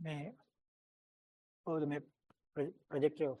මේ කොහොමද මේ ප්‍රොජෙක්ටර් එක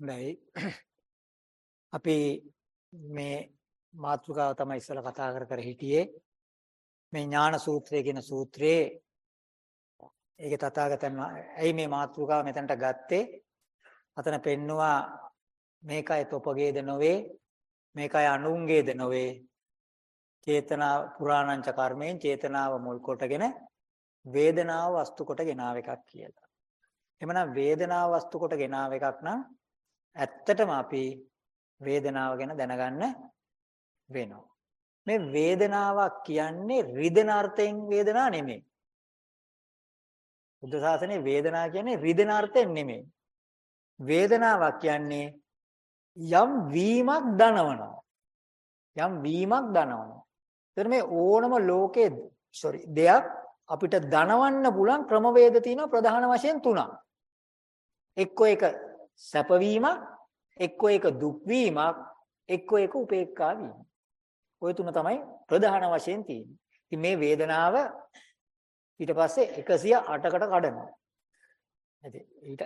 හොඳයි. අපි මේ මාතෘකාව තමයි ඉස්සලා කතා කර කර හිටියේ. මේ ඥාන සූත්‍රය කියන සූත්‍රයේ ඒකේ තථාගතයන් ඇයි මේ මාතෘකාව මෙතනට ගත්තේ? අතන පෙන්නවා මේකයි තොපගේද නොවේ මේකයි අනුන්ගේද නොවේ. චේතනා පුරාණංච කර්මයෙන් චේතනාව මුල් කොටගෙන වේදනාව වස්තු කොට ගෙනාව එකක් කියලා. එhmenan වේදනාව වස්තු කොට ගෙනාව එකක් නම් ඇත්තටම අපි වේදනාව ගැන දැනගන්න වෙනවා. මේ වේදනාවක් කියන්නේ රිදෙන අර්ථයෙන් වේදනාව නෙමෙයි. බුද්ධ ශාසනයේ වේදනාව කියන්නේ රිදෙන අර්ථයෙන් නෙමෙයි. වේදනාවක් කියන්නේ යම් වීමක් දනවනවා. යම් වීමක් දනවනවා. එතන මේ ඕනම ලෝකයේ sorry දෙයක් අපිට දනවන්න පුළුවන් ක්‍රමවේද තියෙනවා ප්‍රධාන වශයෙන් තුනක්. එක්ක එක සැප වීමක් එක්කෝ ඒක දුක් වීමක් එක්කෝ ඒක උපේක්ඛා වීම. ওই තුන තමයි ප්‍රධාන වශයෙන් තියෙන්නේ. ඉතින් මේ වේදනාව ඊට පස්සේ 108කට කඩනවා. ඉතින් ඊට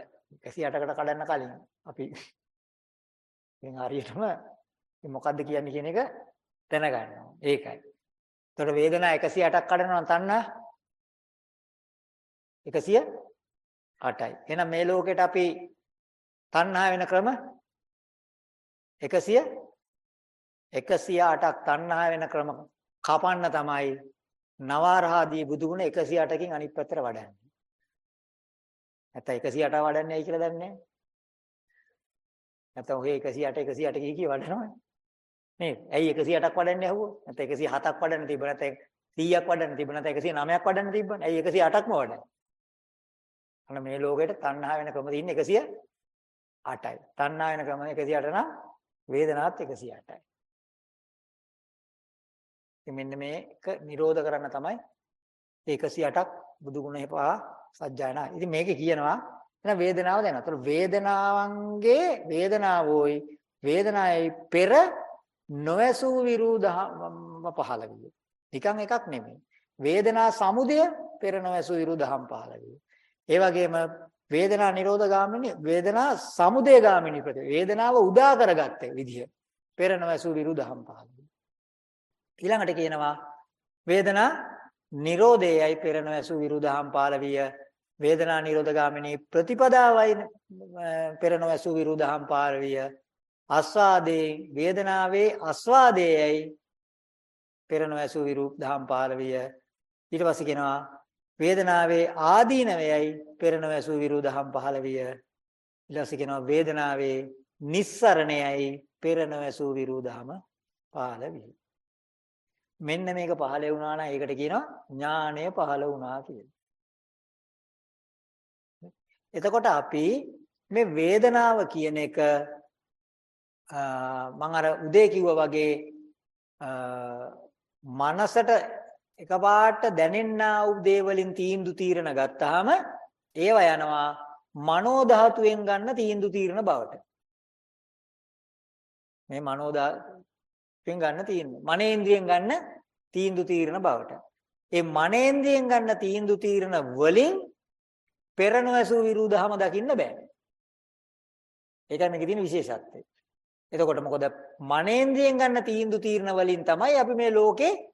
108කට කඩන්න කලින් අපි ඉතින් හරියටම මොකද්ද කියන්නේ කියන එක දැනගන්නවා. ඒකයි. එතකොට වේදනාව 108ක් කඩනවා තණ්හා 108යි. එහෙනම් මේ ලෝකෙට අපි තණ්හා වෙන ක්‍රම 100 108ක් තණ්හා වෙන ක්‍රම කපන්න තමයි නවරහදී බුදුගුණ 108කින් අනිත් පැත්තට වඩන්නේ. නැත්නම් 108 වඩන්නේ ඇයි කියලා දන්නේ නැහැ. නැත්නම් ඔහේ 108 108 කී කී වඩනවනේ. නේද? ඇයි 108ක් වඩන්නේ ඇහුවෝ? නැත්නම් 107ක් වඩන්න තිබ්බ නැත්නම් 100ක් වඩන්න තිබ්බ නැත්නම් 109ක් වඩන්න තිබ්බනේ. ඇයි 108ක්ම වඩන්නේ? අන්න මේ ලෝකෙට තණ්හා වෙන ක්‍රම තියෙන්නේ 108යි. තණ්හා වෙන ක්‍රම 108 නම් වේදනාවත් 108යි. ඉතින් මෙන්න මේක නිරෝධ කරන්න තමයි 108ක් බුදු ගුණ පහ සජ්ජායනා. ඉතින් මේකේ කියනවා එහෙනම් වේදනාව දැනනවා. ඒතර වේදනාවන්ගේ වේදනාවෝයි වේදනාවයි පෙර නොඇසූ විරුදහම පහළ විය. නිකන් එකක් නෙමෙයි. වේදනා සමුදය පෙර නොඇසූ විරුදහම් පහළ විය. ඒ වගේම වේදනා නිරෝධ ගාමිනී වේදනා සමුදය ගාමිනී ප්‍රති වේදනාව උදා කරගත්තේ විදිය. පෙර නොඇසු විරුදහම් පහළ ඊළඟට කියනවා වේදනා නිරෝධයයි පෙර නොඇසු විරුදහම් පහළ විය වේදනා නිරෝධ ගාමිනී ප්‍රතිපදාවයි පෙර නොඇසු විරුදහම් පහළ විය ආස්වාදේ වේදනාවේ ආස්වාදයයි පෙර නොඇසු විරුදහම් පහළ විය ඊට පස්සේ කියනවා වේදනාවේ ආදීනවයයි පෙරණ වැසූ විරුදහම් පහළ විය. ඊළඟට කියනවා වේදනාවේ නිස්සරණයයි පෙරණ වැසූ විරුදහම පහළ විය. මෙන්න මේක පහළ වුණා නම් ඒකට කියනවා ඥානය පහළ වුණා කියලා. එතකොට අපි මේ වේදනාව කියන එක මම අර උදේ කිව්වා වගේ මනසට එකපාරට දැනෙන්නා වූ දේවලින් තීන්දු තීරණ ගත්තාම ඒව යනවා මනෝ ධාතුවෙන් ගන්න තීන්දු තීරණ බවට. මේ මනෝ ධාතුවෙන් ගන්න තීන්දුව. මනේන්ද්‍රියෙන් ගන්න තීන්දු තීරණ බවට. ඒ මනේන්ද්‍රියෙන් ගන්න තීන්දු තීරණ වලින් පෙරණවසු විරුද්ධහම දකින්න බෑ. ඒකයි මේකේ තියෙන විශේෂත්වය. එතකොට මොකද මනේන්ද්‍රියෙන් ගන්න තීන්දු තීරණ වලින් තමයි අපි මේ ලෝකේ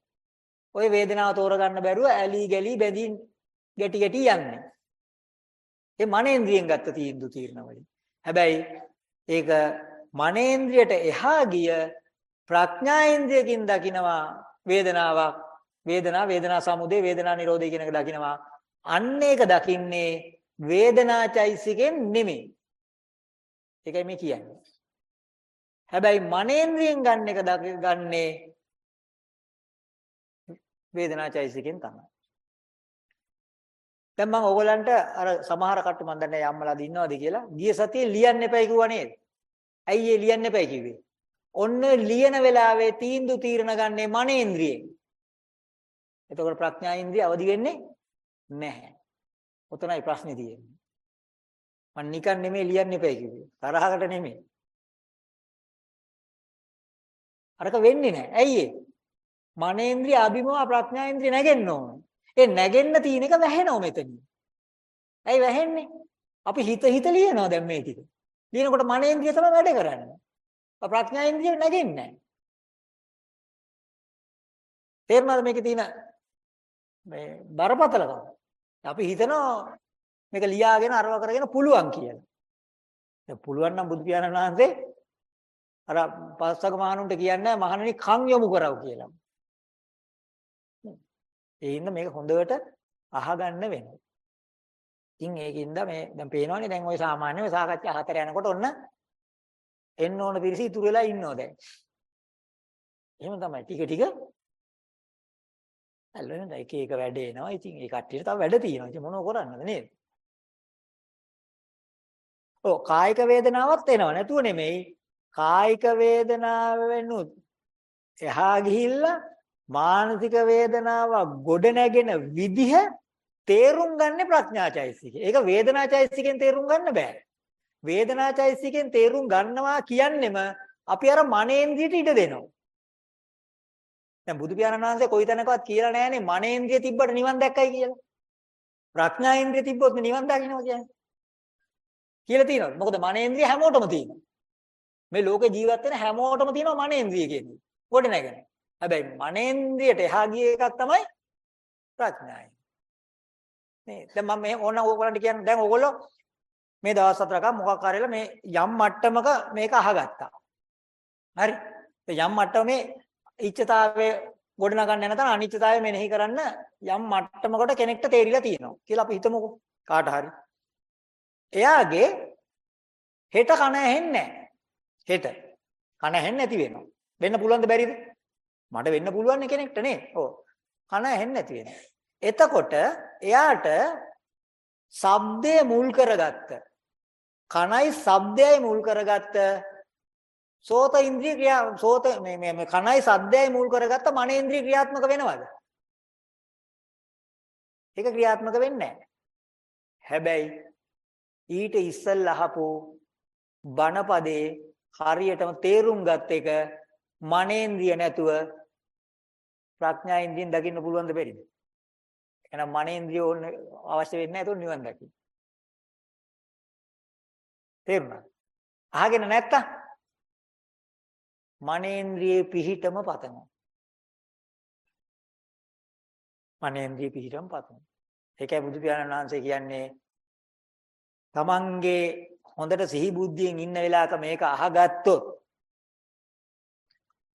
ওই වේදනාව තෝරගන්න බැරුව ඇලි ගලි බැඳින් ගැටි ගැටි යන්නේ. ඒ මනේන්ද්‍රියෙන් ගත්ත තීන්දු තීරණ වලින්. හැබැයි ඒක මනේන්ද්‍රියට එහා ගිය ප්‍රඥාේන්ද්‍රයකින් දකිනවා වේදනාවක් වේදනා වේදනා සමුදය වේදනා නිරෝධය කියන එක දකිනවා. අන්න ඒක දකින්නේ වේදනාචෛසිකෙන් නෙමෙයි. ඒකයි මේ කියන්නේ. හැබැයි මනේන්ද්‍රියෙන් ගන්න එක ගන්නේ වේදනාචෛසිකෙන් තමයි. දැන් මම ඕගලන්ට අර සමහර කට්ට මන් දන්නේ යම්මලාද ඉන්නවද කියලා ගිය සතියේ ලියන්න එපයි කිව්වා නේද? ඇයි ඒ ලියන්න එපයි කිව්වේ? ඔන්න ලියන වෙලාවේ තීන්දු තීරණ ගන්නේ මනේන්ද්‍රියෙන්. එතකොට ප්‍රඥා ඉන්ද්‍රිය අවදි වෙන්නේ නැහැ. ඔතනයි ප්‍රශ්නේ තියෙන්නේ. මම නිකන් නෙමෙයි ලියන්න එපයි කිව්වේ. තරහකට නෙමෙයි. අරක වෙන්නේ නැහැ. ඇයි ඒ? මනේන්ද්‍රිය අභිමව ප්‍රඥාේන්ද්‍රිය නැගෙන්න ඕන. ඒ නැගෙන්න තියෙන එක වැහෙනව මෙතනින්. ඇයි වැහෙන්නේ? අපි හිත හිත ලියනවා දැන් මේ ටික. ලියනකොට මනේන්ද්‍රිය තමයි වැඩ කරන්නේ. ප්‍රඥාේන්ද්‍රිය නැගෙන්නේ නැහැ. තේරුණාද මේකේ තියෙන මේ බරපතලකම? අපි හිතනවා මේක ලියාගෙන අරව කරගෙන පුළුවන් කියලා. දැන් පුළුවන් නම් බුදු පියාණන් වහන්සේ අර පස්සක මහණුන්ට කියන්නේ මහණනි කන් යොමු කරව කියලා. ඒ හින්දා මේක හොඳට අහගන්න වෙනවා. ඉතින් ඒකින්ද මේ දැන් පේනවනේ දැන් ওই සාමාන්‍ය මේ සාකච්ඡා හතර යනකොට ඔන්න එන්න ඕන පිරිස ඉතුරු වෙලා ඉන්නෝ දැන්. එහෙම තමයි ටික ටික ඇල්ලෙන එක එක වැඩ එනවා. ඉතින් ඒ කට්ටියට තව වැඩ තියෙනවා. ඉතින් මොනව කරන්නද නේද? ඔව් කායික වේදනාවක් එනවා නැතුව නෙමෙයි. කායික වේදනාවෙනුත් එහා ගිහිල්ලා මානසික වේදනාවක් ගොඩ නැගෙන විදිහ තේරුම් ගන්න ප්‍රඥාචෛසිකය. ඒක වේදනාචෛසිකෙන් තේරුම් ගන්න බෑ. වේදනාචෛසිකෙන් තේරුම් ගන්නවා කියන්නෙම අපි අර මනේන්ද්‍රියට ඉඩ දෙනවා. දැන් බුදු පියාණන් වහන්සේ කොයි තැනකවත් කියලා නැහැනේ මනේන්ද්‍රිය තිබ්බට නිවන් දැක්කයි කියලා. ප්‍රඥාේන්ද්‍රිය තිබ්බොත් නිවන් දකින්නවා කියන්නේ. කියලා තියෙනවා. මොකද මනේන්ද්‍රිය හැමෝටම තියෙනවා. මේ ලෝකේ ජීවත් වෙන හැමෝටම තියෙනවා මනේන්ද්‍රිය කියන්නේ. ගොඩ නැගෙන. හැබැයි මනේන්ද්‍රියට එහා ගිය එකක් තමයි ප්‍රඥාවයි. නේ දැන් මම මේ ඕන ඕගොල්ලන්ට කියන්නේ දැන් ඕගොල්ලෝ මේ දවස් හතරක මොකක් කරලා මේ යම් මට්ටමක මේක අහගත්තා. හරි. යම් මට්ටමේ ඉච්ඡතාවයේ ගොඩනගන්න නැත්නම් අනිච්චතාවය මෙනෙහි කරන්න යම් මට්ටමකට කෙනෙක්ට තේරිලා තියෙනවා කියලා අපි හිතමුකෝ කාට හරි. එයාගේ හෙට කන ඇහෙන්නේ නැහැ. හෙට කන ඇහෙන්නේ නැති වෙනවා. වෙන්න පුළුවන්ද බැරිද? මට වෙන්න පුළුවන් කෙනෙක්ට නේ. ඔව්. කන ඇහෙන්නේ නැති වෙන. එතකොට එයාට ශබ්දය මුල් කරගත්ත කනයි ශබ්දයයි මුල් කරගත්ත සෝත ඉන්ද්‍රිය ක්‍රියා සෝත මේ මේ කනයි ශබ්දයයි මුල් කරගත්ත මනේන්ද්‍රිය ක්‍රියාත්මක වෙනවද? ඒක ක්‍රියාත්මක වෙන්නේ නැහැ. හැබැයි ඊට ඉස්සෙල්ලා අහපු බණපදේ හරියටම තේරුම් ගත් එක මනේන්ද්‍රිය නැතුව ප්‍රඥා ඉන්ද්‍රියෙන් දකින්න පුළුවන්ද බැරිද? එහෙනම් මනේන්ද්‍රිය ඕන අවශ්‍ය වෙන්නේ නැහැ ඒක නිවන් දකින්න. තේරුණාද? අහගෙන නැත්තම් මනේන්ද්‍රියේ පිහිටම පතනවා. මනේන්ද්‍රිය පිහිටම පතනවා. ඒකයි බුදු පියාණන් වහන්සේ කියන්නේ තමන්ගේ හොඳට සිහි බුද්ධියෙන් ඉන්න වෙලාවක මේක අහගත්තොත්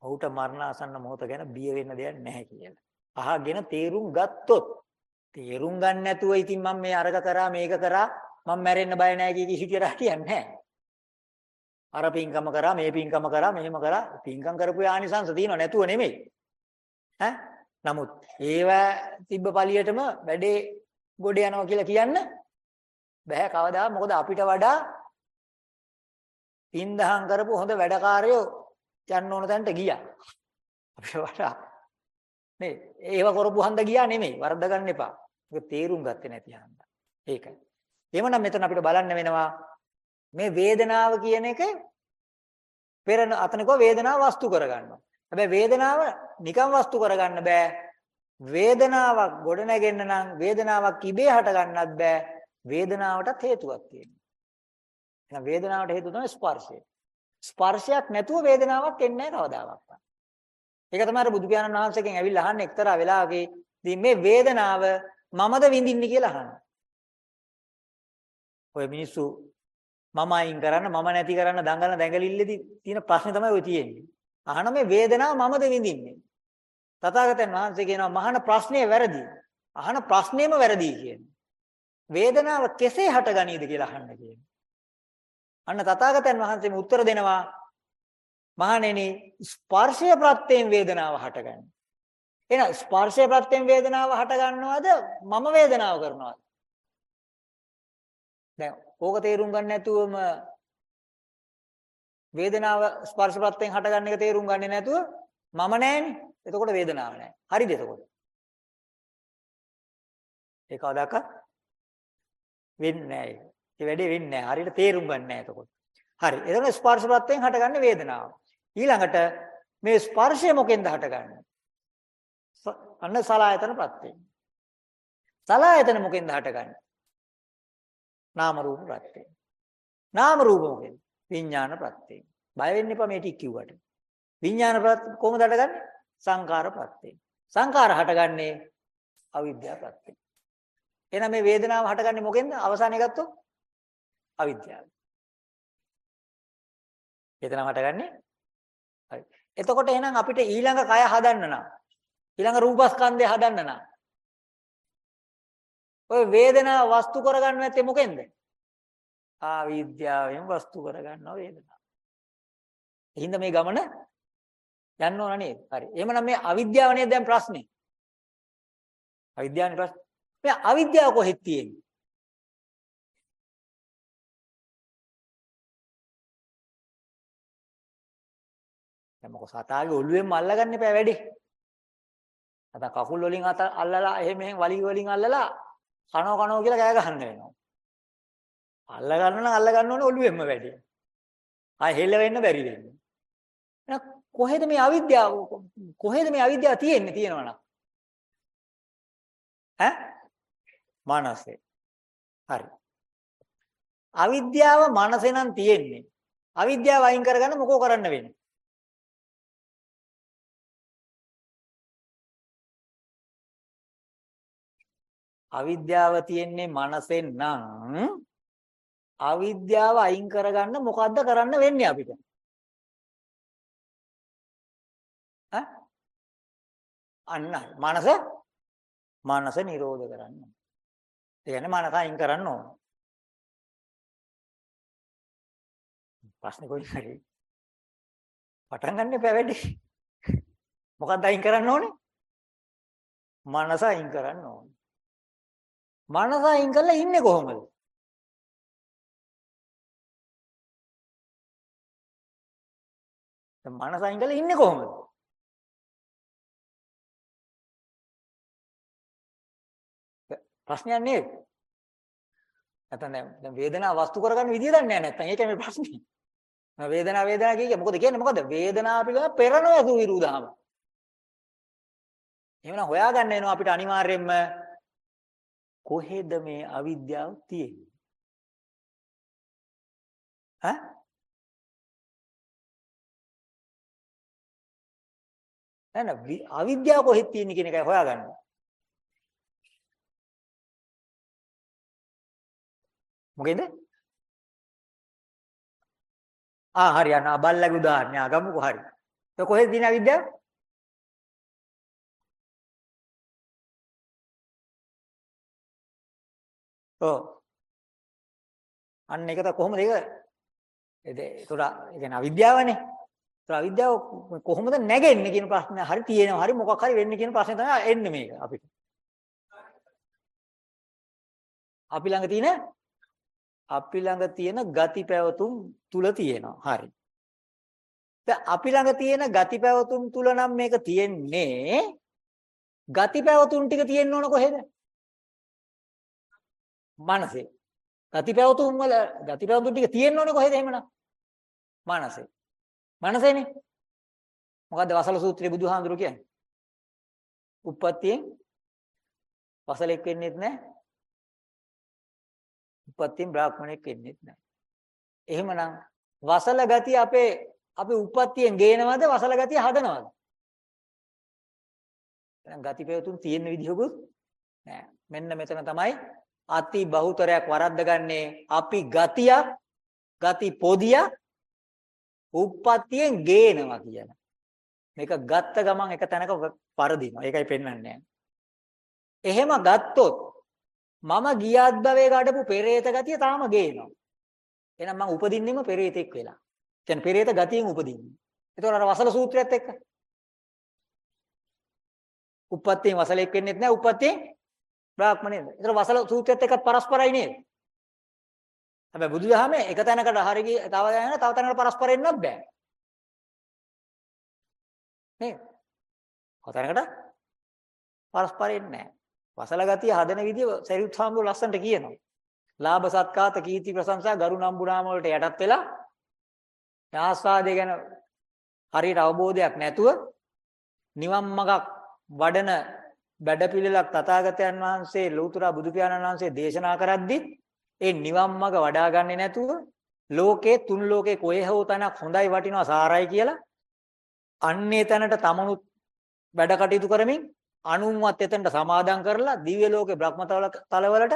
ඔහුට මරණාසන්න මොහොත ගැන බිය වෙන්න දෙයක් නැහැ කියලා. අහගෙන තේරුම් ගත්තොත් තේරුම් ගන්න නැතුව ඉතින් මම මේ අරක කරා මේක කරා මම මැරෙන්න බය නැහැ කිය කී හිටියට හරියන්නේ නැහැ. අර පින්කම කරා මේ පින්කම කරා මෙහෙම කරා පින්කම් කරපු ආනිසංස තියෙනව නැතුව නෙමෙයි. ඈ නමුත් ඒව තිබ්බ පළියටම වැඩේ ගොඩ යනවා කියලා කියන්න බෑ කවදා මොකද අපිට වඩා පින්දහම් කරපු හොඳ වැඩකාරයෝ යන්න ඕන තැනට ගියා. අපිට වඩා නේ ඒව කරපු හන්ද ගියා නෙමෙයි වරද්ද ගන්න එපා. ඒක තේරුම් ගත්තේ නැති හන්ද. ඒකයි. එhmenan මෙතන අපිට බලන්න වෙනවා මේ වේදනාව කියන එක පෙර අතනකෝ වේදනාව වස්තු කරගන්නවා. හැබැයි වේදනාව නිකම් වස්තු කරගන්න බෑ. වේදනාවක් ගොඩ නැගෙන්න නම් වේදනාවක් ඉබේ හට ගන්නත් බෑ. වේදනාවටත් හේතුවක් තියෙනවා. එහෙනම් වේදනාවට හේතුව තමයි ස්පර්ශය. ස්පර්ශයක් නැතුව වේදනාවක් එන්නේ නැහැ කවදාවත්. ඒක තමයි බුදු පියාණන් වහන්සේගෙන් ඇවිල්ලා අහන්නේ එක්තරා වෙලාවකදී මේ වේදනාව මමද විඳින්නේ කියලා අහනවා. ඔය මිනිස්සු මම අයින් කරන්න මම නැති කරන්න දඟලන දැඟලිල්ලේදී තියෙන ප්‍රශ්නේ තමයි ඔය තියෙන්නේ. අහන මේ වේදනාව මමද විඳින්නේ? තථාගතයන් වහන්සේ කියනවා මහාන ප්‍රශ්නේ වැරදි. අහන ප්‍රශ්නේම වැරදි කියන්නේ. වේදනාව කෙසේ හටගනීද කියලා අහන්න කියනවා. අන්න තථාගතයන් වහන්සේම උත්තර දෙනවා මහණෙනි ස්පර්ශය ප්‍රත්‍යයෙන් වේදනාව හටගන්නේ. එහෙනම් ස්පර්ශය ප්‍රත්‍යයෙන් වේදනාව හට ගන්නවද මම වේදනාව කරනවද? දැන් ඕක තේරුම් ගන්න නැතුවම වේදනාව ස්පර්ශ ප්‍රත්‍යයෙන් හටගන්න එක තේරුම් ගන්නේ නැතුව මම නැහැනේ. එතකොට වේදනාව නැහැ. හරිද එතකොට? ඒක කවදාක වෙන්නේ නැහැ. ඒ වැඩේ වෙන්නේ නැහැ. හරියට තේරුම් ගන්න නැහැ එතකොට. හරි. එතකොට ස්පර්ශ ප්‍රත්‍යයෙන් හටගන්නේ වේදනාව. ඊළඟට මේ ස්පර්ශය මොකෙන්ද හටගන්නේ? අන්න සලායතන ප්‍රත්‍යයෙන්. සලායතන මොකෙන්ද හටගන්නේ? නාම රූප ප්‍රත්‍යයෙන්. නාම රූප මොකෙන්ද? විඥාන ප්‍රත්‍යයෙන්. බය වෙන්න එපා මේ ටික කිව්වට. විඥාන ප්‍රත්‍ය කොහොමද හටගන්නේ? සංකාර ප්‍රත්‍යයෙන්. සංකාර හටගන්නේ අවිද්‍යාව ප්‍රත්‍යයෙන්. එහෙනම් මේ වේදනාව හටගන්නේ මොකෙන්ද? අවසානයේ ගත්තොත් අවිද්‍යාව. වේදනාව හටගන්නේ හරි. එතකොට එහෙනම් අපිට ඊළඟ කය හදන්න නම් ඊළඟ රූපස්කන්ධය හදන්න නම් ඔය වේදනාව වස්තු කරගන්න නැත්තේ මොකෙන්ද? ආවිද්‍යාවෙන් වස්තු කරගන්නවා වේදනාව. එහෙනම් මේ ගමන යන්න ඕන නේද? හරි. එහෙමනම් මේ අවිද්‍යාව නේද දැන් ප්‍රශ්නේ? අවිද්‍යාවනේ ප්‍රශ්නේ. මේ අවිද්‍යාව කොහෙද තියෙන්නේ? දැන් මොකද සතාගේ ඔළුවෙන්ම අල්ලගන්න එපා වැඩි. නැත්නම් කකුල් වලින් අත අල්ලලා එහෙම එහෙම වලි වලින් අල්ලලා කනෝ කනෝ කියලා කෑ ගහන්න වෙනවා. අල්ල ගන්න නම් අල්ල ගන්න ඕනේ ඔළුවෙන්ම වැඩි. ආයෙ හෙල්ල වෙන්න බැරි වෙන්නේ. එහෙනම් කොහෙද මේ අවිද්‍යාව කොහෙද මේ අවිද්‍යාව තියෙන්නේ තියෙනවනම්? ඈ? මනසේ. හරි. අවිද්‍යාව මනසේ නම් තියෙන්නේ. අවිද්‍යාව අයින් කරගන්න මොකෝ කරන්න වෙන්නේ? අවිද්‍යාව තියෙන්නේ මනසෙන් නම් අවිද්‍යාව අයින් කරගන්න මොකද්ද කරන්න වෙන්නේ අපිට? ඈ? අන්න මනස මනස නිරෝධ කරන්න. ඒ කියන්නේ මනස අයින් කරන්න ඕන. ප්‍රශ්නේ කොයි හරි. පටන් ගන්න එපා වැඩි. මොකක්ද අයින් කරන්න ඕනේ? මනස අයින් කරන්න ඕනේ. මනස අයින් කරලා ඉන්නේ කොහොමද? දැන් මනස අයින් කරලා ඉන්නේ කොහොමද? ප්‍රශ්නයක් නේද? නැත්නම් දැන් වේදනාව වස්තු කරගන්න විදිය දන්නේ නැහැ නැත්නම් ඒකයි මේ ප්‍රශ්නේ. වේදනාව වේදනාව කිය මොකද කියන්නේ මොකද වේදනාව පිළිබඳ පෙරණෝ අසු විරුදාම. එහෙනම් හොයාගන්න වෙනවා අපිට අනිවාර්යයෙන්ම කොහෙද මේ අවිද්‍යාව තියෙන්නේ? ඈ? නෑ අවිද්‍යාව කොහෙද තියෙන්නේ කියන එකයි හොයාගන්න. මොකේද? ආ හරි අන්න බල්ලගේ උදාහරණය ගමුකෝ හරි. ඒක කොහෙද තියෙන අවිද්‍යාව? ඔව්. අන්න ඒක තමයි කොහොමද ඒක ඒතර ඒ කියන්නේ අවිද්‍යාවනේ. ඒතර අවිද්‍යාව කොහොමද නැගෙන්නේ කියන ප්‍රශ්නේ හරි තියෙනවා. හරි මොකක් හරි වෙන්නේ කියන ප්‍රශ්නේ තමයි එන්නේ මේක අපිට. අපි ළඟ තියෙන අපි ළඟ තියෙන ගති පැවතුම් තුල තියෙනවා. හරි. දැන් අපි ළඟ තියෙන ගති පැවතුම් තුල නම් මේක තියෙන්නේ ගති පැවතුම් ටික තියෙන්න ඕන කොහෙද? මනසේ. ගතිපැවතුම් වල ගතිපැවතුම් ටික තියෙන්න ඕනේ කොහෙද එහෙමනම්? මනසේ. මනසේනේ. මොකද්ද වසල සූත්‍රයේ බුදුහාඳුරු කියන්නේ? උප්පත්තියෙන් වසලෙක් වෙන්නෙත් නැහැ. උප්පත්තියෙන් බ්‍රාහ්මණෙක් වෙන්නෙත් නැහැ. එහෙමනම් වසල ගතිය අපේ අපි උප්පත්තියෙන් ගේනවද වසල ගතිය හදනවද? දැන් ගතිපැවතුම් තියෙන විදිහකුත් නෑ. මෙන්න මෙතන තමයි අති බහුතරයක් වරද්දගන්නේ අපි ගතියක් ගති පොදිය උප්පත්තියෙන් ගේනවා කියන. මේක ගත්ත ගමන් එක තැනක පරදිනවා. ඒකයි පෙන්වන්නේ. එහෙම ගත්තොත් මම ගියත් භවයේ කඩපු පෙරේත ගතිය තාම ගේනවා. එහෙනම් මං උපදින්නෙම පෙරේතෙක් වෙලා. කියන්නේ පෙරේත ගතියෙන් උපදින්නේ. ඒතකොට අර වසල සූත්‍රයත් එක්ක. උප්පත්තියෙන් වසලෙක් වෙන්නෙත් නැහැ උප්පත්තියෙන් බ්‍රාහ්මණයෙක්. ඒතර වසල සූත්‍රයත් එක්ක පරස්පරයි නේද? හැබැයි බුදුදහමේ එක තැනකට හරි ගිය තව තැනකට තව තැනකට පරස්පර එන්නත් බෑ. නේද? කොතැනකට පරස්පර එන්නේ නැහැ. වසල ගතිය හදන විදිය සරියුත් සාමුදුර ලස්සනට කියනවා. ලාභ සත්කාත කීර්ති ප්‍රශංසා ගරු නම්බුනාම වලට යටත් වෙලා ආස්වාදය ගැන හරියට අවබෝධයක් නැතුව නිවන් මගක් වඩන වැඩපිළිවෙලක් තථාගතයන් වහන්සේ ලෞතර බුදු පියාණන් වහන්සේ දේශනා කරද්දි ඒ නිවන් මග වඩා ගන්නේ නැතුව ලෝකේ තුන් ලෝකේ කොහේ හෝ තැනක් හොඳයි වටිනවා සාරයි කියලා අන්නේ තැනට තමනුත් වැඩ කටයුතු කරමින් අනුන්වත් එතනට සමාදම් කරලා දිව්‍ය ලෝකේ බ්‍රහ්මතල තලවලට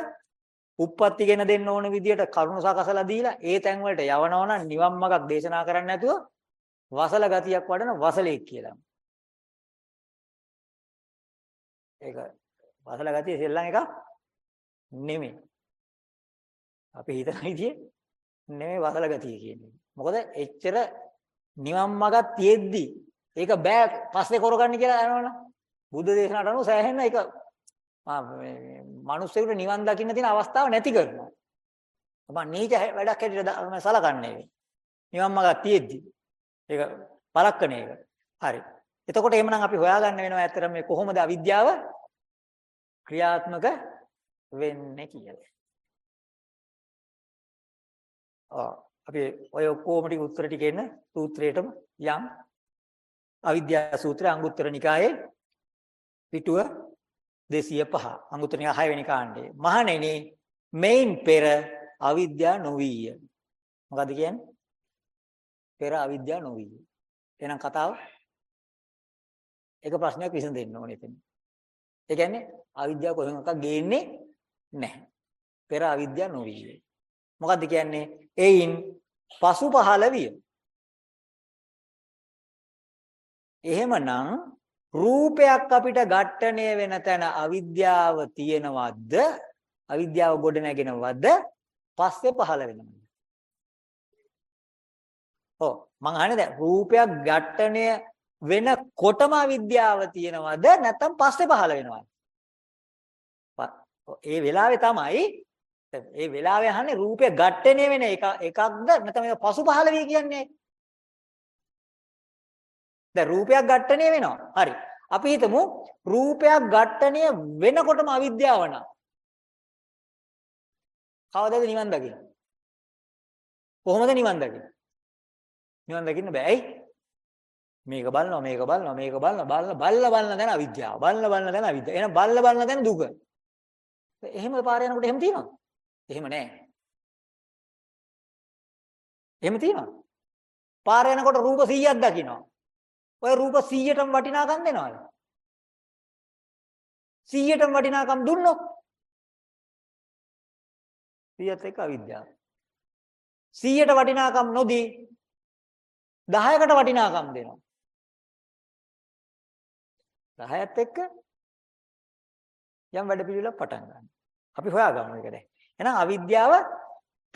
උප්පත්ති ගෙන දෙන්න ඕන විදියට කරුණ සකසලා දීලා ඒ තැන් වලට යවනවා නම් නිවන් මාර්ගක් දේශනා කරන්නේ නැතුව වසල ගතියක් වඩන වසලෙක් කියලා. ඒක වසල ගතිය සෙල්ලම් එකක් නෙමෙයි. අපි හිතන විදිහේ නෙමෙයි වසල ගතිය කියන්නේ. මොකද එච්චර නිවන් මාර්ගක් තියෙද්දි ඒක බෑ පස්සේ කරගන්න කියලා යනවනේ. බුද්ධ දේශනාවට අනුව සෑහෙන ඒක මේ මිනිස්සුන්ට නිවන් දකින්න තියෙන අවස්ථාව නැති කරනවා. මම නීච වැඩක් හැටියට සලකන්නේ. නිවන් මාර්ගක් තියෙද්දි. ඒක පලක්කන එක. හරි. එතකොට එහෙමනම් අපි හොයාගන්න වෙනවා ඇත්තටම මේ කොහොමද අවිද්‍යාව ක්‍රියාත්මක වෙන්නේ කියලා. ආ අපි ඔය ඔක්කොම ටික උත්තර ටික එන්න සූත්‍රයටම යම් අවිද්‍යා සූත්‍රය අංගුත්තර නිකායේ පිටුව 205 අංගුත්තර නිකාය 6 වෙනි කාණ්ඩේ. මහණෙනි මේන් පෙර අවිද්‍යා නොවිය. මොකද්ද කියන්නේ? පෙර අවිද්‍යාව නොවිය. එහෙනම් කතාව එක ප්‍රශ්නයක් විසඳෙන්න ඕනේ එතන. ඒ කියන්නේ අවිද්‍යාව කොහෙන්වත් ගේන්නේ නැහැ. පෙර අවිද්‍යාව නොවිය. මොකද්ද කියන්නේ? එයින් පසු පහළ විය. එහෙමනම් රූපයක් අපිට ඝට්ටණය වෙන තැන අවිද්‍යාව තියෙනවද? අවිද්‍යාව ගොඩ නැගෙනවද? පස්සේ පහළ වෙනවද? ඔව් මං අහන්නේ දැන් රූපයක් ඝට්ටණය වෙනකොටම අවිද්‍යාව තියෙනවද නැත්නම් පස්සේ පහළ වෙනවද? ඒ වෙලාවේ තමයි ඒ වෙලාවේ අහන්නේ රූපය ඝට්ටණය වෙන එක එකක්ද නැත්නම් ඒක පසු පහළ වෙයි කියන්නේ? දැන් රූපයක් ඝට්ටණය වෙනවා. හරි. අපි හිතමු රූපයක් ඝට්ටණය වෙනකොටම අවිද්‍යාව නම්. කවදාද නිවන් දකින්නේ? කොහොමද නිවන් දකින්නේ? නිවන් දකින්න බෑ. ඇයි? මේක බලනවා මේක බලනවා මේක බලනවා බලන බල්ල බලන දැන අවිද්‍යාව. බලන බලන දැන අවිද්‍යාව. එහෙනම් බල්ල බලන දැන දුක. එහෙම පාර යනකොට එහෙම තියෙනවද? එහෙම නෑ. එහෙම තියෙනවද? පාර යනකොට රූප 100ක් දකින්නවා. ඔය රූප 100ටම වටිනාකම් දෙනවද? 100ටම වටිනාකම් දුන්නොත් 100ත් එක්ක අවිද්‍යාව. 100ට වටිනාකම් නොදී 10කට වටිනාකම් දෙනවා. 10ත් එක්ක යම් වැඩ පිළිවෙලක් පටන් ගන්න. අපි හොයාගමු ඒක දැන්. එහෙනම් අවිද්‍යාව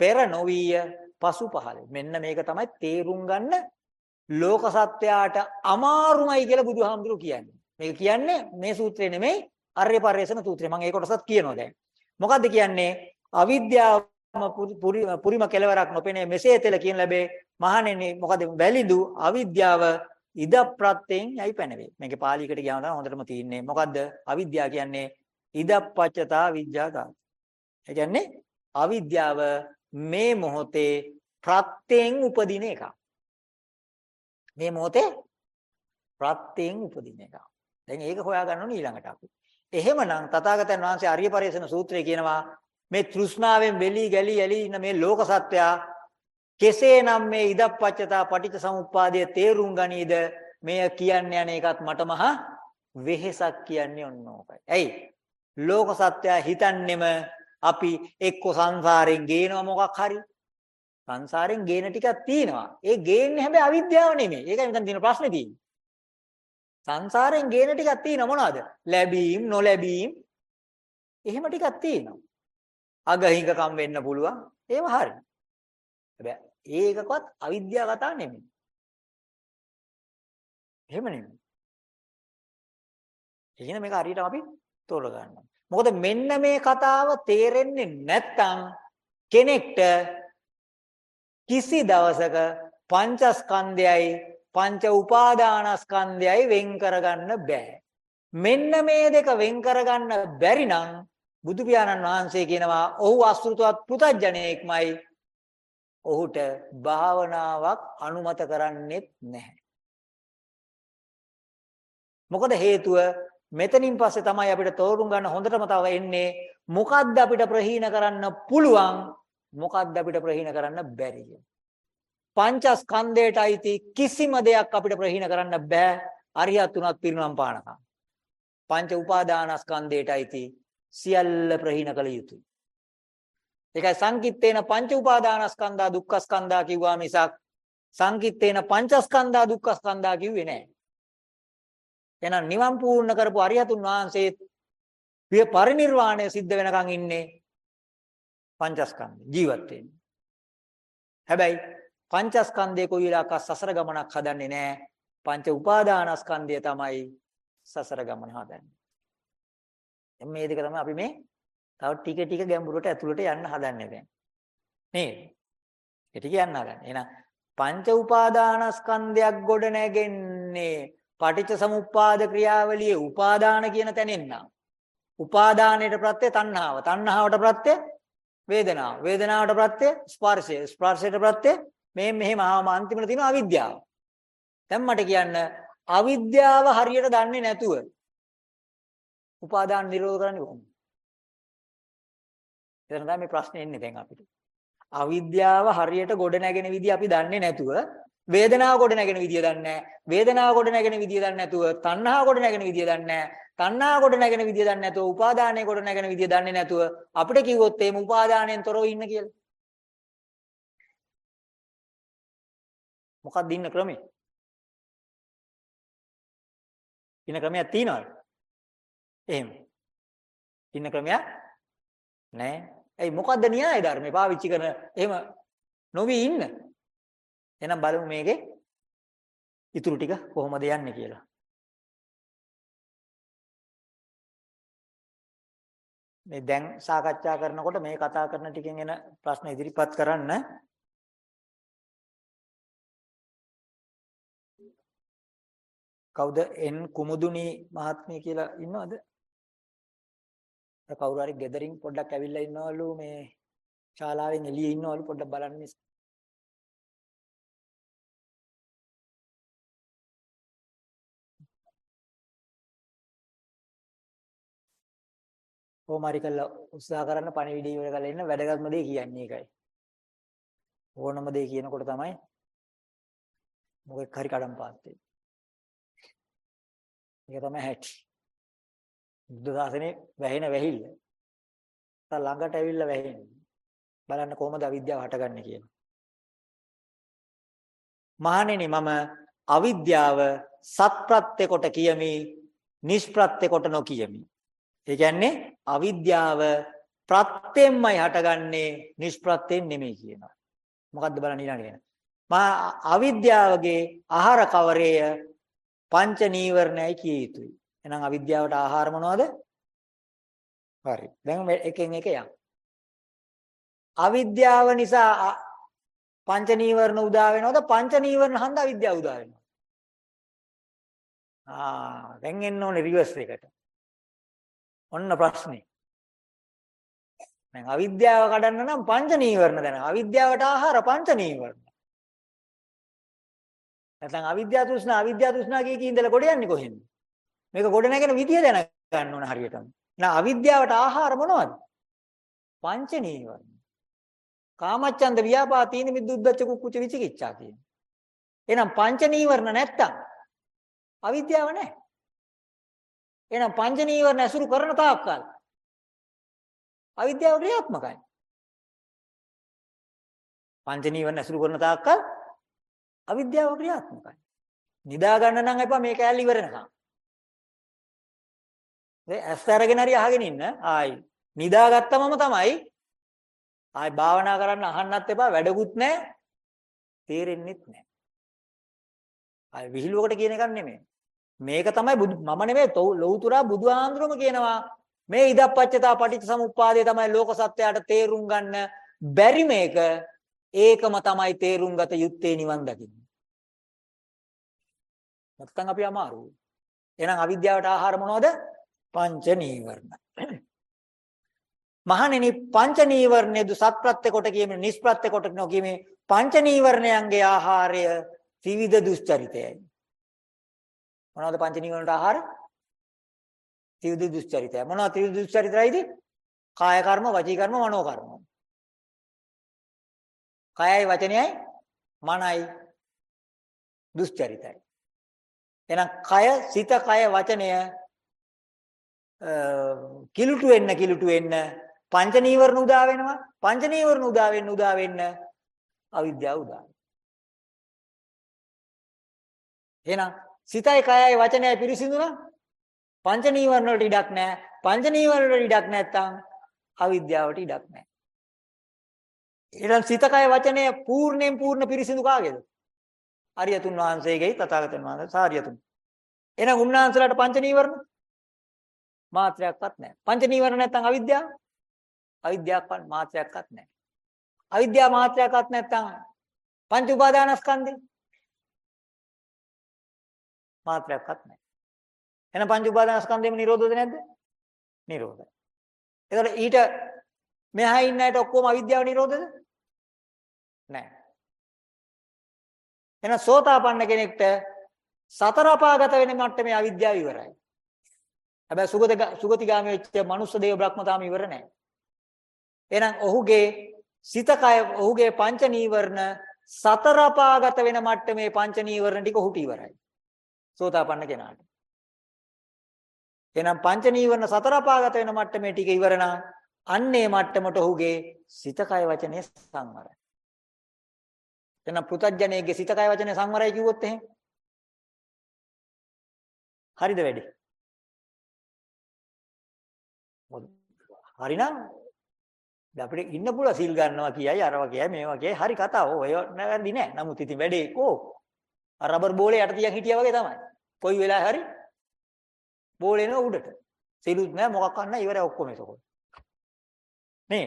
පෙර නොවිය පසු පහළ. මෙන්න මේක තමයි තේරුම් ගන්න ලෝක සත්‍යයට අමාරුමයි කියලා බුදුහාමුදුරු කියන්නේ. මේක කියන්නේ මේ සූත්‍රය නෙමෙයි අර්ය පරිශන සූත්‍රය. මම ඒ කොටසත් කියනවා දැන්. මොකද්ද කියන්නේ? අවිද්‍යාව පුරිම කෙලවරක් නොපෙනේ මෙසේ තෙල කියන ලැබේ මහණෙනි මොකද වැලිදු අවිද්‍යාව ඉද ප්‍රත්‍යයෙන් යයි පැනවේ. මේකේ පාලියකට ගියාම තමයි හොඳටම තියෙන්නේ මොකද්ද? අවිද්‍යාව කියන්නේ ඉදප්පච්චතා විඥාතා ඒ කියන්නේ අවිද්‍යාව මේ මොහොතේ ප්‍රත්‍යයෙන් උපදින එක මේ මොහොතේ ප්‍රත්‍යයෙන් උපදින එක දැන් ඒක හොයාගන්න ඕනේ ඊළඟට අපි. එහෙමනම් තථාගතයන් වහන්සේ අරිය පරිශන සූත්‍රය කියනවා මේ තෘෂ්ණාවෙන් වෙලී ගැලී ඇලී ඉන්න මේ ලෝක සත්වයා කෙසේනම් මේ ඉදප්පච්චතා පටිච්ච සමුප්පාදය තේරුම් ගනීද මෙය කියන්න යන එකත් මට මහ වෙහෙසක් කියන්නේ ඔන්න ඕකයි. ඇයි? ලෝක සත්‍යය හිතන්නෙම අපි එක්ක සංසාරයෙන් ගේනවා මොකක් හරි. සංසාරයෙන් ගේන ටිකක් තියෙනවා. ඒ ගේන්නේ හැබැයි අවිද්‍යාව නෙමෙයි. ඒකයි මෙතන තියෙන ප්‍රශ්නේ තියෙන්නේ. සංසාරයෙන් ගේන ටිකක් තියෙනවා මොනවද? ලැබීම්, නොලැබීම්. එහෙම ටිකක් තියෙනවා. අගහිඟකම් වෙන්න පුළුවන්. ඒව හරි. හැබැයි ඒකකවත් අවිද්‍යාව කතා නෙමෙයි. එහෙම නෙමෙයි. එහෙනම් මේක හරියට අපි තෝරගන්නවා. මොකද මෙන්න මේ කතාව තේරෙන්නේ නැත්නම් කෙනෙක්ට කිසි දවසක පංචස්කන්ධයයි පංච උපාදානස්කන්ධයයි වෙන් කරගන්න බෑ. මෙන්න මේ දෙක වෙන් කරගන්න බැරි නම් බුදු පියාණන් වහන්සේ කියනවා ඔහු අසෘතවත් පුතඥයෙක්මයි. ඔහුට භාවනාවක් අනුමත කරන්නේත් නැහැ. මොකද හේතුව මෙතනින් පස්සේ තමයි අපිට තෝරුම් ගන්න හොඳටම තව එන්නේ මොකද්ද අපිට ප්‍රහීන කරන්න පුළුවන් මොකද්ද අපිට ප්‍රහීන කරන්න බැරි පංචස්කන්ධයට අයිති කිසිම දෙයක් අපිට ප්‍රහීන කරන්න බෑ. අරියත් උනත් පිරිනවම් පානකම්. පංච උපාදානස්කන්ධයට අයිති සියල්ල ප්‍රහීන කළ යුතුයි. ඒකයි සංකිට්තේන පංච උපාදානස්කන්ධා දුක්ඛස්කන්ධා කිව්වා මිසක් සංකිට්තේන පංචස්කන්ධා දුක්ඛස්කන්ධා කිව්වේ නෑ එහෙනම් නිවන් පූර්ණ කරපු අරිහතුන් වහන්සේත් පිය පරිණිරවාණය සිද්ධ වෙනකන් ඉන්නේ පංචස්කන්ධ ජීවත් වෙන්නේ. හැබැයි පංචස්කන්ධේ කොයි වෙලාවක සසර ගමනක් හදන්නේ නැහැ. පංච උපාදානස්කන්ධය තමයි සසර ගමන හදන්නේ. මේ දෙක තමයි අපි මේ තව ටික ටික ගැඹුරට ඇතුළට යන්න හදන්නේ දැන්. නේද? ඒ ටික යන්න හදන්නේ. එහෙනම් පංච උපාදානස්කන්ධයක් ගොඩ නැගෙන්නේ පටිච්ච සමුප්පාද ක්‍රියාවලියේ උපාදාන කියන තැනින් නම් උපාදානයට ප්‍රත්‍ය තණ්හාව තණ්හාවට ප්‍රත්‍ය වේදනාව වේදනාවට ප්‍රත්‍ය ස්පර්ශය ස්පර්ශයට ප්‍රත්‍ය මේ මෙහෙම ආවම අන්තිමට තියෙනවා අවිද්‍යාව දැන් මට කියන්න අවිද්‍යාව හරියට දන්නේ නැතුව උපාදාන නිරෝධ කරන්නේ කොහොමද එතන තමයි ප්‍රශ්නේ එන්නේ දැන් අපිට අවිද්‍යාව හරියට ගොඩ නැගෙන විදිහ අපි දන්නේ නැතුව වේදනාව කොට නැගෙන විදිය දන්නේ නැහැ. වේදනාව කොට නැගෙන විදිය දන්නේ නැතුව තණ්හාව කොට නැගෙන විදිය දන්නේ නැහැ. තණ්හාව කොට නැගෙන විදිය දන්නේ නැතුව උපාදානය කොට නැගෙන විදිය දන්නේ නැතුව අපිට කිව්වොත් එහෙම උපාදානයෙන් තොරව ඉන්න කියලා. මොකක්ද ඉන්න ක්‍රමේ? ඉන්න ක්‍රමයක් තියනවද? එහෙම. ඉන්න ක්‍රමයක් නැහැ. ඇයි මොකද්ද න්‍යාය ධර්මේ පාවිච්චි කරන එහෙම නොවි ඉන්න? එහෙනම් බලමු මේකේ ඉතුරු ටික කොහොමද යන්නේ කියලා. මේ දැන් සාකච්ඡා කරනකොට මේ කතා කරන ටිකෙන් එන ප්‍රශ්න ඉදිරිපත් කරන්න කවුද එන් කුමුදුනි මහත්මිය කියලා ඉන්නවද? කවුරු හරි ගෙදරින් පොඩ්ඩක් ඇවිල්ලා ඉන්නවලු මේ ශාලාවෙන් එළියේ ඉන්නවලු පොඩ්ඩක් බලන්න කොහොම හරි කරලා උත්සාහ කරන්න පණිවිඩය ඉවර කරලා ඉන්න වැදගත්ම දේ කියන්නේ ඒකයි. ඕනම දේ කියනකොට තමයි මොකෙක් හරි කඩම් පාත් වෙන්නේ. ඒක තමයි හැටි. බුද්ධ ශාසනේ වැහෙන වැහිල්ල. තා ළඟට ඇවිල්ලා වැහෙන්නේ. බලන්න කොහොමද අවිද්‍යාව හටගන්නේ කියලා. මහණෙනි මම අවිද්‍යාව සත්‍ප්‍රත්‍ය කොට කියමි නිෂ්ප්‍රත්‍ය කොට නොකියමි. ඒ කියන්නේ අවිද්‍යාව ප්‍රත්‍යෙන්මයි හටගන්නේ නිෂ්ප්‍රත්‍යෙන් නෙමෙයි කියනවා. මොකද්ද බලන්න ඊළඟට කියන. මා අවිද්‍යාවගේ ආහාර කවරේය පංච නීවරණයි කිය යුතුයි. එහෙනම් අවිද්‍යාවට ආහාර මොනවද? හරි. දැන් එකෙන් එක යන්න. අවිද්‍යාව නිසා පංච නීවරණ උදා වෙනවද? පංච නීවරණ හන්ද අවිද්‍යාව උදා වෙනවද? ආ දැන් එන්න ඕනේ රිවර්ස් එකට. ඔන්න ප්‍රශ්නේ. දැන් අවිද්‍යාව කඩන්න නම් පංච නීවරණ දැන. අවිද්‍යාවට ආහාර පංච නීවරණ. නැත්නම් අවිද්‍යාව තෘෂ්ණා අවිද්‍යාව තෘෂ්ණා කිය කී ඉඳලා ගොඩ යන්නේ කොහෙන්ද? මේක ගොඩ නැගෙන විදිය දැන ගන්න ඕන හරියටම. එහෙනම් අවිද්‍යාවට ආහාර මොනවද? පංච නීවරණ. කාමච්ඡන්ද ව්‍යාපා තීන මිද්දුද්දච්ච කුක්කුච විචිකිච්ඡා කියන. එහෙනම් පංච නීවරණ නැත්තම් අවිද්‍යාව නැහැ. එහෙනම් පංච නීවරණ ඇසුරු කරන තාක්කල් අවිද්‍යාව ක්‍රියාත්මකයි. පංච නීවරණ ඇසුරු කරන තාක්කල් අවිද්‍යාව ක්‍රියාත්මකයි. නිදා ගන්න නම් එපා මේ කෑල්ල ඉවරනකම්. ඒ ඇස් අරගෙන හරි අහගෙන ඉන්න ආයි නිදාගත්තමම තමයි ආයි භාවනා කරන්න අහන්නත් එපා වැඩකුත් නැහැ. තේරෙන්නෙත් නැහැ. ආයි විහිළුවකට කියන එකක් නෙමෙයි. මේක තමයි මම නෙමෙයි ලෞතුරා බුදුහාඳුරම කියනවා මේ ඉදප්පච්චතා පටිච්චසමුප්පාදේ තමයි ලෝක සත්‍යයට තේරුම් ගන්න බැරි මේක ඒකම තමයි තේරුම් ගත යුත්තේ නිවන් දකින්න. නැත්තම් අපි අමාරුයි. එහෙනම් අවිද්‍යාවට ආහාර මොනවද? පංච නීවරණ. මහණෙනි පංච නීවරණේ දු සත්‍ප්‍රත්‍ය කොට කියමින් නිෂ්ප්‍රත්‍ය කොට නොකියමින් පංච නීවරණයන්ගේ ආහාරය ත්‍රිවිධ දුස්චරිතයයි. මොනවද පංච නීවරණට ආහාර? ත්‍රිවිධ දුස්චරිතය. මොනවද ත්‍රිවිධ දුස්චරිතයිද? කාය කර්ම, වචී කර්ම, මනෝ කර්ම. කයයි වචනයයි මනයි දුස්චරිතයි. එහෙනම් කය, සිත, කය, වචනය කිලුටු වෙන්න කිලුටු වෙන්න පංච නීවරණ උදා වෙනවා. පංච නීවරණ උදා වෙන්න උදා වෙන්න අවිද්‍යාව උදා එහෙනම් සිතයි කයයි වචනයයි පිරිසිදු නම් පංච නීවරණ වලට ඉඩක් නැහැ. පංච නීවරණ වලට ඉඩක් නැත්තම් අවිද්‍යාවට ඉඩක් නැහැ. එහෙනම් සිත කය වචනය පූර්ණයෙන් පූර්ණ පිරිසිදු කාගේද? අරියතුන් වහන්සේගෙයි තථාගතයන් වහන්සේ සාරියතුන්. එහෙනම් උන්වහන්සේලාට පංච නීවරණ මාත්‍රයක්වත් නැහැ. පංච නීවරණ නැත්තම් අවිද්‍යාව? අවිද්‍යාවක් මාත්‍රයක්වත් නැහැ. අවිද්‍යාව මාත්‍රයක්වත් නැත්තම් පංච උපාදානස්කන්ධේ මාත්‍රයක්වත් නැහැ. එහෙනම් පංච උපාදානස්කන්ධේම නිරෝධද නැද්ද? නිරෝධයි. එතකොට ඊට මෙහා ඉන්න අයට ඔක්කොම අවිද්‍යාව නිරෝධද? නැහැ. එහෙනම් සෝතාපන්න කෙනෙක්ට සතර අපාගත වෙන මට්ටමේ අවිද්‍යාව ඉවරයි. හැබැයි සුගත සුගතිගාමී වෙච්ච මනුස්ස දේව බ්‍රහ්මතාම ඉවර නැහැ. එහෙනම් ඔහුගේ සිත කය ඔහුගේ පංච නීවරණ සතර අපාගත වෙන මට්ටමේ පංච නීවරණ ටික ඔහුට ඉවරයි. සෝතාපන්න කෙනාට. එහෙනම් පංච නීවරණ සතර අපාගත වෙන මට්ටමේ ටික ඉවර නම් අන්නේ මට්ටමට ඔහුගේ සිත කය වචනේ සංවරයි. එහෙනම් පෘතජ්ජනයේ සිත කය වචනේ සංවරයි කිව්වොත් එහෙම. හරිද වැඩි? හරිනම් අපිට ඉන්න පුළුවන් සිල් ගන්නවා කියයි අරවා කියයි මේවා කියයි හරි කතාව. ඔය නැවැරදි නෑ. නමුත් ඉතින් වැඩේ කෝ රබර් බෝලේ යට තියන් හිටියා වගේ තමයි. කොයි වෙලාවෙ හරි බෝලේ නෝ උඩට. සිලුත් නෑ මොකක් කරන්න ඉවරයි ඔක්කොම ඒකෝ. නේ.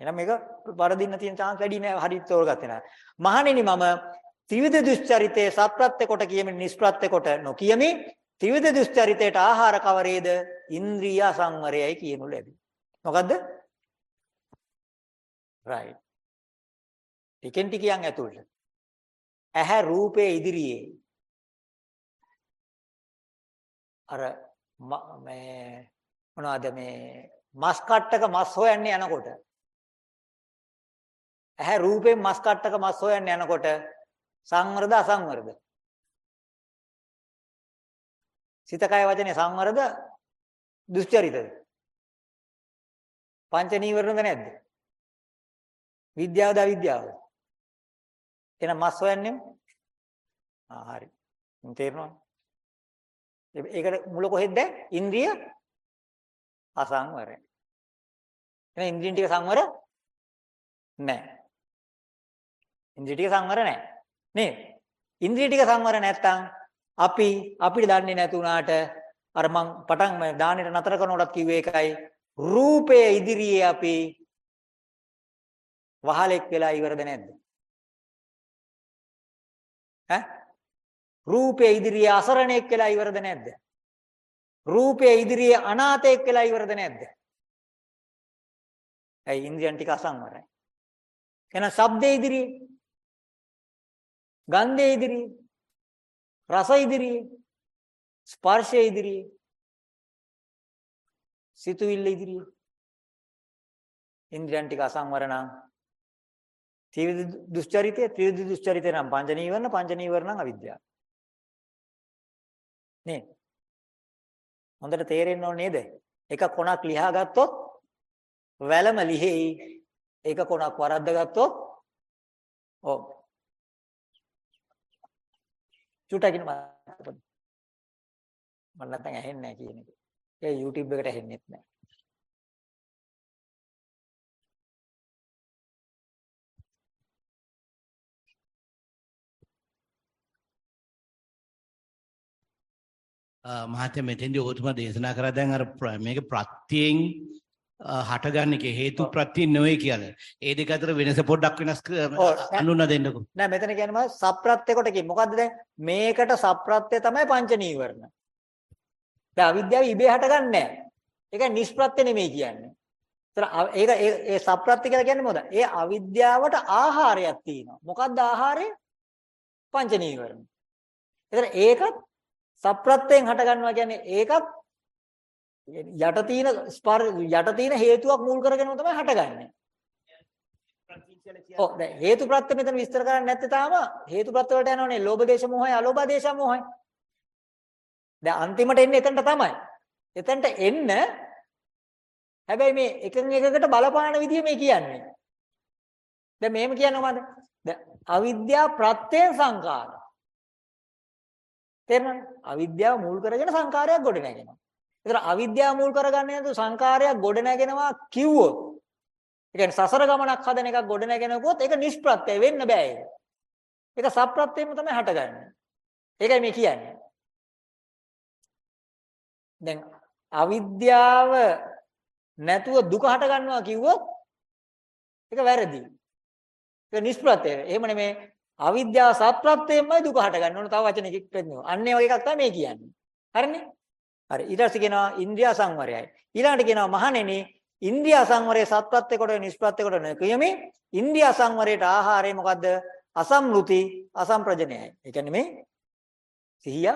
එහෙනම් මේක වරදින්න තියෙන chance වැඩි නෑ හරියට තෝරගත්තේ නෑ. මහණෙනි මම ත්‍රිවිධ දුස්චරිතයේ සත්‍යත්‍ය කොට කියමින් නිෂ්ප්‍රත්‍ය කොට නොකියමි. ත්‍රිවිධ දුස්චරිතයට ආහාර කවරේද? ඉන්ද්‍රිය සංවරයයි කියනු ලැබි. මොකද්ද? right. ටිකෙන් ටිකියන් ඇතුළට. ඇහැ රූපයේ ඉදිරියේ අර මේ මොනවද මේ මස් කට්ටක මස් හොයන්නේ යනකොට ඇහැ රූපයෙන් මස් කට්ටක මස් හොයන්නේ යනකොට සංවරද අසංවරද සිත කය වචනේ සංවරද දුස්චරිතද? පංච නීවරණද නැද්ද? විද්‍යාවද අවිද්‍යාවද? එහෙනම් මස් හොයන්නේ ආ හරි. තේරෙනවද ඒකට මුල කොහෙද ඉන්ද්‍රිය අසංවරයි. එහෙනම් ඉන්ද්‍රියන් ටික සංවර නැහැ ඉන්ද්‍රිය ටික සංවර නැහැ නේද? ඉන්ද්‍රිය ටික සංවර නැත්තම් අපි අපිට දන්නේ නැති වුණාට අර මං පටන් දානෙට නතර කරනකොටත් කිව්වේ ඒකයි. රූපයේ ඉදිරියේ අපි වහලෙක් වෙලා ඉවරද නැද්ද? ඈ? රූපයේ ඉදිරියේ අසරණෙක් වෙලා ඉවරද නැද්ද? රූපයේ ඉදිරියේ අනාථයෙක් වෙලා ඉවරද නැද්ද? ඇයි ඉන්ද්‍රියන් ටික අසංවරයි. එහෙනම් ශබ්දයේ ඉදිරියේ ගන්ධයේ ඉදිරියේ රස ඉදිරියේ ස්පර්ශයේ ඉදිරියේ සිතුවිල්ල ඉදිරියේ ඉන්ද්‍රයන් ටික අසංවර නම් ත්‍රිවිධ දුස්චරිතය ත්‍රිවිධ දුස්චරිතය නම් පංච නීවරණ පංච නීවරණ නම් අවිද්‍යාව නේ හොඳට තේරෙන්න ඕනේ නේද එක කොනක් ලියා ගත්තොත් වැලම ලිහෙයි එක කොනක් වරද්ද ගත්තොත් ඔව් චුට්ටක් කියන මම පොඩි. මම නැත්නම් ඇහෙන්නේ නැහැ කියන එක. ඒ YouTube එකට ඇහෙන්නේත් නැහැ. මහත්මයා මෙතෙන්දී ඔබතුමා දේශනා කරා දැන් අර මේක ප්‍රත්‍යයෙන් හටගන්න එක හේතු ප්‍රත්‍යයෙන් නෙවෙයි කියලා. ඒ දෙක අතර වෙනස පොඩ්ඩක් වෙනස්. අඳුනා දෙන්නකෝ. නෑ මෙතන කියන්නේ? සප්‍රත්‍ය කොට කිය. මොකද්ද දැන්? මේකට සප්‍රත්‍ය තමයි පංච නීවරණ. දැන් අවිද්‍යාව ඉබේ හටගන්නේ නෑ. ඒක නිෂ්ප්‍රත්‍ය නෙමෙයි කියන්නේ. ඒතර ඒක ඒ ඒ සප්‍රත්‍ය කියලා කියන්නේ මොකද? ඒ අවිද්‍යාවට ආහාරයක් තියෙනවා. මොකද්ද ආහාරය? පංච නීවරණ. ඒතර ඒකත් සප්‍රත්‍යයෙන් හටගන්නවා කියන්නේ ඒකත් යට තියෙන ස්පර්ශ යට තියෙන හේතුවක් මුල් කරගෙනම තමයි හටගන්නේ. ඔව් දැන් හේතු ප්‍රත්‍ය මෙතන විස්තර කරන්නේ නැත්තේ තාම හේතු ප්‍රත්‍ය වලට යනවනේ ලෝභ දේශ මොහය අලෝභ දේශ මොහය. දැන් අන්තිමට එන්නේ එතනට තමයි. එතනට එන්න හැබැයි මේ එකෙන් එකකට බලපාන විදිය මේ කියන්නේ. දැන් මේම කියන්නේ මොකද්ද? දැන් අවිද්‍යාව ප්‍රත්‍යයෙන් සංකාර. තේරෙනවද? අවිද්‍යාව මුල් කරගෙන සංකාරයක් ගොඩ නැගෙනවා. ඒතර අවිද්‍යාව මුල් කරගන්නේ නැතුව සංකාරයක් ගොඩ නැගෙනවා කිව්වොත් ඒ කියන්නේ සසර ගමනක් හදන එකක් ගොඩ නැගෙනකොත් ඒක නිෂ්ප්‍රත්‍යය වෙන්න බෑ ඒක. ඒක සප්‍රත්‍යයෙන්ම තමයි හටගන්නේ. ඒකයි මේ කියන්නේ. දැන් අවිද්‍යාව නැතුව දුක හට ගන්නවා කිව්වොත් ඒක වැරදි. ඒක නිෂ්ප්‍රත්‍යය. එහෙම නෙමේ අවිද්‍යාව සත්‍යත්වයෙන්මයි දුක හට ගන්න ඕන. තව වචනයකින් පෙන්නනවා. අන්න ඒ වගේ එකක් තමයි මේ කියන්නේ. හරිනේ? හරි. ඊට පස්සේ කියනවා ඉන්ද්‍රිය සංවරයයි. ඊළඟට කියනවා මහණෙනි ඉන්ද්‍රිය සංවරයේ සත්‍යත්වයේ කොට නිෂ්ප්‍රත්‍ය කොට නෙකියමි. ඉන්ද්‍රිය සංවරයට ආහාරය මොකද්ද? අසම්ෘති අසම්ප්‍රජනයයි. ඒ කියන්නේ මේ සිහිය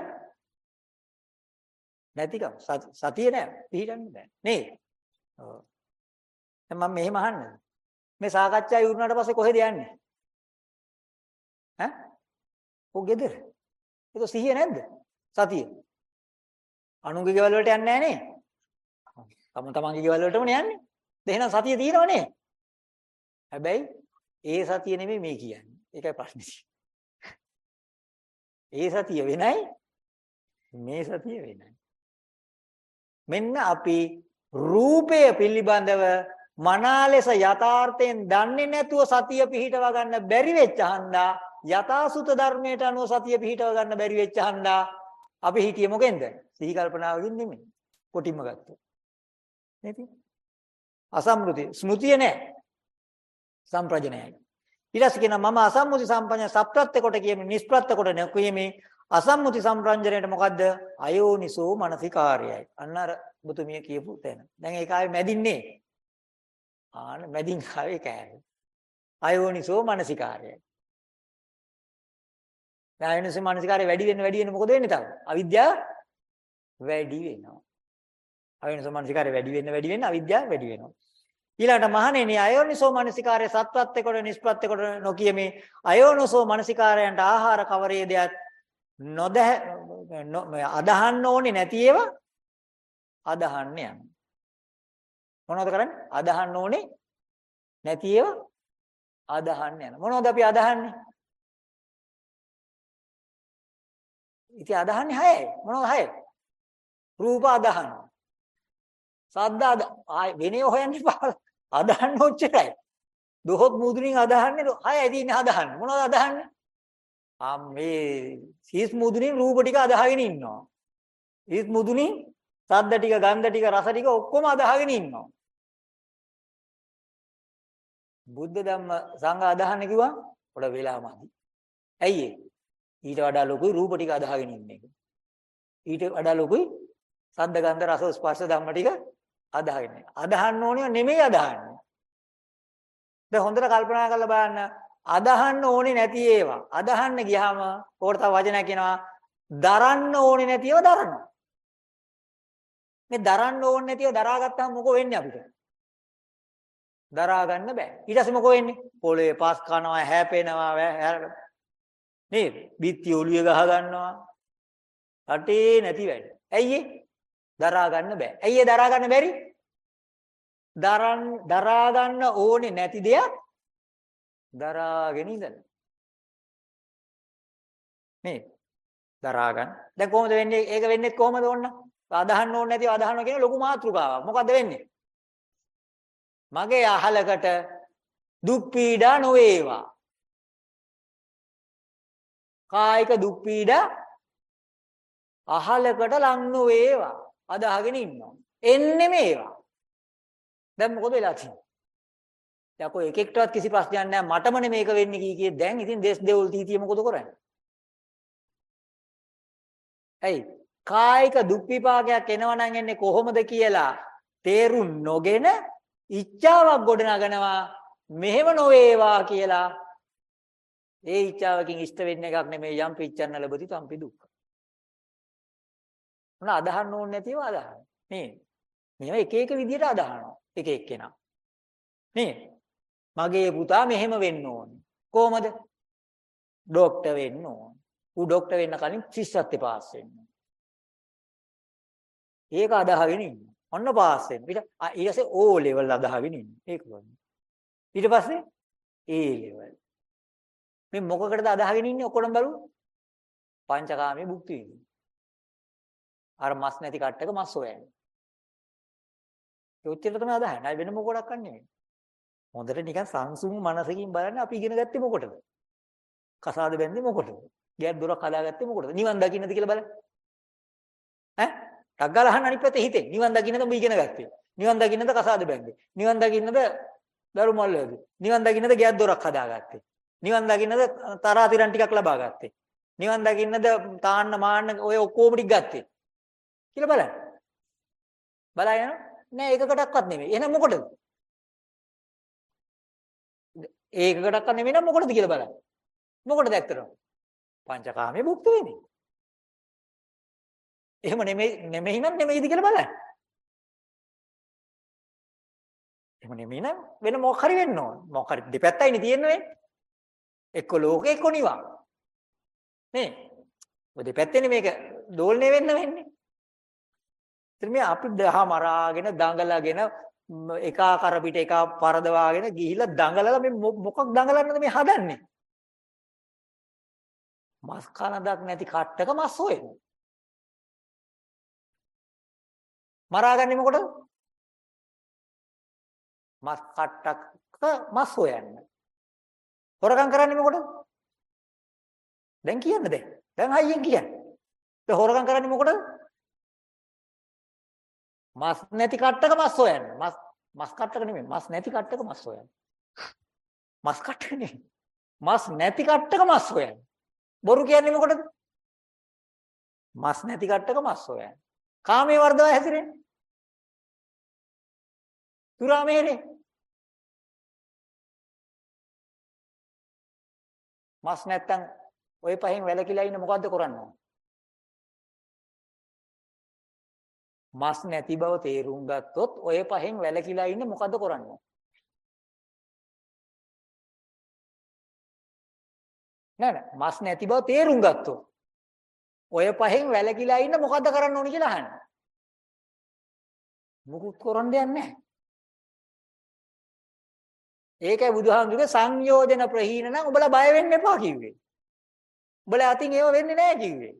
නැතිකම සති- සතිය නෑ පිළිගන්න බෑ නේද? ඔව්. දැන් මම මෙහෙම අහන්නද? මේ සාකච්ඡා ඉවරනාට පස්සේ කොහෙද යන්නේ? ඈ? ඔය ගෙදර. ඒක සිහිය නැද්ද? සතිය. අනුන්ගේ ගෙවල් වලට යන්නේ නැහැ නේ. තම තමන්ගේ ගෙවල් වලටමනේ යන්නේ. එහෙනම් සතිය තියෙනවනේ. හැබැයි ඒ සතිය නෙමෙයි මේ කියන්නේ. ඒකයි ප්‍රශ්නේ. ඒ සතිය වෙනයි මේ සතිය වෙනයි. මෙන්න අපි රූපය පිළිබඳව මනා ලෙස යථාර්ථයෙන් දන්නේ නැතුව සතිය පිහිටව ගන්න බැරි වෙච්ච හන්දා යථාසුත ධර්මයට අනුව සතිය පිහිටව ගන්න බැරි වෙච්ච හන්දා අපි හිතියේ මොකෙන්ද? සිහි කල්පනාවකින් නෙමෙයි. කොටින්ම ගත්තොත්. නේද? අසම්ෘති ස්මෘතිය නෑ. සම්ප්‍රජනයයි. ඊට පස්සේ කියනවා මම අසම්මුති සම්පඤ්ඤ සප්‍රත්‍ය කොට කියමි නිෂ්ප්‍රත්‍ය කොට නොකියමි අසම්මුති සම්ප්‍රංජනයට මොකද්ද අයෝනිසෝ මනසිකාර්යයි අන්න අර බුතුමිය කියපු තැන දැන් ඒක ආවේ මැදින්නේ ආන මැදින් ආවේ කෑවේ අයෝනිසෝ මනසිකාර්යයි දැන් අයෝනිසෝ මනසිකාර්ය වැඩි වෙන්න වැඩි වෙන්න මොකද වෙන්නේ තව? අවිද්‍යාව වැඩි වෙනවා. අයෝනිසෝ මනසිකාර්ය වැඩි වෙන්න වැඩි වෙන්න අවිද්‍යාව වැඩි වෙනවා. ඊළඟට මහණෙනි අයෝනිසෝ මනසිකාරය සත්වත්ත කොට නිෂ්පත්ත කොට නොකියමි අයෝනිසෝ මනසිකාරයන්ට ආහාර කවරේදයක් නොදැහ අදහන්න ඕනේ නැති ඒවා අදහන්න යන මොනවද කරන්නේ? අදහන්න ඕනේ නැති ඒවා අදහන්න යන මොනවද අපි අදහන්නේ? ඉතින් අදහන්නේ හයයි මොනවද හය රූප අදහනවා සද්ද අද ආය වෙනේ හොයන්න එපා අදහන්න ඔච්චරයි. දොහොත් මුදුනින් අදහන්නේ හයයි තියෙන්නේ අදහන්න. මොනවද අදහන්නේ? ආ මේ සීස් මුදුනින් රූප ටික අදහගෙන ඉන්නවා. සීස් මුදුනින් සද්ද ටික, ගන්ධ ටික, රස ටික ඔක්කොම අදහගෙන ඉන්නවා. බුද්ධ ධම්ම සංඝ අදහන්න කිව්වා පොඩ වෙලාමදි. ඇයි ඒ? ඊට වඩා ලොකුයි රූප ටික අදහගෙන ඉන්න එක. ඊට වඩා ලොකුයි සද්ද ගන්ධ රස ස්පර්ශ ධම්ම ටික අදහගෙන. අදහන්න ඕනේ නෙමෙයි අදහන්නේ. දැන් හොඳට කල්පනා කරලා බලන්න අදහන්න ඕනේ නැති ඒවා. අදහන්න ගියාම ඕකට තව වචනයක් කියනවා දරන්න ඕනේ නැතිව දරනවා. මේ දරන්න ඕනේ නැතිව දරාගත්තාම මොකෝ වෙන්නේ අපිට? දරා ගන්න බෑ. ඊට පස්සේ මොකෝ වෙන්නේ? පොළවේ පස් කනවා, හැපෙනවා, නේද? බිත්ති ඔළුවේ ගහ ගන්නවා. රටේ නැති වැඩ. ඇයි ඒ? දරා ගන්න බෑ. ඇයි ඒ දරා ගන්න බැරි? දරන් දරා ගන්න ඕනේ නැති දෙයක් දරාගෙන ඉඳලා. මේ දරා ගන්න. දැන් කොහොමද වෙන්නේ? ඒක වෙන්නේ කොහොමද ඕන්න? අදහන්න ඕනේ නැතිව අදහනවා කියන ලොකු මාතෘකාවක්. මොකද්ද වෙන්නේ? මගේ අහලකට දුක් පීඩා නොවේවා. කායික දුක් පීඩා අහලකට ලං නොවේවා අදහගෙන ඉන්නවා. එන්නේ මේවා. දැන් මොකද වෙලා තියෙන්නේ? යකෝ එක එක්ටවත් කිසි ප්‍රශ්නයක් නැහැ මටමනේ මේක වෙන්නේ කී කී දැන් ඉතින් දේශ දෙවල් තීතිය මොකද කරන්නේ? ඇයි? කායික දුක් විපාකයක් එනවා නම් එන්නේ කොහොමද කියලා තේරුම් නොගෙන ඉච්ඡාවක් ගොඩනගනවා මෙහෙම නොවේවා කියලා ඒ ඉච්ඡාවකින් ඉෂ්ට වෙන්න එකක් නෙමෙයි යම් පිච්ඡන්න ලැබති තම්පි දුක්ඛ. මොන අදහන්න ඕනේ නැතිව අදහන. මේ මේව එක එක විදියට අදහනවා. එක එක්කෙනා. මේ මගේ පුතා මෙහෙම වෙන්න ඕනේ. කොහමද? ડોක්ටර් වෙන්න ඕනේ. ඌ ડોක්ටර් වෙන්න කලින් ශිෂ්‍යත්වේ පාස් වෙන්න. ඒක අදහගෙන ඉන්න. ඔන්න පාස් වෙන්න. ඊට ඊට පස්සේ O level අදහගෙන ඉන්න. ඒක බලන්න. ඊට පස්සේ A level. මේ මොකකටද අදහගෙන ඉන්නේ ඔක්කොම බලමු. පංචකාමයේ භුක්ති විඳින්න. අර මස් නැති කට්ටක මස් හොයන්නේ. ඒ උච්චර තමයි අදහන්නේ. අය වෙන මොකටක් නෙමෙයි. හොඳට නිකන් සංසුන් මනසකින් බලන්න අපි ඉගෙන ගත්තේ මොකටද? කසාද බැන්දේ මොකටද? ගෑත් දොරක් හදාගත්තේ මොකටද? නිවන් දකින්නද කියලා බලන්න. ඈ? ටක් ගාලා අහන්න අනිත් පැත්තේ හිතේ. නිවන් දකින්නද ඔබ ඉගෙන ගත්තේ? නිවන් දකින්නද කසාද බැන්දේ? නිවන් දකින්නද දරු මල් වැදේ? නිවන් දකින්නද ගෑත් දොරක් හදාගත්තේ? නිවන් දකින්නද තරාතිරන් ටිකක් ලබා ගත්තේ? නිවන් දකින්නද තාන්න මාන්න ඔය ඔක්කොම ටික ගත්තේ? කියලා බලන්න. බලයන් නෑ එකකටවත් නෙමෙයි. එහෙනම් මොකටද? ඒකකටවත් නෙමෙයි නම් මොකටද කියලා බලන්න. මොකටද ඇත්තටම? පංචකාමයේ භුක්ති වෙන්නේ. එහෙම නෙමෙයි නෙමෙයි නම් නෙමෙයිද කියලා බලන්න. එහෙම නෙමෙයි නම් වෙන මොකක් හරි වෙන්න ඕන. මොකක් හරි දෙපැත්තයිනේ තියෙන්නේ. එක්ක ලෝකේ එක්ක නිවන්. නේ? ඔය දෙපැත්තේනේ මේක දෝලණය වෙන්න වෙන්නේ. ඉතින් මේ අපි දහම අරාගෙන දඟලගෙන එක කර පිට එක පරදවාගෙන ගිහිල්ලා දඟලලා මේ මොකක් දඟලන්නද මේ හදන්නේ? මස් කනදක් නැති කට්ටක මස් හොයන. මරාගන්නේ මොකටද? මස් කට්ටක මස් හොයන්න. හොරකම් කරන්නේ මොකටද? දැන් කියන්න දැන්. දැන් හයියෙන් කියන්න. ඒ හොරකම් කරන්නේ මොකටද? මස් නැති කට්ටක මස් හොයන්න. මස් මස් කට්ටක නෙමෙයි. මස් නැති කට්ටක මස් හොයන්න. මස් කට්ටක නෙමෙයි. මස් නැති කට්ටක මස් හොයන්න. බොරු කියන්නේ මොකටද? මස් නැති කට්ටක මස් හොයන්න. කාමයේ වර්ධව හැසිරෙන්නේ. තුරාමේනේ. මස් නැත්තම් ওই පහෙන් වැලකිලා ඉන්න මොකද්ද කරන්නේ? මස් නැති බව තේරුම් ගත්තොත් ඔය පහෙන් වැලකිලා ඉන්න මොකද කරන්නේ? නෑ නෑ මස් නැති බව තේරුම් ගත්තොත් ඔය පහෙන් වැලකිලා ඉන්න මොකද කරන්න ඕනි කියලා අහන්න. මුකුත් කරන්න දෙයක් නැහැ. ඒකයි බුදුහාමුදුරේ සංයෝජන ප්‍රහීන නම් ඔබලා බය වෙන්න එපා කිව්වේ. ඔබලා අතින් ඒව වෙන්නේ නැහැ කිව්වේ.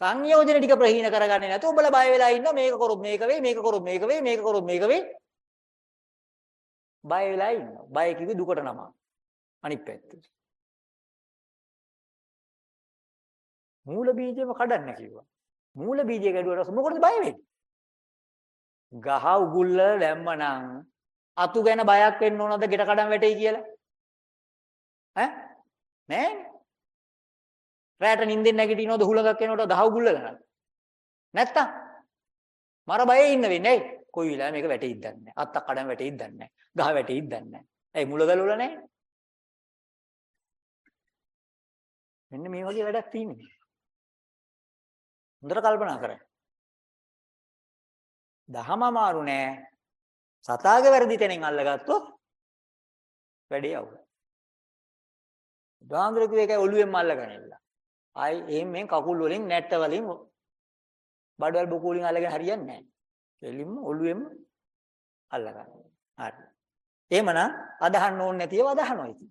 සංයෝජන ටික ප්‍රහීන කරගන්නේ නැතුව ඔබලා බය වෙලා ඉන්න මේක කරොත් මේක වෙයි මේක කරොත් මේක වෙයි මේක කරොත් මේක වෙයි. බය වෙලා ඉන්නවා. බය කිව්වේ දුකට නම අනිත් පැත්ත. මූල බීජෙම කඩන්න කිව්වා. මූල බීජය කැඩුවට මොකටද බය වෙන්නේ? ගහ උගුල්ල දැම්මනම් අතු ගැන බයක් වෙන්න ඕනද ගෙට කඩන් වැටෙයි කියලා ඈ නෑනේ රැට නිින්දෙන් නැගිටිනවද හුලඟක් එනකොට ගහ උගුල්ලලා නැද්ද? නැත්තම් මර බයේ ඉන්න වෙන්නේ ඇයි? කොයි වෙලාවෙ මේක වැටෙයිද දන්නේ නැහැ. අත්තක් කඩන් වැටෙයිද දන්නේ නැහැ. ගහ වැටෙයිද දන්නේ නැහැ. ඇයි මුල ගලවල නැහැ? මෙන්න මේ වගේ වැඩක් තියෙන්නේ. හොඳට කල්පනා කරන්න. දහම අමාරු නෑ. සතාගේ වැරදි තැනින් අල්ලගත්තොත් වැඩේ අවුල. බුදුහාමුදුරුවෝ කිව්ව එකයි ඔළුවෙන්ම අල්ලගෙන ඉන්න. ආයි එහෙම මෙන් කකුල් වලින් නැට්ට වලින් බඩවැල් බොකු වලින් අල්ලගෙන හරියන්නේ නැහැ. කෙලින්ම ඔළුවෙම අල්ලගන්න. හරි. එහෙමනම් අදහන්න ඕනේ නැතිව අදහනවා ඉතින්.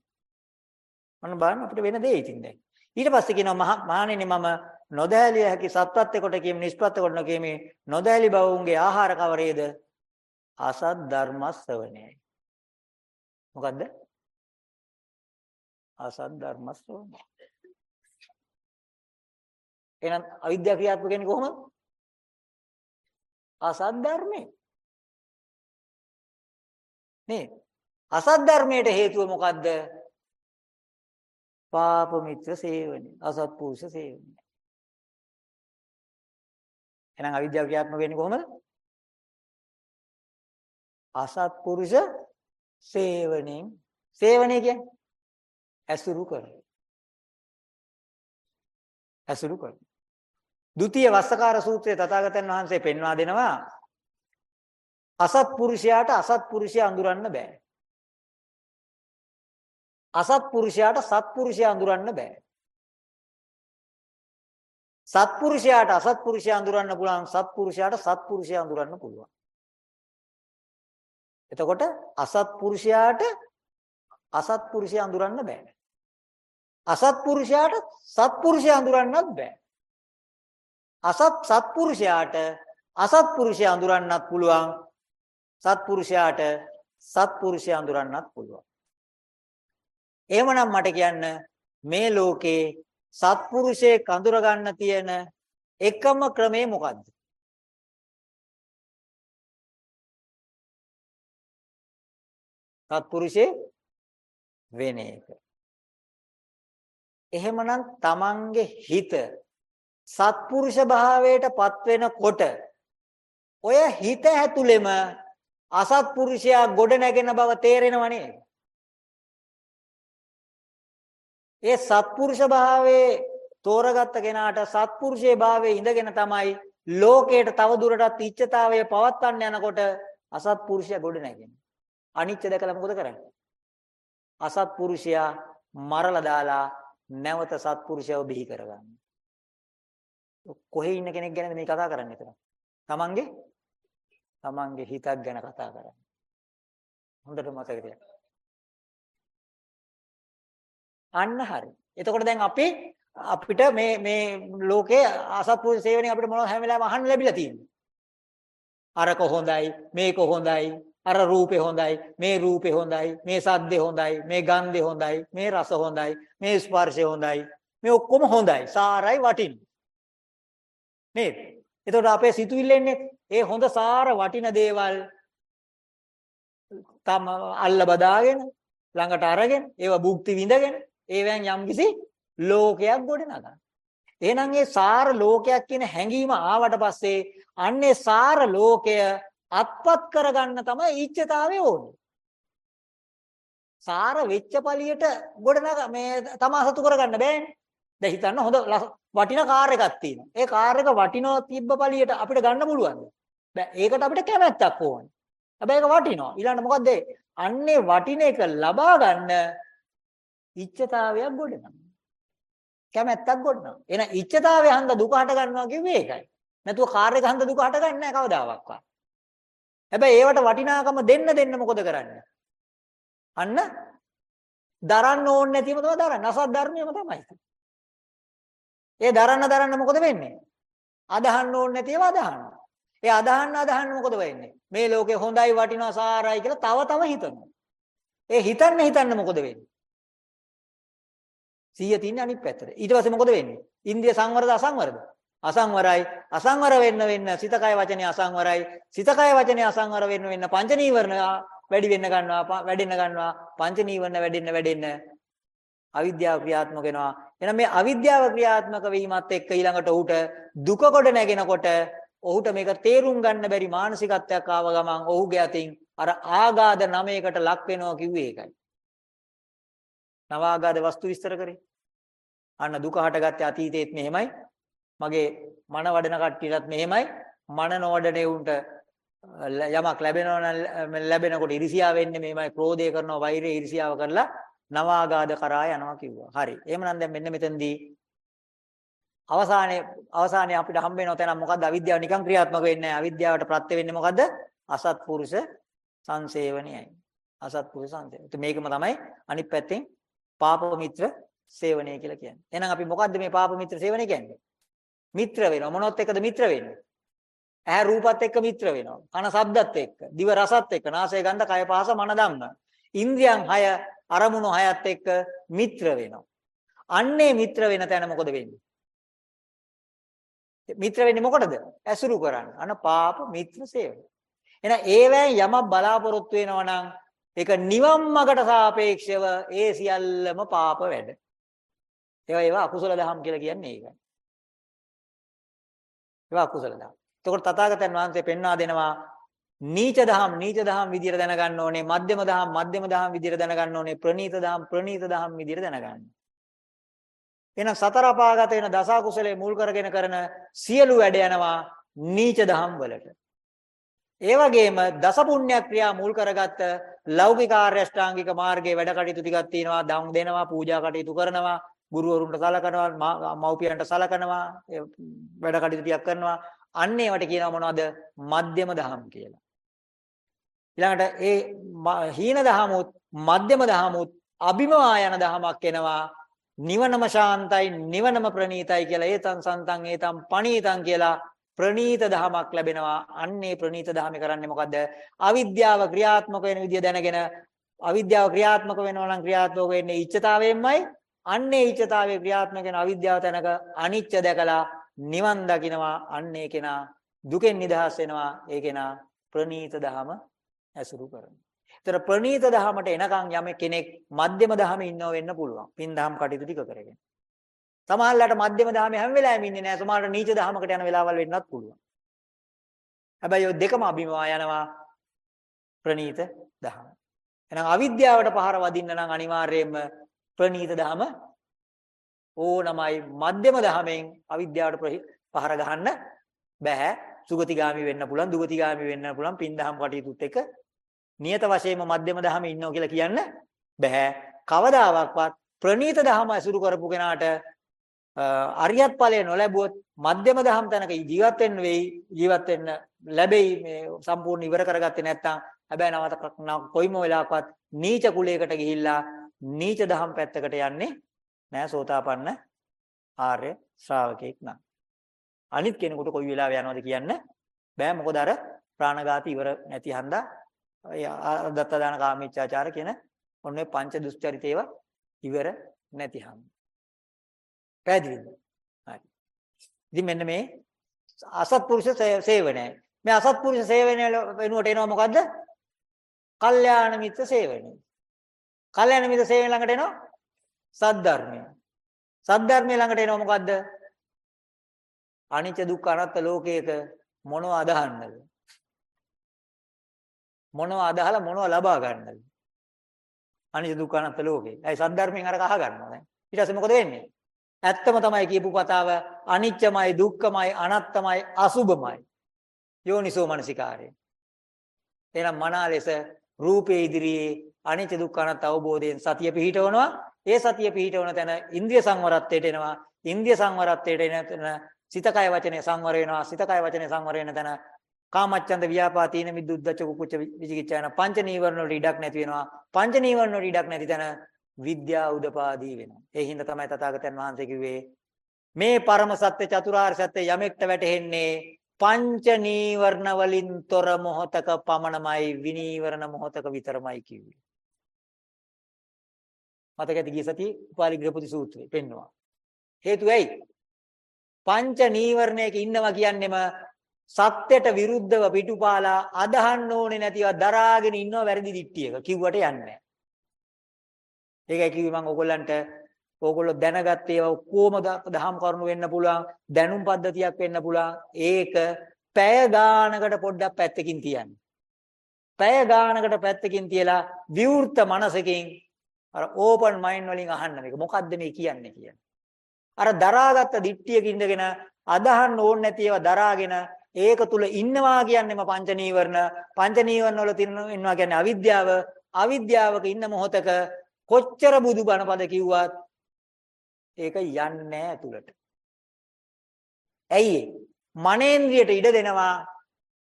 මොන බලන්න අපිට වෙන දේ ඉතින් දැන්. ඊට පස්සේ කියනවා මහණෙනි මම නොදැලිය හැකි සත්‍යත්‍ය කොට කියමි නිෂ්පත්‍ය කොට නොකියමි නොදැලි බවුන්ගේ ආහාර කවරේද? අසත් ධර්ම ශ්‍රවණයයි. මොකද්ද? අසත් ධර්ම ශ්‍රවණය. එහෙනම් අවිද්‍යාව ක්‍රියාත්මක වෙන්නේ කොහොමද? අසත් ධර්මේ. නේ? අසත් ධර්මයට හේතුව මොකද්ද? පාප මිත්‍ර සේවනය. අසත්පුරුෂ සේවනය. එහෙනම් අවිද්‍යාව ක්‍රියාත්මක වෙන්නේ කොහොමද? අසත්පුරුෂ සේවනයෙන් සේවනය කියන්නේ ඇසුරු කරන. ඇසුරු කරන. ဒုတိ ය වස්සකාර සූත්‍රයේ තථාගතයන් වහන්සේ පෙන්වා දෙනවා අසත්පුරුෂයාට අසත්පුරුෂයා අඳුරන්න බෑ. අසත්පුරුෂයාට සත්පුරුෂයා අඳුරන්න බෑ. සත්පුරුෂයාට අසත්පුරුෂයා අඳුරන්න පුළුවන් සත්පුරුෂයාට සත්පුරුෂයා අඳුරන්න පුළුවන්. එතකොට අසත්පුරුෂයාට අසත්පුරුෂයා අඳුරන්න බෑ. අසත්පුරුෂයාට සත්පුරුෂයා අඳුරන්නත් බෑ. අසත් සත්පුරුෂයාට අසත්පුරුෂයා අඳුරන්නත් පුළුවන්. සත්පුරුෂයාට සත්පුරුෂයා අඳුරන්නත් පුළුවන්. එහෙමනම් මට කියන්න මේ ලෝකේ සත්පුරුෂයෙක් අඳුර ගන්න තියෙන එකම ක්‍රමය මොකද්ද? සත්පුරුෂේ වෙන එක. එහෙමනම් තමන්ගේ හිත සත්පුරුෂ භාවයට පත් වෙනකොට ඔය හිත ඇතුළෙම අසත්පුරුෂයා ගොඩ නැගෙන බව තේරෙනව නේද? ඒ සත්පුරුෂ භාවයේ තෝරගත්ත කෙනාට සත්පුරුෂයේ භාවයේ ඉඳගෙන තමයි ලෝකයට තව දුරටත් ඉච්ඡතාවය පවත්වන්න යනකොට අසත්පුරුෂයා ගොඩ නැගෙන්නේ. අනිච්ච දැකලා මොකද කරන්නේ? අසත්පුරුෂයා මරලා දාලා නැවත සත්පුරුෂයව බිහි කරගන්න. කොහේ ඉන්න කෙනෙක් ගැනද මේ කතා කරන්නේ එතන? තමන්ගේ තමන්ගේ හිතක් ගැන කතා කරන්නේ. හොඳට මතක තියාගන්න. අන්න හරි. එතකොට දැන් අපි අපිට මේ මේ ලෝකේ අසත්පුරුෂ සේවනයේ අපිට මොනවද හැම වෙලාවෙම අහන්න ලැබිලා තියෙන්නේ. අරක හොඳයි, මේක හොඳයි, අර රූපේ හොඳයි, මේ රූපේ හොඳයි, මේ සද්දේ හොඳයි, මේ ගන්ධේ හොඳයි, මේ රස හොඳයි, මේ ස්පර්ශේ හොඳයි. මේ ඔක්කොම හොඳයි. සාරයි වටින්. නේද? එතකොට අපේ සිතුවිල්ලෙන්නේ ඒ හොඳ සාර වටින දේවල් තම අල්ල බදාගෙන ළඟට අරගෙන ඒව භුක්ති විඳගෙන ඒවෙන් යම්කිසි ලෝකයක් ගොඩනගන්න. එහෙනම් ඒ සාර ලෝකයක් කියන හැඟීම ආවට පස්සේ අන්නේ සාර ලෝකය අත්පත් කරගන්න තමයි ඊච්ඡතාවය ඕනේ. සාර වෙච්ච පළියට ගොඩනග මේ තමා සතු කරගන්න බෑනේ. දැන් හිතන්න හොඳ වටින කාර් එකක් තියෙනවා. ඒ කාර් එක වටිනවා තිබ්බ පළියට අපිට ගන්න පුළුවන්ද? බෑ. ඒකට අපිට කැමැත්තක් ඕනේ. හැබැයි ඒක වටිනවා. ඊළඟට මොකද අන්නේ වටින එක ලබා ගන්න ඉච්ඡතාවයක් ගොඩනගනවා. කැමැත්තක් ගොඩනගනවා. එහෙනම් ඉච්ඡතාවය හන්ද දුක හට ගන්නවා කිව්වේ ඒකයි. නැතුව කාර් එක හන්ද දුක හට ගන්නෑ නැහැ කවදාවත්. හැබැයි ඒවට වටිනාකම දෙන්න දෙන්න මොකද කරන්නේ? අන්න දරන්න ඕනේ නැතිවම තමයි දරන්නේ. අසත් ධර්මියම තමයි. ඒ දරන්න දරන්න මොකද වෙන්නේ? අදහන්න ඕනේ නැතිව අදහනවා. ඒ අදහන්න අදහන්න මොකද වෙන්නේ? මේ ලෝකේ හොඳයි වටිනවා සාරයි කියලා තව තව හිතනවා. ඒ හිතන්න හිතන්න මොකද වෙන්නේ? සිහිය තින්නේ අනිත් පැත්තට. ඊට පස්සේ මොකද වෙන්නේ? ඉන්ද්‍රිය සංවරද අසංවරද? අසංවරයි. අසංවර වෙන්න වෙන්න සිත කය වචනේ අසංවරයි. සිත කය වචනේ අසංවර වෙන්න වෙන්න පංච නීවරණ වැඩි වෙන්න ගන්නවා, වැඩෙන්න ගන්නවා. පංච නීවරණ වැඩෙන්න වැඩෙන්න අවිද්‍යාව ක්‍රියාත්මක වෙනවා. එහෙනම් මේ අවිද්‍යාව ක්‍රියාත්මක වීමත් එක්ක ඊළඟට ඔහුට දුක කොට නැගෙනකොට ඔහුට මේක තේරුම් ගන්න බැරි මානසිකත්වයක් ආව ගමන් ඔහුගේ අතින් අර ආගාද නමයකට ලක් වෙනවා කිව්වේ ඒකයි. නවාගාද වස්තු විස්තර කරේ. අන්න දුක හටගත්තේ අතීතයේත් මෙහෙමයි. මගේ මන වඩන කට්ටියටත් මෙහෙමයි. මන නොවඩනේ උන්ට යමක් ලැබෙනවා නම් ලැබෙනකොට ඉරිසියාව වෙන්නේ මෙහෙමයි. ක්‍රෝධය කරනවා, වෛරය, ඉරිසියාව කරලා නවාගාද කරා යනවා කිව්වා. හරි. එහෙමනම් දැන් මෙන්න මෙතනදී අවසානයේ අවසානයේ අපිට හම්බ වෙන තැන මොකද්ද? අවිද්‍යාව නිකන් ක්‍රියාත්මක වෙන්නේ නැහැ. අවිද්‍යාවට ප්‍රත්‍ය වෙන්නේ මොකද්ද? අසත්පුරුෂ සංසේවණයයි. අසත්පුරුෂ සංසේවණය. මේකම තමයි අනිත් පැත්තෙන් පාප මිත්‍ර සේවනය කියලා කියන්නේ. එහෙනම් අපි මොකද්ද මේ පාප මිත්‍ර සේවනය කියන්නේ? මිත්‍ර වෙනවා. මොනවත් එක්කද මිත්‍ර වෙන්නේ? ඇහැ රූපත් එක්ක මිත්‍ර වෙනවා. කන ශබ්දත් එක්ක, දිව රසත් එක්ක, නාසය ගන්ධ, කය පහස, මන ධම්ම. ඉන්ද්‍රියන් 6 අරමුණු 6ත් එක්ක මිත්‍ර වෙනවා. අන්නේ මිත්‍ර වෙන තැන මොකද වෙන්නේ? මිත්‍ර වෙන්නේ මොකටද? ඇසුරු කරන්න. අන පාප මිත්‍ර සේවය. එහෙනම් ඒවැන් යමක් බලාපොරොත්තු වෙනවා නම් ඒක නිවන් මාර්ගට සාපේක්ෂව ඒ සියල්ලම පාප වැඩ. ඒවා ඒවා අකුසල දහම් කියලා කියන්නේ ඒකයි. ඒවා අකුසල දහම්. එතකොට තථාගතයන් වහන්සේ පෙන්වා දෙනවා නීච දහම් නීච දහම් විදියට දැනගන්න ඕනේ මධ්‍යම දහම් මධ්‍යම දහම් විදියට දැනගන්න ඕනේ ප්‍රනීත දහම් ප්‍රනීත දහම් විදියට දැනගන්න. එහෙනම් සතර අපාගත වෙන දස කුසලයේ මුල් කරගෙන කරන සියලු වැඩ යනවා නීච දහම් වලට. ඒ වගේම දස පුණ්‍ය ක්‍රියා මුල් කරගත්ත ලෞකික ආර්ය අෂ්ටාංගික මාර්ගයේ වැඩ කටයුතු ටිකක් තියෙනවා දම් දෙනවා පූජා කටයුතු කරනවා ගුරුවරුන්ට සලකනවා මව්පියන්ට සලකනවා වැඩ කටයුතු ටිකක් කරනවා. අන්න ඒවට කියනවා මොනවද? මධ්‍යම දහම් කියලා. ඊළඟට ඒ හීන දහමුත් මධ්‍යම දහමුත් අභිමවා යන දහමක් එනවා. නිවනම ශාන්තයි නිවනම ප්‍රණීතයි කියලා. ඒතං සන්තං ඒතං පණීතං කියලා ප්‍රණීත දහමක් ලැබෙනවා. අන්නේ ප්‍රණීත දහමේ කරන්නේ මොකද්ද? අවිද්‍යාව ක්‍රියාත්මක වෙන විදිය දැනගෙන අවිද්‍යාව ක්‍රියාත්මක වෙනවා නම් ක්‍රියාත්මක වෙන්නේ ඉච්ඡතාවයෙන්මයි. අන්නේ ඊචතාවයේ ක්‍රියාත්මක වෙන අවිද්‍යාව තැනක අනිච්ච දැකලා නිවන් දකිනවා අන්නේ කෙනා දුකෙන් නිදහස් වෙනවා ඒ කෙනා ප්‍රනීත දහම ඇසුරු කරනවා. ඒතර ප්‍රනීත දහමට එනකන් යම කෙනෙක් මධ්‍යම දහමේ ඉන්නව වෙන්න පුළුවන්. පින් දහම් කටයුතු ටික කරගෙන. සමහරලාට මධ්‍යම දහමේ හැම වෙලාවෙම ඉන්නේ නැහැ. සමහරට නීච දහමකට යන වෙලාවල් වෙන්නත් පුළුවන්. හැබැයි ඔය දෙකම අභිමවා යනවා ප්‍රනීත දහම. එහෙනම් අවිද්‍යාවට පහර වදින්න නම් අනිවාර්යයෙන්ම ප්‍රනීත දහම ඕනමයි මධ්‍යම දහමෙන් අවිද්‍යාවට පහර ගහන්න බෑ. සුගතිගාමි වෙන්න පුළුවන් දුගතිගාමි වෙන්න පුළුවන් පින් දහම් කටයුතුත් එක නියත වශයෙන්ම මධ්‍යම දහමේ ඉන්නවා කියලා කියන්න බෑ. කවදාවත් ප්‍රනීත දහම අසුරු කරපු කෙනාට අරියත් ඵලය නොලැබුවොත් මධ්‍යම දහම් තැනක ජීවත් වෙන්න වෙයි ජීවත් වෙන්න ලැබෙයි මේ සම්පූර්ණ ඉවර කරගත්තේ නැත්නම් හැබැයි නවත කොයිම වෙලාවකවත් නීච කුලයකට ගිහිල්ලා නීච දහම් පැත්තකට යන්නේ නෑ සෝතාපන්න ආර්ය ශ්‍රාවකෙක් නම්. අනිත් කෙනෙකුට කොයි වෙලාවෙ යනවද කියන්න බෑ මොකද අර ප්‍රාණඝාතي ඉවර නැති හන්දා දත්ත දාන කාමීච්ඡාචාර කියන ඔන්නේ පංච දුස්චරිතේව ඉවර නැති හන්දා. පැහැදිලිද? හරි. ඉතින් මෙන්න මේ අසත්පුරුෂ සේවනය. මේ අසත්පුරුෂ සේවනය වෙනුවට එනවා මොකද්ද? කල්යාණ මිත්‍ර සේවනය. කල්යනා මිත්‍ර සේවය ළඟට එනවා සද්ධර්මය. සද්ධර්මය ළඟට එනවා මොකද්ද? අනිත්‍ය දුක්ඛ අනාත්ම ලෝකයක මොනව අදහන්නද? මොනව අදහලා මොනව ලබා ගන්නද? අනිත්‍ය දුක්ඛ අනාත්ම ලෝකේ. ඇයි සද්ධර්මයෙන් අර කහ ගන්නවා දැන්. ඊට පස්සේ මොකද වෙන්නේ? ඇත්තම තමයි කියපු කතාව අනිත්‍යමයි දුක්ඛමයි අනාත්තමයි අසුභමයි. යෝනිසෝ මනසිකාරය. එහෙනම් මනා ලෙස රූපේ ඉදිරියේ අනිත්‍ය දුක්ඛ අනාත්ම අවබෝධයෙන් සතිය පිහිටවනවා. ඒ සතිය පිහිටවන තැන ඉන්ද්‍රිය සංවරත්වයට එනවා. ඉන්ද්‍රිය සංවරත්වයට එන තැන සිත කය වචනේ සංවර වෙනවා. සිත කය වචනේ සංවර වෙන තැන කාමච්ඡන්ද ව්‍යාපා තීන මිද්දුද්දච්ච කුකුච්ච විචිකිච්ඡාන පංච නීවරණ වලට ඉඩක් නැති වෙනවා. පංච නීවරණ වලට ඉඩක් නැති තැන විද්‍යා උදපාදී වෙනවා. ඒ හින්දා තමයි තථාගතයන් වහන්සේ කිව්වේ මේ පරම සත්‍ය චතුරාර්ය සත්‍ය යමෙක්ට වැටහෙන්නේ පංච නීවරණ වලින් තොර මොහතක පමණමයි විනීවරණ මොහතක විතරමයි කිව්වේ. මතක ඇති ගිය සතියේ උපාලි ග්‍රහපති සූත්‍රය පෙන්නවා. හේතුව ඇයි? පංච නීවරණයක ඉන්නවා කියන්නේම සත්‍යයට විරුද්ධව පිටුපාලා අදහන්න ඕනේ නැතිව දරාගෙන ඉන්නව වැරදි දිට්ටියක කිව්වට යන්නේ නැහැ. ඒකයි කිව්වේ මම ඕගොල්ලන්ට ඕගොල්ලෝ දැනගත්ත ඒවා ඔක්කොම දහම් කරුණු වෙන්න පුළුවන් දැනුම් පද්ධතියක් වෙන්න පුළුවන් ඒක පැය ගානකට පොඩ්ඩක් පැත්තකින් තියන්න. පැය ගානකට පැත්තකින් තියලා විවෘත මනසකින් අර ඕපන් මයින්ඩ් වලින් අහන්න මේක මොකද්ද මේ කියන්නේ කියන්නේ. අර දරාගත්ත දිට්ඨියක ඉඳගෙන අදහන්න ඕනේ නැති ඒවා දරාගෙන ඒක තුල ඉන්නවා කියන්නේම පංච නීවරණ පංච නීවරණ වල ඉන්නවා කියන්නේ අවිද්‍යාව අවිද්‍යාවක ඉන්න මොහොතක කොච්චර බුදු බණපද කිව්වත් ඒක යන්නේ නැහැ ඇතුළට. ඇයි මනේන්ද්‍රියට ඉඩ දෙනවා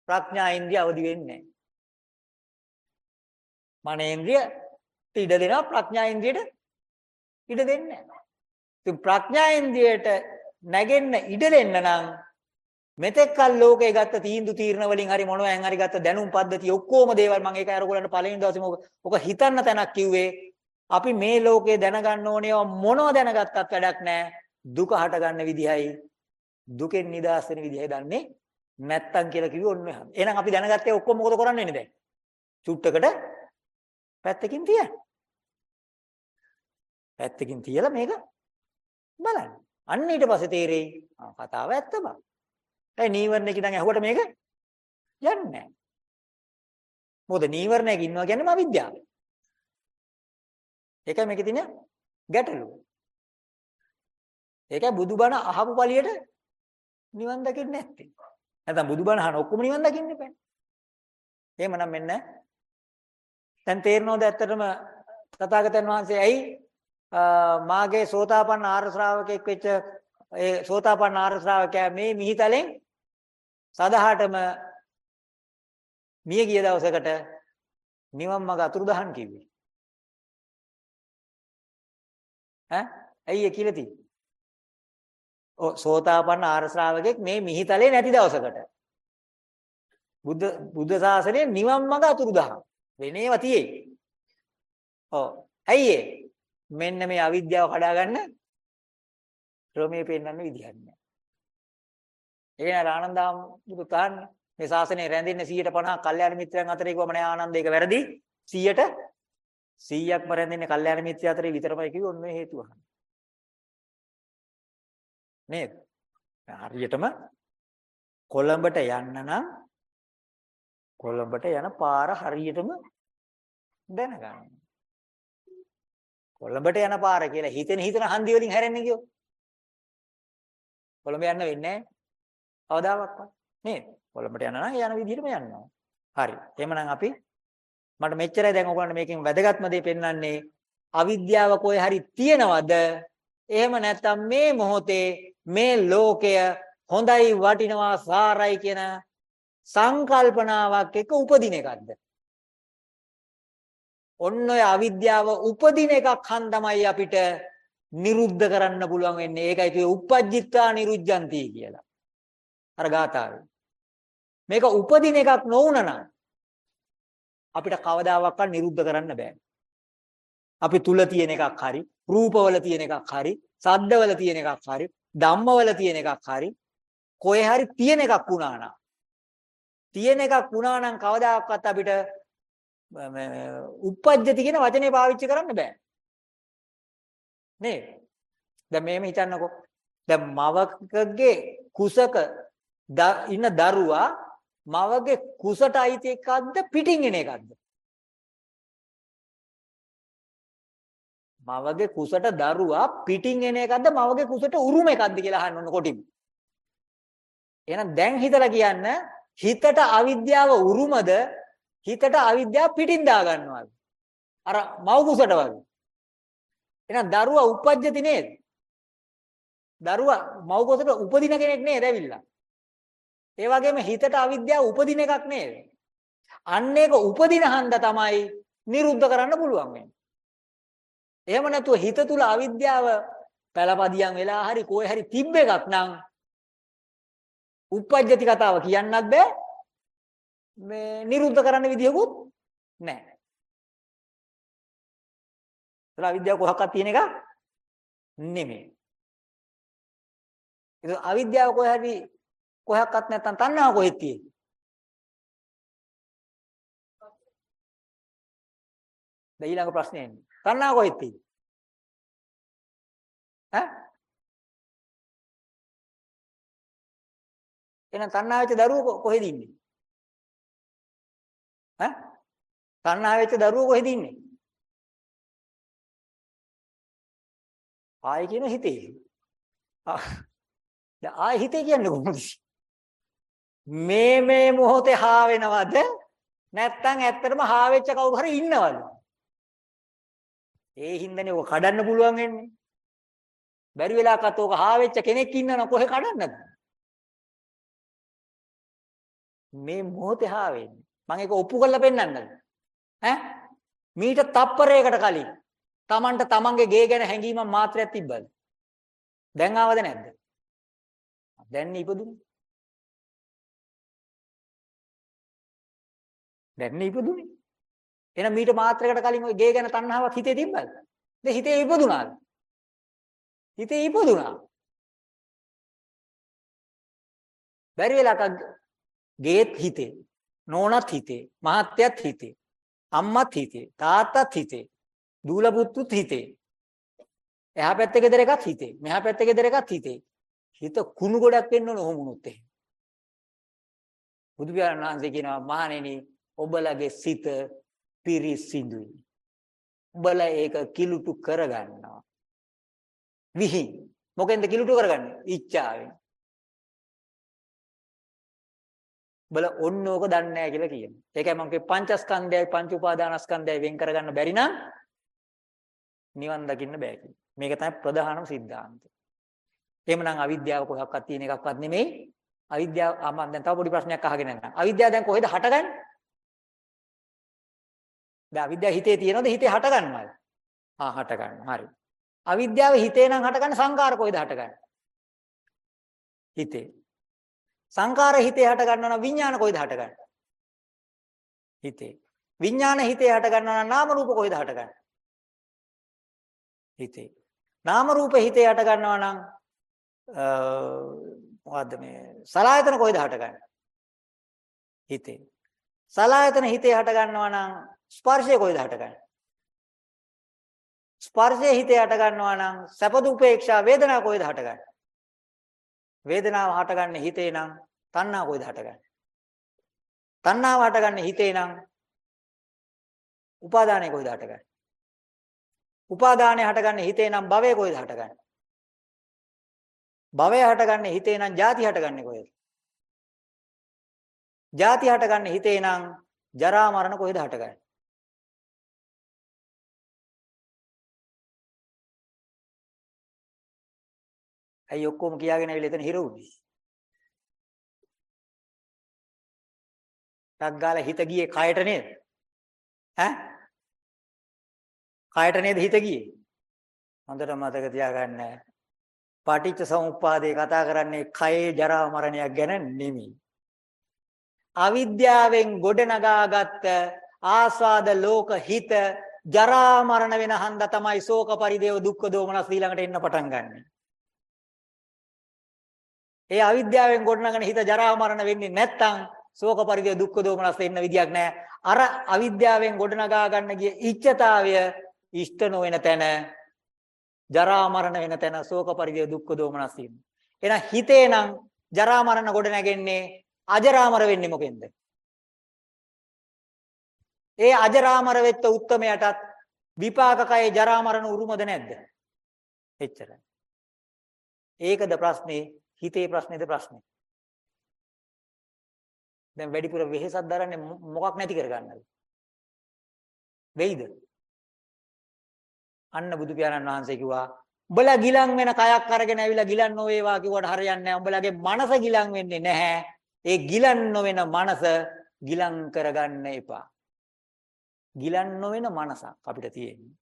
ප්‍රඥා ඉන්ද්‍රිය අවදි වෙන්නේ නැහැ. මනේන්ද්‍රිය ඉඩ දෙනවා ප්‍රඥා ඉන්ද්‍රියට ඉඩ දෙන්නේ නැහැ. ඉතින් ප්‍රඥා ඉන්ද්‍රියට නැගෙන්න ඉඩ දෙන්න නම් මෙතෙක්කල් ලෝකේ ගත්ත තීන්දුව තීරණ වලින් හරි මොනවාෙන් හරි ගත්ත දැනුම් පද්ධතිය ඔක්කොම දේවල් මම ඒකයි අර ඔයගොල්ලන්ට පළවෙනි දවසේම ඔක හිතන්න තැනක් කිව්වේ අපි මේ ලෝකේ දැනගන්න ඕනේ මොනව දැනගත්තත් වැඩක් නැහැ දුක හටගන්න විදිහයි දුකෙන් නිදහස් වෙන විදිහයි දන්නේ නැත්තම් කියලා කිව්වේ ඔන්න එහෙනම්. එහෙනම් අපි දැනගත්තේ ඔක්කොම මොකද කරන්න වෙන්නේ දැන්? චුට්ටකට පැත්තකින් තියන්න. පැත්තකින් තියලා මේක බලන්න. අන්න ඊට පස්සේ තේරෙයි ආ කතාව ඇත්ත බං. ඒ නීවරණේ කිනම් ඇහුවට මේක යන්නේ නැහැ. මොකද නීවරණයක ඉන්නවා කියන්නේම අවිද්‍යාව. ඒකයි මේකේ තියෙන ගැටලුව. ඒකයි බුදුබණ අහපු පළියට නිවන් දකින්නේ නැත්තේ. නැත්නම් බුදුබණ අහන ඔක්කොම නිවන් දකින්න බෑ. එහෙමනම් මෙන්න දැන් තේරෙනවද ඇත්තටම තථාගතයන් වහන්සේ ඇයි මාගේ සෝතාපන්න ආර්ය ශ්‍රාවකෙක් වෙච්ච ඒ සෝතාපන්න ආර්ය ශ්‍රාවකයා මේ මිහිතලෙන් සදහටම මිය ගිය දවසකට නිවන් මඟ අතුරුදහන් කිව්වේ. ඈ ඇයි ඒ කියලා තියෙන්නේ? ඔව් සෝතාපන්න ආර්ය ශ්‍රාවකෙක් මේ මිහිතලේ නැති දවසකට බුද්ධ බුද්ධ ශාසනයේ නිවන් මඟ අතුරුදහන් වෙනේව තියෙයි. ඔව් ඇයි ඒ? මෙන්න මේ අවිද්‍යාව කඩාගන්න ක්‍රමයේ පෙන්වන්න විදිහක් නැහැ. ඒ කියන ආනන්දාම් බුදු තාන්නේ මේ ශාසනය රැඳෙන්නේ 150ක් කල්යාණ මිත්‍රයන් අතරේ කිව්වම නෑ ආනන්ද ඒක වැරදි 100ට 100ක්ම රැඳෙන්නේ කල්යාණ මිත්‍රය අතරේ විතරමයි කිව්ව ඔන්න ඔය හේතුව. නේද? හරියටම කොළඹට යන්න නම් කොළඹට යන පාර හරියටම දැනගන්න. කොළඹට යන පාර කියලා හිතෙන හිතන හන්දි වලින් හැරෙන්නේ කියෝ. කොළඹ යන්න වෙන්නේ නැහැ. කවදාවත් නේද? කොළඹට යනවා නම් යන විදිහටම යනවා. හරි. එහෙමනම් අපි මට මෙච්චරයි දැන් ඔයගොල්ලන්ට මේකෙන් වැදගත්ම දේ පෙන්වන්නේ අවිද්‍යාව කොහේ හරි තියනවද? එහෙම නැත්නම් මේ මොහොතේ මේ ලෝකය හොඳයි වටිනවා සාරයි කියන සංකල්පනාවක් එක උපදින එකක්ද? ඔන්න ඔය අවිද්‍යාව උපදින එකක් හන්දමයි අපිට නිරුද්ධ කරන්න පුළුවන් වෙන්නේ. ඒකයි කියේ uppajjitta niruddhanti කියලා. අර ගාථාවේ. මේක උපදින එකක් නොවුනනම් අපිට කවදාවත් නිරුද්ධ කරන්න බෑ. අපි තුල තියෙන එකක් හරි, රූපවල තියෙන එකක් හරි, සද්දවල තියෙන එකක් හරි, ධම්මවල තියෙන එකක් හරි, කොහේ හරි තියෙන එකක් වුණා නම් තියෙන එකක් වුණා නම් කවදාකවත් අපිට උප්පජ්ජති කියන වචනේ පාවිච්චි කරන්න බෑ. නේද? දැන් මේම හිතන්නකෝ. දැන් මවකගේ කුසක ඉන්න දරුවා මවගේ කුසට අයිති එකක්ද පිටින් එන එකක්ද? මවගේ කුසට දරුවා පිටින් එන එකක්ද මවගේ කුසට උරුම එකක්ද කියලා අහන්න ඕන කොටින්. එහෙනම් දැන් හිතලා කියන්න හිතට අවිද්‍යාව උරුමද හිතට අවිද්‍යාව පිටින් දා ගන්නවාද? අර මව කුසට වගේ. එහෙනම් දරුවා උපජ්ජති නේද? දරුවා මව කුසට උපදින කෙනෙක් නේද ඇවිල්ලා? ඒ වගේම හිතට අවිද්‍යාව උපදින එකක් නේද? අන්න ඒක උපදින හන්ද තමයි නිරුද්ධ කරන්න පුළුවන් වෙන්නේ. එහෙම නැතුව හිත තුල අවිද්‍යාව පළපදියම් වෙලා හරි කොහේ හරි තිබ්බ එකක් නම් උප්පජ්ජති කතාව කියන්නත් බෑ. මේ නිරුද්ධ කරන්න විදියකුත් නැහැ. ඒලා අවිද්‍යාව කොහක්වත් තියෙන එක නෙමෙයි. ඒක අවිද්‍යාව කොහේ හරි කොහක්වත් නැත්තම් තණ්හාව කොහෙද තියෙන්නේ? දැන් ඊළඟ ප්‍රශ්නේ එන්නේ. තණ්හාව කොහෙද තියෙන්නේ? ඈ? එහෙනම් තණ්හා වෙච්ච දරුවෝ කොහෙද ඉන්නේ? ඈ? තණ්හා වෙච්ච දරුවෝ කොහෙද ඉන්නේ? ආයි කියන හිතේ. දැන් ආයි හිතේ කියන්නේ කොහොමද? මේ මේ මොහොතේ හා වෙනවද නැත්නම් ඇත්තටම හා වෙච්ච කවුරු හරි ඉන්නවද ඒ හින්දානේ ඔක කඩන්න පුළුවන් වෙන්නේ බැරි වෙලාවකට ඔක හා වෙච්ච කෙනෙක් ඉන්නවනම් කොහෙ කඩන්නද මේ මොහොතේ හා වෙන්නේ මම ඒක ඔප්පු කරලා පෙන්නන්නද ඈ මීට තප්පරයකට කලින් Tamanට Tamanගේ ගේ ගැන හැඟීමක් මාත්‍රයක් තිබ්බද දැන් ආවද නැද්ද දැන් ඉපදුනේ දැන් නේ ඉපදුනේ. එහෙනම් මීට මාත්‍රයකට කලින් ওই ගේ ගැන තණ්හාවක් හිතේ තිබ්බද? දැන් හිතේ ඉපදුනාද? හිතේ ඉපදුනා. බැරි වෙලාවක ගේත් හිතේ. නෝනත් හිතේ. මහත්යත් හිතේ. අම්මත් හිතේ. තාත්තත් හිතේ. දූල පුතුත් හිතේ. එහා පැත්තේ ගෙදර එකත් හිතේ. මෙහා පැත්තේ ගෙදර එකත් හිතේ. හිත කුණු ගොඩක් වෙන්න ඕන ඔහොම වුණොත් එහෙම. බුදු පියාණන් වහන්සේ කියනවා මහණෙනි ඔබලගේ සිත පිරිසිදුයි. ඔබලා ඒක කිලුටු කරගන්නවා. විහි. මොකෙන්ද කිලුටු කරගන්නේ? ඉච්ඡාවෙන්. බල ඔන්න ඕක දන්නේ නැහැ කියලා කියනවා. ඒකයි මම කිව්වේ පංචස්කන්ධයයි පංච උපාදානස්කන්ධයයි වෙන් කරගන්න බැරි නම් නිවන් දකින්න බෑ කියලා. මේක තමයි ප්‍රධානම સિદ્ધාන්තය. එහෙමනම් අවිද්‍යාව කොහොක්වත් තියෙන එකක්වත් නෙමෙයි. අවිද්‍යාව ආ මම දැන් තව පොඩි ප්‍රශ්නයක් අහගෙන යනවා. අවිද්‍යාව දැන් කොහෙද හටගන්නේ? දැන් අවිද්‍යාව හිතේ තියෙනවද? හිතේ හටගන්නවද? ආ හටගන්නවා. හරි. අවිද්‍යාව හිතේ නම් හටගන්නේ සංකාර කොහෙද හටගන්නේ? හිතේ. සංකාර හිතේ හට ගන්නවා නම් විඥාන කොයිද හටගන්නේ? හිතේ. විඥාන හිතේ හට ගන්නවා නම් නාම රූප කොයිද හටගන්නේ? හිතේ. නාම රූප හිතේ හට ගන්නවා නම් මොකද්ද මේ සලායතන කොයිද හටගන්නේ? හිතේ. සලායතන හිතේ හට ගන්නවා නම් ස්පර්ශය කොයිද හටගන්නේ? ස්පර්ශය හිතේ හට ගන්නවා නම් සැප දුපේක්ෂා වේදනා කොයිද හටගන්නේ? වේදනාව හටගන්නේ හිතේ නම් තණ්හා කොයිද හටගන්නේ? තණ්හාව හටගන්නේ හිතේ නම් උපාදානය කොයිද හටගන්නේ? උපාදානය හටගන්නේ හිතේ නම් භවය කොයිද හටගන්නේ? භවය හටගන්නේ හිතේ නම් ජාති හටගන්නේ කොයිද? ජාති හටගන්නේ හිතේ නම් ජරා මරණ කොයිද හටගන්නේ? ඇයි ඔක්කොම කියාගෙන ඇවිල්ලා එතන හිර වුනේ? ටක් ගාලා හිත ගියේ කයට නේද? ඈ? කයට නේද හිත ගියේ? හොඳට මතක තියාගන්න. පටිච්ච සමුප්පාදේ කතා කරන්නේ කයේ ජරා මරණයක් ගැන නෙමෙයි. අවිද්‍යාවෙන් ගොඩනගාගත්ත ආස්වාද ලෝක හිත ජරා මරණ වෙන හන්ද තමයි ශෝක පරිදේව දුක්ඛ දෝමනස් ඊළඟට එන්න පටන් ගන්නෙ. ඒ අවිද්‍යාවෙන් ගොඩනගන හිත ජරා මරණ වෙන්නේ නැත්තම් ශෝක පරිදේව දුක්ඛ දෝමනස් එන්න විදියක් නැහැ. අර අවිද්‍යාවෙන් ගොඩනගා ගන්න ගිය ඉච්ඡතාවය ඉෂ්ට නොවන තැන ජරා මරණ වෙන තැන ශෝක පරිදේව දුක්ඛ දෝමනස් ඉන්න. එහෙනම් හිතේ නම් ජරා මරණ ගොඩ නැගෙන්නේ අජරාමර වෙන්නේ මොකෙන්ද? ඒ අජරාමර වෙච්ච උත්මයටත් විපාකකයේ ජරා මරණ උරුමද නැද්ද? එච්චරයි. ඒකද ප්‍රශ්නේ හිතේ ප්‍රශ්නේද ප්‍රශ්නේ? දැන් වැඩිපුර වෙහෙසක් දරන්නේ මොකක් නැති කරගන්නද? වෙයිද? අන්න බුදු පියාණන් වහන්සේ කිව්වා උඹලා ගිලන් වෙන කයක් අරගෙන ඇවිල්ලා ගිලන් නොවේවා කිව්වට හරියන්නේ නැහැ. උඹලගේ මනස ගිලන් වෙන්නේ නැහැ. ඒ ගිලන් නොවන මනස ගිලන් කරගන්න එපා. ගිලන් නොවන මනසක් අපිට තියෙන්නේ.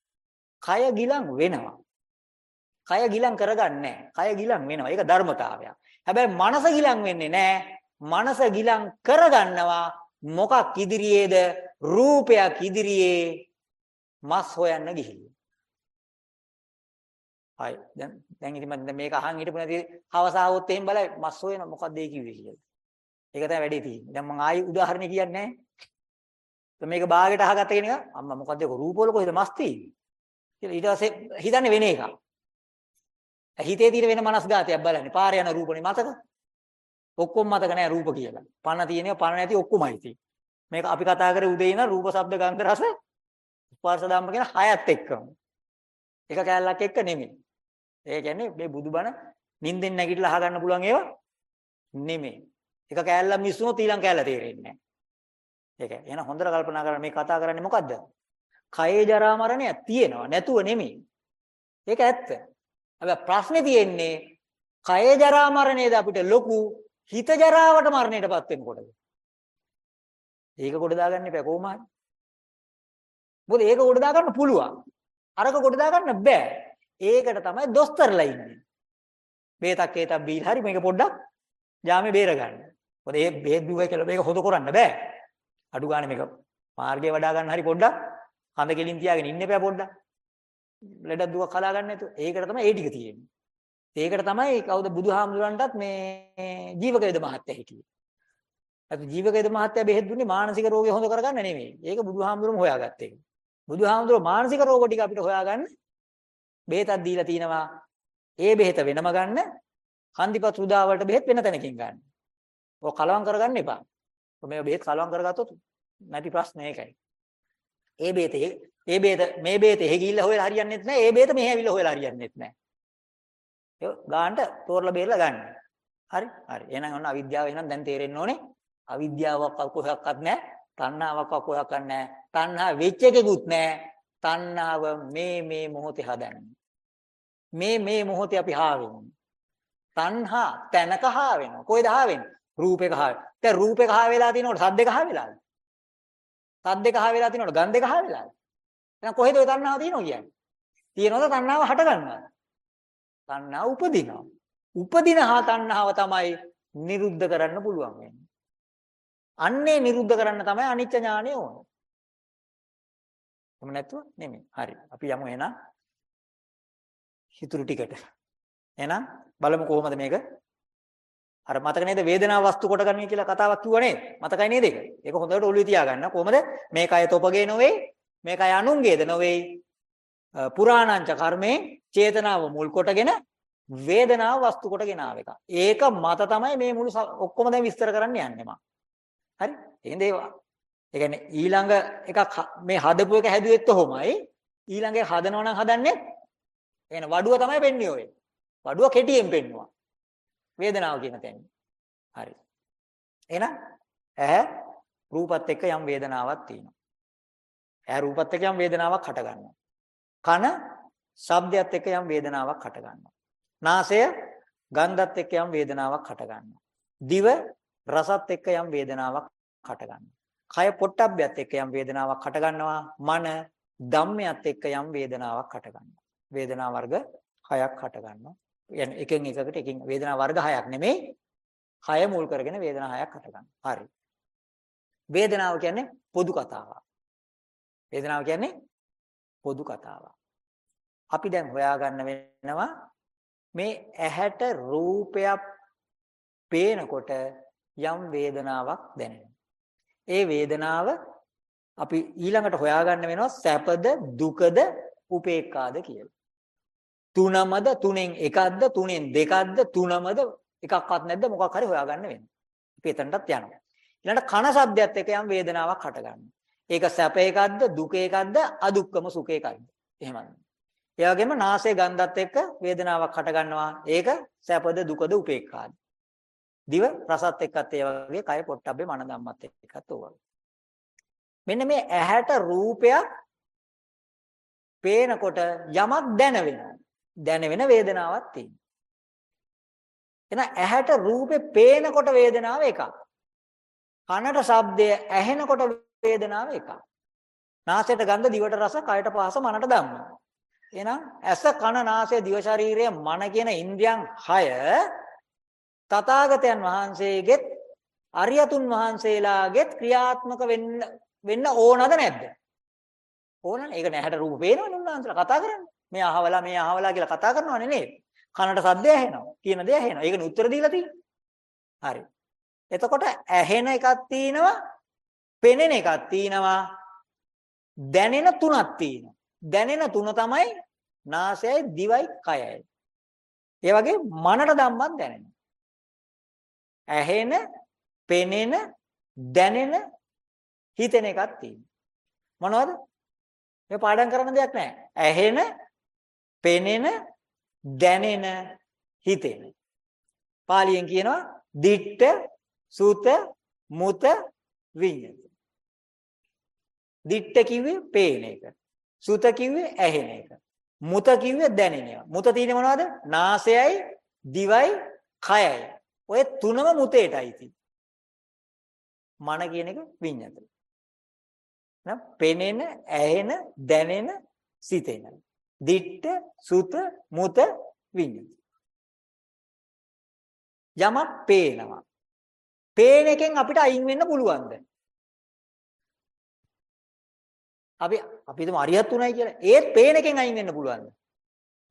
කය ගිලන් වෙනවා. කය ගිලන් කරගන්නේ කය ගිලන් වෙනවා. ඒක ධර්මතාවයක්. හැබැයි මනස ගිලන් වෙන්නේ නැහැ. මනස ගිලන් කරගන්නවා මොකක් ඉදිරියේද? රූපයක් ඉදිරියේ මස් හොයන්න ගිහිල්ලා. හයි දැන් දැන් ඉතින් මම මේක අහන් හිටපු නැති හවස ආවොත් එහෙම බලයි මස් හොයන මොකක්ද ඒ කිව්වේ කියලා. ඒක තමයි වැඩේ තියෙන්නේ. දැන් මම ආයි උදාහරණ කියන්නේ නැහැ. මේක බාගෙට අහගත්ත කෙනෙක් අම්මා මොකද්ද ඒක රූපවල කොහෙද මස් තියෙන්නේ? කියලා ඊට පස්සේ හිතන්නේ වෙන එකක්. හිතේ තියෙන වෙන මනස්ගතයක් බලන්නේ. පාර යන රූපනේ මතක? ඔක්කොම මතක නෑ රූප කියලා. පණ තියෙනවා පණ නැති ඔක්කොමයි තියෙන්නේ. මේක අපි කතා කරේ උදේ ඉඳන් රූප, ශබ්ද, ගන්ධ, රස, ස්පර්ශ ධම්ම කියන හයත් එක්කම. එක කැලලක් එක්ක නෙමෙයි. ඒ කියන්නේ මේ බුදුබණ නිින්දෙන් නැගිටලා අහගන්න පුළුවන් ඒවා නෙමෙයි. එක කෑල්ලක් මිස්සුනොත් ඊළඟ කෑල්ල තේරෙන්නේ නැහැ. ඒක. එහෙනම් හොඳට කල්පනා කරලා මේ කතා කරන්නේ මොකද්ද? කයේ ජරා මරණය තියෙනවා නැතුව නෙමෙයි. ඒක ඇත්ත. හැබැයි ප්‍රශ්නේ තියෙන්නේ කයේ ජරා මරණයද අපිට ලොකු හිත ජරාවට මරණයටපත් වෙනකොටද? ඒක කොට දාගන්න එපා කොහොම හරි. මොකද ඒක කොට දාගන්න පුළුවන්. අරක කොට දාගන්න බෑ. ඒකට තමයි දොස්තරලා ඉන්නේ. බේතක් ඒතක් බීලා හරි මේක පොඩ්ඩක් ජාමේ බේර ගන්න. මොකද මේ බේත් බිව්වයි කියලා මේක හොද කරන්න බෑ. අඩු ගානේ මේක මාර්ගය වඩා ගන්න හරි පොඩ්ඩක් හඳ කෙලින් තියාගෙන ඉන්න එපා පොඩ්ඩක්. ලෙඩ දුක කලා ගන්න නැතුව. ඒකට තමයි ඒ ටික තියෙන්නේ. ඒකට තමයි කවුද බුදුහාමුදුරන්ටත් මේ ජීවක වේද මහත්තයා හිටියේ. අපි ජීවක වේද මහත්තයා බෙහෙත් දුන්නේ මානසික රෝගය හොඳ කරගන්න නෙමෙයි. ඒක බුදුහාමුදුරම හොයාගත්ත එක. බුදුහාමුදුරුවෝ මානසික රෝග ටික අපිට හොයාගන්න බෙහෙතක් දීලා තිනවා. ඒ බෙහෙත වෙනම ගන්න. හන්දිපත් සුදා වලට බෙහෙත් වෙන තැනකින් ගන්න. ඔය කලවම් කරගන්න එපා. මේ බෙහෙත් කලවම් කරගත්තොත් නැති ප්‍රශ්නේ ඒකයි. ඒ බෙහෙත ඒ බෙහෙත මේ බෙහෙත එහෙ ගිහිල්ලා හොයලා හරියන්නේත් නැහැ. ඒ බෙහෙත මෙහෙ ඇවිල්ලා හොයලා හරියන්නේත් නැහැ. ඒ ගානට තෝරලා බේරලා ගන්න. හරි? හරි. එහෙනම් ඔන්න අවිද්‍යාව එහෙනම් දැන් තේරෙන්න ඕනේ. අවිද්‍යාවක් කොහොක්වත් නැහැ. තණ්හාවක් කොහොක්වත් නැහැ. තණ්හා වෙච්ච එකකුත් නැහැ. තණ්හාව මේ මේ මොහොතේ හදන්නේ. මේ මේ මොහොතේ අපි හා වෙන්නේ. තණ්හා තැනක හා වෙනවා. කොයිද හා වෙන්නේ? රූපේක හා. දැන් රූපේක හා වෙලා තිනකොට සද්දේක හා වෙලාද? සද්දේක හා වෙලා තිනකොට ගන්ධේක හා වෙලාද? එහෙනම් කොහෙද ඔය තණ්හාව තියෙනව කියන්නේ? තියෙනවද තණ්හාව හට ගන්නවද? තණ්හාව උපදිනවා. උපදින හා තණ්හාව තමයි නිරුද්ධ කරන්න පුළුවන් වෙන්නේ. අන්නේ නිරුද්ධ කරන්න තමයි අනිත්‍ය ඥානය ඕනේ. එහෙම නැතුව නෙමෙයි. හරි. අපි යමු එහෙනම් හිතුරු ටිකට. එහෙනම් බලමු කොහොමද මේක අර මතක නේද වේදනාව වස්තු කොට ගන්න කියලා කතාවක් කිව්වා නේද? මතකයි නේද ඒක? ඒක හොඳට ඔළුවේ තියාගන්න. කොහොමද? මේකය තොපගේ නොවේ, මේකය අනුන්ගේද නොවේ. පුරාණංච කර්මේ චේතනාව මුල් කොටගෙන වේදනාව වස්තු කොටගෙන ආව එක. ඒක මත තමයි මේ මුළු ඔක්කොම දැන් විස්තර කරන්න යන්නේ මම. හරි? එහෙනම් ඒවා. ඒ කියන්නේ ඊළඟ එකක් මේ හදපු එක හැදුවෙත් කොහොමයි? ඊළඟ එක හදනවා නම් හදන්නේ එහෙනම් වඩුව තමයි පෙන්න්නේ ඔය. වඩුව කෙටියෙන් පෙන්නවා. වේදනාව කියන තැනින්. හරි. එහෙනම් ඇහැ රූපත් එක්ක යම් වේදනාවක් තියෙනවා. ඇහැ රූපත් එක්ක යම් වේදනාවක් හට ගන්නවා. කන ශබ්දයත් එක්ක යම් වේදනාවක් හට ගන්නවා. නාසය ගන්ධත් එක්ක යම් වේදනාවක් හට ගන්නවා. දිව රසත් එක්ක යම් වේදනාවක් හට ගන්නවා. කය පොට්ටබ්බයත් එක්ක යම් වේදනාවක් හට ගන්නවා. මන ධම්මයත් එක්ක යම් වේදනාවක් හට ගන්නවා. වේදනා වර්ග හයක් හට ගන්නවා. එකෙන් එකකට එකින් වේදනා වර්ග හයක් නෙමෙයි. කය මුල් කරගෙන වේදනා හයක් හට ගන්නවා. හරි. වේදනාව කියන්නේ පොදු කතාවක්. වේදනාව කියන්නේ පොදු කතාවක්. අපි දැන් හොයාගන්න වෙනවා මේ ඇහැට රූපයක් පේනකොට යම් වේදනාවක් දැනෙනවා. ඒ වේදනාව අපි ඊළඟට හොයාගන්න වෙනවා සැපද දුකද උපේක්ඛාද කියලා. තුනමද තුනෙන් එකක්ද තුනෙන් දෙකක්ද තුනමද එකක්වත් නැද්ද මොකක් හරි හොයාගන්න වෙනවා. අපි එතනටත් යනවා. ඊළඟට කන ශබ්දයත් එක්ක යම් වේදනාවක් හටගන්නවා. ඒක සැප එකක්ද දුක එකක්ද අදුක්කම සුඛ එකක්ද? එහෙමයි. ඒ වගේම නාසයේ ගන්ධත් එක්ක වේදනාවක් හට ගන්නවා. ඒක සැපද දුකද උපේක්ඛාද. දිව රසත් එක්කත් ඒ වගේ කය පොට්ටබ්බේ මන ධම්මත් එක්කත් ඕවා. මෙන්න මේ ඇහැට රූපයක් පේනකොට යමක් දැන වෙනවා. දැන වෙන වේදනාවක් තියෙනවා. එහෙනම් ඇහැට රූපේ පේනකොට වේදනාව එකක්. කනට ශබ්දය ඇහෙනකොට වේදනාව එකක්. නාසයට ගන්ධ දිවට රස කයට පහස මනට ධම්ම. එහෙනම් ඇස කන නාසය දිව ශරීරය මන කියන ඉන්ද්‍රියන් 6 තථාගතයන් වහන්සේගෙත් අරියතුන් වහන්සේලාගෙත් ක්‍රියාත්මක වෙන්න වෙන්න ඕනද නැද්ද? ඕනනේ. ඒක නැහැට රූප පේනවනේ උන්වහන්සේලා කතා කරන්නේ. මේ අහවලා මේ අහවලා කියලා කතා කරනවනේ නේද? කනට සද්දය ඇහෙනවා. කියන දේ ඇහෙනවා. ඒකනේ උත්තර දීලා තියෙන්නේ. හරි. එතකොට ඇහෙන එකක් තියෙනවා, පෙනෙන එකක් තියෙනවා, දැනෙන තුනක් තියෙනවා. දැනෙන තුන තමයි නාසයයි දිවයි කයයි. ඒ වගේ මනට ධම්මක් දැනෙනවා. ඇහෙන, පෙනෙන, දැනෙන, හිතෙන එකක් තියෙනවා. මොනවද? මේ පාඩම් කරන දෙයක් නැහැ. ඇහෙන, පෙනෙන, දැනෙන, හිතෙන. පාලියෙන් කියනවා දිට්ඨ, සුත, මුත, විඤ්ඤාත. දිට්ඨ කිව්වේ පේන එක. සුත කිව්වේ ඇහෙන එක. මුත කිව්වේ දැනෙන එක. මුත තියෙන්නේ මොනවද? නාසයයි, දිවයි, කයයි. ඔය තුනම මුතේටයි තියෙන්නේ. මන කියන එක විඤ්ඤාත. නම් පෙනෙන, ඇහෙන, දැනෙන, සිතෙන. දිට්ඨ, සුත, මුත, විඤ්ඤාත. යමක් පේනවා. පේන එකෙන් අපිට අයින් වෙන්න පුළුවන්ද? අපි අපි හිතමු අරියත් උනායි කියලා. ඒත් පේන එකෙන් අයින් වෙන්න පුළුවන්ද?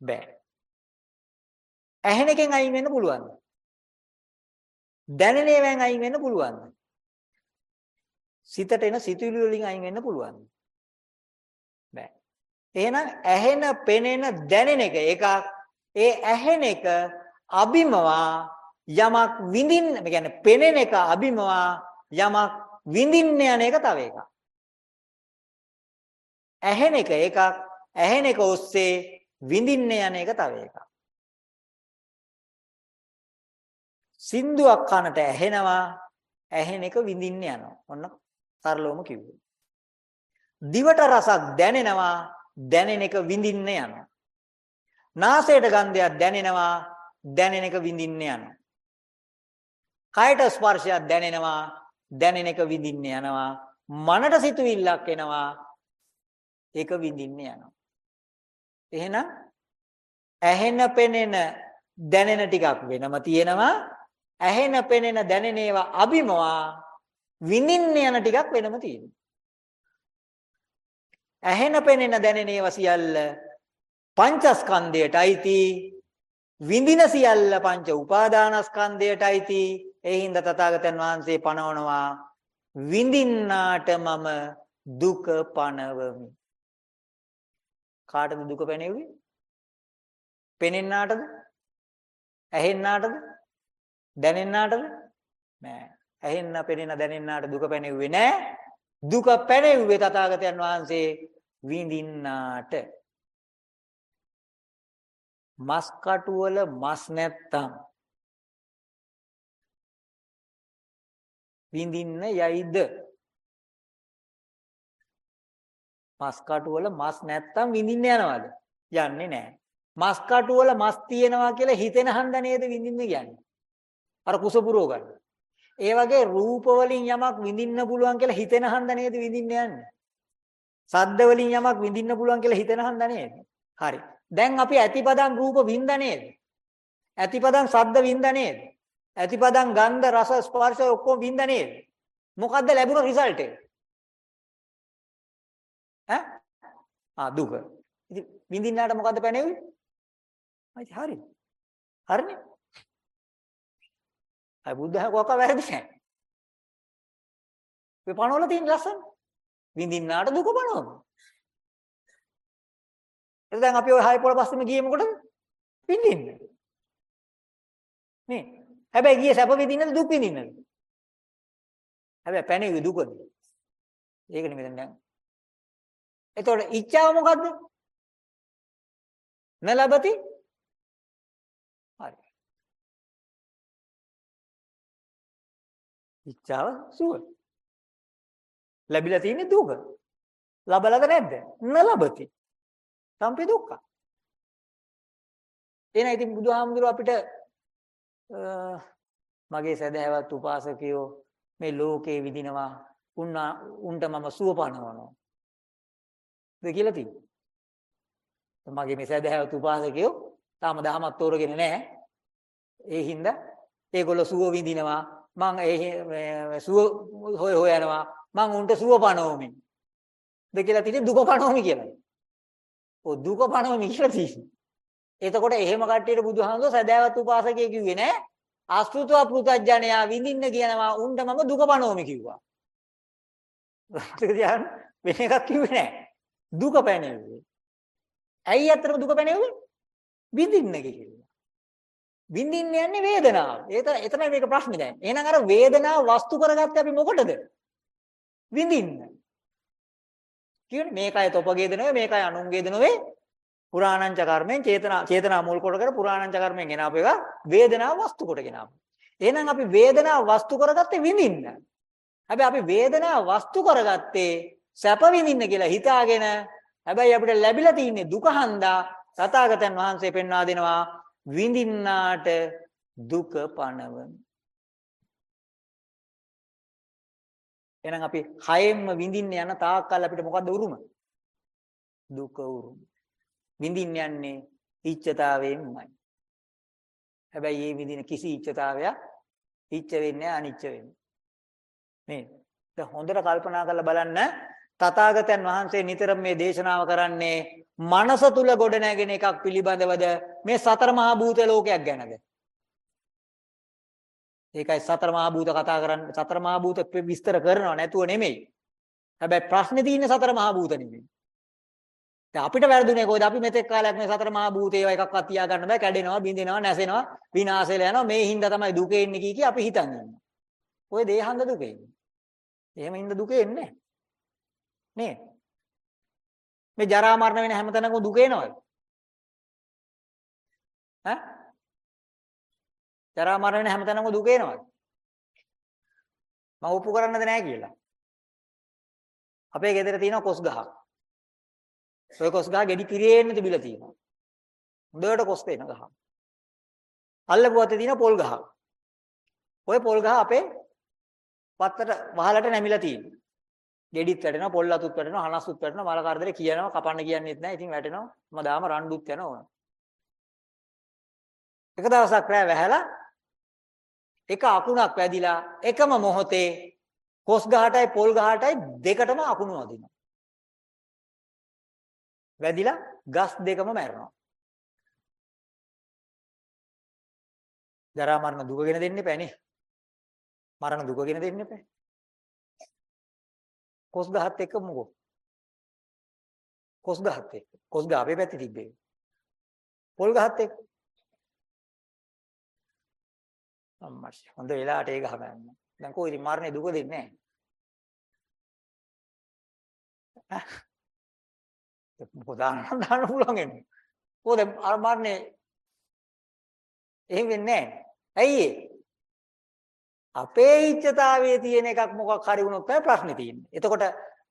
බෑ. ඇහෙන එකෙන් අයින් වෙන්න පුළුවන්ද? දැනෙන ඒවායින් අයින් වෙන්න පුළුවන්ද? සිතට එන සිතුවිලි වලින් අයින් වෙන්න පුළුවන්ද? බෑ. එහෙනම් ඇහෙන, පෙනෙන, දැනෙන එක එකක්. ඒ ඇහෙන එක අභිමවා යමක් විඳින්න, ඒ කියන්නේ පෙනෙන එක අභිමවා යමක් විඳින්න යන එක තව එකක්. ඇහෙන එක එකක්, ඇහෙන එක ඔස්සේ විඳින්න යන එක තව එකක්. සින්දුවක් කනට ඇහෙනවා, ඇහෙන එක විඳින්න යනවා. ඔන්න සරලවම කිව්වේ. දිවට රසක් දැනෙනවා, දැනෙන එක විඳින්න යනවා. නාසයට ගන්ධයක් දැනෙනවා, දැනෙන එක විඳින්න යනවා. කයට ස්පර්ශයක් දැනෙනවා, දැනෙන එක විඳින්න යනවා. මනට සිතුවිල්ලක් එනවා, ඒක විඳින්න යනවා. එහෙනම් ඇහෙන පෙනෙන දැනෙන ටිකක් වෙනම තියෙනවා. ඇහෙන පෙනෙන දැනෙන ඒවා අභිමවා විඳින්න යන ටිකක් වෙනම තියෙනවා. ඇහෙන පෙනෙන දැනෙන ඒවා සියල්ල පංචස්කන්ධයට අයිති විඳින සියල්ල පංච උපාදානස්කන්ධයට අයිති ඒ හින්දා තථාගතයන් වහන්සේ පනවනවා විඳින්නාට මම දුක පනවමි කාටද දුක පැනෙව්වේ? පෙනෙන්නාටද? ඇහෙන්නාටද? දැනෙන්නාටද? නෑ. ඇහෙන්න පෙනෙන දැනෙන්නාට දුක පැනෙව්වේ නෑ. දුක පැනෙව්වේ තථාගතයන් වහන්සේ විඳින්නාට. මස් කටු වල මස් නැත්තම් විඳින්න යයිද? මස් කටු වල මස් නැත්තම් විඳින්න යනවද යන්නේ නැහැ මස් කටු වල මස් තියෙනවා කියලා හිතෙන හන්ද නේද විඳින්න කියන්නේ අර කුස පුරව ගන්න ඒ වගේ රූප වලින් යමක් විඳින්න පුළුවන් කියලා හිතෙන හන්ද නේද විඳින්න යන්නේ සද්ද වලින් යමක් විඳින්න පුළුවන් කියලා හිතෙන හන්ද නේද හරි දැන් අපි ඇතිපදන් රූප විඳ නේද? ඇතිපදන් ශබ්ද විඳ නේද? ඇතිපදන් ගන්ධ රස ස්පර්ශ ඔක්කොම විඳ නේද? මොකද්ද ලැබුණ රිසල්ට් එක? ඈ? ආ දුක. ඉතින් විඳින්නාට මොකද්ද පැනෙන්නේ? අයිති හරි. හරිනේ. අය බුද්ධහ කොක වැරදි නැහැ. මේ පණවල තියෙන ලස්සන. විඳින්නාට දුක පණවනවා. එතකොට දැන් අපි ওই හය පොළ පස්සෙම ගියේ මොකටද? විඳින්න. නේ. හැබැයි ගියේ සැප විඳින්නද දුක් විඳින්නද? හැබැයි පැනෙවි දුකද? ඒක නෙමෙයි දැන්. එතකොට ඉච්ඡාව මොකද්ද? නලබති හරි. ඉච්ඡාව සුව. ලැබිලා තියෙන්නේ දුක. ලබලාද නැද්ද? නලබති. සම්පේ දුක්ඛ. එහෙනම් ඉතින් බුදුහාමුදුරුව අපිට මගේ සදහැවත් උපාසකයෝ මේ ලෝකේ විදිනවා උන්න උන්ට මම සුවපනවනවා. දෙ කියලා තියෙනවා. මගේ මේ සදහැවත් උපාසකයෝ තාම දහමක් තෝරගෙන නැහැ. ඒ හින්දා ඒගොල්ලෝ සුව විඳිනවා. මං ඒ සුව හොය හොය යනවා. මං උන්ට සුව පනවමි. දෙ කියලා තියෙන්නේ දුක පනවමි කියලා. ඔය දුක පණවමි කියලා තියෙනවා. එතකොට එහෙම කට්ටියට බුදුහාමුදුරුවෝ සදාවත් උපාසකයෙ කිව්වේ නෑ. අසුතව පෘතජ්ජනයා විඳින්න කියනවා උන්ට මම දුක පණවමි කිව්වා. ඒක වෙන එකක් කිව්වේ නෑ. දුක පැනෙන්නේ. ඇයි අතරම දුක පැනෙන්නේ? විඳින්න කියලා. විඳින්න යන්නේ වේදනාව. ඒක එතනයි මේක ප්‍රශ්නේ දැන්. එහෙනම් අර වේදනාව වස්තු කරගත්තේ අපි මොකටද? විඳින්න. කියන්නේ මේකයි තොපගේද නෙවෙයි මේකයි අනුන්ගේද නෙවෙයි පුරාණංච කර්මෙන් චේතනා චේතනා මුල් කොටගෙන පුරාණංච කර්මෙන් ගෙනාපු එක වේදනාව වස්තු කොට ගෙනාපු. එහෙනම් අපි වේදනාව වස්තු කරගත්තේ විඳින්න. හැබැයි අපි වේදනාව වස්තු කරගත්තේ සැප විඳින්න කියලා හිතාගෙන හැබැයි අපිට ලැබිලා තියෙන්නේ දුක හන්දා තථාගතයන් වහන්සේ පෙන්වා දෙනවා විඳින්නාට දුක පණවන. එහෙනම් අපි හයෙන්ම විඳින්න යන තාක්කල් අපිට මොකද්ද උරුම? දුක උරුම. විඳින්න යන්නේ ඉච්ඡතාවයෙන්මයි. හැබැයි මේ විඳින කිසි ඉච්ඡතාවයක් ඉච්ඡ වෙන්නේ අනිච්ච වෙන්නේ. මේ දැන් හොඳට කල්පනා කරලා බලන්න තථාගතයන් වහන්සේ නිතරම මේ දේශනාව කරන්නේ මනස තුල ගොඩ නැගෙන එකක් පිළිබඳවද මේ සතර මහා භූත ලෝකයක් ගැනද? ඒකයි සතර මහා භූත කතා කරන්නේ සතර මහා භූත විස්තර කරනව නැතුව නෙමෙයි. හැබැයි ප්‍රශ්නේ තියෙන්නේ සතර මහා භූත නෙමෙයි. දැන් අපිට වැරදුනේ කොයිද අපි මෙතෙක් කාලයක් මේ සතර මහා භූතේ ඒවා එකක්වත් තියා ගන්න බෑ කැඩෙනවා බිඳෙනවා නැසෙනවා විනාශ වෙලා යනවා මේ හින්දා තමයි දුකේ ඉන්නේ කී කී අපි හිතන් ඉන්නේ. ඔය දේහන්ද දුකේ ඉන්නේ. එහෙම හින්දා දුකේ ඉන්නේ නේ. මේ ජරා මරණ වෙන හැමතැනකම දුක එනවද? ඈ? ජරා මරණ වෙන හැමතැනකම දුක එනවද? මම ඔප්පු කරන්නද නැහැ කියලා. අපේ ගෙදර තියෙන කොස් ගහක්. ඔය කොස් ගහ ගෙඩි පිරෙන්න තිබිලා තියෙනවා. හොඳට කොස් දෙන ගහ. අල්ලපුවතේ තියෙන පොල් ගහ. ඔය පොල් ගහ අපේ වත්තට වහලට නැමිලා තියෙනවා. ගෙඩිත් වැටෙනවා පොල් අතුත් වැටෙනවා හනස්සුත් වැටෙනවා මල කරදරේ කියනවා කපන්න කියන්නේත් නැහැ ඉතින් වැටෙනවා. මම දාම රණ්ඩුත් යනවා ඕන. එක දවසක් රෑ වැහැලා එක අකුණක් වැදිලා එකම මොහොතේ කොස් ගහටයි පොල් ගහටයි දෙකටම අකුණු වදිනවා වැදිලා ගස් දෙකම මැරෙනවා. ජරා මරණ දුකගෙන දෙන්න එපා නේ. මරණ දුකගෙන දෙන්න එපා. කොස් ගහත් එක්ක මොකෝ? කොස් ගහත් එක්ක. කොස් ගහ අපේ පැත්තේ තිබ්බේ. පොල් ගහත් එක්ක. අම්මස් හොඳ වෙලාවට ඒ ගහම යන්න. දැන් කොයි ඉතින් මරණේ දුක දෙන්නේ නැහැ. පොදාන දාන්න පුළුවන් එන්නේ. කොහොද අර මරණේ එහෙම වෙන්නේ නැහැ. ඇයි ඒ? අපේ ඉච්ඡතාවයේ තියෙන එකක් මොකක් හරි වුණොත් තමයි ප්‍රශ්නේ තියෙන්නේ. එතකොට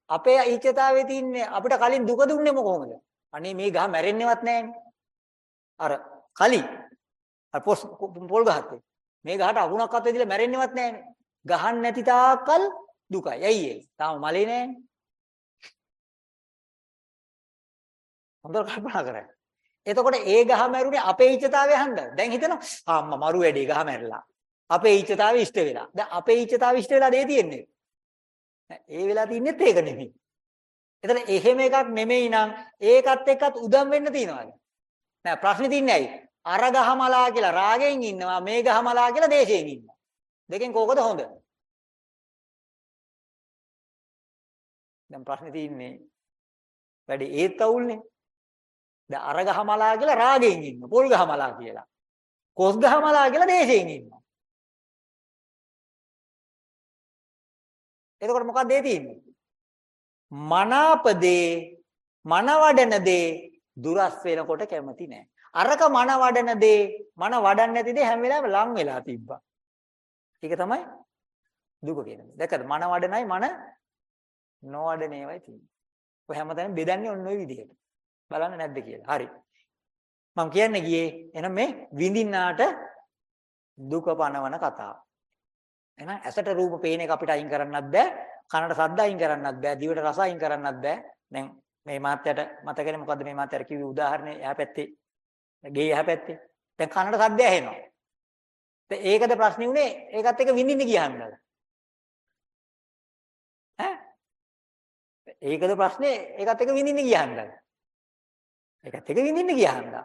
අපේ ඉච්ඡතාවයේ තියෙන්නේ අපිට කලින් දුක දුන්නේ කොහොමද? අනේ මේ ගහ මැරෙන්නේවත් නැහැනේ. අර කලින් අර පොල් ගහත් මේ ගහට අගුණක් අත් වෙදිලා මැරෙන්නේවත් නැහැනේ. ගහන්න නැති තාක්කල් දුකයි. ඇයි ඒ? තාම මලේ නැහැනේ. හොඳට කල්පනා කරන්න. එතකොට ඒ ගහ මැරුණේ අපේ ඉච්ඡතාවයේ හන්ද. දැන් හිතනවා අම්මා මරු වැඩේ ගහ මැරලා. අපේ ඊච්ඡතාවය ඉෂ්ට වෙලා. දැන් අපේ ඊච්ඡතාවය ඉෂ්ට වෙලා දේ තියෙන්නේ. ඒ වෙලා තින්නේත් ඒක නෙමෙයි. එතන එහෙම එකක් නෙමෙයි නම් ඒකත් එක්කත් උදම් වෙන්න තියනවාද? නෑ ප්‍රශ්නේ තින්නේ ඇයි? අර ගහමලා කියලා රාගෙන් ඉන්නවා මේ ගහමලා කියලා දේශයෙන් ඉන්නවා. දෙකෙන් කෝකද හොඳ? දැන් ප්‍රශ්නේ තින්නේ වැඩි ඒත් අවුල්නේ. දැන් අර ගහමලා කියලා රාගෙන් ඉන්නවා. පොල් ගහමලා කියලා. කොස් ගහමලා කියලා දේශයෙන් ඉන්නවා. එතකොට මොකක්ද ඒ තියෙන්නේ? මනාපදේ මනවඩන දේ දුරස් වෙනකොට කැමති නෑ. අරක මනවඩන දේ මන වඩන්නේ නැති දේ හැම වෙලාවෙම ලං වෙලා තිබ්බා. ඒක තමයි දුක කියන්නේ. දැක්කද? මන වඩනයි මන නොවඩන ඒවායි තියෙන්නේ. ඔය හැමතැනම බෙදන්නේ ඔන්න ඔය විදිහට. බලන්න නැද්ද කියලා. හරි. මම කියන්නේ ගියේ එහෙනම් මේ විඳින්නාට දුක පනවන කතාව. එහෙනම් ඇසට රූප පේන එක අපිට අයින් කරන්නත් බෑ. කනට ශබ්ද අයින් කරන්නත් බෑ. දිවට රස අයින් කරන්නත් බෑ. දැන් මේ මාත්‍යට මතකනේ මොකද්ද මේ මාත්‍යට කිව්වේ උදාහරණේ එහා පැත්තේ ගේ එහා පැත්තේ. දැන් කනට ශබ්ද ඇහෙනවා. දැන් ඒකද ප්‍රශ්නේ උනේ ඒකත් එක විඳින්න ගියාමද? ඈ? ඒකද ප්‍රශ්නේ ඒකත් එක විඳින්න ගියාමද? ඒකත් එක විඳින්න ගියාමද?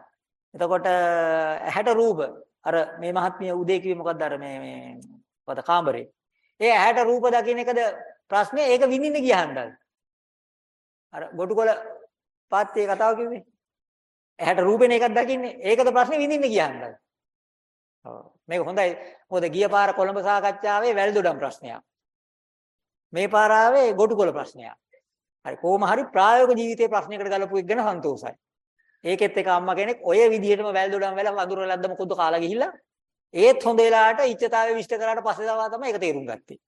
එතකොට ඇහැට රූප අර මේ මහත්මිය උදේ කිව්වේ මොකද්ද අර මේ මේ මොකද කාමරේ. ඒ ඇහැට රූප දකින්න එකද ප්‍රශ්නේ ඒක විඳින්න ගියහන්ද? අර ගොටුකොල පාත්‍යේ කතාව කිව්වේ. ඇහැට රූපෙන එකක් දකින්නේ ඒකද ප්‍රශ්නේ විඳින්න ගියහන්ද? ඔව් මේක හොඳයි. මොකද ගිය පාර කොළඹ සාකච්ඡාවේ වැල්දොඩම් ප්‍රශ්නයක්. මේ පාර ආවේ ගොටුකොල ප්‍රශ්නයක්. හරි කොහොම හරි ප්‍රායෝගික ජීවිතයේ ප්‍රශ්නයකට ගලපු එක ගැන සන්තෝසයි. ඒකෙත් එක අම්මා කෙනෙක් ඔය විදිහටම වැල්දොඩම් වෙලා වඳුර ලද්දම කුද්ද කාලා ගිහිල්ලා ඒත් හොඳ වෙලාවට ඉච්ඡතාවය විශ්ත කරාට පස්සේ දවල් තමයි ඒක තේරුම් ගත්තේ.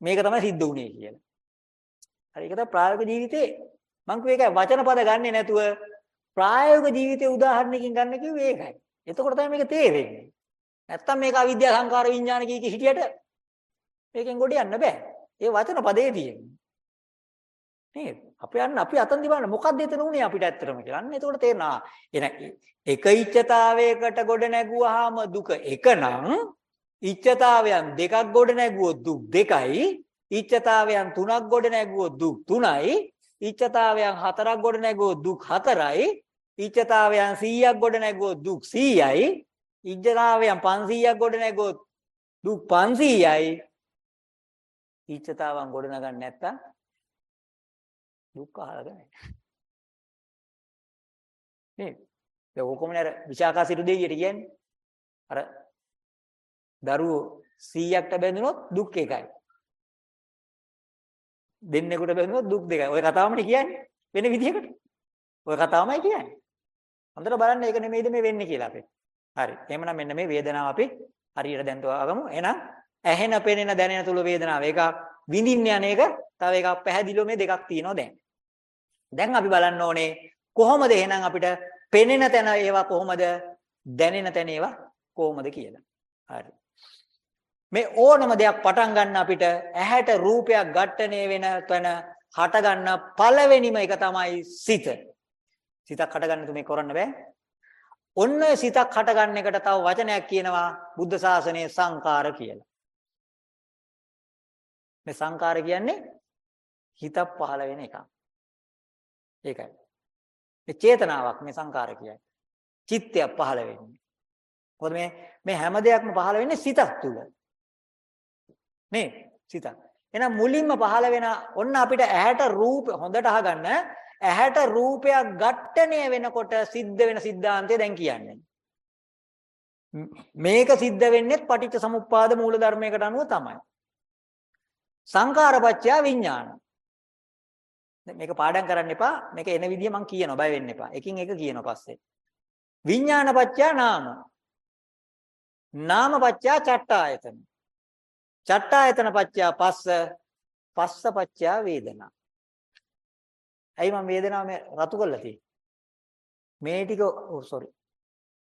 මේක තමයි සිද්ධ වුනේ කියලා. හරි ඒක තමයි ප්‍රායෝගික ජීවිතේ මං කිව්වේ ඒකයි වචන පද ගන්නෙ නැතුව ප්‍රායෝගික ජීවිතේ උදාහරණකින් ගන්න කිව්වේ ඒකයි. එතකොට තමයි මේක තේරෙන්නේ. නැත්තම් මේක අවිද්‍යා සංකාර විඥාන කී කී හිටියට මේකෙන් ගොඩ යන්න බෑ. ඒ වචන පදේ තියෙන්නේ. නේද? අපි යන්න අපි අතන් දිවන්න මොකක්ද එතන උනේ අපිට ඇත්තටම කියලා. අන්න එතකොට තේරෙනවා. එන එක ඉච්ඡතාවයකට ගොඩ නැගුවාම දුක එකනම් ඉච්ඡතාවයන් දෙකක් ගොඩ නැගුවොත් දුක් දෙකයි. ඉච්ඡතාවයන් තුනක් ගොඩ නැගුවොත් දුක් තුනයි. ඉච්ඡතාවයන් හතරක් ගොඩ නැගුවෝ දුක් හතරයි. ඉච්ඡතාවයන් 100ක් ගොඩ නැගුවෝ දුක් 100යි. ඉච්ඡතාවයන් 500ක් ගොඩ නැගුවෝ දුක් 500යි. ඉච්ඡතාවන් ගොඩ නගන්න නැත්තම් දුක් අහලද නැහැ. නේ? ඒ ඔකමනේ අර විශාකා සිටු දෙවියට කියන්නේ. අර දරුවෝ 100ක්ට බැඳුනොත් දුක් එකයි. දෙන්නෙකුට බැඳුනොත් දුක් දෙකයි. ඔය කතාවමනේ කියන්නේ. වෙන විදිහකට. ඔය කතාවමයි කියන්නේ. හොඳට බලන්න ඒක නෙමෙයිද මේ වෙන්නේ කියලා අපේ. හරි. එහෙමනම් මෙන්න මේ වේදනාව අපි හරියට දැන් තෝරාගමු. එහෙනම් ඇහෙන, පෙනෙන, දැනෙන තුල වේදනාව. ඒක විඳින්න යන එක තව එකක් පැහැදිලිව මේ දෙකක් තියෙනවා දැන්. දැන් අපි බලන්න ඕනේ කොහොමද එහෙනම් අපිට පෙනෙන තැන ඒවා කොහොමද දැනෙන තැන ඒවා කොහොමද කියලා. හරි. මේ ඕනම දෙයක් පටන් ගන්න අපිට ඇහැට රූපයක් ඝට්ටණය වෙන තැන හට ගන්න පළවෙනිම එක තමයි සිත. සිතක් හට ගන්න තුමේ කරන්න බෑ. ඔන්න ඔය සිතක් හට ගන්න එකට තව වචනයක් කියනවා බුද්ධ ශාසනයේ සංකාර කියලා. මේ සංකාර කියන්නේ හිතක් පහළ වෙන එකක්. ඒකයි. මේ චේතනාවක් මේ සංකාර කියන්නේ. චිත්තයක් පහළ වෙන්නේ. මොකද මේ මේ හැම දෙයක්ම පහළ වෙන්නේ සිතක් තුල. මේ සිත. එහෙනම් මුලින්ම පහළ වෙන ඔන්න අපිට ඇහැට රූප හොඳට අහගන්න ඇහැට රූපයක් ඝට්ටණය වෙනකොට සිද්ධ වෙන સિદ્ધාන්තය දැන් කියන්නේ. මේක සිද්ධ වෙන්නේත් පටිච්ච සමුප්පාද මූල ධර්මයකට අනුව තමයි. සංකාරපච්චය විඥාන. මේක පාඩම් කරන්න එපා. මේක එන විදිය මම කියනවා බය වෙන්න එපා. එකින් එක කියනවා පස්සේ. විඥානපච්චය නාම. නාමපච්චය චට්ඨායතන. චට්ඨායතන පච්චය පස්ස පස්ස පච්චය වේදනා. ඇයි මම වේදනාව මේ රතු කරලා තියෙන්නේ? මේ ටික ඔව් සෝරි.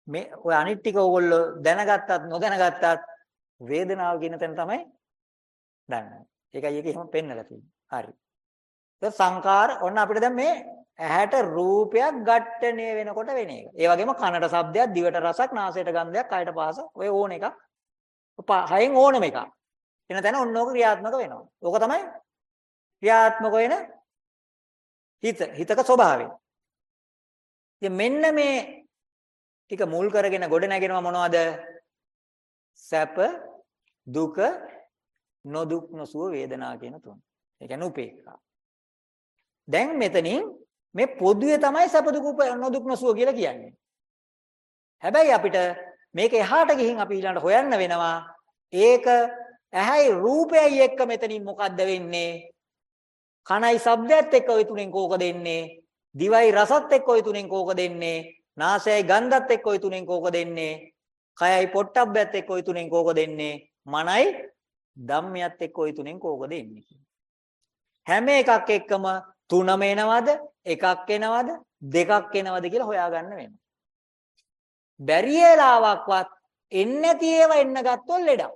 මේ ඔය අනිත් ටික ඕගොල්ලෝ දැනගත්තත් නොදැනගත්තත් වේදනාව කියන තැන තමයි දන්නේ. ඒකයි ඒක එහෙම පෙන්නලා තියෙන්නේ. හරි. ඒක සංකාර ඔන්න අපිට දැන් මේ ඇහැට රූපයක් ඝට්ටණය වෙනකොට වෙන එක. ඒ වගේම කනට ශබ්දයක්, දිවට රසක්, නාසයට ගන්ධයක්, කයට පහස ඔය ඕන එකක්. හයෙන් ඕනම එකක්. එන තැන ඔන්න ඕක ක්‍රියාත්මක වෙනවා. ඕක තමයි ක්‍රියාත්මක වෙන හිත හිතක ස්වභාවය. ඉතින් මෙන්න මේ ටික මුල් කරගෙන ගොඩ නැගෙනවා මොනවද? සැප, දුක, නොදුක් නොසුව වේදනා කියන තුන. ඒ කියන්නේ උපේක්ඛා. දැන් මෙතනින් මේ පොදුවේ තමයි සැප දුක නොදුක් නොසුව කියලා කියන්නේ. හැබැයි අපිට මේක එහාට ගිහින් අපි ඊළඟට හොයන්න වෙනවා. ඒක ඇහැයි රූපයයි එක්ක මෙතනින් මොකද්ද වෙන්නේ? කනයි ශබ්දයත් එක්ක ওই තුනෙන් කෝක දෙන්නේ? දිවයි රසත් එක්ක ওই තුනෙන් කෝක දෙන්නේ? නාසයයි ගන්ධත් එක්ක ওই තුනෙන් කෝක දෙන්නේ? කයයි පොට්ටබ්බයත් එක්ක ওই තුනෙන් කෝක දෙන්නේ? මනයි ධම්මයත් එක්ක ওই තුනෙන් කෝක දෙන්නේ? හැම එකක් එක්කම තුනම එනවද? එකක් එනවද? දෙකක් එනවද කියලා හොයාගන්න වෙනවා. බැරි වෙලාවක්වත් එන්නේ නැති ඒවා එන්න ගත්තොත් ලෙඩක්.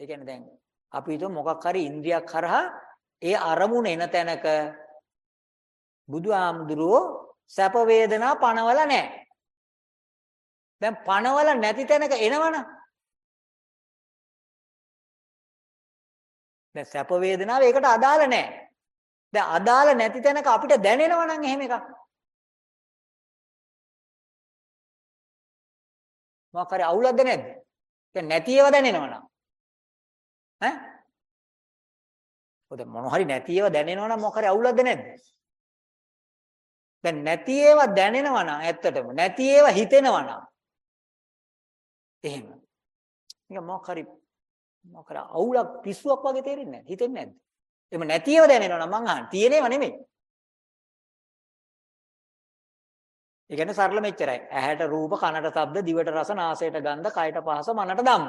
ඒ කියන්නේ දැන් අපි හිතුව මොකක් හරි ඉන්ද්‍රියක් කරහා ඒ අරමුණ එන තැනක බුදුහාමුදුරුවෝ සැප වේදනා පනවල නැහැ. දැන් පනවල නැති තැනක එනවනම් දැන් සැප වේදනාව ඒකට අදාළ නැහැ. දැන් අදාළ නැති තැනක අපිට දැනෙනවා නම් එහෙම එකක්. මොකක් හරි අවුලක්ද නැද්ද? දැන් නැති ඒවා දැනෙනවා නම් ඈ ඔතන මොන හරි නැති ඒවා දැනෙනවා නම් මොකක් හරි අවුලක්ද නැද්ද? දැන් නැති ඒවා දැනෙනවා නම් ඇත්තටම නැති ඒවා හිතෙනවා නම් එහෙම. නිකන් මොකක් හරි මොකක් හරි අවුලක් පිස්සුවක් වගේ තේරෙන්නේ නැහැ. හිතෙන්නේ නැද්ද? එහෙම නැති ඒවා දැනෙනවා නම් මං අහන්නේ තියෙන ඒවා නෙමෙයි. ඒ කියන්නේ සරල මෙච්චරයි. ඇහැට රූප, කනට ශබ්ද, දිවට රස, නාසයට ගන්ධ, කයට පහස, මනට ධම්ම.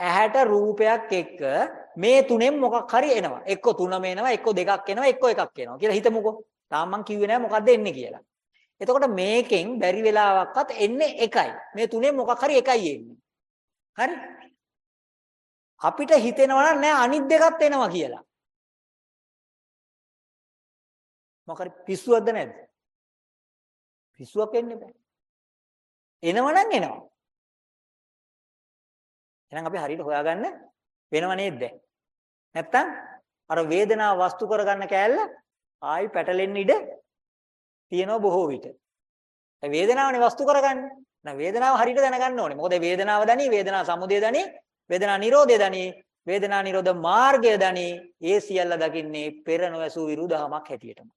ඇහැට රූපයක් එක්ක මේ තුනෙන් මොකක් හරි එනවා. එක්ක තුනම එනවා, එක්ක දෙකක් එනවා, එක්ක එකක් එනවා කියලා හිතමුකෝ. තාම මං කිව්වේ නෑ මොකද්ද එන්නේ කියලා. එතකොට මේකෙන් බැරි වෙලාවක්වත් එන්නේ එකයි. මේ තුනෙන් මොකක් හරි එකයි එන්නේ. හරි? අපිට හිතෙනවා නෑ අනිත් දෙකත් එනවා කියලා. මොකද පිස්සුවක්ද නැද්ද? පිස්සුවක් එන්නේ බෑ. එනවනම් එනවා. එහෙනම් අපි හරියට හොයාගන්න වෙනව නේද? නැත්තම් අර වේදනාව වස්තු කරගන්න කෑල්ල ආයි පැටලෙන්න ඉඩ තියෙනවා බොහෝ විට. ඒ වේදනාවනේ වස්තු කරගන්නේ. නැහ වේදනාව හරියට දැනගන්න ඕනේ. මොකද වේදනාව දනි, වේදනා සමුදය දනි, වේදනා නිරෝධය දනි, වේදනා නිරෝධ මාර්ගය දනි. ඒ සියල්ල දකින්නේ පෙර නොඇසූ විරුදහමක් හැටියටම.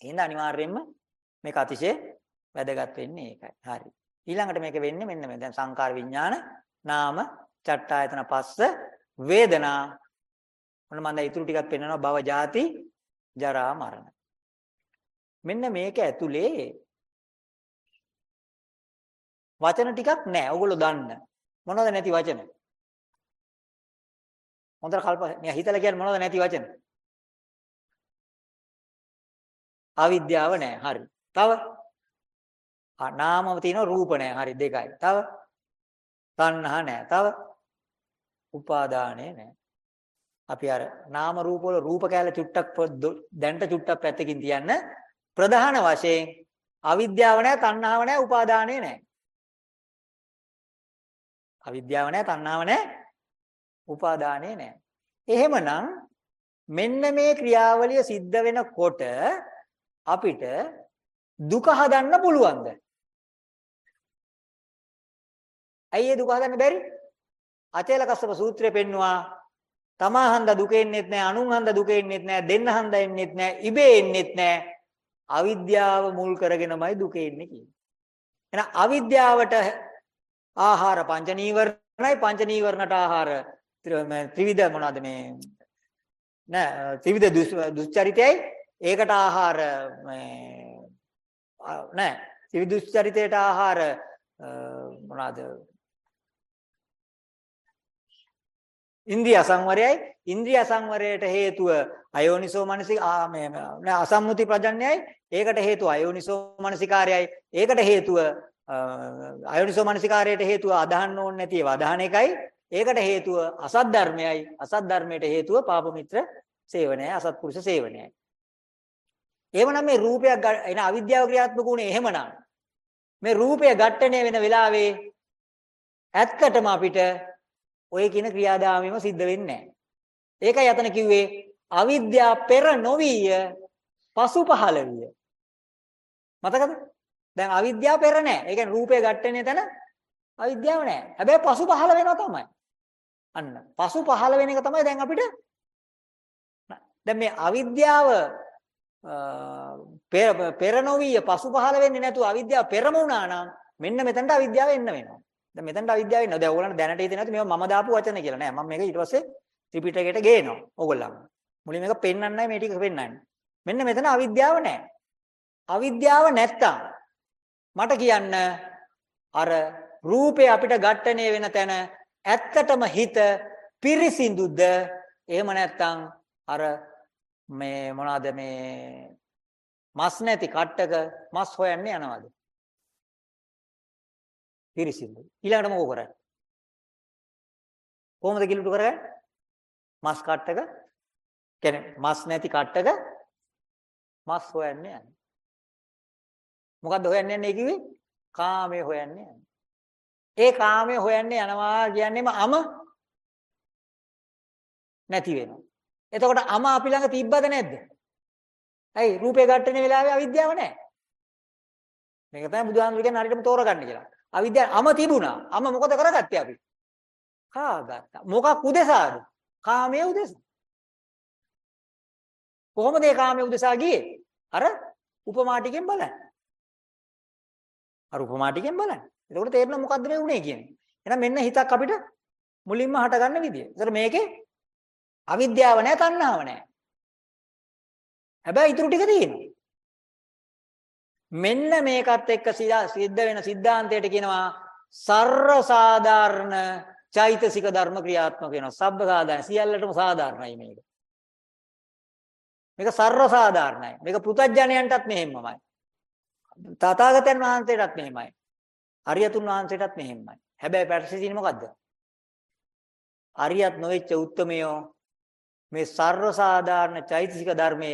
එහෙනම් අනිවාර්යයෙන්ම මේක අතිශය වැදගත් වෙන්නේ ඒකයි. හරි. ඊළඟට මේක වෙන්නේ මෙන්න මේ දැන් සංකාර විඥාන නාම චට්ටායතන පස්ස වේදනා මොන මන්ද ඊටු ටිකක් පෙන්වනවා භව ජාති ජරා මරණ. මෙන්න මේක ඇතුලේ වචන ටිකක් නැහැ. ඕගොල්ලෝ දන්න. මොනවද නැති වචන? හොඳට කල්පනා හිතලා කියන්නේ මොනවද නැති වචන? අවිද්‍යාව නැහැ. හරි. තව නාමව තියෙනවා රූප නැහැ. හරි දෙකයි. තව තණ්හා නැහැ. තව උපාදානය නැහැ. අපි අර නාම රූප වල රූප කැල චුට්ටක් දැන්ට චුට්ටක් පැත්තකින් තියන්න ප්‍රධාන වශයෙන් අවිද්‍යාව නැහැ, තණ්හාව නැහැ, උපාදානය නැහැ. අවිද්‍යාව නැහැ, තණ්හාව නැහැ, උපාදානය නැහැ. එහෙමනම් මෙන්න මේ ක්‍රියාවලිය සිද්ධ වෙනකොට අපිට දුක හදන්න පුළුවන්ද? ඇයි ඒ දුක හදන්න බැරි? අචේල කස්සප සූත්‍රය පෙන්නවා තමා හන්ද දුක එන්නෙත් නැහැ අනුන් හන්ද දුක එන්නෙත් නැහැ දෙන්න හන්ද එන්නෙත් නැහැ ඉබේ එන්නෙත් නැහැ අවිද්‍යාව මුල් කරගෙනමයි දුක එන්නේ කියන්නේ. එහෙනම් අවිද්‍යාවට ආහාර පංච නීවරණයි පංච නීවරණට ආහාර ත්‍රිවිධ මොනවද මේ? නෑ ත්‍රිවිධ දුස්චරිතයයි. ඒකට ආහාර මේ නෑ. ත්‍රිවිධ දුස්චරිතයට ආහාර මොනවද? ඉන්ද්‍රිය සංවරයයි ඉන්ද්‍රිය සංවරයට හේතුව අයෝනිසෝ මනසික මේ නෑ අසම්මුති ප්‍රජඤ්ඤයයි ඒකට හේතුව අයෝනිසෝ මනසිකාරයයි. ඒකට හේතුව අයෝනිසෝ මනසිකාරයට හේතුව අදහන්න ඕනේ නැති ඒවා අදහන එකයි ඒකට හේතුව අසත් ධර්මයයි අසත් ධර්මයට හේතුව පාප මිත්‍ර සේවනයයි අසත්පුරුෂ සේවනයයි එහෙමනම් මේ රූපයක් එන අවිද්‍යාව ක්‍රියාත්මක වුණේ එහෙමනම් මේ රූපය ඝට්ටණය වෙන වෙලාවේ ඇත්තටම අපිට ඔය කියන ක්‍රියාදාමෙම සිද්ධ වෙන්නේ නැහැ. ඒකයි අතන කිව්වේ අවිද්‍යාව පෙර නොවිය පසු පහළ විය. මතකද? දැන් අවිද්‍යාව පෙර නැහැ. ඒ කියන්නේ රූපේ ගැටෙන්නේ තැන අවිද්‍යාව නැහැ. හැබැයි පසු පහළ වෙනවා තමයි. අන්න. පසු පහළ වෙන එක තමයි දැන් අපිට දැන් මේ අවිද්‍යාව පෙර නොවිය පසු පහළ වෙන්නේ නැතුව අවිද්‍යාව පෙරම වුණා නම් මෙන්න මෙතනට අවිද්‍යාව එන්න වෙනවා. දැන් මෙතනට අවිද්‍යාව එනවා. දැන් ඕගොල්ලන්ට දැනට හිතෙන්නේ නැති මේවා මම දාපු වචන කියලා නෑ. මම මේක ඊට පස්සේ ත්‍රිපිටකයට ගේනවා. ඕගොල්ලන්. මුලින් මේක පෙන්වන්නයි මේ ටික පෙන්වන්නේ. මෙන්න මෙතන අවිද්‍යාව නෑ. අවිද්‍යාව නැත්තම් මට කියන්න අර රූපේ අපිට ඝට්ටණය වෙන තැන ඇත්තටම හිත පිරිසිදුද එහෙම නැත්තම් අර මේ මොනවාද මේ මස් නැති කට්ටක මස් හොයන්න යනවාද පිරිසිදු. ඊළඟට මොකෝ කරන්නේ? කොහොමද කිලුට කරගන්නේ? මස් කට්ටක කියන්නේ මස් නැති කට්ටක මස් හොයන්න යන්නේ. මොකද්ද හොයන්න යන්නේ කිව්වේ? කාමයේ හොයන්න යන්නේ. ඒ කාමයේ හොයන්න යනවා කියන්නේම අම නැති වෙනවා. එතකොට අම අපි ළඟ තිබ්බද නැද්ද? ඇයි රූපේ ඝට්ටන වෙලාවේ අවිද්‍යාව නැහැ. මේක තමයි බුදුහාමුදුරු කියන්නේ හරියටම තෝරගන්න කියලා. අවිද්‍යාව අම තිබුණා. අම මොකද කරගත්තේ අපි? කාගත්තා. මොකක් උදෙසාද? කාමයේ උදෙසා. කොහොමද ඒ කාමයේ උදෙසා ගියේ? අර උපමා ටිකෙන් බලන්න. අර උපමා ටිකෙන් බලන්න. එතකොට තේරෙනවා මොකද්ද මේ උනේ කියන්නේ. එහෙනම් මෙන්න හිතක් අපිට මුලින්ම හටගන්න විදිය. ඒතර මේකේ අවිද්‍යාව නැහැ, තණ්හාව නැහැ. හැබැයි ඊටු ටික තියෙනවා. මෙන්න මේකත් එක්ක සිද්ධ වෙන સિદ્ધාන්තයට කියනවා සර්ව සාධාරණ චෛතසික ධර්ම ක්‍රියාත්මක වෙනවා. සබ්බ සාධාරණ සියල්ලටම සාධාරණයි මේක. මේක සර්ව සාධාරණයි. මේක පෘතජ්ජනයන්ටත් මෙහෙමමයි. තථාගතයන් වහන්සේටත් මෙහෙමයි. අරියතුන් වහන්සේටත් මෙහෙමයි. හැබැයි පැටසිසින මොකද්ද? අරියත් නොවෙච්ච උත්තමයෝ මේ සර්ව සාධාරණ චෛතසික ධර්මය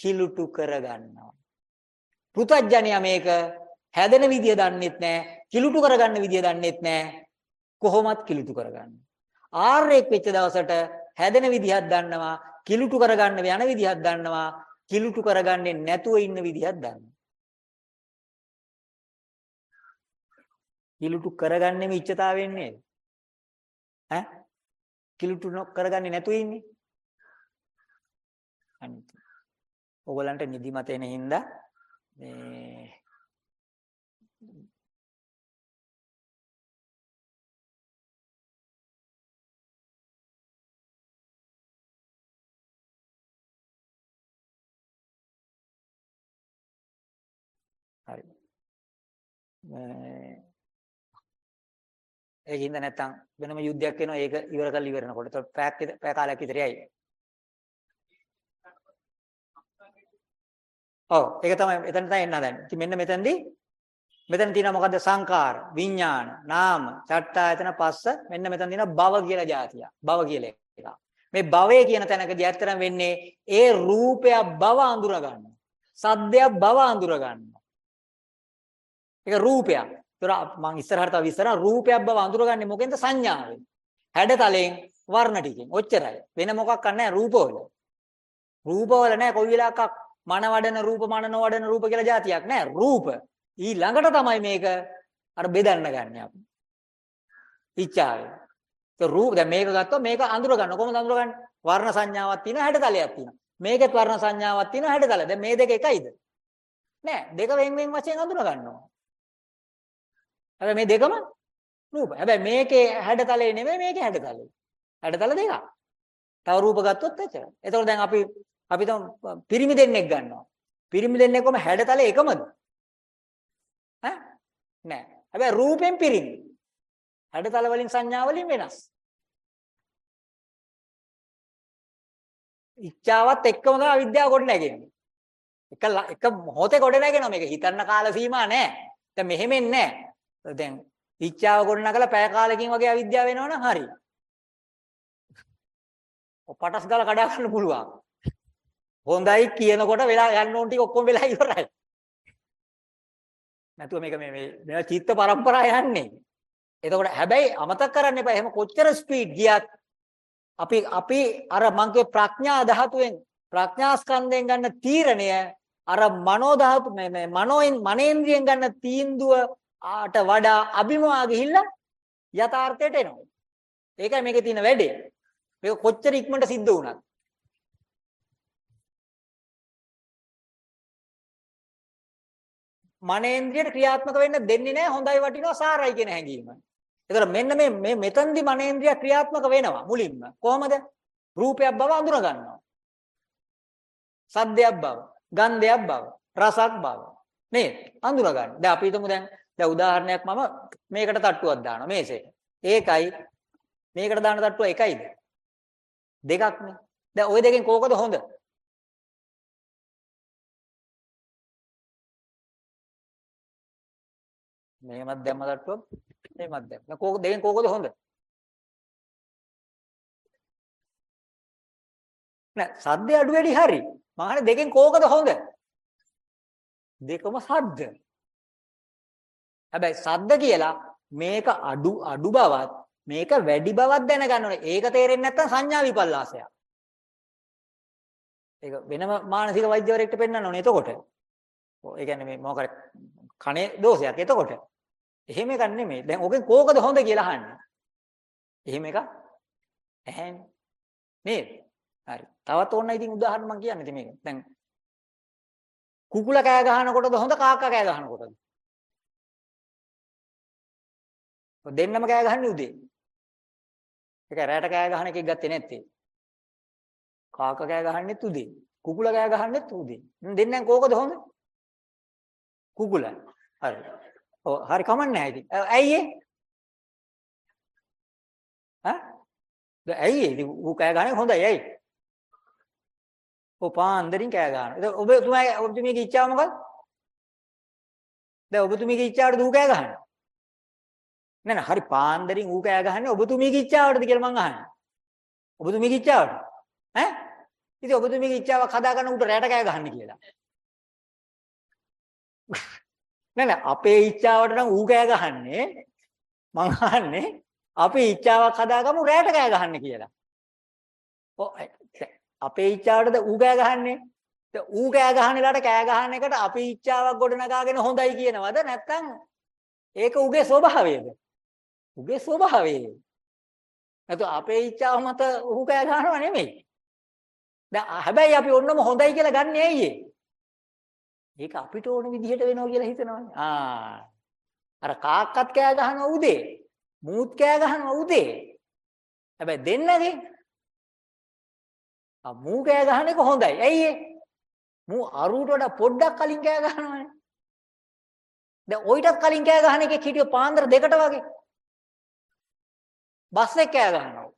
කිලුටු කරගන්නවා. පෘථජ්ජනයා මේක හැදෙන විදිය දන්නෙත් නැහැ, කිලුටු කරගන්න විදිය දන්නෙත් නැහැ. කොහොමත් කිලුටු කරගන්න. ආර්යෙක් වෙච්ච දවසට හැදෙන විදිහක් දන්නවා. කිලුටු කරගන්න යන විදිහක් දන්නවා. කිලුටු කරගන්නේ නැතුව ඉන්න විදිහක් දන්නවා. කිලුටු කරගන්නේ මේ ඉච්ඡතාවයෙන් නේද? ඈ? කිලුටු කරගන්නේ නැතුව ඉන්නේ. අනිත්. ඔයගලන්ට නිදිමත එන හින්දා මේ හරි. ඒකින්ද නැත්තම් වෙනම යුද්ධයක් වෙනවා ඒක ඉවර කරලා ඉවරනකොට. ඒතකොට පැයක් පැය කාලයක් විතර යයි. ඔව් ඒක තමයි එතන තමයි එන්න හදන්නේ. ඉතින් මෙන්න මෙතනදී මෙතන තියෙනවා මොකද්ද සංකාර, විඥාන, නාම, චට්ඨායතන පස්ස මෙන්න මෙතන තියෙනවා භව කියලා જાතිය. භව කියලා එක. මේ භවය කියන තැනකදී ඇත්තටම වෙන්නේ ඒ රූපය භව අඳුර ගන්නවා. සද්දයක් භව අඳුර ගන්නවා. ඒක රූපයක්. ඒතර මම ඉස්සරහට තව ඉස්සරහ රූපයක් බව අඳුරගන්නේ මොකෙන්ද සංඥාවෙන්. හැඩතලෙන් වර්ණ ටිකෙන්. ඔච්චරයි. වෙන මොකක් නැහැ රූපවල. රූපවල නැහැ කොයි වෙලාවක මන වඩන රූප මන නොවඩන රූප කියලා જાතියක් නැහැ. රූප. ඊළඟට තමයි මේක අර බෙදන්න ගන්න අපි. ඉච්ඡාවෙන්. ඒ රූප දැන් මේක ගත්තොත් මේක අඳුර ගන්න. කොහොමද අඳුරගන්නේ? වර්ණ සංඥාවක් තියෙනවා හැඩතලයක් තියෙනවා. මේකෙත් වර්ණ සංඥාවක් තියෙනවා හැඩතල. දැන් මේ දෙක එකයිද? නෑ. දෙක වෙන් වෙන් වශයෙන් අඳුර ගන්නවා. හැබැයි මේ දෙකම රූප. හැබැයි මේකේ හැඩතලේ නෙමෙයි මේකේ හැඩතලේ. හැඩතල දෙකක්. තව රූප ගත්තොත් එච්චරයි. එතකොට දැන් අපි අපි තම පිරිමි දෙන්නෙක් ගන්නවා. පිරිමි දෙන්නෙක්වම හැඩතල එකමද? ඈ? නෑ. හැබැයි රූපෙන් පිරිමි. හැඩතල වලින් සංඥා වලින් වෙනස්. ඉච්ඡාවත් එක්කම තමයි අවිද්‍යාව කොට නැගෙන්නේ. එක එක මොහොතේ කොට නැගෙනවා මේක හිතන්න කාල සීමා නෑ. දැන් මෙහෙමෙන් නෑ. දැන් ඉච්ඡාව කොට නගලා පැය කාලෙකින් වගේ අවිද්‍යාව වෙනවනම් හරි. ඔය පටස් ගාලා කඩා ගන්න පුළුවන්. හොඳයි කියනකොට වෙලා යන්න ඕන ටික ඔක්කොම වෙලා ඉවරයි. නැතුව මේක මේ මේ චිත්ත පරම්පරාව යන්නේ. එතකොට හැබැයි අමතක කරන්න එපා. එහෙම කොච්චර ස්පීඩ් ගියත් අපි අපි අර මංගේ ප්‍රඥා ධාතුවෙන් ප්‍රඥා ස්කන්ධයෙන් ගන්න තීරණය අර මනෝ ධාතු මේ මේ මනෝෙන් මනේන්ද්‍රියෙන් ගන්න තීන්දුව ආට වඩා අභිමවා ගිහිල්ලා යථාර්ථයට එනවා. ඒකයි මේකේ තියෙන වැඩේ. මේක කොච්චර ඉක්මනට සිද්ධ වුණත් මනේන්ද්‍රියට ක්‍රියාත්මක වෙන්න දෙන්නේ නැහැ හොඳයි වටිනවා සාරයි කියන හැඟීම. ඒතර මෙන්න මේ මේ මෙතනදි මනේන්ද්‍රිය ක්‍රියාත්මක වෙනවා මුලින්ම. කොහොමද? රූපයක් බව අඳුර ගන්නවා. සද්දයක් බව, ගන්ධයක් බව, රසක් බව. නේද? අඳුර ගන්න. දැන් අපි හිතමු දැන් දැන් උදාහරණයක් මම මේකට තට්ටුවක් දානවා මේසෙට. ඒකයි මේකට දාන තට්ටුව එකයිද? දෙකක්නේ. දැන් ওই දෙකෙන් කෝකද හොඳ? මෙහෙමත් දැම්ම තට්ටුව මෙහෙමත් දැම්ම. කෝක දෙකෙන් කෝකද හොඳ? නෑ සද්ද අඩු වැඩි හරි. මම අහන්නේ දෙකෙන් කෝකද හොඳ? දෙකම සද්ද. හැබැයි සද්ද කියලා මේක අඩු අඩු බවත් මේක වැඩි බවක් දැනගන්න ඕනේ. ඒක තේරෙන්නේ නැත්නම් සංඥා විපල්ලාසයක්. ඒක වෙනම මානසික වෛද්‍යවරයෙක්ට පෙන්වන්න ඕනේ එතකොට. ඔව් ඒ කියන්නේ මේ මොකක් කනේ දෝෂයක් එතකොට. එහෙම එකක් නෙමෙයි. දැන් ඔකෙන් කෝකද හොඳ කියලා අහන්නේ. එහෙම එකක් ඇහැන්නේ. නේද? හරි. තවත් ඕන ඉතින් උදාහරණ මම කියන්නේ ඉතින් මේක. දැන් කුකුල කෑ ගහනකොටද හොඳ කාක්කා කෑ ගහනකොටද? දෙන්නම කෑ ගහන්නේ උදේ. ඒක රැට කෑ ගහන එකක් ගත්තේ නැත්තේ. කාක්කා කෑ ගහන්නෙත් උදේ. කුකුල කෑ ගහන්නෙත් උදේ. දෙන්නෙන් කෝකද හොඳ? කුකුල. හරි. ඔව් හරි කමන්නේ නැහැ ඉතින්. ඇයි ඒ? ඈ? දැන් ඇයි ඒ? ඉතින් ඌ කෑ ගහන්නේ හොඳයි ඇයි? ඔව් පාන්දරින් කෑ ගන්නවා. ඉතින් ඔබ තුමා ඔබතුමීගේ ඉච්ඡාව මොකක්ද? දැන් ඔබතුමීගේ ඉච්ඡාවට ඌ කෑ ගහන්නේ. නෑ නෑ හරි පාන්දරින් ඌ කෑ ගහන්නේ ඔබතුමීගේ ඉච්ඡාවටද කියලා මං අහන්නේ. ඔබතුමීගේ ඉච්ඡාවට. ඈ? ඉතින් ඔබතුමීගේ ඉච්ඡාවක් හදාගන්න ඌට රැට කෑ ගහන්නේ කියලා. නෑ නෑ අපේ ඉච්ඡාවට නම් ඌ කෑ ගහන්නේ මං අහන්නේ අපේ ඉච්ඡාවක් හදාගමු රැට කෑ ගහන්න කියලා. ඔව් දැන් අපේ ඉච්ඡාවටද ඌ කෑ ගහන්නේ? දැන් ඌ කෑ ගහන වෙලාවට කෑ ගහන එකට අපේ ඉච්ඡාවක් ගොඩනගාගෙන හොඳයි කියනවද නැත්නම් ඒක ඌගේ ස්වභාවයද? ඌගේ ස්වභාවය. නැතු අපේ ඉච්ඡාව මත ඌ කෑ ගහනව නෙමෙයි. දැන් හැබැයි අපි ඔන්නම හොඳයි කියලා ගන්නෙ ඇයි ඒ? ඒක අපිට ඕන විදිහට වෙනවා කියලා හිතනවානේ. ආ. අර කාක්කත් කෑ ගහනවා උදේ. මූත් කෑ ගහනවා උදේ. හැබැයි දෙන්නගේ ආ මූ කෑ ගහන එක හොඳයි. ඇයි ඒ? මූ අරුවට වඩා පොඩ්ඩක් කලින් කෑ ගහනවානේ. දැන් ඔయితත් කලින් කෑ ගහන එකෙක් හිටියෝ පාන්දර දෙකට වගේ. බස් එක කෑ ගහනවා.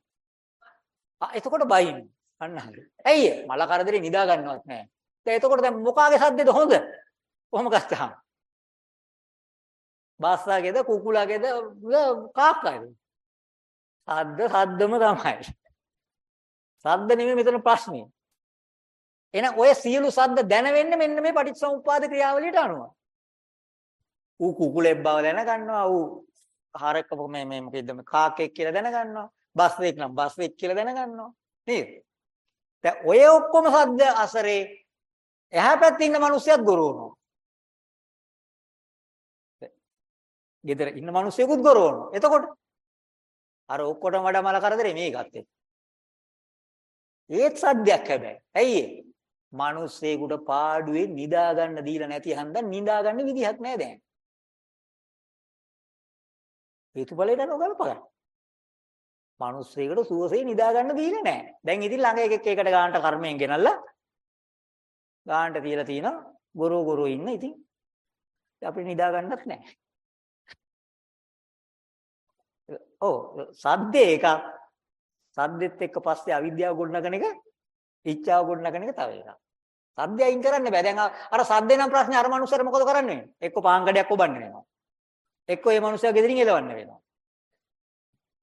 ආ එතකොට බයින්. අන්න හරි. ඇයි ඒ? මල කරදරේ නිදා ගන්නවත් නැහැ. දැන් එතකොට දැන් මොකාගේ සද්දේද හොඳ? කොහොම ගත්තාම? බස්සාගේද කුකුලාගේද කාක්කාගේද? සද්ද සද්දම තමයි. සද්ද නෙමෙයි මෙතන ප්‍රශ්නේ. එහෙනම් ඔය සියලු සද්ද දැනෙන්නේ මෙන්න මේ පටිච්චසමුප්පාද ක්‍රියාවලියට අනුව. ඌ කුකුලෙක් බව දැනගන්නවා. ඌ හරක මේ මේ මොකෙද්ද මේ කාකෙක් කියලා දැනගන්නවා. බස් එකක් නම් බස් එකක් කියලා දැනගන්නවා. නේද? දැන් ඔය ඔක්කොම සද්ද අසරේ එහා පැත්තේ ඉන්න මිනිස්සුත් ගොරවනවා. ගෙදර ඉන්න මිනිස්සුකුත් ගොරවනවා. එතකොට අර ඔක්කොටම වඩා මල කරදරේ මේ ගත්තේ. ඒත් සද්දයක් හැබැයි. ඇයි ඒ? මිනිස්සෙකුට පාඩුවේ නිදා ගන්න දීලා නැති හන්ද නිදා ගන්න විදිහක් නැහැ දැන්. හේතුඵලයට නොගලපගන්න. මිනිස්සෙකුට සුවසේ නිදා ගන්න දීලා නැහැ. දැන් ඉතින් ළඟ එකෙක් එකට ගන්නට කර්මයෙන් ගෙනල්ලා ගන්නට තියලා තිනවා. ගොරෝ ගොරෝ ඉන්න ඉතින් අපිට නිදා ගන්නත් නැහැ. ඔව් සද්දේ එකක් සද්දෙත් එක්ක පස්සේ අවිද්‍යාව ගොඩනගන එක ඉච්ඡාව ගොඩනගන එක තව එකක්. සද්දය අයින් කරන්න බෑ. දැන් අර සද්දේ නම් ප්‍රශ්නේ අර මනුස්සයර මොකද කරන්නේ? එක්ක පාංගඩයක් ඔබන්න වෙනවා. එක්ක ඒ මනුස්සයා ගෙදරින් එලවන්න වෙනවා.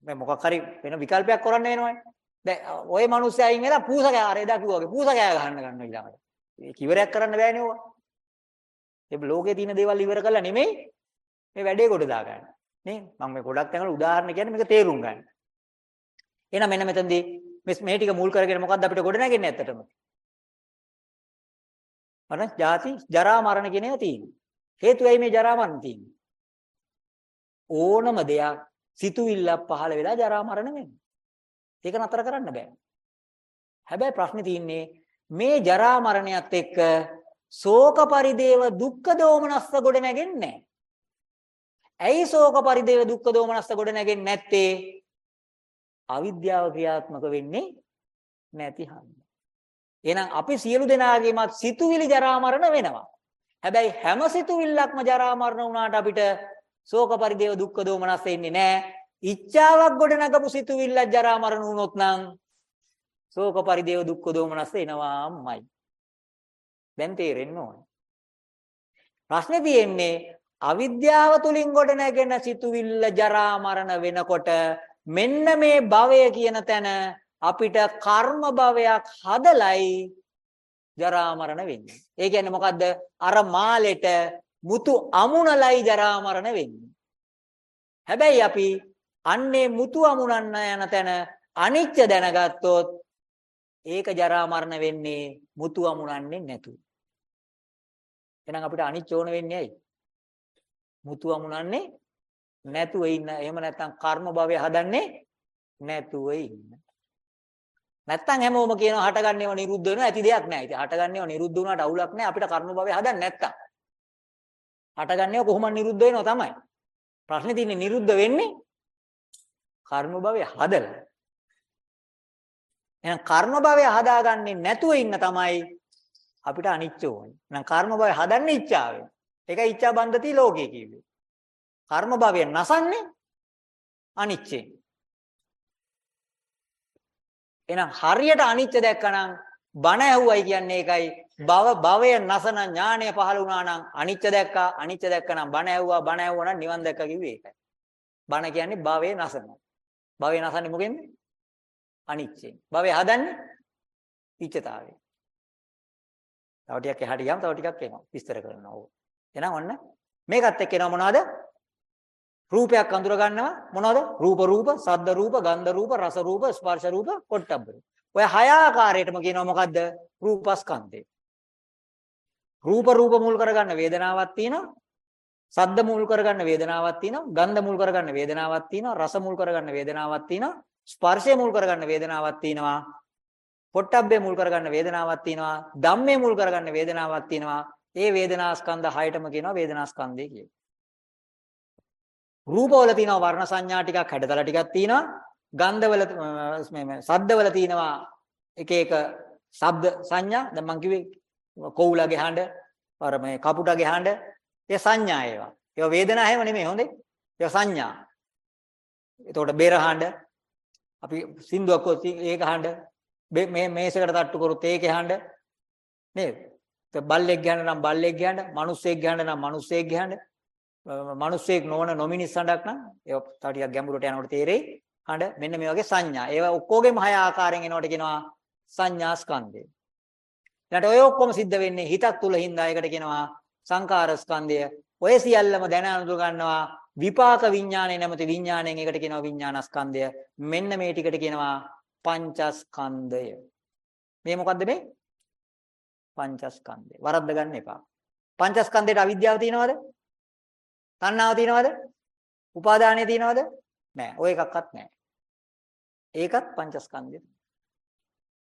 මේ මොකක් හරි වෙන විකල්පයක් කරන්න වෙනවනේ. දැන් ওই මනුස්සයා අයින් වෙලා පූස කෑ අර එදා කිව්වා වගේ පූස කෑ ගහන්න ගන්නවා ඊළඟට. ඒක ඉවරයක් කරන්න බෑනේ ඕවා. ඒ ලෝකේ තියෙන දේවල් ඉවර කරලා නෙමෙයි මේ වැඩේ කොට දාගන්න. නේ මම මේ ගොඩක් තැන්වල උදාහරණ කියන්නේ මේක තේරුම් ගන්න. එහෙනම් මෙන්න මෙතනදී මේ ටික මුල් කරගෙන මොකද්ද අපිට ගොඩ නැගෙන්නේ ඇත්තටම? අර ජාති ජරා මරණ කියන ඒවා තියෙනවා. හේතුවයි මේ ජරා මරණ තියෙන්නේ. ඕනම දෙයක් සිතුවිල්ලක් පහළ වෙලා ජරා මරණ වෙනවා. ඒක නතර කරන්න බෑ. හැබැයි ප්‍රශ්නේ තියෙන්නේ මේ ජරා මරණයත් එක්ක ශෝක පරිදේව දුක්ඛ දෝමනස්ස ගොඩ නැගෙන්නේ නැහැ. ඇයි ශෝක පරිදේව දුක්ඛ දෝමනස්ස ගොඩ නැගෙන්නේ නැත්තේ? අවිද්‍යාව ක්‍රියාත්මක වෙන්නේ නැති හන්ද. එහෙනම් අපි සියලු දෙනාගේමත් සිතුවිලි ජරා මරණ වෙනවා. හැබැයි හැම සිතුවිල්ලක්ම ජරා මරණ වුණාට අපිට ශෝක පරිදේව දුක්ඛ දෝමනස්ස එන්නේ නැහැ. ඉච්ඡාවක් ගොඩ නගපු සිතුවිල්ල ජරා මරණ වුණොත් නම් ශෝක පරිදේව දුක්ඛ දෝමනස්ස එනවාමයි. දැන් තේරෙන්න ඕනේ. ප්‍රශ්නේ තියෙන්නේ අවිද්‍යාව තුලින් ගොඩ නැගෙන සිතුවිල්ල ජරා මරණ වෙනකොට මෙන්න මේ භවය කියන තැන අපිට කර්ම භවයක් හදලයි ජරා මරණ වෙන්නේ. ඒ කියන්නේ මොකද්ද? අර මාලෙට මුතු අමුණලයි ජරා මරණ වෙන්නේ. හැබැයි අපි අන්නේ මුතු අමුණන්න යන තැන අනිච්ච දැනගත්තොත් ඒක ජරා මරණ වෙන්නේ මුතු අමුණන්නේ නැතුව. එහෙනම් අපිට අනිච්ච ඕන වෙන්නේ ඇයි? මුතු අමුණන්නේ නැතුව ඉන්න. එහෙම නැත්නම් කර්ම භවය හදන්නේ නැතුව ඉන්න. නැත්තම් හැමෝම කියනවා හටගන්නේව නිරුද්ධ වෙනවා ඇති දෙයක් නැහැ. ඉතින් හටගන්නේව නිරුද්ධ වුණාට අවුලක් නැහැ අපිට කර්ම භවය හදන්න නැත්තම්. හටගන්නේව කොහොමද නිරුද්ධ වෙනව තමයි. ප්‍රශ්නේ තියෙන්නේ නිරුද්ධ වෙන්නේ කර්ම භවය හදලා. එහෙනම් කර්ම භවය හදාගන්නේ නැතුව ඉන්න තමයි අපිට අනිච්ච ඕනේ. එහෙනම් කර්ම භවය හදන්නේ ඉච්ඡාවෙන්. ඒකයි ඉච්ඡා බන්ධති ලෝකේ කිව්වේ. කර්ම භවය නසන්නේ අනිච්චෙන්. එහෙනම් හරියට අනිච්ච දැක්කනම් බණ ඇහුවයි කියන්නේ ඒකයි භව භවය නසන ඥාණය පහළ වුණා නම් අනිච්ච දැක්කා අනිච්ච දැක්කනම් බණ ඇහුවා බණ ඇහුවා නම් නිවන් දැක්කා කිව්වේ ඒකයි. බණ කියන්නේ භවය නසන. භවය නසන්නේ මොකෙන්ද? අනිච්චෙන්. භවය හදන්නේ ඉච්ඡතාවයෙන්. තව ටිකක් එහාට ගියාම තව ටිකක් එනවා. විස්තර කරනවා. ඕක. එහෙනම් ඔන්න මේකත් එක්ක එනවා මොනවද? රූපයක් අඳුර ගන්නවා මොනවද? රූප රූප, සද්ද රූප, ගන්ධ රූප, රස රූප, ස්පර්ශ රූප, පොට්ටබ්බ රූප. ඔය හය ආකාරයටම කියනවා මොකද්ද? රූපස්කන්ධය. රූප රූප මුල් කරගන්න වේදනාවක් තියෙනවා. සද්ද මුල් කරගන්න වේදනාවක් තියෙනවා. ගන්ධ මුල් කරගන්න වේදනාවක් තියෙනවා. රස මුල් කරගන්න වේදනාවක් තියෙනවා. ස්පර්ශය මුල් කරගන්න වේදනාවක් තියෙනවා. පොට්ටබ්බේ මුල් කරගන්න වේදනාවක් තියෙනවා. ධම්මේ මුල් කරගන්න වේදනාවක් තියෙනවා. ඒ වේදනා ස්කන්ධ හයටම කියනවා වේදනා ස්කන්ධය කියලා. රූපවල තියෙනවා වර්ණ සංඥා ටිකක් හැඩතල ටිකක් තියෙනවා. ගන්ධවල මේ සද්දවල තියෙනවා එක එක ශබ්ද සංඥා. දැන් මම කිව්වේ කොවුලගේ හඬ, අර මේ කපුටගේ හඬ, ඒ සංඥා ඒවා. ඒවා වේදනා හැම නෙමෙයි හොඳේ. ඒවා සංඥා. එතකොට බේර හඬ අපි සින්දුවක් කොත් ඒක හඬ මේ මේසෙකට තට්ටු කරොත් ඒකේ හඬ නේද? බල්ලෙක් ගහන්න නම් බල්ලෙක් ගහන්න, මිනිස්සෙක් ගහන්න නම් මිනිස්සෙක් ගහන්න. මිනිස්සෙක් නොවන නොමිනිස් හඬක් නම් ඒක තව ටිකක් ගැඹුරට යනකොට තේරෙයි. හඬ මෙන්න මේ වගේ සංඥා. ඒවා ඔක්කොගෙම හය ආකාරයෙන් එනකොට කියනවා සංඥා ස්කන්ධය. ඊට ඔය ඔක්කොම සිද්ධ වෙන්නේ හිතක් තුල හින්දා ඒකට කියනවා සංකාර ස්කන්ධය. ඔය සියල්ලම දැන අඳුර ගන්නවා විපාක විඥානය නැමැති විඥාණයෙන් ඒකට කියනවා විඥානස්කන්ධය. මෙන්න මේ ටිකට කියනවා පංචස්කන්ධය. මේ මොකද්ද මේ? පංචස්කන්ධය. වරද්ද ගන්න එපා. පංචස්කන්ධයට අවිද්‍යාව තියෙනවද? තණ්හාව තියෙනවද? උපාදානය තියෙනවද? නෑ. ඔය එකක්වත් නෑ. ඒකත් පංචස්කන්ධය.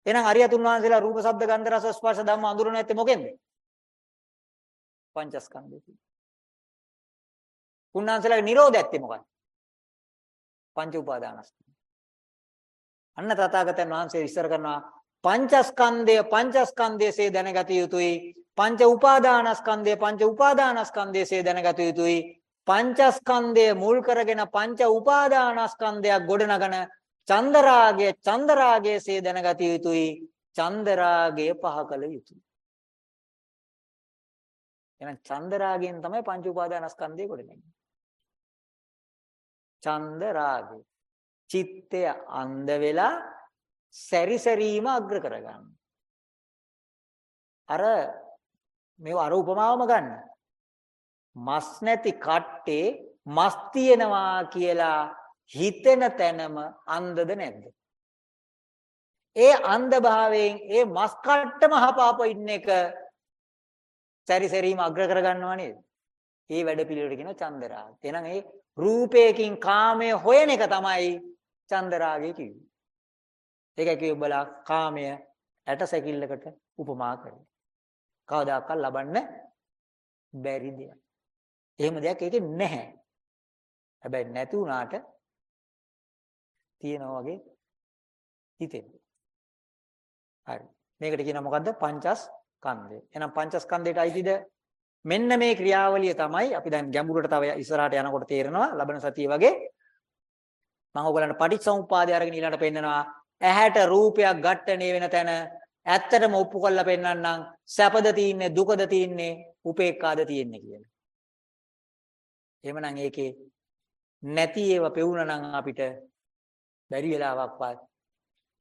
එහෙනම් අරියතුන් වහන්සේලා රූප, ශබ්ද, ගන්ධ, රස, ස්පර්ශ ධම්ම අඳුරන නැත්තේ මොකෙන්ද? පංචස්කන්ධය. උන්වහන්සේලාගේ නිරෝධය ඇත්තේ මොකක්ද? පංච උපාදානස්කන්ධය. අන්න තථාගතයන් වහන්සේ විස්තර කරනවා පංචස්කන්ධය පංචස්කන්ධයසේ දැනගත යුතුයි පංච උපාදානස්කන්ධය පංච උපාදානස්කන්ධයසේ දැනගත යුතුයි පංචස්කන්ධය මුල් කරගෙන පංච උපාදානස්කන්ධයක් ගොඩනගන චන්දරාගය චන්දරාගයසේ දැනගත යුතුයි චන්දරාගය පහ කළ යුතුයි එහෙනම් චන්දරාගයෙන් තමයි පංච උපාදානස්කන්ධය ගොඩනගන්නේ චන්දරාගය චිත්තය අන්ධ වෙලා සැරිසැරීම අග්‍ර කරගන්න. අර මේව අර උපමාවම ගන්න. මස් නැති කට්ටේ මස් තියනවා කියලා හිතෙන තැනම අන්ධද නැද්ද? ඒ අන්ධ භාවයෙන් ඒ මස් කට්ටම හපාප ඉන්න එක සැරිසැරීම අග්‍ර කරගන්නව නේද? ඒ වැඩ පිළිවෙලට කියන චන්දරාග. එහෙනම් ඒ රූපයකින් කාමය හොයන එක තමයි චන්දරාගය කිව්වේ. ඒකයි කිව්ව බලා කාමය ඇට සැකිල්ලකට උපමා කරන්නේ. කවදාකවත් ලබන්න බැරි දෙයක්. එහෙම දෙයක් ඒකේ නැහැ. හැබැයි නැති වුණාට තියෙනවා වගේ හිතෙන්නේ. හරි. මේකට කියනවා මොකද්ද? පංචස්කන්ධය. එහෙනම් පංචස්කන්ධයට අයිතිද මෙන්න මේ ක්‍රියාවලිය තමයි අපි දැන් ගැඹුරට තව ඉස්සරහට යනකොට තේරෙනවා ලබන සතිය වගේ මම ඔයගලන්ට පටිච්චසමුප්පාදය අරගෙන ඊළඟට පෙන්නනවා ඇහැට රූපයක් ඝට්ටණය වෙන තැන ඇත්තටම ඔප්පු කරලා පෙන්නන්නම් සැපද තියන්නේ දුකද තියන්නේ උපේක්ඛාද තියන්නේ කියලා. එහෙමනම් ඒකේ නැති ඒව පෙවුනනම් අපිට බැරි වෙලාවක්වත්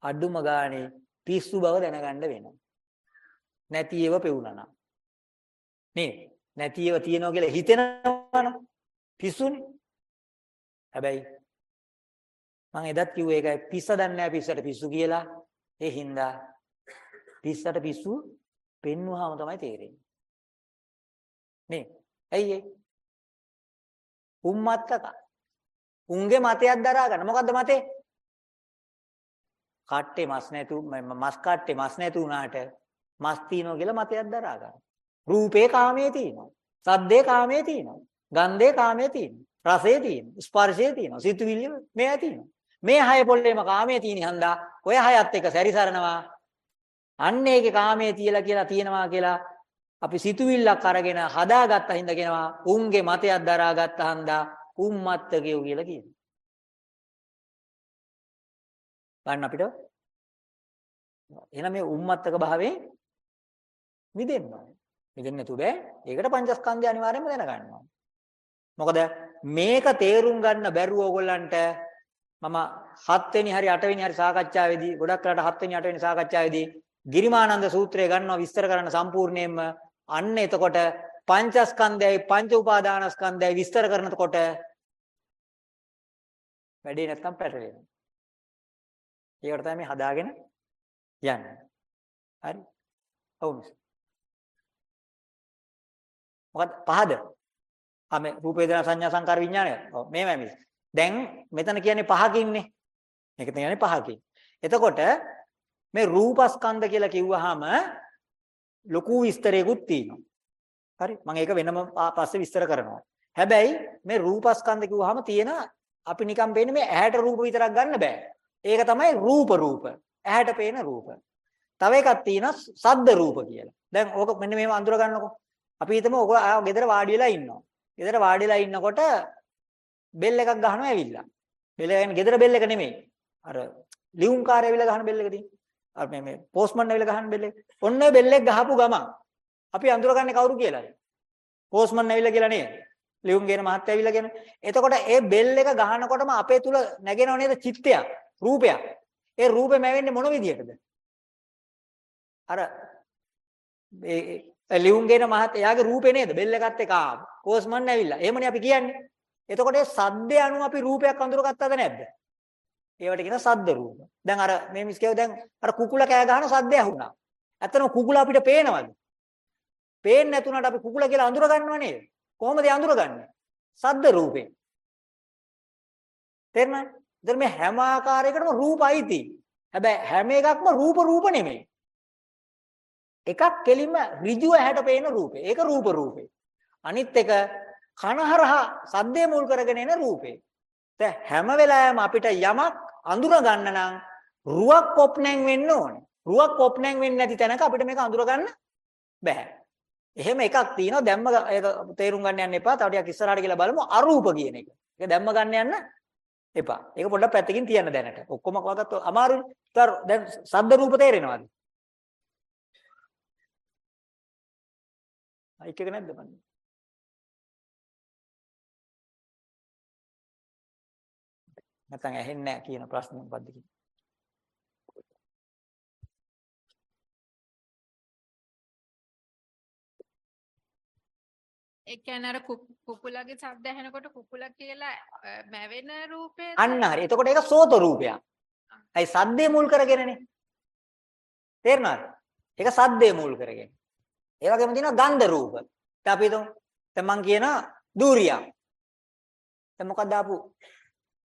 අඩුම ගානේ පිස්සු බව දැනගන්න වෙනවා. නැති ඒව පෙවුනනම්. නේ නැති ඒව තියනවා කියලා හිතෙනවනම් පිස්සුනේ. හැබැයි මම එදත් කිව්වේ ඒකයි පිස්ස දන්නේ නැහැ පිස්සට පිස්සු කියලා. ඒ හින්දා පිස්සට පිස්සු පෙන්වුවාම තමයි තේරෙන්නේ. නේ. ඇයි ඒ? උම්මත්තක. උන්ගේ මතයක් දරා ගන්න. මොකද්ද මතේ? කට්ටේ මස් නැතු මස් කට්ටේ මස් නැතු වුණාට මස් තියනවා කියලා මතයක් දරා ගන්න. රූපේ කාමයේ තියෙනවා. සද්දේ කාමයේ තියෙනවා. ගන්ධේ කාමයේ තියෙනවා. රසේ තියෙනවා. ස්පර්ශයේ තියෙනවා. සිතුවිලි මේ තියෙනවා. මේ හය පොල්ලේම කාමයේ තියෙන හන්දා ඔය හයත් එක සැරිසරනවා අන්න ඒකේ කාමයේ තියලා කියලා තියෙනවා කියලා අපි සිතුවිල්ලක් අරගෙන හදාගත්ත හින්දා කියනවා උන්ගේ මතයක් දරාගත්ත හන්දා උම්මත්තකයෝ කියලා කියනවා. ගන්න අපිට එහෙනම් මේ උම්මත්තක භාවයෙන් මිදෙන්න ඕනේ. මිදෙන්න තු බෑ. ඒකට පංචස්කන්ධය අනිවාර්යයෙන්ම දැනගන්න ඕනේ. මොකද මේක තේරුම් ගන්න බැරුව ඕගොල්ලන්ට මම 7 වෙනි හරි 8 වෙනි හරි සාකච්ඡාවේදී ගොඩක් කරලා 7 වෙනි 8 වෙනි සාකච්ඡාවේදී ගිරිමානන්ද සූත්‍රය ගන්නවා විස්තර කරන්න සම්පූර්ණයෙන්ම අන්න එතකොට පංචස්කන්ධයයි පංච උපාදානස්කන්ධයයි විස්තර කරනකොට වැඩේ නැත්තම් පැටලෙනවා. ඒකට තමයි මේ හදාගෙන යන්නේ. හරි? ඔව් මිස්. මොකද පහද? ආ මේ රූප වේදනා සංඥා සංකාර විඥානය. ඔව් මේමයි මිස්. දැන් මෙතන කියන්නේ පහකින්නේ. මේක කියන්නේ පහකින්. එතකොට මේ රූපස්කන්ධ කියලා කිව්වහම ලොකු විස්තරයකුත් තියෙනවා. හරි? මම ඒක වෙනම පස්සේ විස්තර කරනවා. හැබැයි මේ රූපස්කන්ධ කිව්වහම තියෙන අපි නිකන් පේන්නේ මේ ඇහැට රූප විතරක් ගන්න බෑ. ඒක තමයි රූප රූප. ඇහැට පේන රූප. තව එකක් තියෙනවා සද්ද රූප කියලා. දැන් ඕක මෙන්න මේව අඳුර ගන්නකො. අපි හිතමු ඔක ගෙදර වාඩි වෙලා ඉන්නවා. ගෙදර වාඩි වෙලා ඉන්නකොට බෙල් එකක් ගහනවා ඇවිල්ලා. බෙල් එක කියන්නේ ගෙදර බෙල් එක නෙමෙයි. අර ලියුම් කාර්ය ඇවිල්ලා ගහන බෙල් එක තියෙන. අර මේ මේ පෝස්ට්මන් ඇවිල්ලා ගහන බෙල් එක. ඔන්න ඔය බෙල් එක ගහපු ගමන් අපි අඳුරගන්නේ කවුරු කියලාද? පෝස්ට්මන් ඇවිල්ලා කියලා නේද? ලියුම් ගේන මහත්තයා ඇවිල්ලා කියන. එතකොට ඒ බෙල් එක ගහනකොටම අපේ තුල නැගෙනව නේද චිත්තයක්, රූපයක්. ඒ රූපෙම වෙන්නේ මොන විදියටද? අර ඒ ලියුම් ගේන මහත්තයා එයාගේ රූපේ නේද? බෙල් එකත් එක ආව. පෝස්ට්මන් ඇවිල්ලා. එහෙමනේ අපි කියන්නේ. එතකොට ඒ සද්දේ අනුව අපි රූපයක් අඳුරගත්තද නැද්ද? ඒවට කියන සද්ද රූප. දැන් අර මේ මිස්කේව දැන් අර කුකුල කෑ ගහන සද්ද ඇහුණා. ඇත්තටම කුකුල අපිට පේනවද? පේන්නේ නැතුණාට අපි කුකුල කියලා අඳුර ගන්නව නේද? කොහොමද ඒ අඳුරගන්නේ? සද්ද රූපේ. තේරුණාද? දැන් මේ හැම ආකාරයකටම රූපයි තියෙන්නේ. හැබැයි හැම එකක්ම රූප රූප නෙමෙයි. එකක් කෙලින්ම ඍජුව ඇහැට පේන රූපේ. ඒක රූප රූපේ. අනිත් එක කනහරහා සද්දේ මුල් කරගෙන එන රූපේ. දැන් හැම වෙලාවෙම අපිට යමක් අඳුර ගන්න නම් රුවක් කොප්නැන් වෙන්න ඕනේ. රුවක් කොප්නැන් වෙන්නේ නැති තැනක අපිට මේක අඳුර ගන්න බෑ. එහෙම එකක් තියෙනවා දැම්ම ඒක තේරුම් ගන්න යන්න එපා. තව ටිකක් ඉස්සරහට කියලා බලමු අරූප කියන එක. ඒක දැම්ම ගන්න යන්න එපා. ඒක පොඩ්ඩක් පැත්තකින් තියන්න දැනට. ඔක්කොම කවගත්ත අමාරුයි. දැන් සද්ද රූප තේරෙනවද? අයික් එක නැද්ද මන්නේ? නැත්නම් ඇහෙන්නේ නැහැ කියන ප්‍රශ්නේ මොකද්ද කියන්නේ? ඒ කියන්නේ අර කුකුලගේ ශබ්ද ඇහෙනකොට කුකුල කියලා මැවෙන රූපේ අන්න හරි. එතකොට ඒක සෝත රූපයක්. අයි සද්දේ මුල් කරගෙනනේ. තේරුණාද? ඒක සද්දේ මුල් කරගෙන. ඒ වගේම තියෙනවා ගන්ධ රූප. දැන් අපි හිතමු. දැන් මං කියනවා දූරියක්. දැන් මොකක්ද ආපු?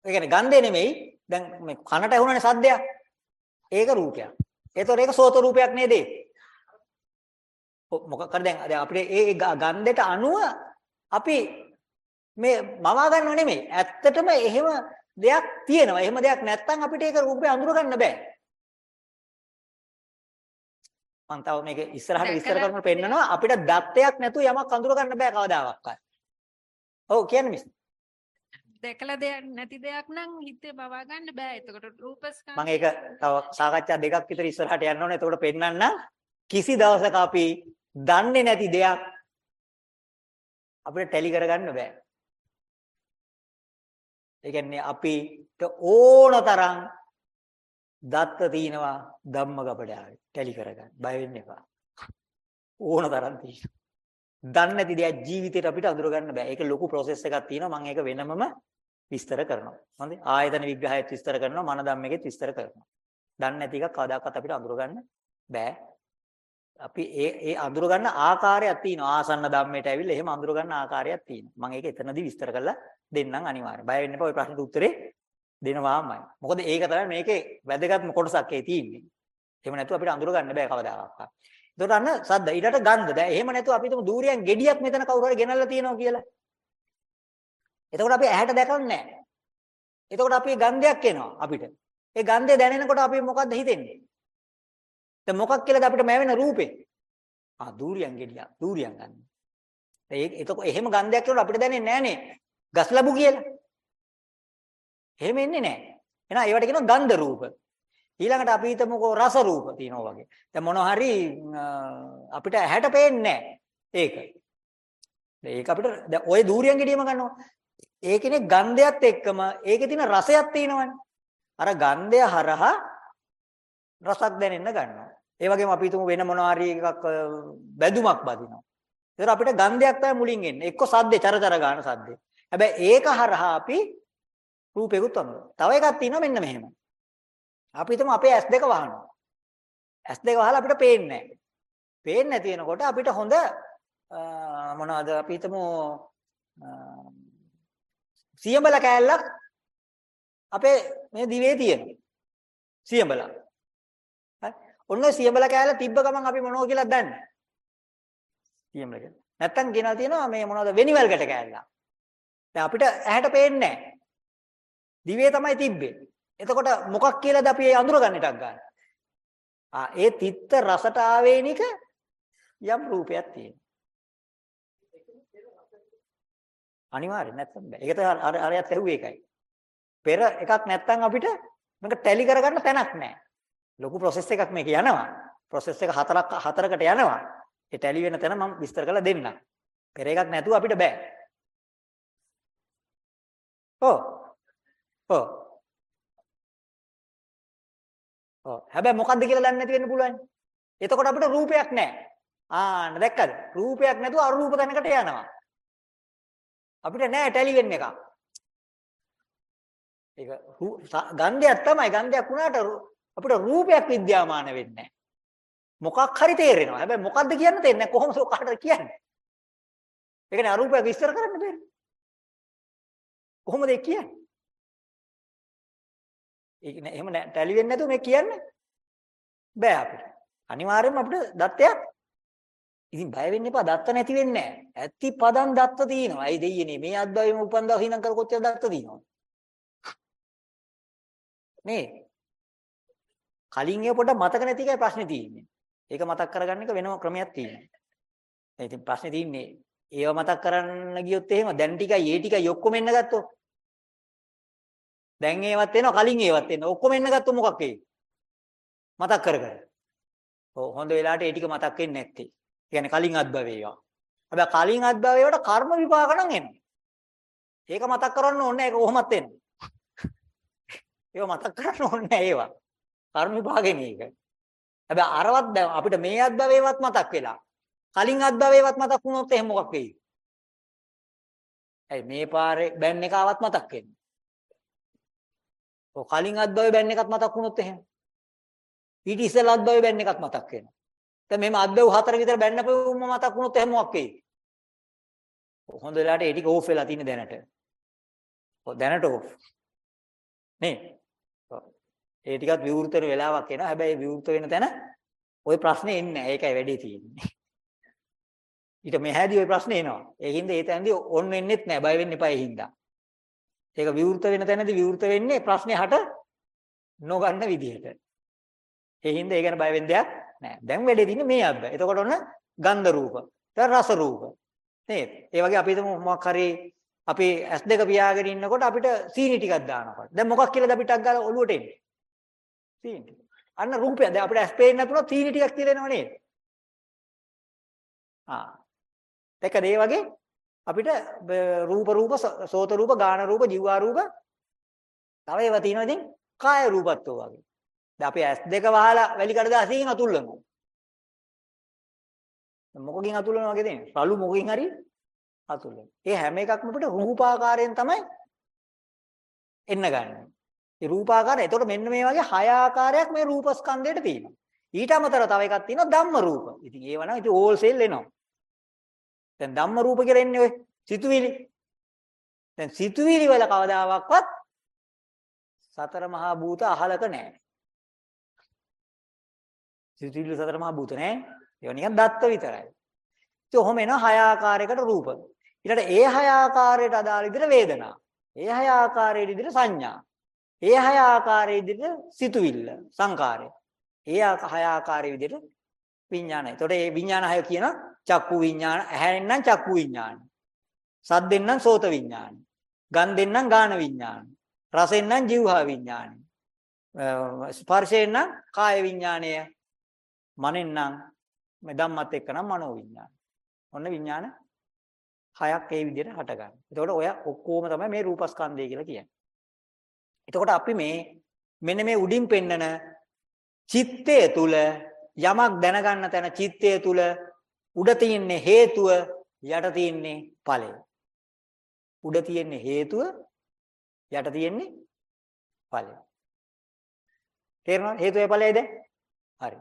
ඒ කියන්නේ ගන්ධේ නෙමෙයි. දැන් මේ කනට ඇහුණනේ සද්දයක්. ඒක රූපයක්. ඒතකොට ඒක සෝත රූපයක් නේද? මොකක් කර දැන් අපිට ඒ ගන්ධයට අනුව අපි මේ මවා ගන්නව නෙමෙයි. ඇත්තටම එහෙම දෙයක් තියෙනවා. එහෙම දෙයක් නැත්නම් අපිට ඒක රූපේ අඳුර ගන්න බෑ. මම තව මේක ඉස්සරහට විස්තර කරනකොට පෙන්නනවා අපිට දත්තයක් නැතුව යමක් අඳුර ගන්න බෑ කවදාවත්. ඔව් කියන්නේ මිස්. දැකලා දෙයක් නැති දෙයක් නම් හිතේ බවා ගන්න බෑ. එතකොට රූපස්කන්ධ මම ඒක තව සාකච්ඡා දෙකක් විතර ඉස්සරහට යන්න ඕනේ. එතකොට පෙන්නන්න කිසි දවසක අපි දන්නේ නැති දෙයක් අපිට ටැලි කරගන්න බෑ. ඒ කියන්නේ අපිට ඕන තරම් දත්ත තිනවා ධම්ම කපඩාවේ ටැලි කරගන්න. බය වෙන්න එපා. ඕන තරම් තියෙනවා. දන්නේ නැති දෙයක් ජීවිතේට අපිට අඳුර ගන්න බෑ. ඒක ලොකු process එකක් තියෙනවා. මම ඒක වෙනමම විස්තර කරනවා. හරිද? ආයතන විග්‍රහයත් විස්තර කරනවා. මන ධම්මෙකෙත් විස්තර කරනවා. දන්නේ නැති එකක් කවදාකවත් අපිට අඳුර ගන්න බෑ. අපි ඒ ඒ අඳුර ගන්න ආකාරයක් තියෙනවා. ආසන්න ධම්මයට ඇවිල්ලා එහෙම අඳුර ගන්න ආකාරයක් තියෙනවා. මම ඒක එතනදී විස්තර කරලා දෙන්නම් අනිවාර්යයෙන්. බය වෙන්න එපා. ওই ප්‍රශ්නෙට උත්තරේ දෙනවාමයි. මොකද ඒක තමයි මේකේ වැදගත්ම කොටසක් ඒ තියෙන්නේ. එහෙම නැතුව අපිට අඳුර ගන්න බෑ කවදාකවත්. ඒකට අන්න සද්ද ඊටට ගන්ධ. දැන් එහෙම නැතුව අපි තුමු දූරියන් ගෙඩියක් මෙතන කවුරු හරි ගෙනල්ලා තියෙනවා කියලා. එතකොට අපි ඇහැට දැකන්නේ නැහැ. එතකොට අපි ගන්ධයක් එනවා අපිට. ඒ ගන්ධය දැනෙනකොට අපි මොකද්ද හිතෙන්නේ? දැන් මොකක් කියලාද අපිට මැවෙන රූපේ? ආ දූරියන් ගෙඩියක්. දූරියන් ගන්න. ඒක එතකොට එහෙම ගන්ධයක් කියනකොට අපිට දැනෙන්නේ නැහනේ. ගස් ලැබු කියලා. එහෙම එන්නේ නැහැ. එහෙනම් ඒවට කියනවා ගන්ධ රූප. ඊළඟට අපි හිතමුකෝ රස රූප තියෙනවා වගේ. දැන් මොන හරි අපිට ඇහැට පේන්නේ ඒක. ඒක අපිට දැන් ওই දූරියන් ගෙඩියම ගන්නවා. ඒකනේ ගන්ධයත් එක්කම ඒකේ තියෙන රසයක් තියෙනවනේ. අර ගන්ධය හරහා රසක් දැනෙන්න ගන්නවා. ඒ වගේම අපි හිතමු වෙන මොනවා හරි එකක් බැදුමක් බදිනවා. ඒතර අපිට ගන්ධයක් තමයි මුලින් එන්නේ. එක්ක සද්දේ චරචර ගන්න සද්දේ. හැබැයි ඒක හරහා අපි රූපෙකුත් අඳුරනවා. තව එකක් තියෙනවා මෙන්න මෙහෙම. අපි හිතමු අපේ ඇස් දෙක වහනවා. ඇස් දෙක වහලා අපිට පේන්නේ නැහැ. පේන්නේ නැති වෙනකොට අපිට හොඳ අ, මොනවද අපි හිතමු අ, සියඹල කෑල්ලක් අපේ මේ දිවේ තියෙනවා. සියඹල. හරි. ඔන්න ඔය සියඹල කෑල්ල තිබ්බ ගමන් අපි මොනවද කියලා දන්නේ? සියඹල කෑල්ල. නැත්තම් කියනවා තියෙනවා මේ මොනවද වෙනිවල් ගැට කෑල්ල. දැන් අපිට ඇහැට පේන්නේ නැහැ. දිවේ තමයි තිබ්බේ. එතකොට මොකක් කියලාද අපි ඒ අඳුරගන්න ටක් ගන්න? ආ ඒ තිත්ත රසට ආවේනික යම් රූපයක් තියෙනවා. අනිවාර්යෙන් නැත්තම් බෑ. ඒක තමයි අර අරයත් ඇහුවේ ඒකයි. පෙර එකක් නැත්තම් අපිට මේක ටැලි කරගන්න තැනක් නැහැ. ලොකු ප්‍රොසෙස් එකක් මේක යනවා. ප්‍රොසෙස් එක හතරක් හතරකට යනවා. ඒ ටැලි වෙන තැන මම විස්තර කරලා දෙන්නම්. පෙර එකක් නැතුව අපිට බෑ. ඔව්. ඔව්. ඔව්. හැබැයි මොකද්ද කියලා දන්නේ නැති වෙන්න පුළුවන්. එතකොට අපිට රූපයක් නැහැ. ආන්න දැක්කද? රූපයක් නැතුව අරූප තැනකට යනවා. අපිට නෑ ටැලි වෙන්න එකක්. ඒක රූ- ස- ගන්ධයක් තමයි ගන්ධයක් වුණාට රූ- අපිට රූපයක් විද්‍යාමාන වෙන්නේ නැහැ. මොකක් හරි තේරෙනවා. හැබැයි මොකද්ද කියන්න තේරෙන්නේ නැහැ. කොහොමද කාටද කියන්නේ? ඒකනේ අරූපයක් විස්තර කරන්න බැරි. කොහොමද ඒක කියන්නේ? ඒක නෑ එහෙම නෑ ටැලි වෙන්නේ නැතුව මේ කියන්නේ බෑ අපිට. අනිවාර්යයෙන්ම අපිට දත්තයක් ඉතින් බය වෙන්න එපා දත්ත නැති වෙන්නේ නැහැ. ඇත්ති පදන් දත්ත තියෙනවා. ඇයි දෙයියනේ මේ අද්දවෙම උපන්දා හිනම් කර කොච්චර දත්ත තියෙනවද? නේ. කලින් ඒ පොඩ මතක නැති එකයි ප්‍රශ්නේ තියෙන්නේ. ඒක මතක් කරගන්න එක වෙනම ක්‍රමයක් තියෙනවා. ඒ ඉතින් ප්‍රශ්නේ තියෙන්නේ ඒව මතක් කරන්න ගියොත් එහෙම දැන් ටිකයි ඒ ටිකයි ඔක්කොම එන්න ගත්තොත්. දැන් ඒවත් එනවා කලින් ඒවත් එනවා. ඔක්කොම එන්න ගත්තොත් මොකක් වෙයි? මතක් කර කර. ඔව් හොඳ වෙලාවට ඒ ටික මතක් වෙන්නේ නැත්තේ. කියන්නේ කලින් අත්භවය ඒවා. හැබැයි කලින් අත්භවය වලට කර්ම විපාක නම් එන්නේ. ඒක මතක් කරන්න ඕනේ ඒක කොහොමත් එන්නේ. ඒව මතක් කරන්න ඕනේ ඒවා. කර්ම විපාකේ මේක. හැබැයි අරවත් දැන් අපිට මේ අත්භවයවත් මතක් වෙලා. කලින් අත්භවයවත් මතක් වුණොත් එහෙම මොකක් වෙයි? ඇයි මේ පාරේ බෑන් එක ආවත් මතක් වෙන්නේ. ඔය කලින් අත්භවයේ බෑන් එකත් මතක් වුණොත් එහෙම. ඊට ඉස්සෙල්ලා අත්භවයේ බෑන් එකත් මතක් වෙනවා. දැන් මෙහෙම අද්දව හතර විතර බැන්නපෙවුම මතක් වුණොත් එහෙම මොකක් වෙයි? හොඳ වෙලාවට ඒ ටික ඕෆ් වෙලා තියෙන දැනට. ඔව් දැනට ඕෆ්. නේ? ඔව්. ඒ ටිකත් විවෘත වෙන වෙලාවක් එනවා. හැබැයි විවෘත වෙන තැන ওই ප්‍රශ්නේ එන්නේ නැහැ. ඒකයි වැඩි තියෙන්නේ. ඊට මෙහාදී ওই ප්‍රශ්නේ එනවා. ඒ හින්දා ඒ තැනදී ඔන් වෙන්නෙත් නැහැ. බය වෙන්න එපා ඒ හින්දා. ඒක විවෘත වෙන තැනදී විවෘත වෙන්නේ ප්‍රශ්නේ හට නොගන්න විදිහට. ඒ හින්දා ඒ ගැන බය වෙන්න දෙයක් නෑ. දැන් වැඩේ තියෙන්නේ මේ අද්ද. එතකොට ඔන්න ගන්ධ රූප. ඊට රස රූප. නේද? ඒ වගේ අපි හිතමු මොකක් හරි අපි S2 පියාගෙන ඉන්නකොට අපිට සීනි ටිකක් දානකොට. දැන් මොකක් කියලාද අපිට අක් ගාලා ඔලුවට එන්නේ? සීනි ටික. අන්න රූපය. දැන් අපිට S පේන්නේ නැතුණොත් සීනි ටිකක් කියලා එනව නේද? ආ. දෙකද ඒ වගේ අපිට බ- රූප රූප ස- සෝත රූප ගාන රූප ජීවා රූප තව ඒවා තියෙනවා ඉතින් කාය රූපත්වෝ වගේ. දැන් අපි S2 වහලා වැලි කඩ දාසියෙන් අතුල්ලනවා. මොකකින් අතුල්ලනවා වගේ තියෙන්නේ? රළු මොකකින් හරි අතුල්ලනවා. ඒ හැම එකක්ම අපිට රූපාකාරයෙන් තමයි එන්න ගන්න. ඒ රූපාකාරය. එතකොට මෙන්න මේ වගේ හය ආකාරයක් මේ රූපස්කන්ධයට තියෙනවා. ඊට අමතරව තව එකක් තියෙනවා ධම්ම රූප. ඉතින් ඒව නම් ඉතින් හෝල්සේල් එනවා. දැන් ධම්ම රූප කියලා එන්නේ ඔය සිතුවිලි. දැන් සිතුවිලි වල කවදාවත් සතර මහා භූත අහලක නැහැ. සිතුවිලි සතර මහා භූත නැහැ. ඒවා නිකන් දත්ත විතරයි. ඉතින් ඔහොම එන හය ආකාරයකට රූප. ඊළඟට ඒ හය ආකාරයට අදාළ විදිහට වේදනා. ඒ හය ආකාරයේ විදිහට සංඥා. ඒ හය ආකාරයේ විදිහට සිතුවිල්ල සංකාරය. ඒ ආක- හය ආකාරයේ විදිහට විඥානය. එතකොට මේ විඥාන හය කියන චක්කු විඥාන, ඇහෙන් නම් චක්කු විඥාන. සද්දෙන් නම් සෝත විඥාන. ගන්ධෙන් නම් ගාන විඥාන. රසෙන් නම් જીවහා විඥාන. ස්පර්ශයෙන් නම් කාය විඥානය. මනෙන් නම් මේ ධම්මත් එක්ක නම් මනෝ විඥාන. ඔන්න විඥාන හයක් ඒ විදිහට හට ගන්න. එතකොට ඔය ඔක්කොම තමයි මේ රූපස්කන්ධය කියලා කියන්නේ. එතකොට අපි මේ මෙන්න මේ උඩින් පෙන්නන චිත්තය තුල යමක් දැනගන්න තැන චිත්තය තුල උඩ තියෙන්නේ හේතුව යට තියෙන්නේ ඵලය. උඩ තියෙන්නේ හේතුව යට තියෙන්නේ ඵලය. තේරෙනවද? හේතුවේ ඵලයද? හරි.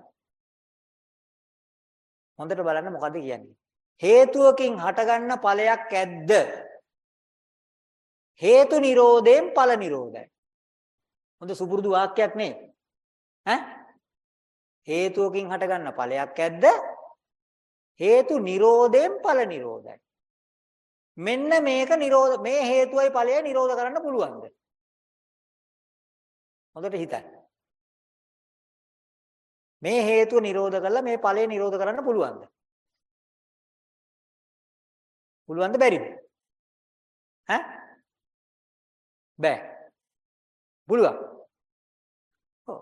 හොඳට බලන්න මොකද්ද කියන්නේ. හේතුවකින් හටගන්න ඵලයක් ඇද්ද? හේතු නිරෝධයෙන් ඵල නිරෝධයි. හොඳ සුපුරුදු වාක්‍යයක් නේ. ඈ? හේතුවකින් හටගන්න ඵලයක් ඇද්ද? හේතු නිරෝධයෙන් ඵල නිරෝධයි. මෙන්න මේක නිරෝධ මේ හේතුවයි ඵලයයි නිරෝධ කරන්න පුළුවන්ද? හොඳට හිතන්න. මේ හේතුව නිරෝධ කරලා මේ ඵලය නිරෝධ කරන්න පුළුවන්ද? පුළුවන්ද බැරිද? ඈ? බෑ. පුළුවන්. ඔව්.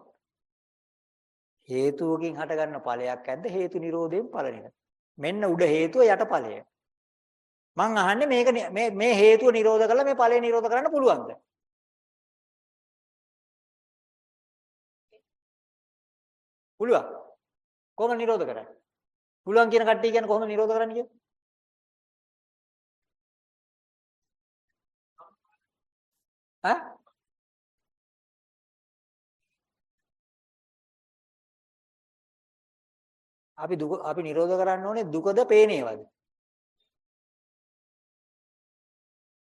හේතුවකින් හටගන්න ඵලයක් ඇද්ද හේතු නිරෝධයෙන් ඵල. මෙන්න උඩ හේතුව යට ඵලය. මං අහන්නේ මේක මේ මේ හේතුව නිරෝධ කරලා මේ ඵලය නිරෝධ කරන්න පුළුවන්ද? පුළුවන්. කොහොමද නිරෝධ කරන්නේ? පුළුවන් කියන කට්ටිය කියන්නේ කොහොමද නිරෝධ කරන්නේ කියන්නේ? ඈ? අපි දුක අපි නිරෝධ කරන්න ඕනේ දුකද පේනේවද?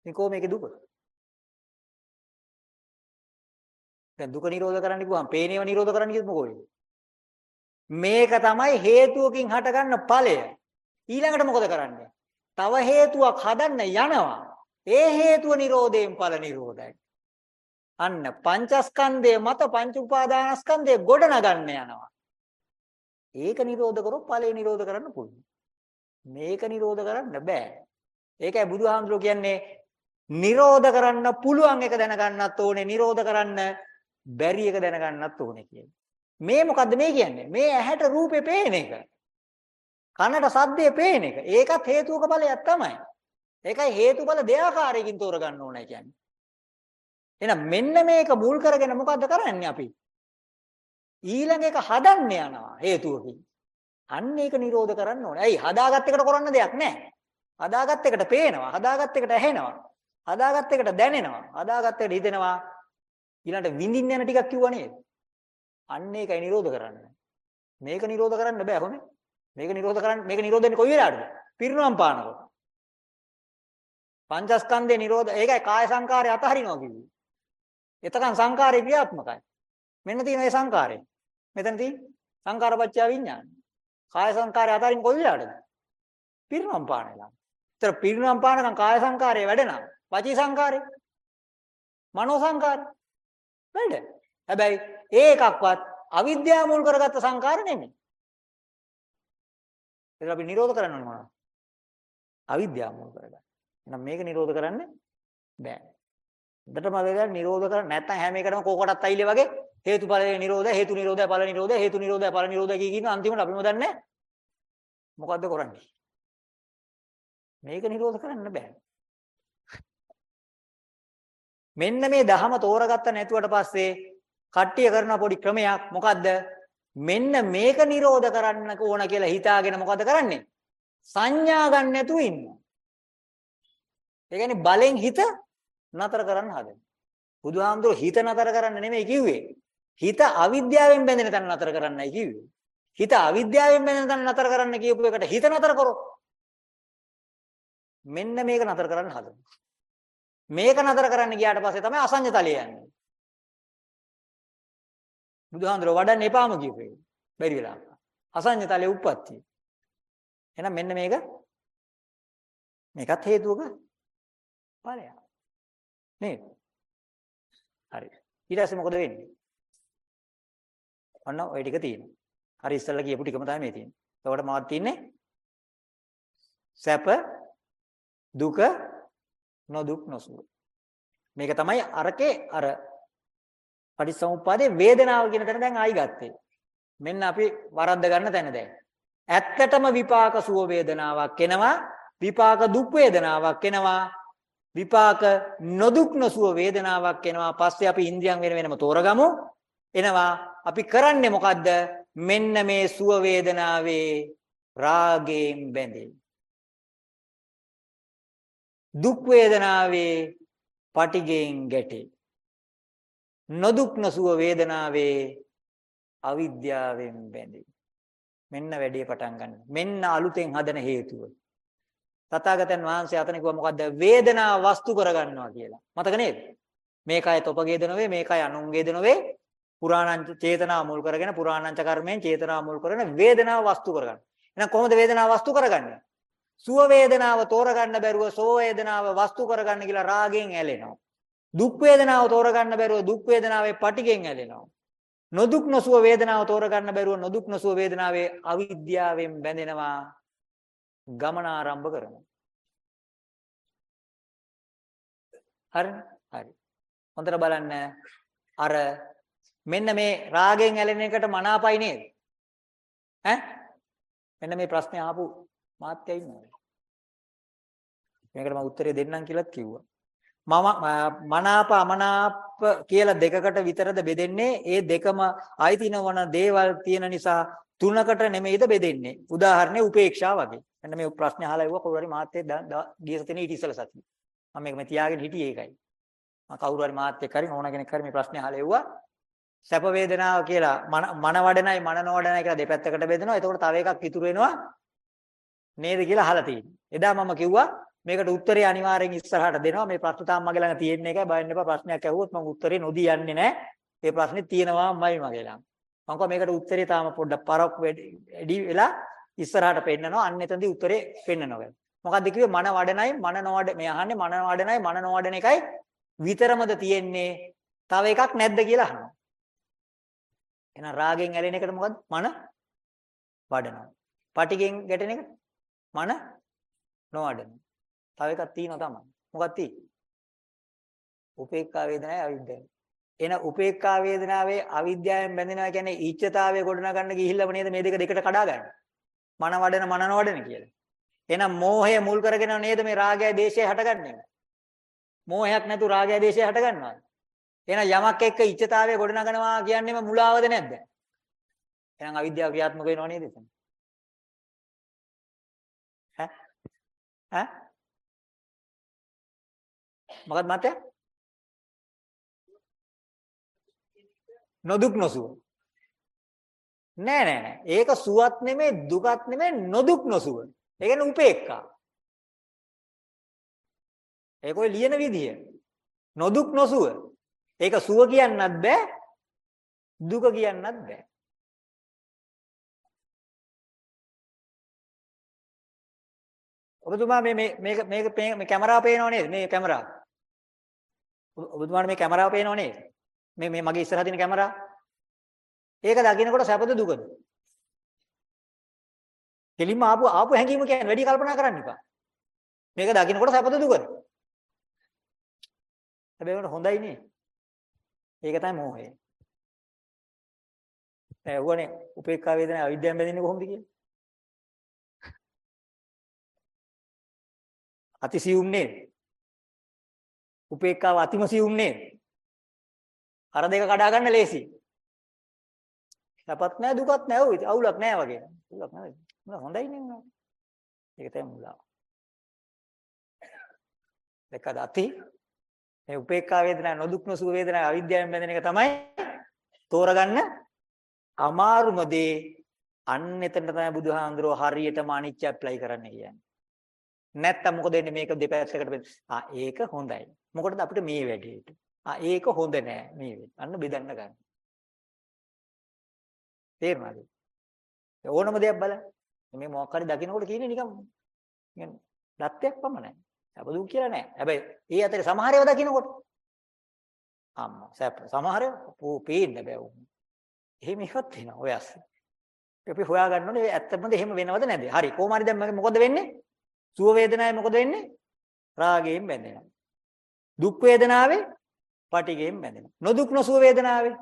මේ කොහොම මේකේ දුක? දැන් දුක නිරෝධ කරන්න කිව්වම පේනේව නිරෝධ කරන්න කිව්වොත් මොකෝ වෙන්නේ? මේක තමයි හේතුවකින් හටගන්න ඵලය. ඊළඟට මොකද කරන්නේ? තව හේතුවක් හදන්න යනවා. ඒ හේතුව නිරෝධයෙන් ඵල නිරෝධයි. අන්න පංචස්කන්ධය මත පංච උපාදානස්කන්ධය ගොඩ නගන්න යනවා. ඒක නිරෝධ කරොත් ඵලය නිරෝධ කරන්න පුළුවන්. මේක නිරෝධ කරන්න බෑ. ඒකයි බුදුහාමුදුරුවෝ කියන්නේ නිරෝධ කරන්න පුළුවන් එක දැනගන්නත් ඕනේ නිරෝධ කරන්න බැරි එක දැනගන්නත් ඕනේ කියන්නේ. මේ මොකද්ද මේ කියන්නේ? මේ ඇහැට රූපේ පේන එක. කනට සද්දේ පේන එක. ඒකත් හේතුක බලයක් තමයි. ඒකයි හේතුඵල දෙආකාරයකින් තෝරගන්න ඕනේ කියන්නේ. එහෙනම් මෙන්න මේක මුල් කරගෙන මොකද්ද කරන්නේ අපි? ඊළඟ එක හදන්න යනවා හේතුවකින්. අන්න ඒක නිරෝධ කරන්න ඕනේ. ඇයි හදාගත් එකට කරන්න දෙයක් නැහැ. හදාගත් එකට පේනවා. හදාගත් එකට ඇහෙනවා. හදාගත් එකට දැනෙනවා. හදාගත් එකට හිතෙනවා. ඊළඟට විඳින්න යන ටිකක් කිව්වා නේද? අන්න ඒකයි නිරෝධ කරන්න. මේක නිරෝධ කරන්න බෑ හොනේ. මේක නිරෝධ කරන්න මේක නිරෝධ වෙන්නේ කොයි වෙලාවටද? පිරිනුවම් පානකොට. පංචස්කන්ධේ නිරෝධ ඒකයි කාය සංකාරය අතහරිනවා කිව්වේ. එතකන් සංකාරය ක්‍රියාත්මකයි. මෙන්න තියෙන ඒ සංකාරය. මෙතන තියෙන සංකාරපච්චය විඥාන. කාය සංකාරය අතරින් කොයි වෙලාවටද? පිරිනුවම් පාන වෙලාව. ඒතර පිරිනුවම් පානකම් කාය සංකාරය වැඩෙනවා. වචී සංකාරය. මනෝ සංකාරය. වැඩ. හැබැයි ඒකක්වත් අවිද්‍යාව මුල් කරගත්ත සංකාර නෙමෙයි. ඒක අපි නිරෝධ කරන්න ඕනේ මොනවද? අවිද්‍යාව මුල් කරගන්න. එහෙනම් මේක නිරෝධ කරන්න බෑ. හොඳට මතක නිරෝධ කර නැත්නම් හැම එකටම කෝකටත් අයිලේ වගේ හේතුඵල නිරෝධය හේතු නිරෝධය ඵල නිරෝධය හේතු නිරෝධය ඵල නිරෝධය කිය කියන අන්තිමට අපිම දන්නේ මොකද්ද කරන්නේ? මේක නිරෝධ කරන්න බෑ. මෙන්න මේ දහම තෝරගත්ත නැතුවට පස්සේ කට්ටිය කරන පොඩි ක්‍රමයක් මොකද්ද? මෙන්න මේක නිරෝධ කරන්න ඕන කියලා හිතාගෙන මොකද කරන්නේ? සංඥා ගන්න නැතුව ඉන්නවා. ඒ කියන්නේ බලෙන් හිත නතර කරන්න හදන. බුදුහාමුදුරුවෝ හිත නතර කරන්න නෙමෙයි කිව්වේ. හිත අවිද්‍යාවෙන් බැඳෙන තැන නතර කරන්නයි කිව්වේ. හිත අවිද්‍යාවෙන් බැඳෙන තැන නතර කරන්න කියපු එකට හිත නතර කරොත් මෙන්න මේක නතර කරන්න හදනවා. මේක නතර කරන්න ගියාට පස්සේ තමයි අසඤ්ඤතලිය යන්නේ. බුදුහාඳුර වඩන්න එපාම කියපු එක. බැරි වෙලා. අසඤ්ඤතලිය උප්පත්තිය. එහෙනම් මෙන්න මේක මේකත් හේතුවක ඵලයක්. නේද? හරි. ඊට පස්සේ මොකද වෙන්නේ? ඔන්න ওই ටික තියෙනවා. හරි ඉස්සෙල්ලා කියපු ටිකම තමයි මේ තියෙන්නේ. එතකොට මාත් තියෙන්නේ සැප දුක නොදුක් නොසුව. මේක තමයි අරකේ අර පටිච්චසමුප්පාදේ වේදනාව කියන තැන දැන් ආයි ගත්තේ. මෙන්න අපි වරද්ද ගන්න තැන දැන්. ඇත්තටම විපාක සුව වේදනාවක් එනවා විපාක දුක් වේදනාවක් එනවා විපාක නොදුක් නොසුව වේදනාවක් එනවා පස්සේ අපි ඉන්ද්‍රියන් වෙන වෙනම තෝරගමු එනවා අපි කරන්නේ මොකද්ද මෙන්න මේ සුව වේදනාවේ රාගයෙන් බැඳේ දුක් වේදනාවේ පටිගෙන් ගැටේ නොදුක් නොසුව වේදනාවේ අවිද්‍යාවෙන් බැඳේ මෙන්න වැඩේ පටන් ගන්න. මෙන්න අලුතෙන් හදන හේතුව. තථාගතයන් වහන්සේ අතන කිව්වා මොකද්ද? වේදනාව වස්තු කරගන්නවා කියලා. මතක නේද? මේකයි තොපගේද නොවේ, මේකයි අනුන්ගේද නොවේ. පුරාණං චේතනාව මුල් කරගෙන පුරාණංච කර්මයෙන් චේතනාව මුල් කරගෙන වේදනාව වස්තු කරගන්න. එහෙනම් කොහොමද වේදනාව වස්තු කරගන්නේ? සුව වේදනාව තෝරගන්න බැරුව සෝ වේදනාව වස්තු කරගන්න කියලා රාගයෙන් ඇලෙනවා. දුක් වේදනාව තෝරගන්න බැරුව දුක් වේදනාවේ පටිගෙන් ඇලෙනවා. නොදුක් නොසුව වේදනාව තෝරගන්න බැරුව නොදුක් නොසුව වේදනාවේ අවිද්‍යාවෙන් බැඳෙනවා. ගමන ආරම්භ කරනවා. හරිනේ? හරි. හොඳට බලන්න අර මෙන්න මේ රාගෙන් ඇලෙන එකට මනාපයි නේද? ඈ? මෙන්න මේ ප්‍රශ්නේ ආපු මාත්‍ය ඉන්නවා. මේකට මම උත්තරේ දෙන්නම් කියලාත් කිව්වා. මම මනාප අමනාප කියලා දෙකකට විතරද බෙදෙන්නේ. ඒ දෙකම අයිතිනවන දේවල් තියෙන නිසා තුනකට නෙමෙයිද බෙදෙන්නේ. උදාහරණේ උපේක්ෂා වගේ. මෙන්න මේ ප්‍රශ්නේ අහලා ඉවුවා කවුරු හරි මාත්‍ය ගිය සතිනේ ඊට ඉස්සෙල්ලා සතියේ. මම මේක මේ තියාගෙන හිටියේ ඒකයි. මම කවුරු හරි මාත් එක්ක හරි ඕන කෙනෙක් හරි මේ ප්‍රශ්නේ අහලා එව්වා. සැප වේදනාව කියලා මන වඩනයි මන නොවඩනයි කියලා දෙපැත්තකට බෙදෙනවා. එතකොට තව එකක් ඉතුරු වෙනවා නේද කියලා අහලා තියෙනවා. එදා මම කිව්වා මේකට උත්තරේ අනිවාර්යෙන් ඉස්සරහට දෙනවා. මේ ප්‍රශ්න තාම මගේ ළඟ තියෙන එකයි බයන්න එපා. ප්‍රශ්නයක් ඇහුවොත් මම උත්තරේ නොදී යන්නේ නැහැ. මේ ප්‍රශ්නේ තියෙනවාමයි මගේ ළඟ. මම කිව්වා මේකට උත්තරේ තාම පොඩ්ඩක් පරක් වැඩි වෙලා ඉස්සරහට පෙන්නනවා. අන්න එතනදී උත්තරේ පෙන්නනවා. මොකද්ද කිව්වේ මන වඩනයි මන නොවඩ මේ අහන්නේ මන වඩනයි මන නොවඩන එකයි විතරමද තියෙන්නේ. තව එකක් නැද්ද කියලා අහනවා. එහෙනම් රාගෙන් ඇලෙන එකට මොකද්ද? මන වඩනවා. පටිගෙන් ගැටෙන එක මන නොවඩන. තව එකක් තියෙනවා තමයි. මොකක්ද තියෙන්නේ? උපේක්ඛා වේදනාවේ අවිද්‍යාව. එන උපේක්ඛා වේදනාවේ අවිද්‍යාවෙන් බැඳෙනවා කියන්නේ ඊච්ඡතාවය ගොඩනගන්න ගිහිල්ලාම නේද මේ දෙක දෙකට කඩා ගන්න. මන වඩන මන නොවඩන කියලා. එහෙනම් මෝහය මුල් කරගෙන නේද මේ රාගය දේශය හටගන්නේ. මෝහයක් නැතු රාගය දේශය හටගන්නවා. එහෙනම් යමක් එක්ක ඊච්ඡතාවය ගොඩනගනවා කියන්නේම මුලාවද නැද්ද? එහෙනම් අවිද්‍යාව ක්‍රියාත්මක වෙනව නේද එතන? ඈ? ඈ? මොකක්ද මතය? නොදුක් නොසුව. නෑ නෑ නෑ. ඒක සුවත් නෙමෙයි දුකත් නෙමෙයි නොදුක් නොසුව. ඒ කියන්නේ උපේක්ඛා. ඒක ඔය ලියන විදිය. නොදුක් නොසුව. ඒක සුව කියන්නත් බෑ. දුක කියන්නත් බෑ. ඔබතුමා මේ මේ මේක මේක මේ කැමරාව පේනව නේද? මේ කැමරාව. ඔබතුමාට මේ කැමරාව පේනව නේද? මේ මේ මගේ ඉස්සරහ තියෙන කැමරාව. ඒක දකින්නකොට සැපද දුකද? කෙලින්ම ආපු ආපු හැඟීම කියන්නේ වැඩි කල්පනා කරන්න එපා. මේක දකින්නකොට සැපද දුකද? හැබැයි උන්ට හොඳයි නේ. ඒක තමයි මෝහය. ඒ වුණේ උපේක්ඛා වේදනා අවිද්‍යාවෙන් බැඳෙන්නේ කොහොමද කියලා? අතිසියුම් නේද? උපේක්ඛාව අතිම සියුම් නේද? අර දෙක කඩා ගන්න ලේසි. සපත් නැහැ දුකත් නැහැ ඔය අවුලක් නැහැ වගේ. අවුලක් නැහැ. මොන හොඳයි නේ. ඒක තමයි මුලාව. දෙකද අති මේ උපේක්ඛා වේදනා නොදුක් නොසුඛ වේදනා අවිද්‍යාවෙන් බැඳෙන එක තමයි තෝරගන්න අමාරුම දේ අන්න එතන තමයි බුදුහාඳුරෝ හරියටම අනිච්ච ඇප්ලයි කරන්න කියන්නේ. නැත්තම් මොකද වෙන්නේ මේක දෙපැත්තකට බෙද. ආ ඒක හොඳයි. මොකටද අපිට මේ වැඩේට? ආ ඒක හොඳ නෑ මේ වෙන්නේ. අන්න බෙදන්න ගන්න. තේරුණාද? ඕනම දෙයක් බලන්න. මේ මොකක් හරි දකින්නකොට කියන්නේ නිකන් නිකන් දත්තයක් පමණයි. අපදු කියලා නෑ. හැබැයි ඒ අතරේ සමහර ඒවා දකින්නකොට අම්මා සැප සමහර ඒවා පේන්න බෑ උන්. එහෙම එකක් තියෙනවා ඔය අස්සේ. අපි හොයාගන්න ඕනේ ඇත්තමද එහෙම වෙනවද නැද්ද? හරි. කොහොම හරි දැන් මොකද වෙන්නේ? සුව වේදනාවේ මොකද වෙන්නේ? රාගයෙන් බැඳෙනවා. දුක් වේදනාවේ පටිගයෙන් බැඳෙනවා. නොදුක් නොසුව වේදනාවේ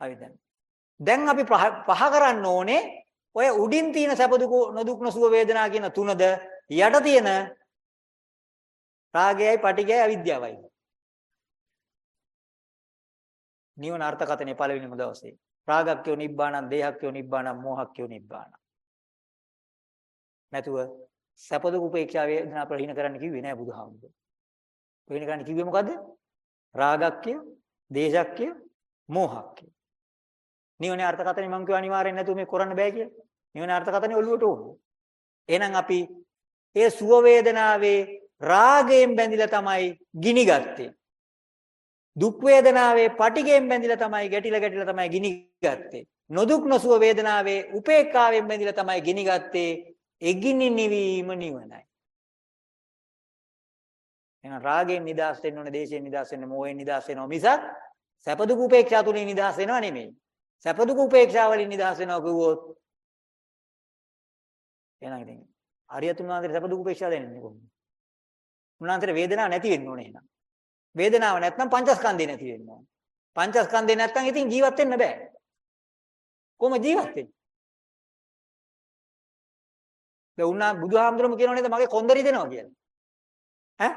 අවිදන්. දැන් අපි පහ කරන්න ඕනේ ඔය උඩින් තියෙන සැප දුක නොදුක් නොසුව වේදනා කියන තුනද යට තියෙන රාගයයි පටිගයයි අවිද්‍යාවයි. නිවන අර්ථකථනයේ පළවෙනිම දවසේ රාගක්ඛයෝ නිබ්බාණං දේහක්ඛයෝ නිබ්බාණං මෝහක්ඛයෝ නිබ්බාණං. නැතුව සැප දුක උපේක්ෂා වේදනා ප්‍රහීන කරන්න කිව්වේ නෑ බුදුහාමුදුරුවෝ. ප්‍රහීන කරන්න කිව්වේ මොකද්ද? රාගක්ඛය, දේශක්ඛය, මෝහක්ඛය. නිවනේ අර්ථකථනය මම කිව්ව අනිවාර්යෙන් නැතුව මේ කරන්න බෑ කියලා. නිවන අර්ථකථනය ඔළුවට ඕන. එහෙනම් අපි ඒ සුව වේදනාවේ රාගයෙන් බැඳිලා තමයි ගිනි ගත්තේ. දුක් වේදනාවේ පටිගයෙන් බැඳිලා තමයි ගැටිලා ගැටිලා තමයි ගිනි ගත්තේ. නොදුක් නොසුව වේදනාවේ උපේක්ඛාවෙන් බැඳිලා තමයි ගිනි ගත්තේ. එගිනි නිවීම නිවනයි. එහෙනම් රාගයෙන් නිදහස් වෙන්න ඕනේ, දේශයෙන් නිදහස් වෙන්න, මෝහයෙන් නිදහස් වෙනවා මිසක් සැප දුක උපේක්ෂා තුලින් නිදහස් වෙනව නෙමෙයි. සැප දුක උපේක්ෂා වලින් නිදහස් වෙනවා කිව්වොත් එහෙනම් ඉතින් අරියතුන් වහන්සේට සැප දුක උපේක්ෂා දෙන්නේ කොහොමද? උන්වහන්සේට වේදනාවක් නැති වෙන්න ඕනේ එහෙනම්. වේදනාව නැත්නම් පංචස්කන්ධේ නැති වෙන්න ඕනේ. පංචස්කන්ධේ නැත්නම් ඉතින් ජීවත් වෙන්න බෑ. කොහොම ජීවත් වෙන්නේ? දැන් උන්නා බුදුහාමුදුරුවෝ කියනෝ නේද මගේ කොන්දරි දෙනවා කියලා. ඈ?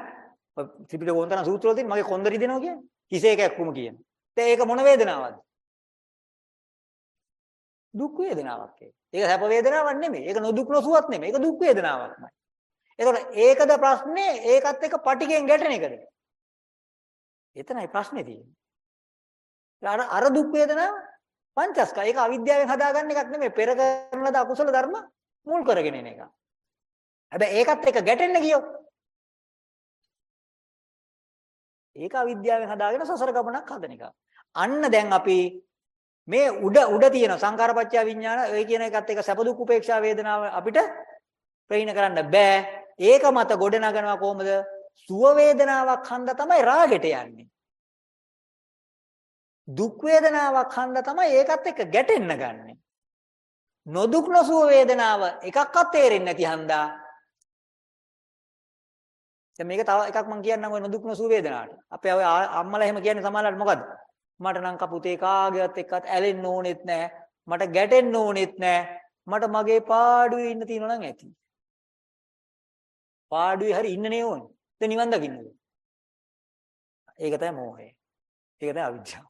ඔය ත්‍රිපිටක වොන්තන සූත්‍රවල තියෙන මගේ කොන්දරි දෙනවා කියන්නේ. කිසේ කැක්කුම කියන. දැන් ඒක මොන වේදනාවක්ද? දුක් වේදනාවක් ඒක. ඒක සැප වේදනාවක් නෙමෙයි. ඒක නොදුක් නොසුවක් නෙමෙයි. ඒක දුක් වේදනාවක්මයි. එතකොට ඒකද ප්‍රශ්නේ ඒකත් එක්ක පටිගෙන් ගැටෙන එකද? එතනයි ප්‍රශ්නේ තියෙන්නේ. අර අර දුක් වේදනාව පංචස්ක ඒක අවිද්‍යාවෙන් හදාගන්න එකක් නෙමෙයි පෙර කරන ලද අකුසල ධර්ම මුල් කරගෙන එන එක. හැබැයි ඒකත් එක්ක ගැටෙන්න ගියොත් ඒක අවිද්‍යාවෙන් හදාගෙන සසර ගමනක් හදන එක. අන්න දැන් අපි මේ උඩ උඩ තියෙන සංකාරපච්චය විඥාන ඔය කියන එකත් එක්ක සැප දුක් උපේක්ෂා වේදනාව අපිට ප්‍රේණ කරන්න බෑ. ඒක මත ගොඩ නගනවා කොහොමද? සුව වේදනාවක් හන්ද තමයි රාගෙට යන්නේ. දුක් වේදනාවක් හන්ද තමයි ඒකත් එක්ක ගැටෙන්න ගන්නෙ. නොදුක් නොසුව වේදනාව එකක්වත් තේරෙන්නේ නැති හන්දා දැන් මේක තව එකක් මම කියන්නම් ඔය නොදුක් නොසුව වේදනාවට. අපේ ඔය අම්මලා එහෙම කියන්නේ සමහරවිට මොකද්ද? මට නම් කපුතේ කාගේවත් එක්කත් ඇලෙන්න ඕනෙත් නැහැ. මට ගැටෙන්න ඕනෙත් නැහැ. මට මගේ පාඩුවේ ඉන්න තියෙනවා නම් ඇති. පාඩුවේ හරි ඉන්නනේ ඕනේ. දැන් නිවන් දකින්නද? ඒක තමයි මෝහය. ඒක තමයි අවිද්‍යාව.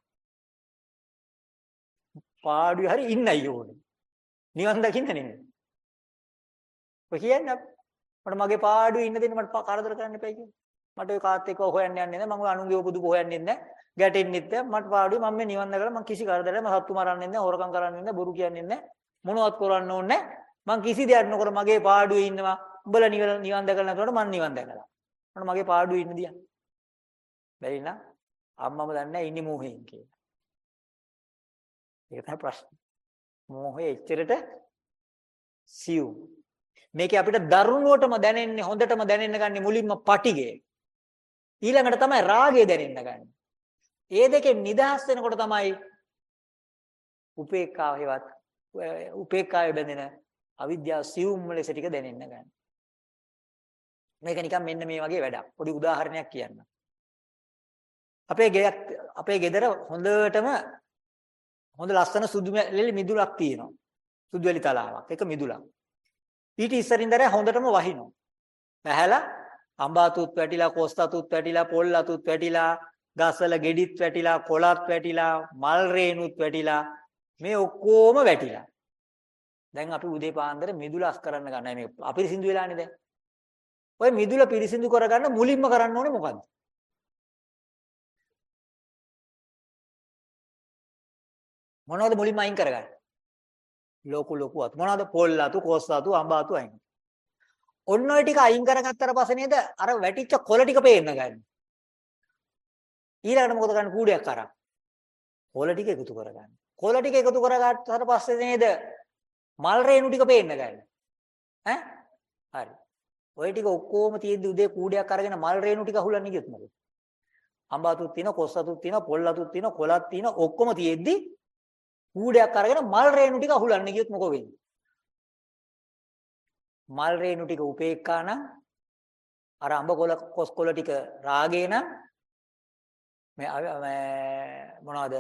පාඩුවේ හරි ඉන්නයි ඕනේ. නිවන් දකින්න නෙමෙයි. ඔය කියන්නේ මට මගේ පාඩුවේ ඉන්න දෙන්න මට කරදර කරන්න එපයි කියලා. මට ඔය කාත් එක්ක හොයන්න යන්නේ නැහැ. මම අනුන්ගේ උපදුප හොයන්නේ නැහැ. ගැටෙන්නෙත් නැහැ. මට පාඩුවේ මම මේ නිවන් දැකලා මම කිසි කරදරයක් මම සත්තු මරන්නේ නැහැ. හොරකම් කරන්නේ නැහැ. බොරු කියන්නේ නැහැ. මොනවත් කරන්න ඕනේ නැහැ. මං කිසි දෙයක් නොකර මගේ පාඩුවේ ඉන්නවා. උඹලා නිවන් නිවන් දැකලා නැතුවට මං නිවන් දැකලා. මට මගේ පාඩුවේ ඉන්න දියන්. බැරි නම් අම්මම දන්නේ නැහැ ඉන්නේ මෝහයෙන් කියලා. ඒක තමයි ප්‍රශ්නේ. මෝහය එච්චරට සියුම්. මේකේ අපිට දරුණුවටම දැනෙන්නේ හොඳටම දැනෙන්න ගන්නේ මුලින්ම පටිගය. ඊළඟට තමයි රාගය දැනෙන්න ගන්නේ. ඒ දෙකෙන් නිදහස් වෙනකොට තමයි උපේක්ඛාව හේවත් උපේක්ඛාවේ බැඳෙන අවිද්‍යාව සියුම් ලෙස ටික දැනෙන්න ගන්න. මේක නිකන් මෙන්න මේ වගේ වැඩක්. පොඩි උදාහරණයක් කියන්න. අපේ ගෙයක් අපේ ගෙදර හොඳටම හොඳ ලස්සන සුදු මිදුලක් තියෙනවා. සුදු වැලි තලාවක්. ඒක මිදුලක්. ඊට ඉස්සරින්දර හොඳටම වහිනවා. වැහැලා අඹාතුත් වැටිලා, කොස්තතුත් වැටිලා, පොල්ලතුත් වැටිලා, ගස්වල ගෙඩිත් වැටිලා, කොළත් වැටිලා, මල් රේණුත් වැටිලා මේ ඔක්කොම වැටිලා. දැන් අපි උදේ පාන්දර මිදුල අස් කරන්න ගන්නයි මේ අපිරිසිදු වෙලානේ දැන්. ඔය මිදුල පිරිසිදු කරගන්න මුලින්ම කරන්න ඕනේ මොකද්ද? මොනවද මුලින්ම අයින් කරගන්නේ? ලොකු ලොකු අතු. මොනවද? පොල් අතු කොස් අතු අඹ අතු අයින්. ඔන්න ඔය ටික අයින් කරගත්තට පස්සේ නේද? අර වැටිච්ච කොළ ටික පේන්න ගන්න. ඊළඟට මොකද කරන්නේ? කූඩයක් අරන්. කොළ ටික එකතු කරගන්න. කොළ ටික එකතු කරගත්තාට පස්සේ නේද? මල් රේණු ටික පේන්න ගන්න. ඈ? හරි. ඔය ටික ඔක්කොම තියෙද්දි උදේ කූඩයක් අරගෙන මල් රේණු ටික අහුලන්නේ කිව්වොත් මොකද අඹ අතුත් තියෙනවා කොස් අතුත් තියෙනවා පොල් අතුත් තියෙනවා කොළත් තියෙනවා ඔක්කොම තියෙද්දි කූඩයක් අරගෙන මල් රේණු ටික අහුලන්න ගියොත් මොකෝ වෙන්නේ? මල් රේණු ටික උපේක්ඛා නම් අර අඹ කොළ කොස් කොළ ටික රාගේ නම් මේ මොනවද?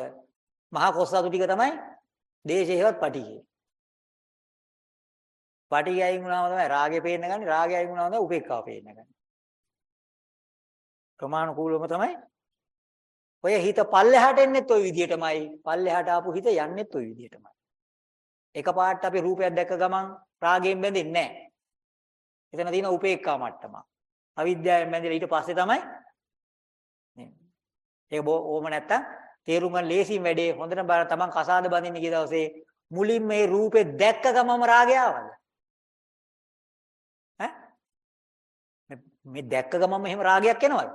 මහා කොස්සතු ටික තමයි දේශේවත් පටිගේ. පටිගය අයින් වුණාම තමයි රාගේ පේන්න ගන්නේ රාගේ අයින් වුණාම තමයි උපේක්ඛාව පේන්න ගන්නේ. ප්‍රමාණිකූලවම තමයි ඔය හිත පල්ලෙහාට එන්නෙත් ওই විදිහටමයි. පල්ලෙහාට ආපු හිත යන්නෙත් ওই විදිහටමයි. එකපාරට අපි රූපයක් දැක්ක ගමන් රාගයෙන් බැඳෙන්නේ නැහැ. එතන තියෙන උපේක්ඛා මට්ටම. අවිද්‍යාවෙන් බැඳිලා ඊට පස්සේ තමයි නේ. ඒක ඕම නැත්තම් තේරුම් ගන්න ලේසියෙන් වැඩේ හොඳට බලන්න තමන් කසාද බඳින්න ගිය දවසේ මුලින් මේ රූපේ දැක්ක ගමම රාගය ආවද? මේ දැක්ක ගමම එහෙම රාගයක් එනවද?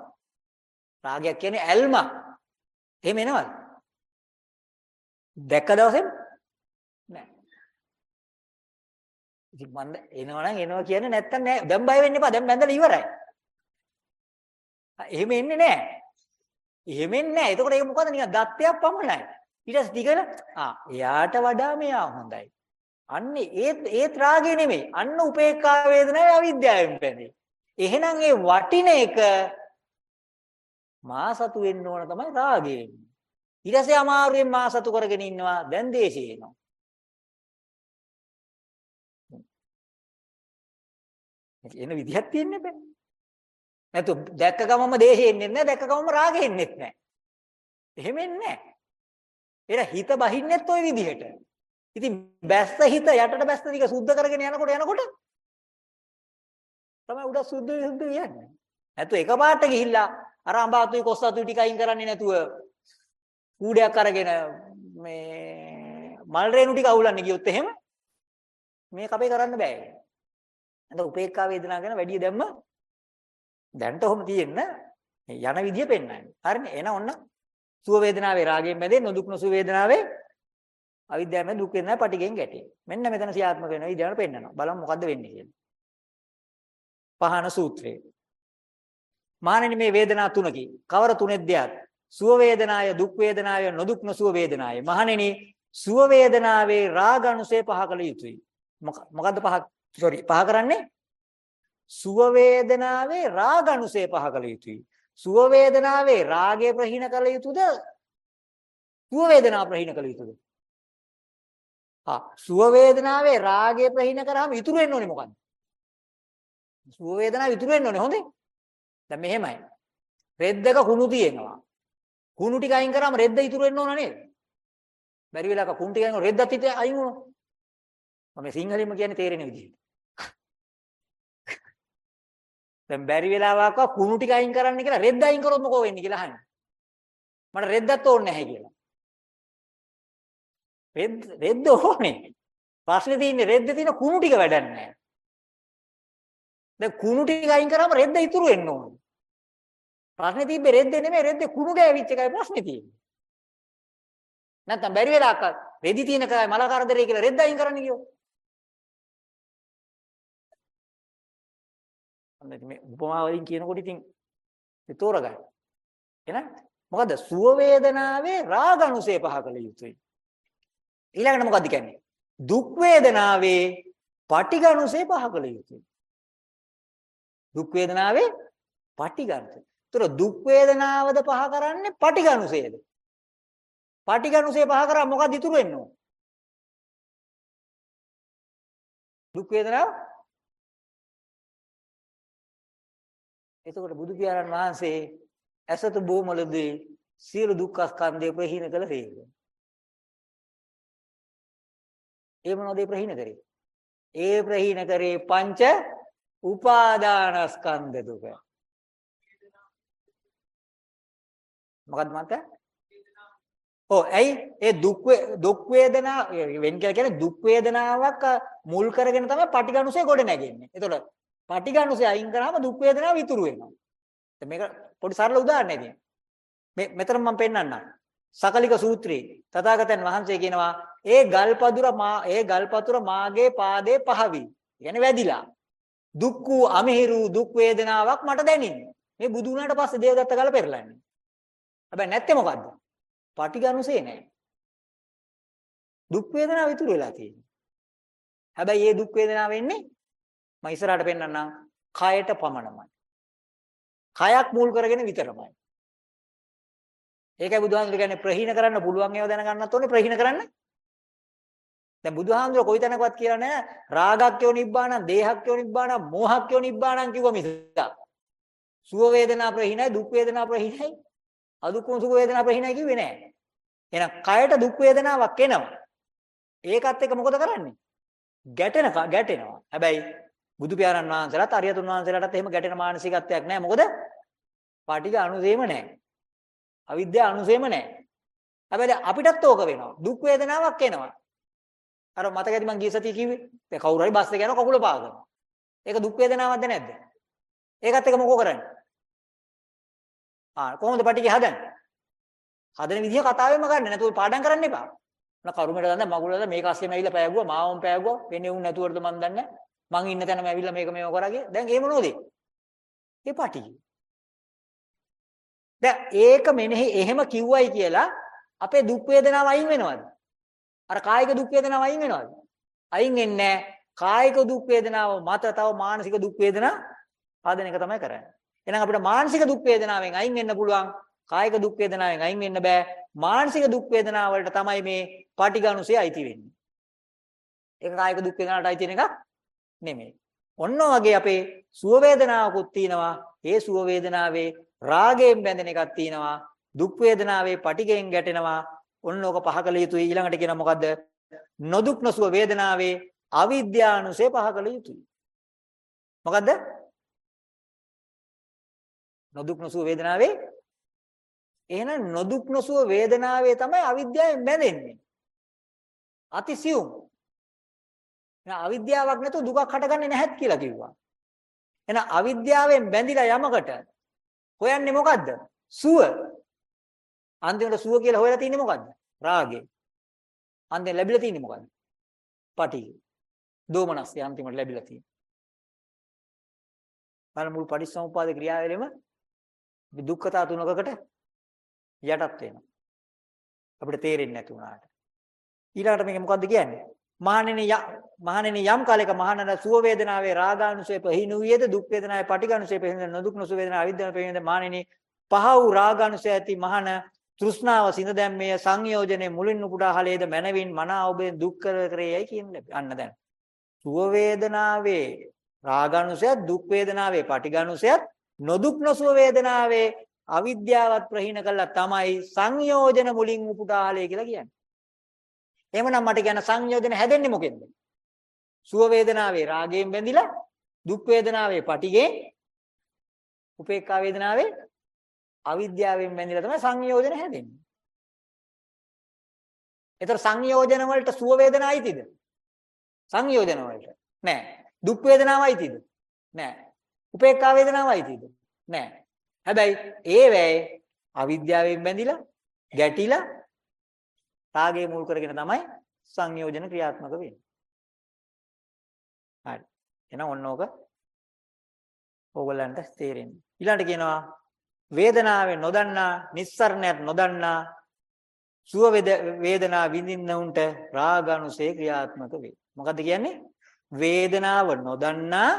රාගයක් කියන්නේ ඇල්මක්. එහෙම එනවද? දැක්ක දවසෙම නෑ. ඉතින් මන්ද එනවනම් එනවා කියන්නේ නැත්තම් නෑ. දැන් බය වෙන්න එපා. දැන් බැඳලා ඉවරයි. එහෙම එන්නේ නෑ. එහෙම එන්නේ නෑ. එතකොට ඒක මොකද නිකන් දත්තයක් පමණයි. ඊට පස්සේ ටිකල ආ එයාට වඩා මෙයා හොඳයි. අන්නේ ඒත් ඒත් රාගේ නෙමෙයි. අන්න උපේක්ඛා වේදනාවේ අවිද්‍යාවෙන් පැනේ. එහෙනම් ඒ වටින එක මා සතු වෙන්න ඕන තමයි රාගයෙන්. ඊට පස්සේ අමාරුවෙන් මා සතු කරගෙන ඉන්නවා. දැන් දේශේ එනවා. එන විදිහක් තියෙන්නේ බෑ. නැතු දැක්ක ගමම දේශේ එන්නේ නැහැ. දැක්ක ගමම රාගෙ එන්නේ නැහැ. එහෙම එන්නේ නැහැ. එර හිත බහින්නෙත් ওই විදිහට. ඉතින් බැස්ස හිත යටට බැස්ස ටික සුද්ධ කරගෙන යනකොට යනකොට තමයි උඩ සුද්ධ සුද්ධ කියන්නේ. නැතු එකපාරට ගිහිල්ලා අර අඹාතුයි කොස්සතුයි ටික අයින් කරන්නේ නැතුව කූඩයක් අරගෙන මේ මල් රේණු ටික අවුලන්නේ ගියොත් එහෙම මේක අපේ කරන්න බෑ. එතකොට උපේක්ඛා වේදනාව ගැන වැඩි දැම්ම දැන්ට ඔහොම තියෙන්න යන විදිය පෙන්වන්නේ. හරිනේ. එන ඔන්න සුව වේදනාවේ රාගයෙන් බැඳෙන නොදුක් නොසුව වේදනාවේ අවිද්‍යාවෙන් දුක් වේදනාවේ පටිගෙන් ගැටේ. මෙන්න මෙතන සියාත්මක වෙන විදිහට පෙන්වනවා. බලමු මොකද්ද වෙන්නේ කියලා. පහන සූත්‍රයේ. මානෙනි මේ වේදනා තුනකි. කවර තුනෙක්දයක්? සුව වේදනාය, දුක් වේදනාය, නොදුක් නොසුව වේදනාය. මහණෙනි සුව වේදනාවේ රාග අනුසය පහ කළ යුතුයි. මොකද්ද පහ? sorry පහ කරන්නේ? සුව වේදනාවේ රාග අනුසය පහ කළ යුතුයි. සුව වේදනාවේ රාගය ප්‍රහීන කළ යුතුද? සුව වේදනාව ප්‍රහීන කළ යුතුද? ආ සුව වේදනාවේ රාගය ප්‍රහීන කරාම ඉතුරු වෙන්න ඕනේ මොකද්ද? සුව වේදනාව ඉතුරු වෙන්න ඕනේ හොඳේ. දැන් මෙහෙමයි. රෙද්දක කුණු තියෙනවා. කුණු ටික අයින් කරාම රෙද්ද ඉතුරු වෙන්න ඕන නේද? බැරි වෙලාවක කුණු ටික අයින් රෙද්දත් ඉත අයින් වුණා. මම සිංහලෙන්ම කියන්නේ තේරෙන විදිහට. දැන් බැරි වෙලාවක කුණු ටික අයින් කරන්න කියලා රෙද්ද අයින් කරොත් මොකෝ වෙන්නේ කියලා අහන්නේ. මට රෙද්දත් ඕනේ නැහැ කියලා. රෙද්ද රෙද්ද ඕනේ. ප්‍රශ්නේ තියෙන්නේ රෙද්ද තියෙන කුණු ටික වැඩක් නැහැ. දැන් කුණු ටික අයින් කරාම රෙද්ද ඉතුරු වෙන්න ඕනේ. ප්‍රශ්නේ තිබ්බේ රෙද්දේ නෙමෙයි රෙද්දේ කුණු ගෑවිච්ච එකයි ප්‍රශ්නේ තියෙන්නේ. නැත්තම් බැරි වෙලාවක රෙදි තියෙන කයි මල කරදරේ කියලා රෙද්ද අයින් කරන්න කියෝ. අන්න මේ උපමා වලින් කියනකොට ඉතින් ඒ තෝරගන්න. එහෙනම් මොකද සුව වේදනාවේ රාග අනුසය පහ කළ යුතුයි. ඊළඟට මොකද්ද කියන්නේ? දුක් වේදනාවේ පටිඝ අනුසය පහ කළ යුතුයි. දුක් වේදනාවේ පටිඝ අනුසය. ඒතර දුක් වේදනාවද පහ කරන්නේ පටිඝ අනුසයද? පටිඝ අනුසය පහ කරා මොකක්ද ඉතුරු වෙන්නේ? දුක් වේදනාව එතකොට බුදු පියාණන් වහන්සේ ඇසත බොමලදී සියලු දුක්ඛ ස්කන්ධය ප්‍රහීන කළ හේතුව. ඒ මොනවද ප්‍රහීන කරේ? ඒ ප්‍රහීන කරේ පංච උපාදානස්කන්ධ දුක. මොකද්ද මත? ඔව් ඇයි ඒ දුක් දුක් වේදනා වෙන් කියලා කියන්නේ දුක් වේදනාවක් මුල් කරගෙන තමයි පටිඝනුසය ගොඩ නැගෙන්නේ. එතකොට පටිඝනුසය අයින් කරාම දුක් වේදනාව ඉතුරු වෙනවා. දැන් මේක පොඩි සරල උදාහරණයක් තියෙනවා. මේ මෙතන මම පෙන්නන්නම්. සකලික සූත්‍රයේ තථාගතයන් වහන්සේ කියනවා ඒ ගල්පතුර මා ඒ ගල්පතුර මාගේ පාදේ පහවි. කියන්නේ වැදිලා. දුක් වූ අමිහිරු දුක් වේදනාවක් මට දැනින්නේ. මේ බුදු වුණාට පස්සේ දේවදත්ත ගල පෙරලන්නේ. හැබැයි නැත්තේ මොකද්ද? පටිඝනුසේ නැහැ. දුක් වේදනාව ඉතුරු වෙලා තියෙන්නේ. හැබැයි මේ දුක් වේදනාව වෙන්නේ මම ඉස්සරහට පෙන්නන්නම් කයට පමණමයි. කයක් මුල් කරගෙන විතරමයි. ඒකයි බුදුහාමුදුරු කියන්නේ ප්‍රහීන කරන්න පුළුවන් ඒවා දැනගන්නත් ඕනේ ප්‍රහීන කරන්න. දැන් බුදුහාමුදුරු කොයිතැනකවත් කියලා නැහැ රාගක්කයෝ නිබ්බාණං, දේහක්කයෝ නිබ්බාණං, මෝහක්කයෝ නිබ්බාණං කිව්ව මිසක්. සුව වේදනා ප්‍රහීනයි, දුක් වේදනා ප්‍රහීනයි, අදුක්කම සුඛ වේදනා ප්‍රහීනයි කිව්වේ නැහැ. එහෙනම් කයට දුක් වේදනාවක් එනවා. ඒකත් එක්ක මොකද කරන්නේ? ගැටෙන ගැටෙනවා. හැබැයි බුදු පියාණන් වහන්සේලාත් අරියතුන් වහන්සේලාටත් එහෙම ගැටෙන මානසිකත්වයක් නැහැ. මොකද? පාටික අනුසේම නැහැ. අවිද්‍යාව අනුසේම නැහැ. හැබැයි අපිටත් ඕක වෙනවා. දුක් වේදනාවක් එනවා. අර මතක ඇති මං ගිය සතියේ කිව්වේ. දැන් කවුරු හරි බස් එක යනවා කකුල පාගන. ඒක දුක් වේදනාවක්ද නැද්ද? ඒකත් එක මොකෝ කරන්නේ? ආ කොහොමද පටිගේ හදන්නේ? හදන විදිහ කතාවෙම ගන්න. නැතුව පාඩම් කරන්න එපා. මොන කරුමෙට දන්න මගුලද මේක අස්සෙම ඇවිල්ලා පෑගුවා මාවම පෑගුවා වෙන්නේ උන් නැතුවද මන් දන්නේ මං ඉන්න තැනම ඇවිල්ලා මේක මේව කරාගේ දැන් ඒ මොනෝද ඒ පටිගේ දැන් ඒක මෙනෙහි එහෙම කිව්වයි කියලා අපේ දුක් වේදනාව අයින් වෙනවද අර කායික දුක් වේදනාව අයින් වෙනවද අයින් වෙන්නේ කායික දුක් වේදනාව මත තව මානසික දුක් වේදනා ආදන එක තමයි කරන්නේ එහෙනම් අපිට මානසික දුක් වේදනාවෙන් අයින් වෙන්න පුළුවන් කායික දුක් වේදනාවෙන් අයින් වෙන්න බෑ මානසික දුක් වේදනා වලට තමයි මේ පටිඝනුසය අයිති වෙන්නේ. ඒක කායික දුක් වේදනාවට අයිති වෙන එකක් නෙමෙයි. ඔන්න වගේ අපේ සුව වේදනාවකුත් තියෙනවා. ඒ සුව වේදනාවේ රාගයෙන් බැඳෙන එකක් තියෙනවා. දුක් වේදනාවේ පටිඝයෙන් ගැටෙනවා. ඔන්න ඕක පහ කළ යුතුයි. ඊළඟට කියන මොකද්ද? නොදුක් නොසුව වේදනාවේ අවිද්‍යානුසය පහ කළ යුතුයි. මොකද්ද? නොදුක් නොසුව වේදනාවේ එහෙනම් නොදුක් නොසුව වේදනාවේ තමයි අවිද්‍යාවෙන් බැඳෙන්නේ. අතිසියුම්. එහෙනම් අවිද්‍යාවක් නැතුව දුකක් හටගන්නේ නැහැත් කියලා කිව්වා. එහෙනම් අවිද්‍යාවෙන් බැඳිලා යමකට හොයන්නේ මොකද්ද? සුව. අන්තිමට සුව කියලා හොයලා තින්නේ මොකද්ද? රාගේ. අන්තිමට ලැබිලා තින්නේ මොකද්ද? පටි. දෝමනස්ය අන්තිමට ලැබිලා තියෙන්නේ. බලන්න මුළු පටිච්චසමුප්පාද ක්‍රියාවලියම දුක්ඛතා තුනකකට යටත් වෙනවා. අපිට තේරෙන්නේ නැති වුණාට. ඊළඟට මේක මොකද්ද කියන්නේ? මහණෙනි මහණෙනි යම් කාලයක මහණන සුව වේදනාවේ රාගානුසය පහිනුයේද දුක් වේදනාවේ පටිඝානුසය පහිනුයේද නොදුක් නොසුව වේදනාවේ අවිද්‍යාව පහිනුයේද මහණෙනි පහ වූ රාගානුසය ඇති මහණ තෘෂ්ණාව සිඳ දැම්මේ සංයෝජනේ මුලින් උපුටා හලේද මනවින් මන ඔබෙන් දුක් කර කරේයයි කියන්නේ. අන්න දැන්. සුව වේදනාවේ රාගානුසයත් දුක් වේදනාවේ පටිඝානුසයත් නොදුක් නොසුව වේදනාවේ අවිද්‍යාවත් ප්‍රහීන කළා තමයි සංයෝජන මුලින් උපුටාලේ කියලා කියන්නේ. එහෙමනම් මට කියන සංයෝජන හැදෙන්නේ මොකෙන්ද? සුව වේදනාවේ රාගයෙන් බැඳිලා දුක් වේදනාවේ පටිගෙන් උපේක්ඛා වේදනාවේ අවිද්‍යාවෙන් බැඳිලා තමයි සංයෝජන හැදෙන්නේ. ඒතර සංයෝජන වලට සුව වේදනා අයිතිද? සංයෝජන වලට නෑ. දුක් වේදනාව අයිතිද? නෑ. උපේක්ඛා වේදනාව අයිතිද? නෑ. හැබැයි ඒ වැයේ අවිද්‍යාවෙන් බැඳිලා ගැටිලා රාගය මුල් කරගෙන තමයි සංයෝජන ක්‍රියාත්මක වෙන්නේ. හරි. එහෙනම් ඔන්න ඕක ඕගොල්ලන්ට තේරෙන්නේ. ඊළඟට කියනවා වේදනාවේ නොදන්නා, නිස්සරණයක් නොදන්නා සුව වේදනා විඳින්න උන්ට රාගානුසය ක්‍රියාත්මක වේ. මොකද්ද කියන්නේ? වේදනාව නොදන්නා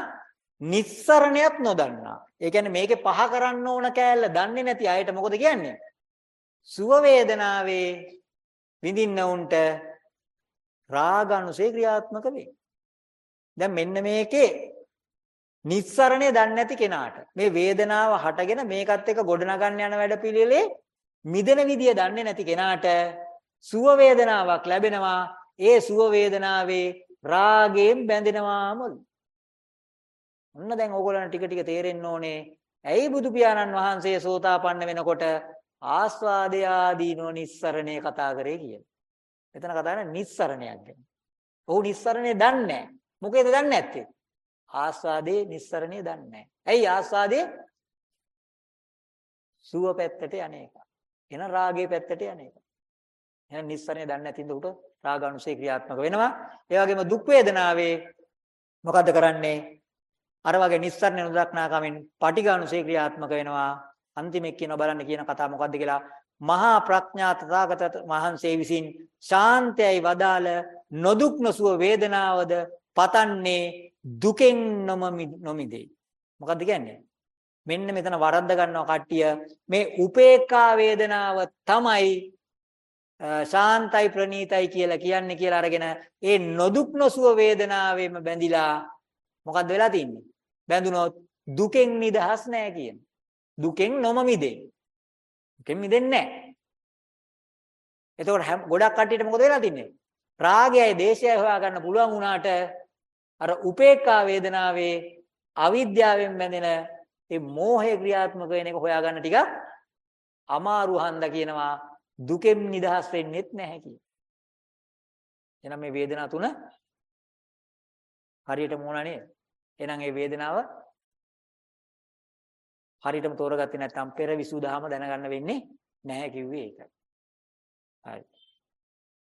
නිස්සරණයක් නොදන්නා. ඒ කියන්නේ මේකේ පහ කරන්න ඕන කෑල්ල දන්නේ නැති අයට මොකද කියන්නේ? සුව වේදනාවේ විඳින්න උන්ට රාගනුසේ ක්‍රියාත්මක වේ. දැන් මෙන්න මේකේ නිස්සරණය දන්නේ නැති කෙනාට මේ වේදනාව හටගෙන මේකත් එක්ක ගොඩනගන්න යන වැඩපිළිවෙලේ මිදෙන විදිය දන්නේ නැති කෙනාට සුව වේදනාවක් ලැබෙනවා ඒ සුව වේදනාවේ රාගයෙන් බැඳෙනවාමලු ඔන්න දැන් ඕගොල්ලන්ට ටික ටික තේරෙන්න ඕනේ ඇයි බුදු පියාණන් වහන්සේ සෝතාපන්න වෙනකොට ආස්වාදය ආදී නොනිස්සරණේ කතා කරේ කියලා. එතන කතා කරන්නේ නිස්සරණයක් ගැන. ඔහු නිස්සරණේ දන්නේ නැහැ. මොකේද දන්නේ නැත්තේ? ආස්වාදේ නිස්සරණේ දන්නේ නැහැ. ඇයි ආස්වාදේ? සුව පැත්තට යන්නේක. එන රාගේ පැත්තට යන්නේක. එහෙනම් නිස්සරණේ දන්නේ නැතිඳ උට රාගානුසය ක්‍රියාත්මක වෙනවා. ඒ වගේම දුක් වේදනාවේ මොකද්ද කරන්නේ? අර වගේ නිස්සරණ නොදක්නා කමින් පටිඝානුසේ ක්‍රියාත්මක වෙනවා. අන්තිමේ කියන බලන්න කියන කතාව මොකද්ද කියලා මහා ප්‍රඥා තථාගත මහන්සේ විසින් ශාන්තයයි වදාළ නොදුක් නොසුව වේදනාවද පතන්නේ දුකෙන් නොමිදේ. මොකද්ද කියන්නේ? මෙන්න මෙතන වරද්ද ගන්නවා කට්ටිය මේ උපේක්ඛා වේදනාව තමයි ශාන්තයි ප්‍රණීතයි කියලා කියන්නේ කියලා අරගෙන ඒ නොදුක් නොසුව වේදනාවෙම බැඳිලා මොකද්ද වෙලා තින්නේ? බැඳුනොත් දුකෙන් නිදහස් නෑ කියන. දුකෙන් නොම මිදෙයි. දුකෙන් මිදෙන්නේ නෑ. එතකොට ගොඩක් කට්ටියට මොකද වෙලා තින්නේ? රාගයයි දේශයයි හොයාගන්න පුළුවන් වුණාට අර උපේක්ඛා වේදනාවේ අවිද්‍යාවෙන් බැඳෙන ඒ මෝහය ක්‍රියාත්මක වෙන එක හොයාගන්න ටිකක් අමාරු හන්ද කියනවා දුකෙන් නිදහස් වෙන්නෙත් නැහැ කියන. එහෙනම් මේ වේදනා තුන හරියට මොනවා නේද? එහෙනම් මේ වේදනාව හරියටම තෝරගත්තේ නැත්නම් පෙර විසුදාම දැනගන්න වෙන්නේ නැහැ කිව්වේ ඒකයි. හරි.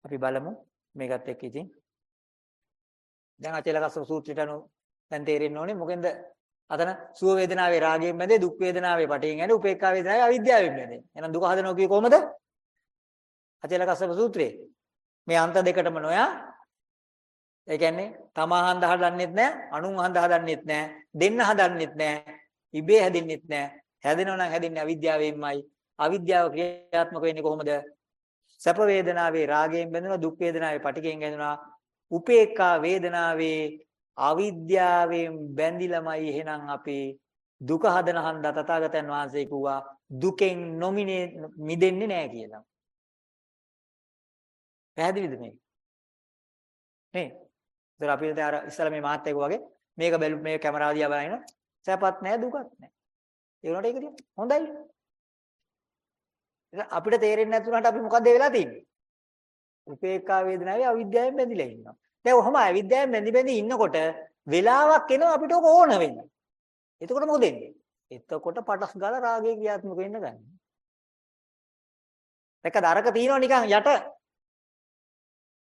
අපි බලමු මේකත් එක්ක ඉතින්. දැන් අචලකස්ස සූත්‍රයට අනුව දැන් තේරෙන්න ඕනේ මොකෙන්ද අතන සුව වේදනාවේ රාගයෙන් බැඳේ දුක් වේදනාවේ පටියෙන් ඇඳේ උපේක්ඛා වේදනාවේ අවිද්‍යාවෙන් බැඳේ. එහෙනම් දුක හදනවා කියේ කොහමද? අචලකස්සප සූත්‍රයේ. මේ අන්ත දෙකටම නොයා ඒ කියන්නේ තමා හන්ද හදන්නෙත් නැහැ, අනුන් හන්ද හදන්නෙත් නැහැ, දෙන්න හදන්නෙත් නැහැ, ඉබේ හැදෙන්නෙත් නැහැ. හැදෙනවා නම් හැදෙන්නේ අවිද්‍යාවෙන්මයි. අවිද්‍යාව ක්‍රියාත්මක වෙන්නේ කොහොමද? සැප වේදනාවේ රාගයෙන් බැඳෙනවා, දුක් වේදනාවේ පටිකයෙන් බැඳෙනවා. උපේක්ඛා වේදනාවේ අවිද්‍යාවෙන් බැඳිලමයි එහෙනම් අපි දුක හදන හන්දා තථාගතයන් වහන්සේ කිව්වා දුකෙන් නොමිනේ මිදෙන්නේ නැහැ කියලා. පැහැදිලිද මේක? නේ? ඒතර අපි දැන් අර ඉස්සලා මේ මාත් එක්ක වගේ මේක බැලු මේ කැමරාව දිහා බලන සැපත් නැහැ දුකත් නැහැ. ඒ වුණාට ඒක තියෙන්නේ හොඳයි. අපිට තේරෙන්නේ නැතුණාට අපි මොකද වෙලා තියෙන්නේ? උපේක්ඛා වේදනාවේ අවිද්‍යාවෙන් බැඳිලා ඉන්නවා. දැන් ඔහම අවිද්‍යාවෙන් බැඳි බැඳි ඉන්නකොට වෙලාවක් එනවා අපිට ඕක ඕන වෙන්න. එතකොට මොකද වෙන්නේ? එතකොට පටස් ගාලා රාගය ක්‍රියාත්මක වෙන්න ගන්න. දැක්කද අරක තියෙනවා නිකන් යට.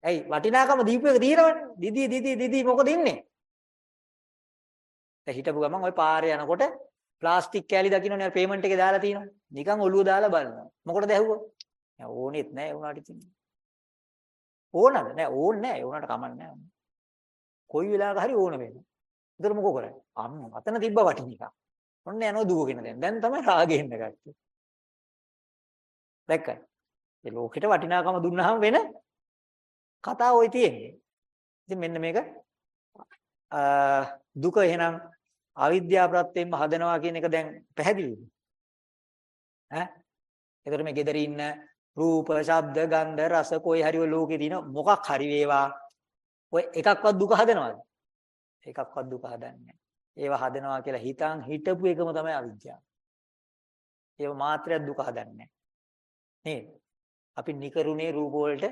ඇයි වටිනාකම දීපු එක තියෙනවනේ. දිදී දිදී දිදී මොකද ඉන්නේ? දැන් හිටපු ගමන් ওই පාරේ යනකොට ප්ලාස්ටික් කෑලි දකින්නනේ පේමන්ට් එකේ දාලා තියෙනවා. නිකන් ඔළුව දාලා බලනවා. මොකටද ඇහුවෝ? ඕනෙත් නැහැ ඒ උනාට ඉතින්. ඕනද? නෑ ඕනේ නෑ. ඒ උනාට කමක් නෑ. කොයි වෙලාවක හරි ඕන වෙනවා. ඒතර මොකෝ කරන්නේ? අන්න අතන තිබ්බ වටිනික. ඔන්න යනවා දුවගෙන දැන්. දැන් තමයි රාගෙ එන්න ගත්තේ. දැක්කයි. ඒ ලෝකෙට වටිනාකම දුන්නාම වෙන කතාව ওই තියෙන්නේ. ඉතින් මෙන්න මේක දුක එහෙනම් අවිද්‍යාව ප්‍රත්‍යයෙන්ම හදනවා කියන එක දැන් පැහැදිලිද? ඈ? ඒතර මේ gedare ඉන්න රූප, ශබ්ද, ගන්ධ, රස කොයි හරි ඔය ලෝකේ තියෙන මොකක් හරි වේවා ඔය එකක්වත් දුක හදනවද? එකක්වත් දුක හදන්නේ නැහැ. ඒව හදනවා කියලා හිතන් හිටපු එකම තමයි අවිද්‍යාව. ඒව මාත්‍රයක් දුක හදන්නේ නේද? අපි නිකරුණේ රූප වලට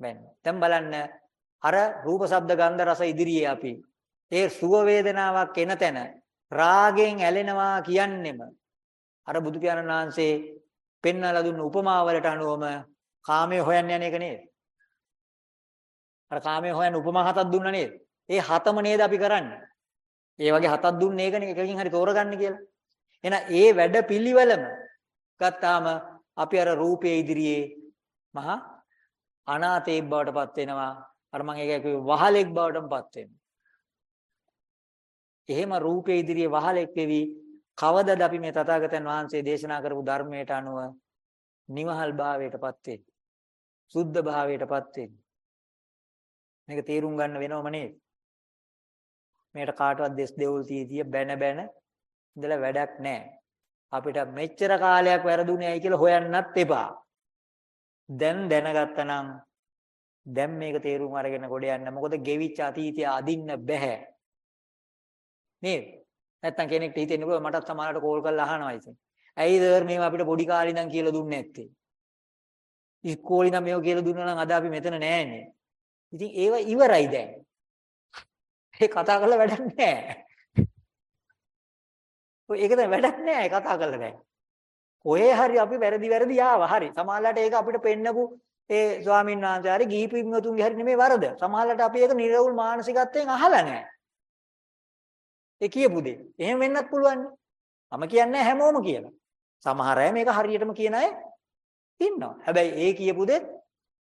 බැන්න. දැන් බලන්න අර රූප, ශබ්ද, ගන්ධ, රස ඉදිරියේ අපි ඒ සුව වේදනාවක් එන තැන රාගෙන් ඇලෙනවා කියන්නෙම අර බුදු පියාණන් වහන්සේ පෙන්වලා දුන්න උපමාවලට අනුවම කාමයේ හොයන්න යන එක නේද? අර කාමයේ හොයන්න උපමා හතක් දුන්නා නේද? ඒ හතම නේද අපි කරන්නේ? ඒ වගේ හතක් දුන්නේ ඒකනේ එකකින් හරි තෝරගන්න කියලා. එහෙනම් ඒ වැඩ පිළිවෙලම ගත්තාම අපි අර රූපයේ ඉදිරියේ මහා අනාතේ බවටපත් වෙනවා. අර මම ඒක කිව්වේ වහලෙක් බවටපත් වෙනවා. එහෙම රූපයේ ඉදිරියේ වහලෙක් වෙවි කවදද අපි මේ තථාගතයන් වහන්සේ දේශනා කරපු ධර්මයට අනුව නිවහල් භාවයටපත් වෙන්නේ? සුද්ධ භාවයටපත් වෙන්නේ? මේක තේරුම් ගන්න වෙනවම නේද? මේකට කාටවත් දෙස් දෙවුල් තීතිය බැන බැන ඉඳලා වැඩක් නැහැ. අපිට මෙච්චර කාලයක් වැරදුනේ ඇයි කියලා හොයන්නත් එපා. දැන් දැනගත්තා නම් දැන් මේක තේරුම් අරගෙන ගොඩ යන්න. මොකද ගෙවිච්ච අතීතය අදින්න බෑ. නේද? නැත්තම් කෙනෙක්ට හිතෙන්නේ කොහොම මටත් සමහරකට කෝල් කරලා අහනවා ඉතින්. ඇයි සර් මේව අපිට පොඩි කාලේ ඉඳන් කියලා දුන්නේ නැත්තේ? ඉස්කෝලේ ඉඳන් මේව කියලා දුන්නා නම් අද අපි මෙතන නෑනේ. ඉතින් ඒව ඉවරයි දැන්. ඒ කතා කරලා වැඩක් නෑ. ඔය ඒක දැන් වැඩක් නෑ කතා කරලා දැන්. කොහේ හරි අපි වැරදි වැරදි ආවා හරි. සමහරවිට ඒක අපිට පෙන්නපු ඒ ස්වාමීන් වහන්සේ හරි ගිහි පින්වතුන්ගේ හරි නෙමෙයි වරද. සමහරවිට අපි ඒක නිර්වුල් මානසිකත්වයෙන් අහලා නෑ. ඒ කියපු දේ. එහෙම වෙන්නත් පුළුවන්. මම කියන්නේ හැමෝම කියලා. සමහර අය මේක හරියටම කියන අය ඉන්නවා. හැබැයි ඒ කියපු දේ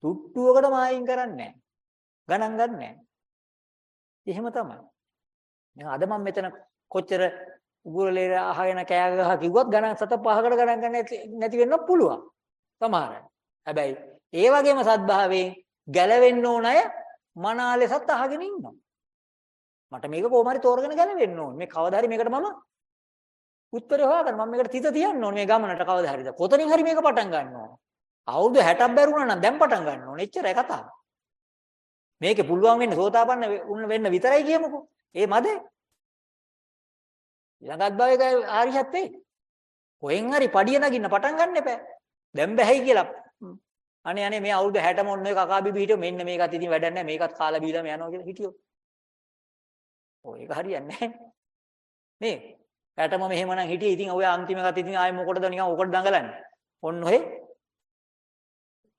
තුට්ටුවකට මායින් කරන්නේ ගණන් ගන්නෑ. එහෙම තමයි. අද මම මෙතන කොච්චර උගුරලේ අහගෙන කෑ ගහ කිව්වත් ගණන් සත පහකට ගණන් ගන්න නැති වෙන්න පුළුවන්. සමහර අය. හැබැයි ඒ වගේම සත්භාවයෙන් ගැලවෙන්න ඕන අය මනාලෙසත් අහගෙන ඉන්නවා. මට මේක කොහොම හරි තෝරගෙන ගැලවෙන්න ඕනේ. මේ කවදා හරි මේකට මම උත්තරේ හොයාගන්න. මම මේකට තිත තියන්න ඕනේ මේ ගමනට කවදා හරිද. කොතනින් හරි මේක පටන් ගන්න ඕනේ. අවුරුදු 60ක් බැරුණා නම් දැන් පටන් ගන්න ඕනේ. එච්චරයි කතාව. මේකේ පුළුවන් වෙන්නේ සෝතාපන්න වෙන්න විතරයි කියමුකෝ. ඒ මදේ. ඊළඟත් භවයේ ආරියත් වෙයි. කොහෙන් හරි පඩිය නගින්න පටන් ගන්න එපා. දැන් බෑයි කියලා අනේ අනේ මේ අවුරුදු 60ම ඔන්න ඔය කකා බිබි හිටියෝ මෙන්න මේකත් ඉතින් වැඩක් නැහැ මේකත් කාලා බීලාම යනවා කියලා හිටියෝ. ඔය ඒක හරියන්නේ නැහැ. නේ 60ම මෙහෙමනම් හිටියේ ඉතින් ඔය අන්තිම එකත් ඉතින් ආයේ මොකටද නිකන් ඔකට දඟලන්නේ. ඔන්න ඔය.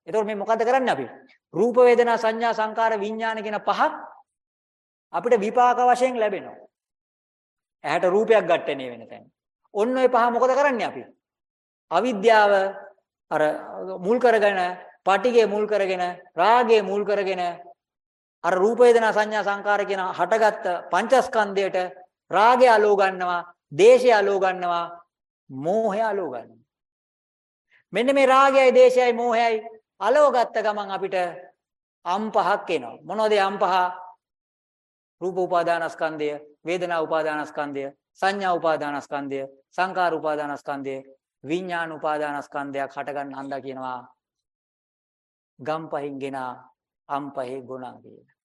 එතකොට මේ මොකද කරන්නේ අපි? රූප වේදනා සංඥා සංකාර විඥාන කියන පහක් අපිට විපාක වශයෙන් ලැබෙනවා. ඇහැට රූපයක් ගැටෙන්නේ වෙන තැන. ඔන්න ඔය පහ මොකද කරන්නේ අපි? අවිද්‍යාව අර මුල් කරගෙන, පටිගේ මුල් කරගෙන, රාගයේ මුල් කරගෙන අර රූප වේදනා සංඥා සංකාර කියන හටගත්ත පංචස්කන්ධයට රාගය අලෝ ගන්නවා, දේශය අලෝ ගන්නවා, මෝහය අලෝ ගන්නවා. මෙන්න මේ රාගයයි, දේශයයි, මෝහයයි අලෝ ගත්ත ගමන් අපිට අම් පහක් එනවා. මොනවද අම් පහ? රූප උපාදානස්කන්ධය, වේදනා උපාදානස්කන්ධය, සංඥා උපාදානස්කන්ධය, සංකාර උපාදානස්කන්ධය, විඥාන උපාදානස්කන්ධයක් හටගන්න හන්දා කියනවා. ගම් පහින් ගෙන අම් පහේ ගුණා කියලා.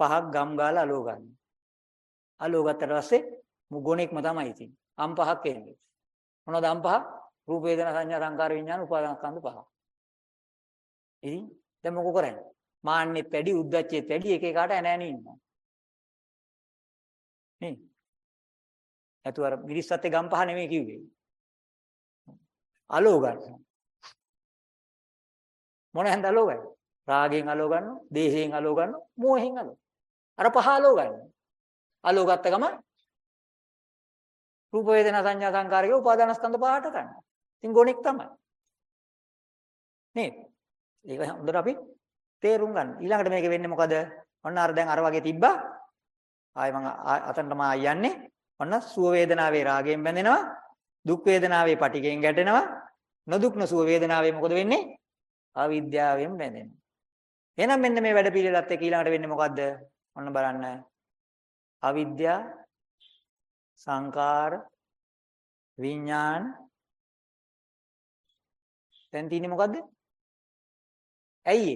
පහක් ගම් ගාලා අලෝ ගන්න. අලෝ ගත්තට පස්සේ මු ගුණෙක්ම තමයි ඉතින්. අම් පහක් එන්නේ. මොනවද අම් පහ? රූප වේදනා සංඥා සංකාර විඥාන උපාදානස්කන්ධ පහ. ඉතින් දැන් මොකෝ කරන්නේ? මාන්නේ පැඩි උද්දච්චයේ පැඩි එක එකාට ඇනෑනේ ඉන්නවා. නේ? නැතු අර මිරිස්සත් ගම් පහ නෙමෙයි කිව්වේ. අලෝ ගන්න. මොන හැන්ද අලෝ ගන්න? රාගයෙන් අලෝ ගන්නවා, දේහයෙන් අලෝ ගන්නවා, මෝහයෙන් අලෝ. අර පහ අලෝ ගන්නවා. අලෝ ගත්ත ගම රූප වේදනා සංඥා සංකාරයේ උපාදානස්කන්ධ පහට ගන්නවා. ඉතින් ගොනෙක් තමයි. නේද? ඒක හොඳට අපි තේරුම් ගන්න. ඊළඟට මේක වෙන්නේ මොකද? ඔන්න අර දැන් අර වගේ තිබ්බා. ආයෙ මම අතනටම යන්නේ. ඔන්න සුව වේදනාවේ රාගයෙන් බැඳෙනවා. දුක් වේදනාවේ පටිගෙන් ගැටෙනවා. නොදුක් නොසුව වේදනාවේ මොකද වෙන්නේ? අවිද්‍යාවෙන් බැඳෙනවා. එහෙනම් මෙන්න මේ වැඩ පිළිවෙලත් එක්ක ඊළඟට වෙන්නේ මොකද්ද? ඔන්න බලන්න. අවිද්‍යා සංකාර විඥාන දැන් තියෙන්නේ මොකද්ද? ඇයි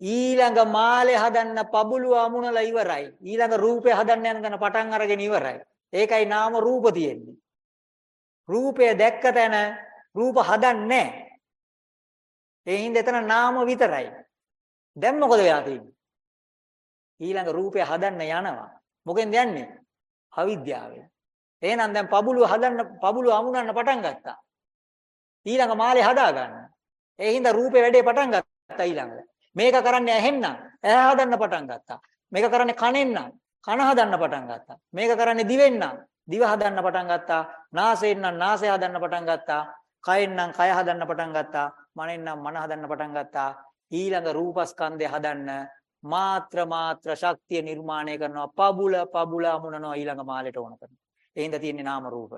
ඊළඟ මාලේ හදන්න පබුලුව අමුණලා ඉවරයි. ඊළඟ රූපේ හදන්න යන තැන පටන් අරගෙන ඉවරයි. ඒකයි නාම රූප තියෙන්නේ. රූපය දැක්ක තැන රූප හදන්නේ නැහැ. ඒ හින්දා එතන නාම විතරයි. දැන් මොකද වෙලා තියෙන්නේ? ඊළඟ රූපය හදන්න යනවා. මොකෙන්ද යන්නේ? අවිද්‍යාවෙන්. එහෙනම් දැන් පබුලුව හදන්න පබුලුව අමුණන්න පටන් ගත්තා. ඊළඟ මාලේ හදා ගන්න. ඒ හින්දා රූපේ වැඩේ පටන් ගත්තා ඊළඟ. මේක කරන්නේ ඇහෙන්න ඇහැ හදන්න පටන් ගත්තා. මේක කරන්නේ කනෙන්න කන හදන්න පටන් ගත්තා. මේක කරන්නේ දිවෙන්න දිව හදන්න පටන් ගත්තා. නාසයෙන් නම් නාසය හදන්න පටන් ගත්තා. කයෙන් නම් කය හදන්න පටන් ගත්තා. මනෙන් නම් මන හදන්න පටන් ගත්තා. ඊළඟ රූපස්කන්ධය හදන්න මාත්‍ර මාත්‍ර ශක්තිය නිර්මාණය කරනවා. පබුල පබුල අමුණනවා ඊළඟ මාලෙට ඕන කරනවා. ඒ හින්දා තියෙන්නේ නාම රූප.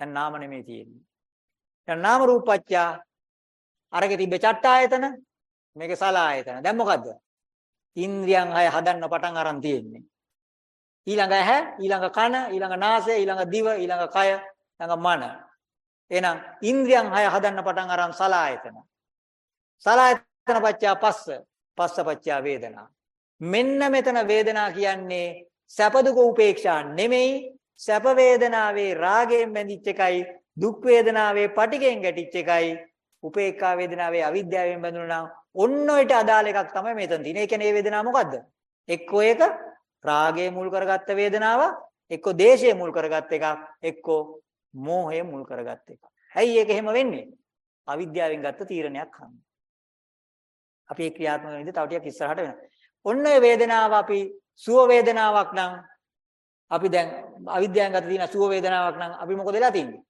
දැන් නාම නෙමෙයි තියෙන්නේ. දැන් නාම රූපච්චා අරගේ තිබ්බ චට්ටායතන මේකේ සලායතන. දැන් මොකද්ද? ඉන්ද්‍රියන් හය හදන්න පටන් අරන් තියෙන්නේ. ඊළඟ ඇහැ, ඊළඟ කන, ඊළඟ නාසය, ඊළඟ දිව, ඊළඟ කය, ඊළඟ මන. එහෙනම් ඉන්ද්‍රියන් හය හදන්න පටන් අරන් සලායතන. සලායතන පච්චා පස්ස, පස්ස පච්චා වේදනා. මෙන්න මෙතන වේදනා කියන්නේ සැප දුක උපේක්ෂා නෙමෙයි සැප වේදනාවේ රාගයෙන් බැඳිච්ච එකයි දුක් වේදනාවේ පටිගෙන් ගැටිච්ච එකයි උපේක්ඛා වේදනාවේ අවිද්‍යාවෙන් බැඳුණා නම් ඔන්න ඔයට අදාළ එකක් තමයි මෙතන තියෙන්නේ. ඒ කියන්නේ මේ වේදනාව මොකද්ද? එක්කෝ ඒක රාගය මුල් කරගත්ත වේදනාව, එක්කෝ දේශය මුල් කරගත්ත එකක්, එක්කෝ මෝහය මුල් කරගත්ත එකක්. ඇයි ඒක එහෙම වෙන්නේ? අවිද්‍යාවෙන් ගත්ත තීරණයක් අනුව. අපි ඒ ක්‍රියාත්මක වෙන විදිහ තව ටිකක් ඉස්සරහට වෙනවා. ඔන්න ඔය වේදනාව අපි සුව වේදනාවක් නම් අපි දැන් අවිද්‍යාවෙන් ගත තියෙන සුව වේදනාවක් නම් අපි මොකද වෙලා තින්නේ?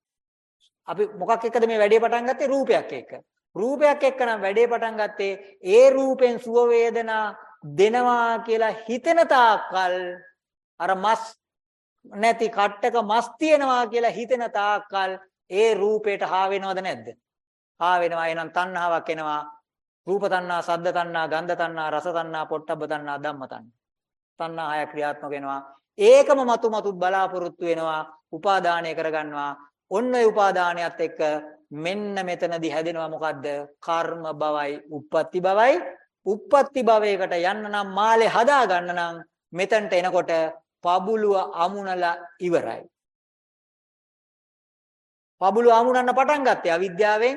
අපි මොකක් එක්කද මේ වැඩේ පටන් ගත්තේ? රූපයක් එක්ක. රූපයක් එක්ක නම් වැඩේ පටන් ගත්තේ ඒ රූපෙන් සුව වේදනා දෙනවා කියලා හිතෙන තාක්කල් අර මස් නැති කට්ටක මස් තියනවා කියලා හිතෙන තාක්කල් ඒ රූපයට හා වෙනවද නැද්ද? හා වෙනවා. එහෙනම් තණ්හාවක් එනවා. රූප තණ්හා, සද්ද තණ්හා, ගන්ධ තණ්හා, රස තණ්හා, පොට්ටබ්බ තණ්හා, ධම්ම තණ්හා. තණ්හා හය ක්‍රියාත්මක වෙනවා. ඒකම මතු මතුත් බලාපොරොත්තු වෙනවා. උපාදානය කරගන්නවා. ඔන්න ඔය උපාදානයත් එක්ක මෙන්න මෙතනදී හැදෙනවා මොකද්ද? කර්ම භවයි, උප්පත්ති භවයි. උප්පත්ති භවයකට යන්න නම් මාලේ හදා ගන්න නම් මෙතනට එනකොට පබුලුව අමුණලා ඉවරයි. පබුලුව අමුණන්න පටන් ගත්තේ අවිද්‍යාවෙන්.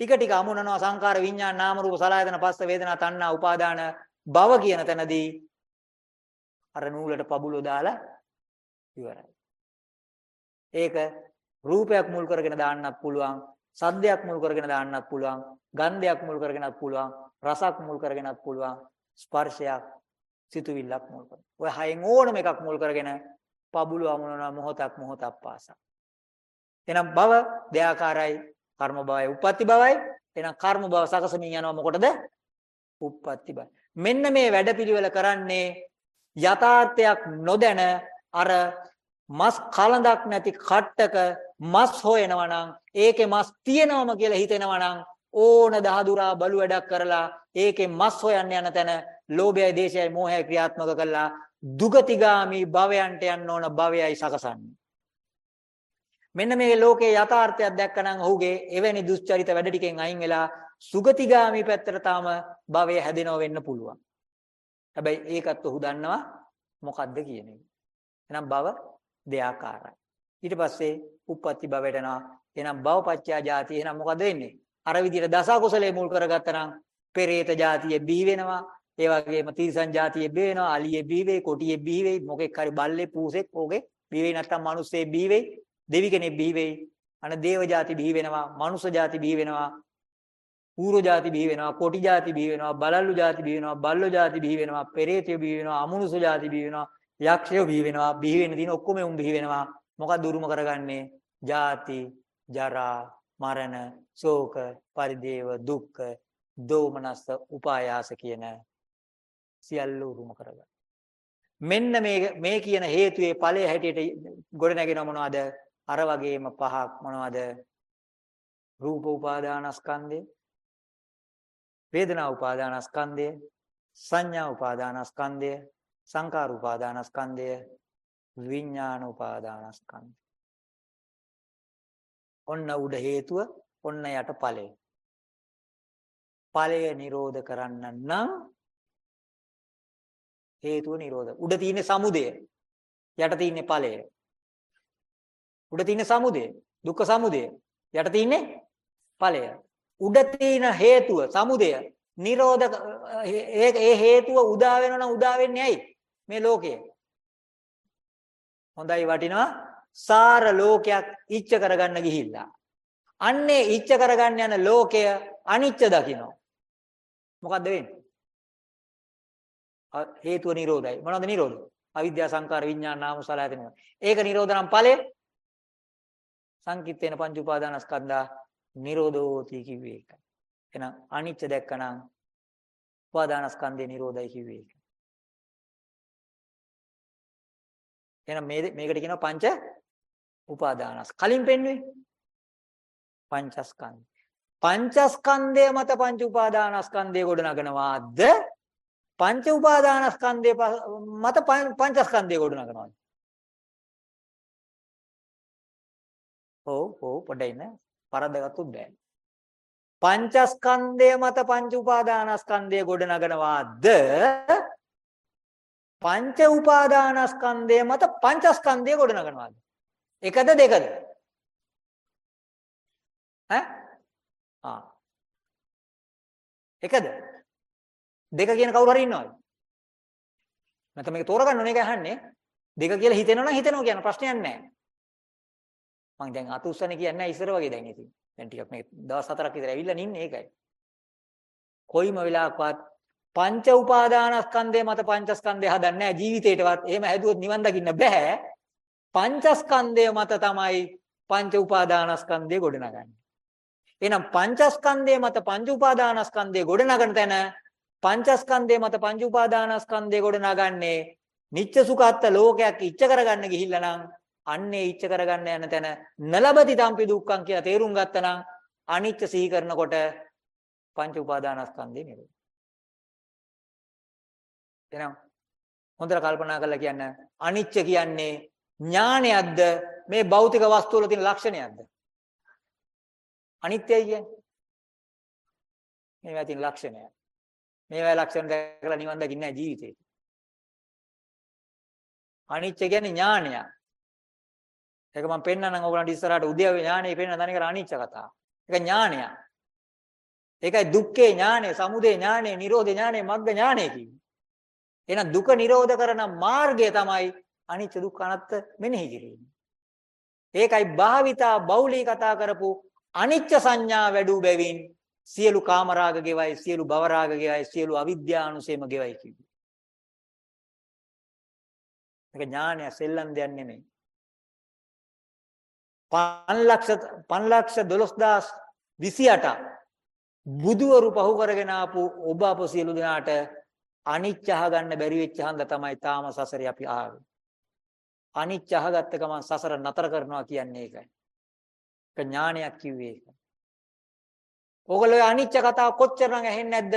ටික ටික අමුණනවා සංකාර විඥාන නාම රූප සලආයතන පස්ස වේදනා තණ්හා උපාදාන භව කියන තැනදී අර නූලට පබුලෝ දාලා ඉවරයි. ඒක රූපයක් මුල් කරගෙන දාන්නත් පුළුවන්, සද්දයක් මුල් කරගෙන දාන්නත් පුළුවන්, ගන්ධයක් මුල් කරගෙනත් පුළුවන්, රසක් මුල් කරගෙනත් පුළුවන්, ස්පර්ශයක්, සිතුවිල්ලක් මුල් කරගෙන. ඔය හයෙන් ඕනම එකක් මුල් කරගෙන පබුලු අමුණන මොහොතක් මොහොතක් පාසා. එහෙනම් භව දෙආකාරයි, කර්ම භවයි, උප්පත්ති භවයි. එහෙනම් කර්ම භව සකසමින් යනවා මොකටද? උප්පත්ති භව. මෙන්න මේ වැඩපිළිවෙල කරන්නේ යථාර්ථයක් නොදැන අර මස් කලඳක් නැති කට්ටක මස් හොයනවා නම් ඒකේ මස් තියෙනවම කියලා හිතෙනවා නම් ඕන දහදුරා බලු වැඩක් කරලා ඒකේ මස් හොයන්න යන තැන ලෝභයයි දේශයයි මෝහයයි ක්‍රියාත්මක කළා දුගතිගාමි භවයන්ට යන්න ඕන භවයයි සකසන්නේ මෙන්න මේ ලෝකේ යථාර්ථයක් දැක්කනම් ඔහුගේ එවැනි දුස්චරිත වැඩ ටිකෙන් අයින් වෙලා සුගතිගාමි පැත්තට තාම භවය හැදෙනව වෙන්න පුළුවන් හැබැයි ඒකත් ඔහු දන්නවා මොකද්ද කියන එක. එහෙනම් භව දෙආකාරයි. ඊට පස්සේ උප්පත්ති භවයට යනවා. එහෙනම් භවපච්චයා ජාති එහෙනම් මොකද වෙන්නේ? අර විදිහට දස කුසලයේ මුල් කරගත්තා නම් පෙරේත ජාතිය බිහි වෙනවා. ඒ වගේම තිරිසන් જાතියේ බිහි වෙනවා, අලියේ බිහි වෙයි, කොටියේ බිහි වෙයි, මොකෙක් හරි බල්ලේ පූසෙක් ඕගේ බිහි වෙයි නැත්නම් මිනිස්සේ බිහි වෙයි, දෙවි කෙනෙක් බිහි වෙයි. අන දේව જાති බිහි වෙනවා, මනුෂ්‍ය જાති බිහි වෙනවා, ඌරු જાති බිහි වෙනවා, කොටි જાති බිහි වෙනවා, බලල්ලු જાති බිහි වෙනවා, බල්ලෝ જાති බිහි වෙනවා, පෙරේතයෝ බිහි වෙනවා, අමනුෂ්‍ය જાති බිහි වෙනවා, යක්ෂයෝ බිහි වෙනවා, බිහි වෙන්න තියෙන ඔක්කොම උන් බිහි වෙනවා. මොකක්ද දුරුම කරගන්නේ? ජාති, ජරා, මරණ, ශෝක, පරිදේව, දුක්ඛ, දෝමනස්ස, උපායාස කියන සියල්ල උරුම කරගන්න. මෙන්න මේ මේ කියන හේතුයේ ඵලයේ හැටියට ගොඩ නැගෙන මොනවද? අර වගේම පහක් මොනවද? රූප උපාදානස්කන්ධය වේදනා උපාදානස්කන්ධය සංඥා උපාදානස්කන්ධය සංකාර උපාදානස්කන්ධය විඥාන උපාදානස්කන්ධය ඔන්න උඩ හේතුව ඔන්න යට ඵලය ඵලය නිරෝධ කරන්න නම් හේතුව නිරෝධ. උඩ තියෙන සමුදය යට තියෙන ඵලය. උඩ තියෙන සමුදය දුක්ඛ සමුදය යට තියෙන්නේ ඵලය. උඩ තියෙන හේතුව සමුදය නිරෝධ ඒ ඒ හේතුව උදා වෙනවා නම් උදා වෙන්නේ ඇයි? මේ ලෝකය. හොඳයි වටිනවා. සාර ලෝකයක් ඉච්ඡ කරගන්න ගිහිල්ලා. අන්නේ ඉච්ඡ කරගන්න යන ලෝකය අනිච්ච දකින්න මොකද්ද වෙන්නේ? හේතුව නිරෝධයි මොනවද නිරෝධ අවිද්‍යා සංකාර විඥාන නාම සලආයතන ඒක නිරෝධ නම් ඵලය සංකිට්ඨේන පංච උපාදානස්කන්ධා නිරෝධෝති කිව්වේ ඒක. එහෙනම් අනිච්ච දැක්කනම් උපාදානස්කන්ධේ නිරෝධයි කිව්වේ ඒක. එහෙනම් මේ මේකට කියනවා පංච උපාදානස්. කලින් පෙන්වුවේ පංචස්කන්ධ. පංචස්කන්ධය මත පංච උපාදානස්කන්ධය ගොඩනගනවාද? පංච උපාදානස්කන්ධය මත පංචස්කන්ධය ගොඩනගනවාද? ඔව් ඔව් පොඩ්ඩයි ඉන්න. පරද්දගත්තොත් බෑ. පංචස්කන්ධය මත පංච උපාදානස්කන්ධය ගොඩනගනවාද පංච උපාදානස්කන්ධය මත පංචස්කන්ධය ගොඩනගනවාද එකද දෙකද ඈ ආ එකද දෙක කියන කවුරු හරි ඉන්නවද නැත්නම් මේක තෝරගන්න ඕනේ ඒක අහන්නේ දෙක කියලා හිතෙනවා නම් හිතෙනවා කියන ප්‍රශ්නයක් නැහැ මම දැන් අත උස්සන්නේ කියන්නේ ඉස්සර වගේ දැන් ඉතින්. දැන් ටිකක් මේ දවස් හතරක් විතර ඇවිල්ලා නින්නේ ඒකයි. කොයිම වෙලාවකවත් පංච උපාදානස්කන්ධය මත පංචස්කන්ධය හදන්නේ නැහැ ජීවිතේටවත්. එහෙම හැදුවොත් නිවන් දකින්න බෑ. පංචස්කන්ධය මත තමයි පංච උපාදානස්කන්ධය ගොඩනගන්නේ. එහෙනම් පංචස්කන්ධය මත පංච උපාදානස්කන්ධය ගොඩනගන තැන පංචස්කන්ධය මත පංච උපාදානස්කන්ධය ගොඩනගන්නේ නිච්ච සුඛත්ත ලෝකයක් ඉච්ඡ කරගන්න ගිහිල්ලා නම් අන්නේ ඉච්ඡ කරගන්න යන තැන නලබති තම්පි දුක්ඛං කියලා තේරුම් ගත්තනම් අනිච්ච සිහි කරනකොට පංච උපාදානස්කන්ධේ නිරෝධ. එහෙනම් හොඳට කල්පනා කරලා කියන්න අනිච්ච කියන්නේ ඥානයක්ද මේ භෞතික වස්තු වල තියෙන ලක්ෂණයක්ද? අනිත්‍යයි කියන්නේ. මේවා තියෙන ලක්ෂණය. මේවා ලක්ෂණ දැකලා නිවන් දකින්නේ නැහැ ජීවිතේ. අනිච්ච කියන්නේ ඥානයක්. ඒක මම පෙන්නන්නම් ඔයගලන්ට ඉස්සරහට උද්‍යව ඥානෙ පෙන්නන තනිකර අනිච්ච කතාව. ඒක ඥානයක්. ඒකයි දුක්ඛේ ඥානය, සමුදය ඥානය, නිරෝධ ඥානය, මග්ග ඥානය කියන්නේ. එහෙනම් දුක නිරෝධ කරන මාර්ගය තමයි අනිත්‍ය දුක්ඛ අනාත්ම මෙනෙහි කිරීම. ඒකයි භාවිතා බෞලී කතා කරපු අනිත්‍ය සංඥා වැඩි බැවින් සියලු කාමරාග ගෙවයි, සියලු භවරාග ගෙවයි, සියලු අවිද්‍යානුසේම ගෙවයි කිව්වේ. මේක ඥානය සෙල්ලම් දෙයක් නෙමෙයි. 5 ලක්ෂ 5 ලක්ෂ 12028 බුදුවරු පහු කරගෙන ආපු ඔබ අප සියලු දෙනාට අනිච්ච අහගන්න බැරි වෙච්ච හන්ද තමයි තාම සසරේ අපි ආවේ. අනිච්ච අහගත්ත ගමන් සසර නතර කරනවා කියන්නේ ඒකයි. ඒක ඥානයක් කිව්වේ ඒක. ඕගොල්ලෝ අනිච්ච කතාව කොච්චරනම් ඇහෙන්නේ නැද්ද?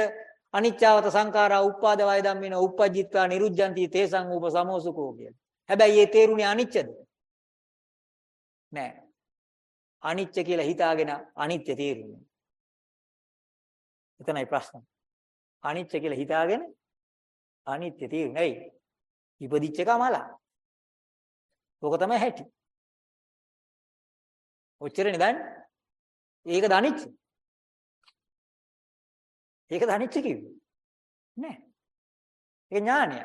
අනිච්චවත සංඛාරා උප්පාද වය ධම්මින උප්පජ්ජිත්වා නිරුද්ධಂತಿ තේසං උප සමෝසුකෝ කියලා. හැබැයි ඒ තේරුනේ අනිච්චද? නෑ. අනිච්ච කියලා හිතාගෙන අනිත්‍ය තේරුනේ. එතනයි ප්‍රශ්න. අනිච්ච කියලා හිතාගෙන අනිත්‍ය තේරුනේ. ඇයි? ඉපදිච්ච එක මලා. ඕක තමයි හැටි. ඔච්චරනේ දන්නේ. ඒකද අනිච්ච? ඒකද අනිච්ච කිව්වේ? නෑ. ඒක ඥානය.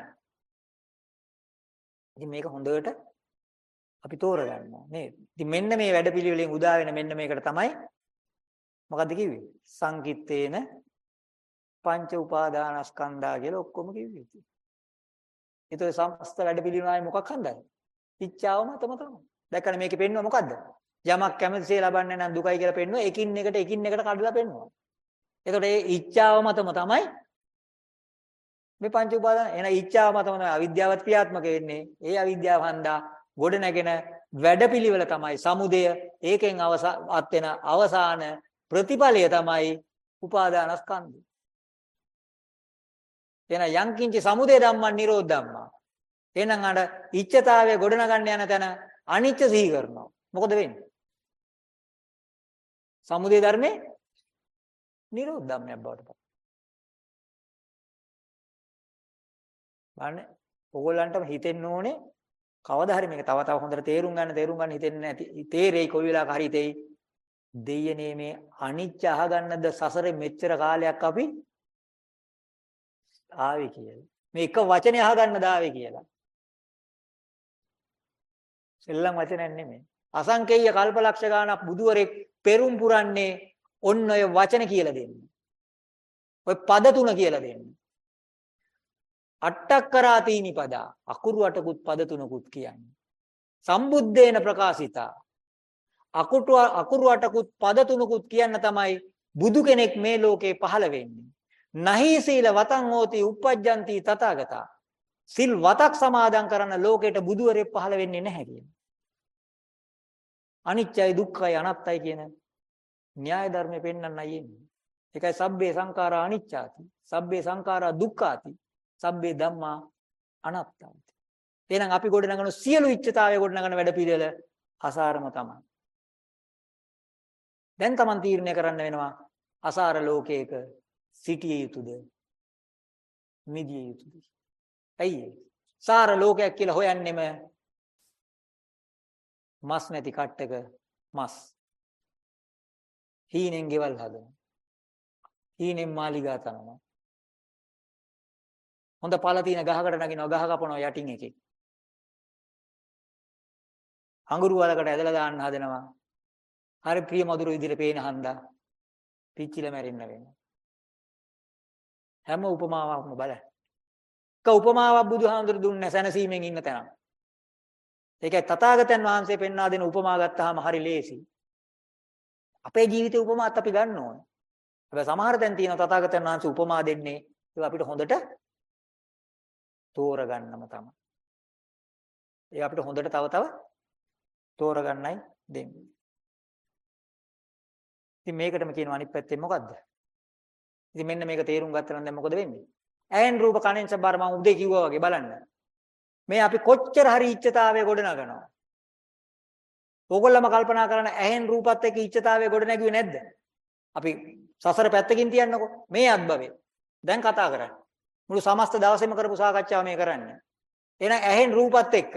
ඉතින් මේක හොඳට අපි තෝරගන්නවා නේද? ඉතින් මෙන්න මේ වැඩපිළිවෙලෙන් උදා වෙන මෙන්න මේකට තමයි මොකද්ද කිව්වේ? සංකිට්තේන පංච උපාදානස්කන්ධා කියලා ඔක්කොම කිව්වේ. ඒතකොට සමස්ත වැඩපිළිවෙලයි මොකක් හන්දද? ඉච්ඡාවම තම තමයි. දැක්කනේ මේකේ පෙන්වුව මොකද්ද? යමක් කැමතිසේ ලබන්නේ නම් දුකයි කියලා පෙන්වුවා. එකින් එකට එකින් එකට කඩලා පෙන්වුවා. එතකොට ඒ ඉච්ඡාව මතම තමයි මේ පංච උපාදාන එන ඉච්ඡාව මතම තමයි අවිද්‍යාවත් ක්‍රියාත්මක වෙන්නේ. ඒ අවිද්‍යාව හන්දා ගොඩ නැගෙන වැඩපිළිවෙල තමයි සමුදය. ඒකෙන් අවසාත් වෙන අවසාන ප්‍රතිඵලය තමයි උපාදානස්කන්ධය. එන යංකින්ච සමුදය ධම්මං නිරෝධ ධම්මා. එහෙනම් අර ඉච්ඡතාවය ගොඩනගන්න යන තැන අනිච්ච සිහි කරනවා. මොකද වෙන්නේ? සමුදය ධර්මේ නිරෝධ ධම්මයක් බවට පත්. බලන්න ඕගොල්ලන්ටම හිතෙන්න ඕනේ කවදා හරි මේක තව තව හොඳට තේරුම් ගන්න තේරුම් ගන්න හිතෙන්නේ නැති තේරෙයි කොයි වෙලාවක හරි තේයි දෙයනේ මේ අනිච්ච අහගන්නද සසරේ මෙච්චර කාලයක් අපි ආවේ කියලා. මේ එක වචනේ අහගන්නද ආවේ කියලා. සෙල්ලම් වචනයක් නෙමෙයි. අසංකේය කල්පලක්ෂ ගානක් බුදුවරෙක් පෙරුම් පුරන්නේ ඔන්න ඔය වචන කියලා දෙන්නේ. ඔය පද තුන කියලා දෙන්නේ. අට්ටක් කරාතීනි පදා අකුරු අටකුත් පද තුනකුත් කියන්නේ. සම්බුද්දේන ප්‍රකාශිතා අකුරු අකුරු අටකුත් පද තුනකුත් කියන්න තමයි බුදු කෙනෙක් මේ ලෝකේ පහළ වෙන්නේ. නහි සීල වතං හෝති uppajjanti තථාගතා. සිල් වතක් සමාදන් කරන ලෝකෙට බුදුවරේ පහළ වෙන්නේ නැහැ කියන. අනිත්‍යයි දුක්ඛයි අනාත්තයි කියන න්‍යාය ධර්මෙ පෙන්වන්නයි එන්නේ. ඒකයි සබ්බේ සංඛාරා අනිච්චාති. සබ්බේ සංඛාරා දුක්ඛාති. සබ්බේ ධම්මා අනාත්තාති. එහෙනම් අපි ගොඩනගන සියලු ඉච්ඡතාවය ගොඩනගන වැඩ පිළිවෙල අසාරම තමයි. දැන් Taman තීරණය කරන්න වෙනවා අසාර ලෝකයක සිටිය යුතුද? මිදිය යුතුද? ඇයි සාර ලෝකයක් කියලා හොයන්නෙම මස් නැති කට්ටක මස් හීනෙන් ගෙවල් හදනවා. හීනෙන් මාලිගා තනවා. හොඳ පළ තියෙන ගහකට නගිනවා ගහ කපනවා යටින් එකේ. අඟුරු වලකට ඇදලා දාන්න හදනවා. හරි ප්‍රිය මధుර විදිහට පේන හන්දා පිච්චිලා මැරෙන්න වෙනවා. හැම උපමාවක්ම බලන්න. එක උපමාවක් බුදුහාමුදුරු දුන්නේ සැනසීමෙන් ඉන්න තැන. ඒකයි තථාගතයන් වහන්සේ පෙන්වා දෙන උපමා ගත්තාම හරි ලේසි. අපේ ජීවිතේ උපමාත් අපි ගන්න ඕනේ. හැබැයි සමහර තැන් තියෙනවා තථාගතයන් වහන්සේ උපමා දෙන්නේ ඒක අපිට හොඳට තෝරගන්නම තමයි. ඒ අපිට හොඳට තව තව තෝරගන්නයි දෙන්නේ. ඉතින් මේකටම කියනවා අනිත් පැත්තෙන් මොකද්ද? ඉතින් මෙන්න මේක තේරුම් ගත්තා නම් දැන් මොකද වෙන්නේ? ඇහෙන් රූප කනෙන් සබාර මම උදේ කිව්වා වගේ බලන්න. මේ අපි කොච්චර හරි ඉච්ඡතාවය ගොඩනගනවා. ඕගොල්ලම කල්පනා කරන ඇහෙන් රූපත් එක්ක ඉච්ඡතාවය ගොඩ නැගුවේ නැද්ද? අපි සසර පැත්තකින් තියන්නකො මේ අත්භවයේ. දැන් කතා කරන්නේ. මුළු සමස්ත දවසේම කරපු සාකච්ඡාව මේ කරන්නේ. එහෙනම් ඇහෙන් රූපත් එක්ක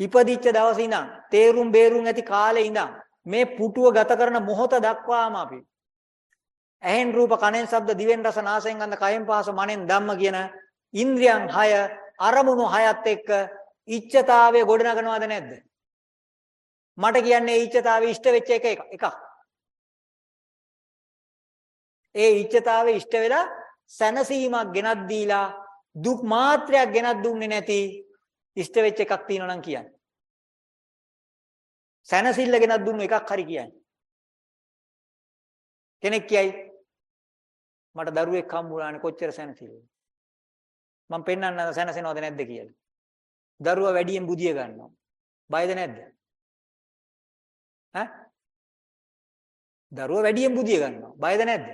ඉපදිච්ච දවසේ ඉඳන් තේරුම් බේරුම් ඇති කාලේ ඉඳන් මේ පුටුව ගත කරන මොහොත දක්වාම අපි ඇහෙන් රූප කනෙන් ශබ්ද දිවෙන් රස නාසයෙන් ගන්ධ කයෙන් පහස මනෙන් ධම්ම කියන ඉන්ද්‍රියන් 6 අරමුණු 6ත් එක්ක ඉච්ඡතාවය ගොඩනගනවද නැද්ද? මට කියන්නේ ඉච්ඡතාවය ඉෂ්ට වෙච්ච එක එකක්. ඒ ඉච්ඡතාවය ඉෂ්ට වෙලා සැනසීමක් ගෙනත් දීලා දුක් මාත්‍රයක් ගෙනත් දුන්නේ නැති ඉෂ්ට වෙච්ච එකක් තියෙනවා නම් කියන්නේ. සැනසෙල්ල ගෙනත් දුන්නු එකක් හරි කියන්නේ. කෙනෙක් කියයි මට දරුවෙක් හම්බුණානේ කොච්චර සැනසෙල්ලද. මම පෙන්වන්න සැනසෙනවද නැද්ද කියලා. දරුවා වැඩියෙන් බුදිය ගන්නවා. බයද නැද්ද? ඈ? දරුවා වැඩියෙන් බුදිය ගන්නවා. බයද නැද්ද?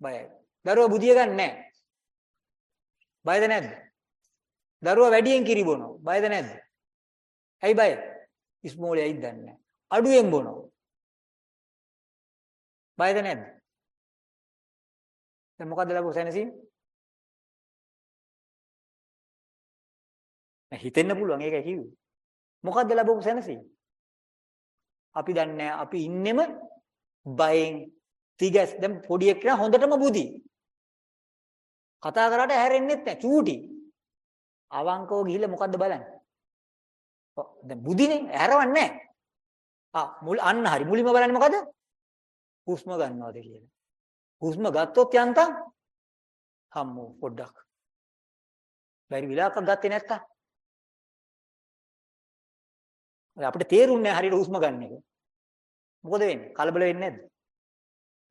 බයයි. දරුවා බුදිය ගන්න නැහැ. බයද නැද්ද? දරුවා වැඩියෙන් කිරි බොනවා. බයද නැද්ද? ඇයි බය? ඉස්මෝලෙයිද දන්නේ නැහැ. අඩුවෙන් බොනවා. බයද නැද්ද? දැන් මොකද්ද ලැබුව සැනසීම? හිතෙන්න පුළුවන් ඒකයි කිව්වේ. මොකද්ද ලැබුව සැනසීම? අපි දන්නේ අපි ඉන්නෙම බයෙන් තිගස් දැන් පොඩි එක්කන හොඳටම බුදි. කතා කරාට හැරෙන්නෙත් නැහැ චූටි. අවංකව ගිහිල්ලා මොකද්ද බලන්නේ? ඔව් දැන් බුදිනේ හැරවන්නේ නැහැ. ආ මුල් අන්න හරි මුලින්ම බලන්නේ මොකද? හුස්ම ගන්නවද කියලා. හුස්ම ගත්තොත් යන්තම් හම්මෝ පොඩ්ඩක්. බැරි විලාකක් ගත්තේ නැත්තම් අපිට තේරුන්නේ නැහැ හරියට හුස්ම ගන්න එක. මොකද වෙන්නේ? කලබල වෙන්නේ නැද්ද?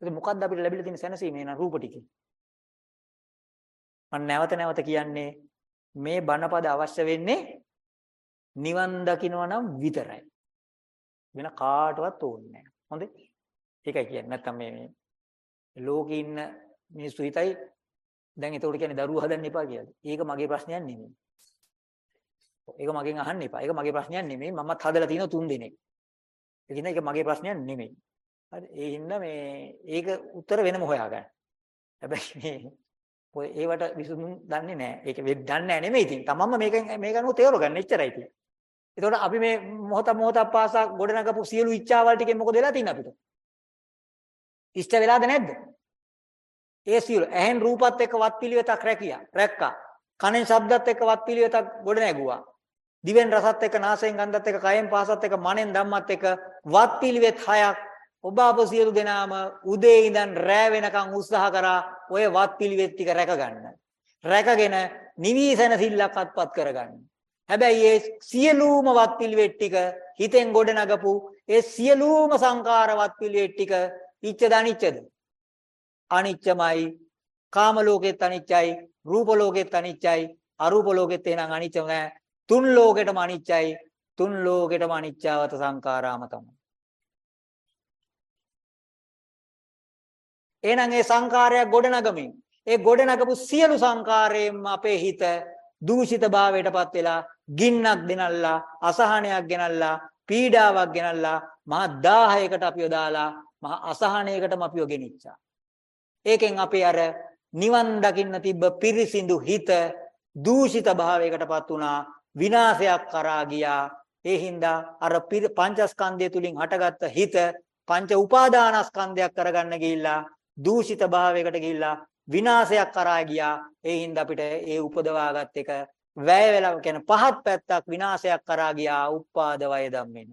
ඒක මොකද්ද අපිට ලැබිලා තියෙන සැනසීම එන රූප ටිකේ? මම නැවත නැවත කියන්නේ මේ බණපද අවශ්‍ය වෙන්නේ නිවන් දකින්නවා නම් විතරයි. වෙන කාටවත් ඕනේ නැහැ. හොඳේ? ඒකයි කියන්නේ. නැත්තම් මේ මේ ලෝකේ ඉන්න මිනිස්සු හිතයි දැන් ඒකට කියන්නේ දරුවෝ හදන්න එපා කියලා. ඒක මගේ ප්‍රශ්නයක් නෙමෙයි. ඒක මගෙන් අහන්න එපා. ඒක මගේ ප්‍රශ්නයක් නෙමෙයි. මමත් හදලා තියෙන තුන් දෙනෙක්. ඒ කියන්නේ ඒක මගේ ප්‍රශ්නයක් නෙමෙයි. හරි. ඒ හින්දා මේ ඒක උත්තර වෙනම හොයාගන්න. හැබැයි මේ ඔය ඒවට විසඳුම් දන්නේ නැහැ. ඒක දන්නේ නැහැ නෙමෙයි ඉතින්. තමන්ම මේකෙන් මේක අනුව තේරුම් ගන්න එච්චරයි ඉතින්. එතකොට අපි මේ මොහොත මොහොත පාසා ගොඩනගපු සියලු ඉච්ඡාවල් ටිකෙන් මොකද වෙලා තින්නේ අපිට? ඉෂ්ට වෙලාද නැද්ද? ඒ සියලු ඇහෙන් රූපත් එක්ක වත් පිළිවෙතක් රැකියා. රැක්කා. කනෙන් ශබ්දත් එක්ක වත් පිළිවෙතක් ගොඩ නැගුවා. දිවෙන් රසත් එක්ක නාසයෙන් ගන්ධත් එක්ක කයෙන් පහසත් එක්ක මනෙන් ධම්මත් එක්ක වත් පිළිවෙත් හයක් ඔබ අප සියලු දෙනාම උදේ ඉඳන් රෑ වෙනකන් උත්සාහ කරා ඔය වත් පිළිවෙත් ටික රැකගන්න. රැකගෙන නිවිසන සිල්ලක් අත්පත් කරගන්න. හැබැයි ඒ සියලුම වත් පිළිවෙත් ටික හිතෙන් ගොඩ නගපු ඒ සියලුම සංකාරවත් පිළිවෙත් ටික ඉච්ඡද අනිච්චද? අනිච්චමයි. කාම ලෝකෙත් අනිච්චයි, රූප ලෝකෙත් අනිච්චයි, අරූප ලෝකෙත් එහෙනම් අනිච්ච නෑ. තුන් ලෝකෙටම අනිච්චයි. තුන් ලෝකෙටම අනිච්චවත සංකාරාම තමයි. එහෙනම් ඒ සංකාරයක් ගොඩනගමින් ඒ ගොඩනගපු සියලු සංකාරයෙන්ම අපේ හිත දූෂිත භාවයටපත් වෙලා ගින්නක් දෙනල්ලා අසහනයක් ගෙනල්ලා පීඩාවක් ගෙනල්ලා මහා 1000කට අපිව දාලා මහා අසහනයකටම අපිව ගෙනිච්චා. ඒකෙන් අපේ අර නිවන් දකින්න තිබ්බ පිරිසිදු හිත දූෂිත භාවයකටපත් වුණා විනාශයක් කරා ගියා. ඒ හින්දා අර පංචස්කන්ධය තුලින් හටගත්ත හිත පංච උපාදානස්කන්ධයක් කරගන්න ගිහිල්ලා දූෂිත භාවයකට ගිහිල්ලා විනාශයක් කරා ගියා. ඒ හින්දා අපිට ඒ උපදවාගත් එක වැය වෙලා කියන පහත් පැත්තක් විනාශයක් කරා ගියා. උපාද වය ධම්මෙන.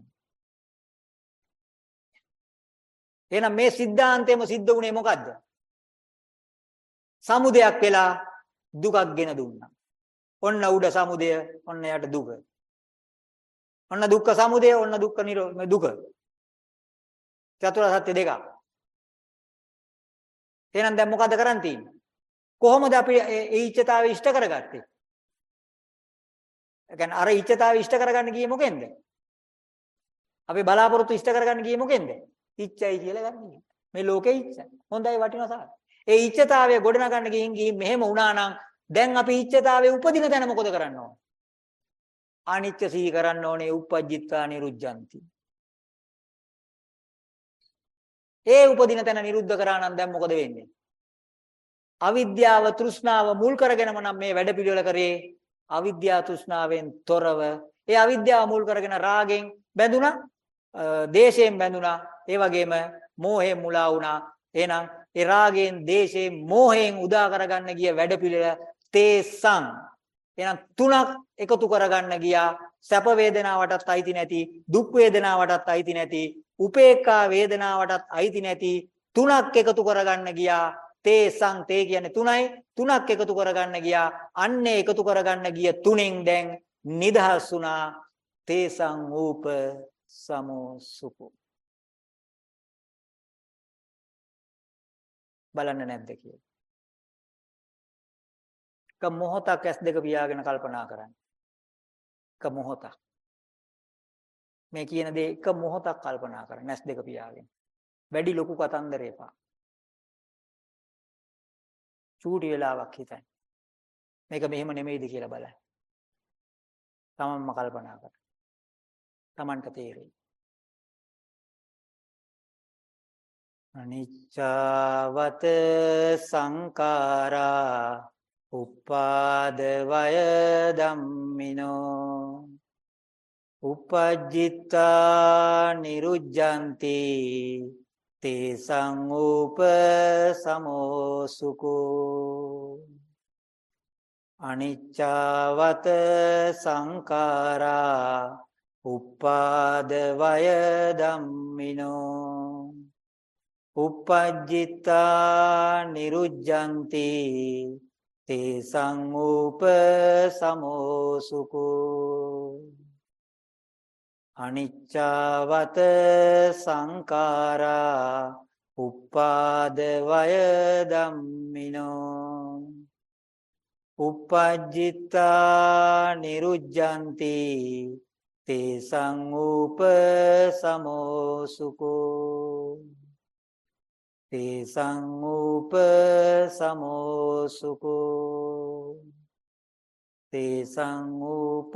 එහෙනම් මේ સિદ્ધාන්තේම සිද්ධ වුණේ මොකද්ද? සමුදයක් වෙලා දුකක් ගෙන දුන්නා. ඔන්න උඩ සමුදය, ඔන්න යට දුක. ඔන්න දුක්ඛ සමුදය, ඔන්න දුක්ඛ නිරෝධ දුක. චතුරාර්ය සත්‍ය දෙක. එහෙනම් දැන් මොකද කරන් තියෙන්නේ? කොහොමද අපි ඒ ඉච්ඡතාවය ඉෂ්ට කරගත්තේ? ඒ කියන්නේ අර ඉච්ඡතාවය ඉෂ්ට කරගන්න ගියේ මොකෙන්ද? අපි බලාපොරොත්තු ඉෂ්ට කරගන්න ගියේ මොකෙන්ද? ඉච්ඡයි කියලා ගන්න. මේ ලෝකේ ඉච්ඡයි. හොඳයි වටිනවා සාර. ඒ ඉච්ඡතාවය ගොඩනගන්න ගිහින් ගිහින් මෙහෙම වුණා නම් දැන් අපි ඉච්ඡතාවයේ උපදින තැන මොකද කරන්න ඕන? අනිත්‍ය සිහි කරන්න ඕනේ උපජ්ජිත්වා නිරුද්ධಂತಿ. ඒ උපදින තැන නිරුද්ධ කරා නම් දැන් මොකද වෙන්නේ? අවිද්‍යාව තෘෂ්ණාව මුල් කරගෙනම නම් මේ වැඩපිළිවෙල කරේ අවිද්‍යාව තෘෂ්ණාවෙන් තොරව ඒ අවිද්‍යාව මුල් කරගෙන රාගෙන් බැඳුනා දේශයෙන් බැඳුනා ඒ වගේම මෝහයෙන් මුලා වුණා එහෙනම් ඒ රාගයෙන්, දේශයෙන්, මෝහයෙන් උදා කරගන්න ගිය වැඩපිළිවෙල තේසං. එහෙනම් තුනක් එකතු කරගන්න ගියා. සැප වේදනාවටත් අයිති නැති, දුක් වේදනාවටත් අයිති නැති, උපේක්ඛා වේදනාවටත් අයිති නැති තුනක් එකතු කරගන්න ගියා. තේසං තේ කියන්නේ තුනයි. තුනක් එකතු කරගන්න ගියා. අන්නේ එකතු කරගන්න ගිය තුනෙන් දැන් නිදහස් වුණා. තේසං ූප සමෝ සුඛෝ බලන්න නැද්ද කියලා. එක මොහොතක් ඇස් දෙක පියාගෙන කල්පනා කරන්න. එක මොහොතක්. මේ කියන දේ එක මොහොතක් කල්පනා කරන්න ඇස් දෙක පියාගෙන. වැඩි ලොකු කතන්දර එපා. චූටි වෙලාවක් හිතන්න. මේක මෙහෙම නෙමෙයිද කියලා බලන්න. තමන්ම කල්පනා කරන්න. තමන්ට තේරෙයි. අනිච්චවත සංකාරා උපාද වය ධම්මිනෝ උපජ්ජිතා නිරුජ්ජಂತಿ තේ සංූප සමෝසුකෝ අනිච්චවත සංකාරා උපාද වය ධම්මිනෝ uppajjita niruජ්ජಂತಿ තේ සංූප සමෝසුකෝ අනිච්චවත සංකාරා උපාද වය ධම්මිනෝ uppajjita niruජ්ජಂತಿ තේ සංූප සමෝසුකෝ තේසං ූප සමෝසුකෝ තේසං ූප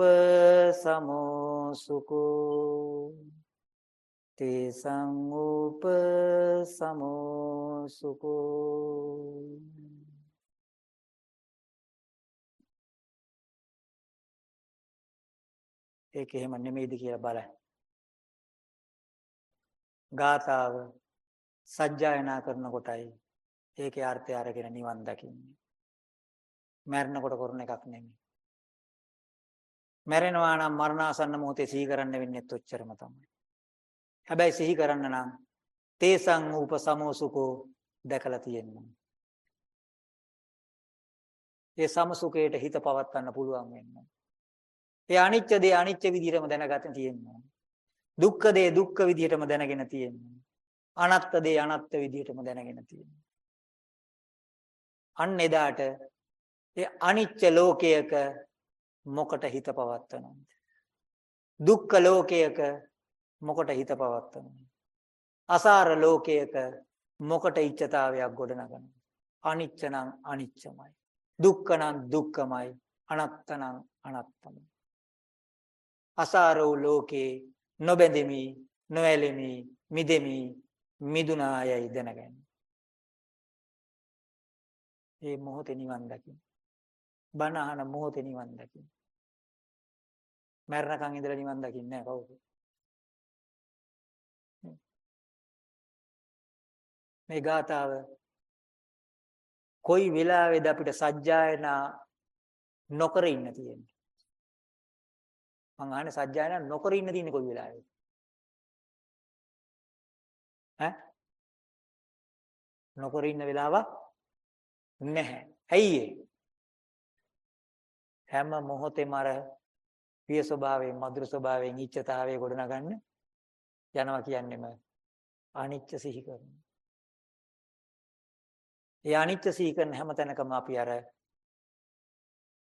සමෝසුකෝ තේසං ූප සමෝසුකෝ ඒක එහෙම නෙමෙයිද කියලා බලන්න. ගාතාව සජ්ජායනා කරනකොටයි ඒකේ අර්ථය අරගෙන නිවන් දකින්නේ. මැරෙනකොට කරන එකක් නෙමෙයි. මැරෙනවා නම් මරණාසන්න මොහොතේ සිහි කරන්න වෙන්නේත් ඔච්චරම තමයි. හැබැයි සිහි කරන්න නම් තේසං උපසමෝසුකෝ දැකලා තියෙනවා. ඒ සමසුකයට හිත පවත්වන්න පුළුවන් වෙනවා. ඒ අනිච්ච දේ අනිච්ච විදිහටම දැනගන්න තියෙනවා. දුක්ඛ දේ දුක්ඛ විදිහටම දැනගෙන තියෙනවා. අනත්ත දේ අනත්ත විදිහටම දැනගෙන තියෙනවා. අන්න එදාට ඒ අනිච්ච ලෝකයක මොකට හිත පවත්වනවද? දුක්ඛ ලෝකයක මොකට හිත පවත්වනවද? අසාර ලෝකයක මොකට ඉච්ඡතාවයක් ගොඩනගනවද? අනිච්ච නම් අනිච්චමයි. දුක්ඛ නම් දුක්ඛමයි. අනත්ත නම් අනත්තමයි. අසාරෝ ලෝකේ නොබැඳෙමි, නොඇලෙමි, මිදෙමි, මිදුනායයි දැනගන්න. ඒ මොහොතේ නිවන් දකින්න. බණ අහන මොහොතේ නිවන් දකින්න. මරණකම් ඉඳලා නිවන් දකින්නේ නැහැ කවුද? මේ ගාතාව කොයි වෙලාවේද අපිට සජ්ජායනා නොකර ඉන්න තියෙන්නේ? මං අහන්නේ සජ්ජායනා නොකර ඉන්න තියෙන්නේ කොයි වෙලාවේද? ඈ නොකර ඉන්න වෙලාවක් නැහැ. ඇයි හැම මොහොතේම අර පිය ස්වභාවයෙන් මధుර ස්වභාවයෙන් ඉච්ඡතාවයේ ගොඩනගන්න යනවා කියන්නේම අනිච්ච සිහි කරන. ඒ අනිච්ච සිහි කරන හැම තැනකම අපි අර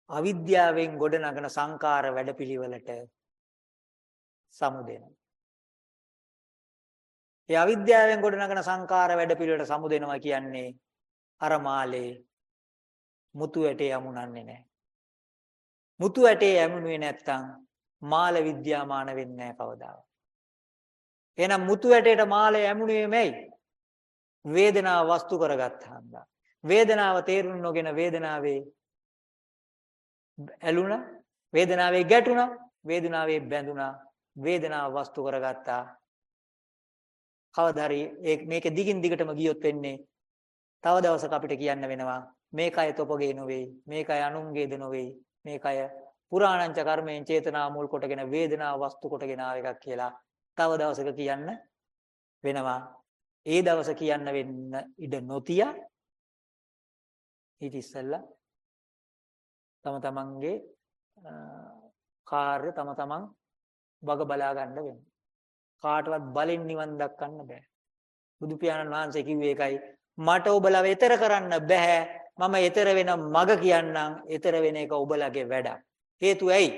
අවිද්‍යාවෙන් ගොඩනගන සංකාර වැඩපිළිවෙලට සමුදෙනවා. ඒ අවිද්‍යාවෙන් ගොඩනගන සංකාර වැඩපිළිවෙලට සමුදෙනවා කියන්නේ අර මාලේ මුතු ඇටේ යමුනන්නේ නැහැ. මුතු ඇටේ යමුනුවේ නැත්තම් මාල විද්‍යාමාන වෙන්නේ නැහැ කවදාවත්. එහෙනම් මුතු ඇටේට මාලේ යමුනුවේ මෙයි. වේදනාව වස්තු කරගත්තා වේදනාව තේරුම් නොගෙන වේදනාවේ ඇලුනා වේදනාවේ ගැටුණා වේදනාවේ බැඳුණා වේදනාව වස්තු කරගත්තා කවදා හරි මේක දිගින් දිගටම ගියොත් වෙන්නේ තව දවසක අපිට කියන්න වෙනවා මේ කය තොපගේ නොවේ. මේ කය අනුන්ගේද නොවේ. මේ කය පුරාණංච කර්මයෙන් චේතනා මුල් කොටගෙන වේදනා වස්තු කොටගෙන ආව එකක් කියලා තව දවසක කියන්න වෙනවා. ඒ දවස කියන්න වෙන්න ඉඩ නොතිය ඊට ඉස්සෙල්ලා තම තමන්ගේ කාර්ය තම තමන් වග බලා ගන්න වෙනවා. කාටවත් බලෙන් නිවන් දක්වන්න බෑ. බුදු පියාණන් වහන්සේ කිව්වේ ඒකයි මට ඔබලව ඈතර කරන්න බෑ. මම ඈතර වෙන මග කියන්නම් ඈතර වෙන එක ඔබලගේ වැඩක්. හේතුව ඇයි?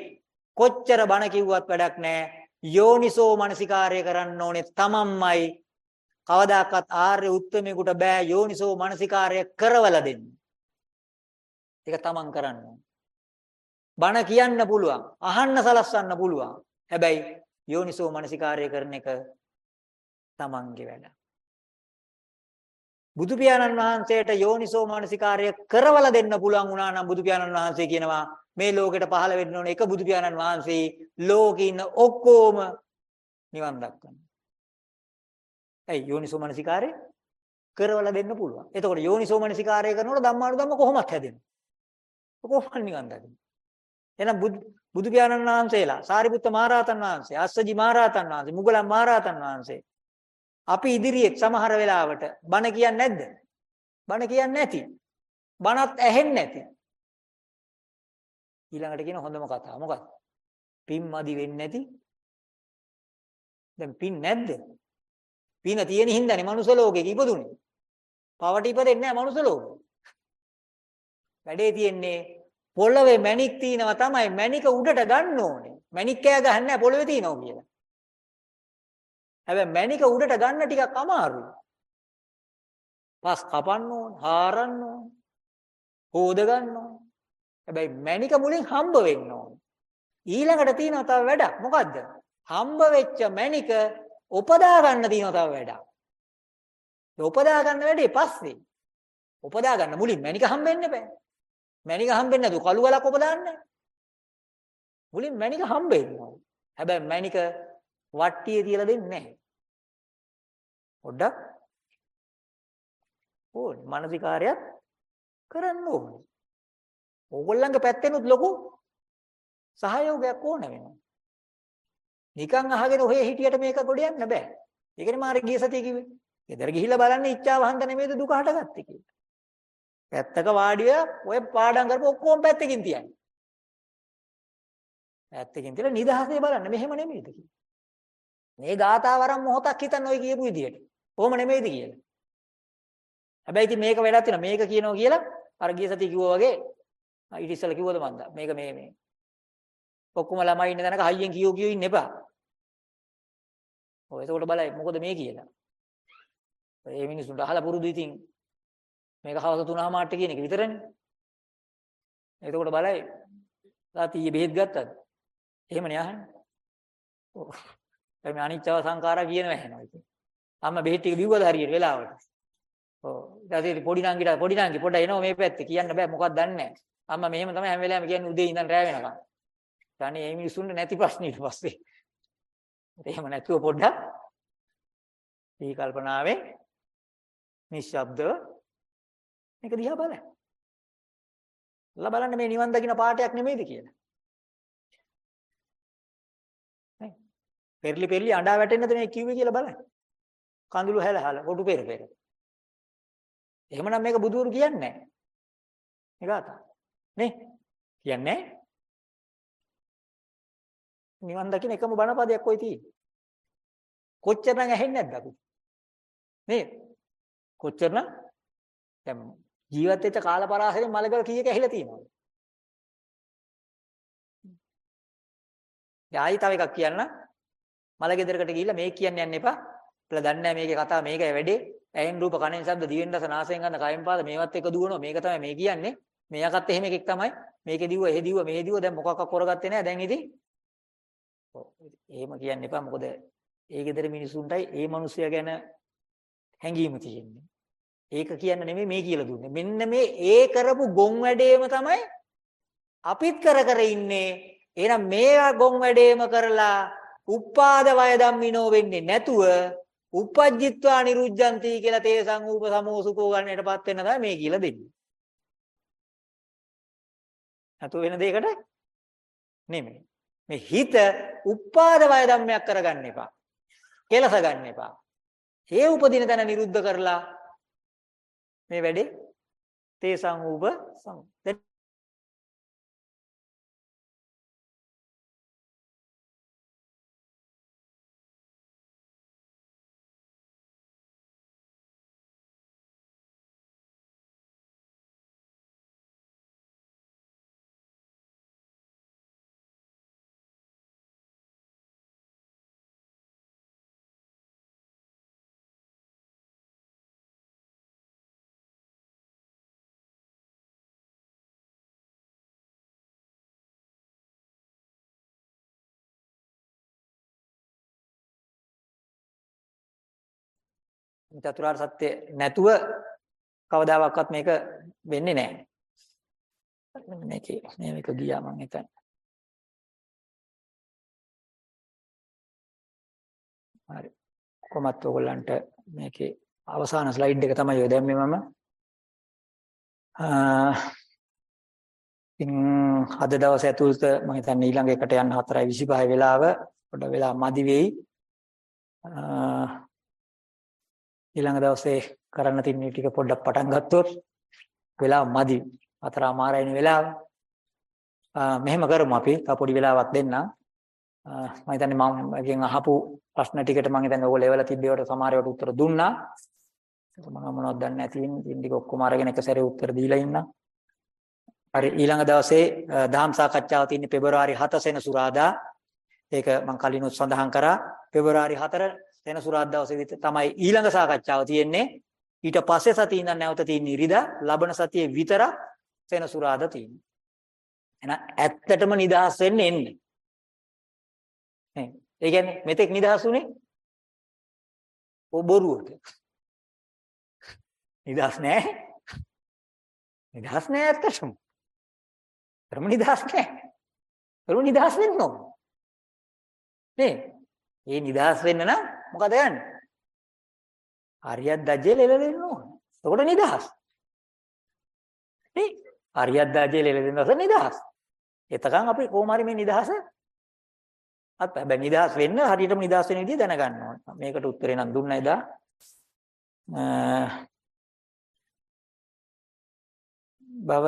කොච්චර බණ කිව්වත් වැඩක් නෑ. යෝනිසෝ මනසිකාර්ය කරන්න ඕනේ තමන්මයි. කවදාකවත් ආර්ය උත්තමයෙකුට බෑ යෝනිසෝ මනසිකාර්ය කරවල දෙන්න. ඒක තමන් කරන්න බණ කියන්න පුළුවන්, අහන්න සලස්වන්න පුළුවන්. හැබැයි යෝනිසෝ මනසිකාර්ය කරන එක තමන්ගේ වැඩ. බුදු පියාණන් වහන්සේට යෝනිසෝ මනසිකාර්ය කරවල දෙන්න පුළුවන් වුණා නම් බුදු පියාණන් වහන්සේ කියනවා මේ ලෝකෙට පහළ වෙන්න ඕන එක බුදු පියාණන් වහන්සේ ලෝකේ ඉන්න ඔක්කොම නිවන් දක්වන්න. ඇයි යෝනිසෝ මනසිකාරය කරවලා දෙන්න පුළුවන්. එතකොට යෝනිසෝ මනසිකාරය කරනකොට ධම්මානුධම්ම කොහොමත් හැදෙනවා. කොහොමද නිවන් දකින්නේ? එහෙනම් බුදු පියාණන් වහන්සේලා, සාරිපුත්ත මහරහතන් වහන්සේ, අස්සජි මහරහතන් වහන්සේ, මුගලන් මහරහතන් වහන්සේ අපි ඉදිරියේ සමහර වෙලාවට බණ කියන්නේ නැද්ද? බණ කියන්නේ නැති. බණත් ඇහෙන්නේ නැති. ඊළඟට කියන හොඳම කතාව මොකක්ද? පින් මදි වෙන්නේ නැති. දැන් පින් නැද්ද? පින තියෙන හින්දානේ මනුස්ස ලෝකෙක ඉපදුනේ. පවට ඉපදෙන්නේ නැහැ මනුස්ස ලෝකෙ. වැඩේ තියෙන්නේ පොළවේ මැණික් තියනවා තමයි මැණික උඩට ගන්න ඕනේ. මැණික් කෑ ගහන්නේ නැහැ පොළවේ තියනවා කියලා. හැබැයි මැණික උඩට ගන්න ටිකක් අමාරුයි. පස් කපන්න ඕන, හාරන්න ඕන, හොද ගන්න ඕන. හැබැයි මැණික මුලින් හම්බ වෙන්න ඕන. ඊළඟට තියෙනවා තව වැඩක්. මොකද්ද? හම්බ වෙච්ච මැණික උපදා ගන්න තියෙනවා තව වැඩක්. ඒ උපදා ගන්න වැඩේ පස්සේ. උපදා ගන්න මුලින් මැණික හම්බෙන්න බෑ. මැණික හම්බෙන්නේ නැතු කළු වලක් උපදාන්නේ. මුලින් මැණික හම්බෙන්න ඕන. හැබැයි මැණික වට්ටියේ තියලා දෙන්නේ නැහැ. පොඩ්ඩක් ඕනේ මානසිකාරයත් කරන්න ඕනේ. ඕගොල්ලන්ගේ පැත්තෙනුත් ලොකු සහයෝගයක් ඕන වෙනවා. නිකන් අහගෙන ඔහේ හිටියට මේක ගොඩ යන්න බෑ. ඒකනේ මාර ගිය සතිය කිව්වේ. ගෙදර ගිහිල්ලා බලන්න ඉච්ඡාව හන්ද නෙමෙයිද දුක හටගත්තේ කියලා. පැත්තක වාඩිය ඔය පාඩම් කරපු ඔක්කොම පැත්තකින් තියන්නේ. පැත්තකින් තියලා නිදහසේ බලන්න මෙහෙම නෙමෙයිද කියලා. මේ ගාතාවරම් මොහොතක් හිතන්න ඔය කියපු විදියට. කොහොම නෙමෙයිද කියලා. හැබැයි ඉතින් මේක වැඩක් තියෙනවා. මේක කියනවා කියලා අර ගිය සතිය කිව්වා වගේ ඊට ඉස්සෙල්ලා කිව්වද මන්ද මේක මේ මේ ඔක්කොම ළමයි ඉන්න තැනක හයියෙන් කියෝ කියෝ ඉන්න එපා. ඔය එතකොට බලයි මොකද මේ කියලා. ඒ මිනිස්සුන්ට අහලා පුරුදු ඉතින් මේක හවස 3:00 කියන එක විතරනේ. එතකොට බලයි රාතියේ බෙහෙත් ගත්තද? එහෙමනේ අහන්නේ. ඔව්. එමෙ අනිච්චව සංඛාරා කියනවා එහෙනම් ඉතින්. අම්මා බෙහෙත් ටික බිව්වද හරියට වෙලාවට? ඔව්. ඊට පස්සේ පොඩි නංගිට පොඩි නංගි පොඩ එනවා මේ පැත්තේ කියන්න බෑ මොකක්ද දන්නේ නැහැ. අම්මා මෙහෙම තමයි හැම වෙලාවෙම කියන්නේ උදේ ඉඳන් රෑ වෙනකම්. අනේ මේ මිනිස්සුන්ට නැති ප්‍රශ්න ඊට පස්සේ. එහෙම නැතුව පොඩ්ඩක් දී කල්පනාවේ නිශ්ශබ්දව මේක දිහා බලන්න. බලන්න මේ නිවන් දකින්න පාටයක් නෙමෙයිද කියලා. නේ? පෙරලි පෙරලි අඬා වැටෙන්නද මේ කිව්වේ කියලා බලන්න. කඳුළු හැලහල කොටු පෙර පෙර. එහෙමනම් මේක බුදුරු කියන්නේ නැහැ. මේ ගාථා. නේ? කියන්නේ නැහැ. නිවන් දකින්න එකම බණපදයක් කොයි තියෙන්නේ. කොච්චරනම් ඇහෙන්නේ නැද්ද අපි? නේද? කොච්චරනම් දැන් ජීවත් වෙච්ච කාල පරාසයෙන් මලගල කීයක ඇහිලා තියෙනවද? යායි තව එකක් කියන්න. මලගෙදරකට ගිහිල්ලා මේක කියන්න යන්න එපා. කියලා දන්නේ නැහැ මේකේ කතාව මේකයි වැඩේ. ඇහෙන් රූප කනෙන් ශබ්ද දිවෙන් රස නාසයෙන් ගඳ කයෙන් පාද මේවත් එක දුවනවා. මේක තමයි මේ කියන්නේ. මෙයාකත් එහෙම එකෙක් තමයි. මේකේ දිව්ව, එහෙ දිව්ව, මෙහෙ දිව්ව දැන් මොකක්වත් කරගත්තේ නැහැ. දැන් ඉතින් ඔව් එහෙම කියන්න එපා. මොකද ඒ ගෙදර මිනිසුන්ටයි ඒ මිනිස්සයා ගැන හැඟීම තියෙන්නේ. ඒක කියන්න නෙමෙයි මේ කියලා දුන්නේ. මෙන්න මේ ඒ කරපු ගොන් වැඩේම තමයි අපිත් කර කර ඉන්නේ. එහෙනම් මේවා ගොන් වැඩේම කරලා උපාද වය ධම්මිනෝ වෙන්නේ නැතුව uppajjitva niruddhanti කියලා තේසං ූප සමෝසුකෝ ගන්නටපත් වෙන තමයි මේ කියලා දෙන්නේ. අතෝ වෙන දෙයකට නෙමෙයි. මේ හිත උපාද වය ධම්මයක් කරගන්න එපා. කෙලස ගන්න එපා. ඒ උපදින තැන නිරුද්ධ කරලා මේ වැඩේ තේසං ූප සම. දැන් චතුරාර්ය සත්‍ය නැතුව කවදාවත් මේක වෙන්නේ නැහැ. මෙන්න මේකේ මේක ගියා මම හිතන්නේ. හරි. කොහොමත් ඔයගොල්ලන්ට මේකේ අවසාන ස්ලයිඩ් එක තමයි ඔය දැම්මේ මම. ඉතින් අද දවසේ ඇතුළත මම හිතන්නේ ඊළඟ එකට යන්න 4:25 වෙලාව පොඩ වෙලා මදි වෙයි. ඊළඟ දවසේ කරන්න තියෙන ටික පොඩ්ඩක් පටන් ගත්තොත් වෙලාව මදි. හතරමාරයින වෙලාව. මෙහෙම කරමු අපි. තව පොඩි වෙලාවක් දෙන්න. මම හිතන්නේ මම මගෙන් අහපු ප්‍රශ්න ටිකට මම හිතන්නේ ඔයගොල්ලෝ එවලා තිබ්බේවට සමහර ඒවාට උත්තර දුන්නා. මම මොනවද දන්නේ නැති ඉතින් ටික ඔක්කොම අරගෙන එක සැරේ උත්තර දීලා ඉන්නම්. හරි ඊළඟ දවසේ දහම් සාකච්ඡාව තියෙන්නේ පෙබරවාරි 7 සෙනසුරාදා. ඒක මම කලිනුත් සඳහන් කරා. පෙබරවාරි 4 සෙනසුරාදා දවසේ විතර තමයි ඊළඟ සාකච්ඡාව තියෙන්නේ. ඊට පස්සේ සතිය ඉඳන් නැවත තියෙන ඉරිදා ලබන සතියේ විතරක් සෙනසුරාදා තියෙන්නේ. එහෙනම් ඇත්තටම නිදහස් වෙන්න එන්න. නේ. ඒ කියන්නේ මෙතෙක් නිදහස් උනේ ඔය බොරුවට. නිදහස් නෑ. නිදහස් නෑ ඇත්තටම. ධර්ම නිදහස් නෑ. ධර්ම නිදහස් වෙන්න ඕන. නේ. මේ නිදහස් වෙන්න නම් මොකද යන්නේ? හරියක් දජේ ලෙලෙන්න ඕන. එතකොට නිදහස්. නේ? හරියක් දජේ ලෙලෙන්න නැස නිදහස්. එතකන් අපි කොහොම හරි මේ නිදහස අත් හැබැයි නිදහස් වෙන්න හරියටම නිදහස් වෙන විදිහ දැනගන්න ඕන. මේකට උත්තරේ නම් දුන්නා එදා. බව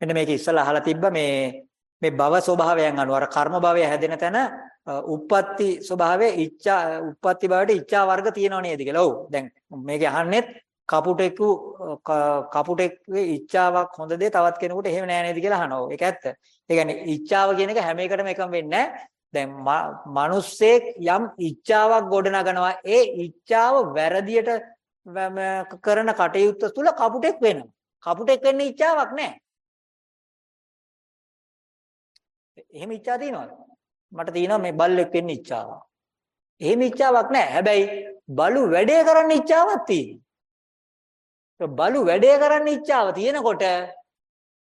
මෙන්න මේක ඉස්සලා අහලා තිබ්බා මේ මේ භව ස්වභාවයන් අනුව අර කර්ම භවය හැදෙන තැන උප්පත්ති ස්වභාවයේ ඉච්ඡා උප්පත්ති භවයට ඉච්ඡා වර්ග තියෙනව නේද කියලා. ඔව්. දැන් මේක අහන්නෙත් කපුටෙකු කපුටෙක්ගේ ඉච්ඡාවක් හොඳ දේ තවත් කෙනෙකුට එහෙම නෑ නේද කියලා අහනවා. ඒක ඇත්ත. ඒ කියන්නේ ඉච්ඡාව කියන එක හැම එකටම එකම වෙන්නේ දැන් මිනිස්සෙක් යම් ඉච්ඡාවක් ගොඩනගනවා. ඒ ඉච්ඡාව වැරදියට කරන කටයුත්ත තුළ කපුටෙක් වෙනවා. කපුටෙක් වෙන්න ඉච්ඡාවක් නෑ. එහෙම ඉච්ඡා තියෙනවද? මට තියෙනවා මේ බල්ලෙක් වෙන්න ඉච්ඡාව. එහෙම ඉච්ඡාවක් නැහැ. හැබැයි බලු වැඩේ කරන්න ඉච්ඡාවක් තියෙනවා. බලු වැඩේ කරන්න ඉච්ඡාව තියෙනකොට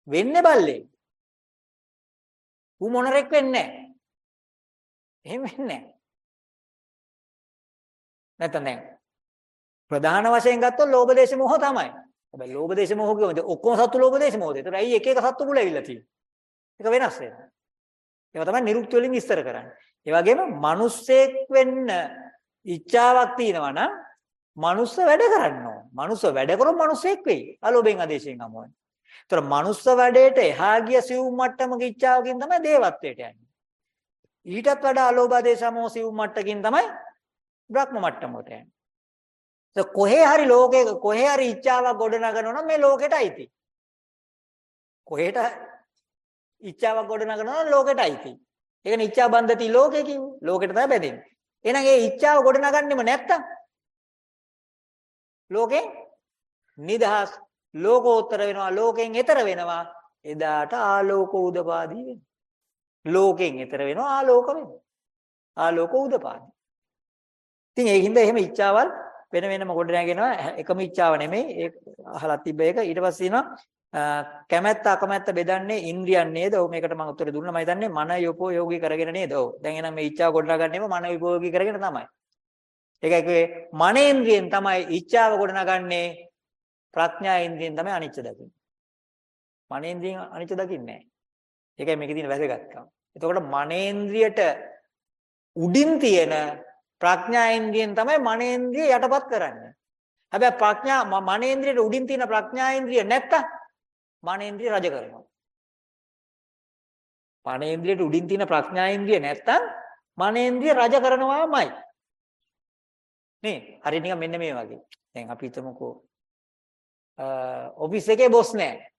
වෙන්නේ බල්ලෙක්. ඌ මොනරෙක් වෙන්නේ නැහැ. එහෙම වෙන්නේ නැහැ. නැත්නම් දැන් ප්‍රධාන වශයෙන් ගත්තොත් ලෝභ දේශ මොහ තමයි. හැබැයි ලෝභ දේශ මොහ කියවද ඔක්කොම සත්තු ලෝභ දේශ මොහද. ඒතර ඇයි එක එක සත්තු මුල ඇවිල්ලා තියෙන්නේ? ඒක වෙනස් වෙනවා. ඒවා තමයි නිරුක්ති වලින් විස්තර කරන්නේ. ඒ වගේම මිනිස්සෙක් වෙන්න ඉච්ඡාවක් තියෙනවා නම් මනුස්ස වැඩ කරන්න ඕන. මනුස්ස වැඩ කරොත් මනුස්සෙක් වෙයි. අලෝභෙන් ආදේශයෙන් අමෝන. ඒතර මනුස්ස වැඩේට එහා ගිය සිව් මට්ටමක ඉච්ඡාවකින් තමයි දේවත්වයට යන්නේ. ඊටත් වඩා අලෝභ ආදේශමෝ සිව් මට්ටකින් තමයි බ්‍රහ්ම මට්ටමකට යන්නේ. ඒ කොහේ හරි ලෝකේ කොහේ හරි ඉච්ඡාවක් ගොඩනගනවා නම් මේ ලෝකෙට අයිති. කොහෙට ඉච්ඡාවක් ගොඩනගනවා ලෝකෙට අයිති. ඒකනේ ඉච්ඡා බන්ධති ලෝකේ කිව්වේ. ලෝකෙට තමයි බැඳෙන්නේ. එහෙනම් ඒ ඉච්ඡාව ගොඩනගන්නෙම නැත්තම් ලෝකෙන් නිදහස් ලෝකෝත්තර වෙනවා ලෝකෙන් එතර වෙනවා එදාට ආලෝක උදපාදී වෙනවා. ලෝකෙන් එතර වෙනවා ආලෝක වෙනවා. ආලෝක උදපාදී. ඉතින් ඒකින්ද එහෙම ඉච්ඡාවල් වෙන වෙනම ගොඩනගෙනවා එකම ඉච්ඡාව නෙමෙයි ඒ අහලා තිබ්බ එක ඊට පස්සේ කැමැත්ත අකමැත්ත බෙදන්නේ ඉන්ද්‍රියන් නේද? ඔව් මේකට මම උත්තර දුන්නා. මම හිතන්නේ මන යෝපෝයෝගී කරගෙන නේද? ඔව්. දැන් එහෙනම් මේ ඉච්ඡාව ගොඩනගන්නේම මන යෝපෝයෝගී කරගෙන තමයි. ඒකයි කිව්වේ මනේන්ද්‍රියෙන් තමයි ඉච්ඡාව ගොඩනගන්නේ. ප්‍රඥා ඉන්ද්‍රියෙන් තමයි අනිච්ච දකින්නේ. මනේන්ද්‍රියෙන් අනිච්ච දකින්නේ නැහැ. ඒකයි මේකේ තියෙන වැදගත්කම. එතකොට මනේන්ද්‍රියට උඩින් තියෙන ප්‍රඥා ඉන්ද්‍රියෙන් තමයි මනේන්ද්‍රිය යටපත් කරන්නේ. හැබැයි ප්‍රඥා මනේන්ද්‍රියට උඩින් තියෙන ප්‍රඥා ඉන්ද්‍රිය නැත්තම් මනේන්ද්‍රිය රජ කරනවා. මනේන්ද්‍රියට උඩින් තියෙන ප්‍රඥා ඉන්ද්‍රිය නැත්තම් මනේන්ද්‍රිය රජ කරනවාමයි. නේ හරි නිකන් මෙන්න මේ වගේ. දැන් අපි හිතමුකෝ ඔෆිස් එකේ බොස් නැහැ.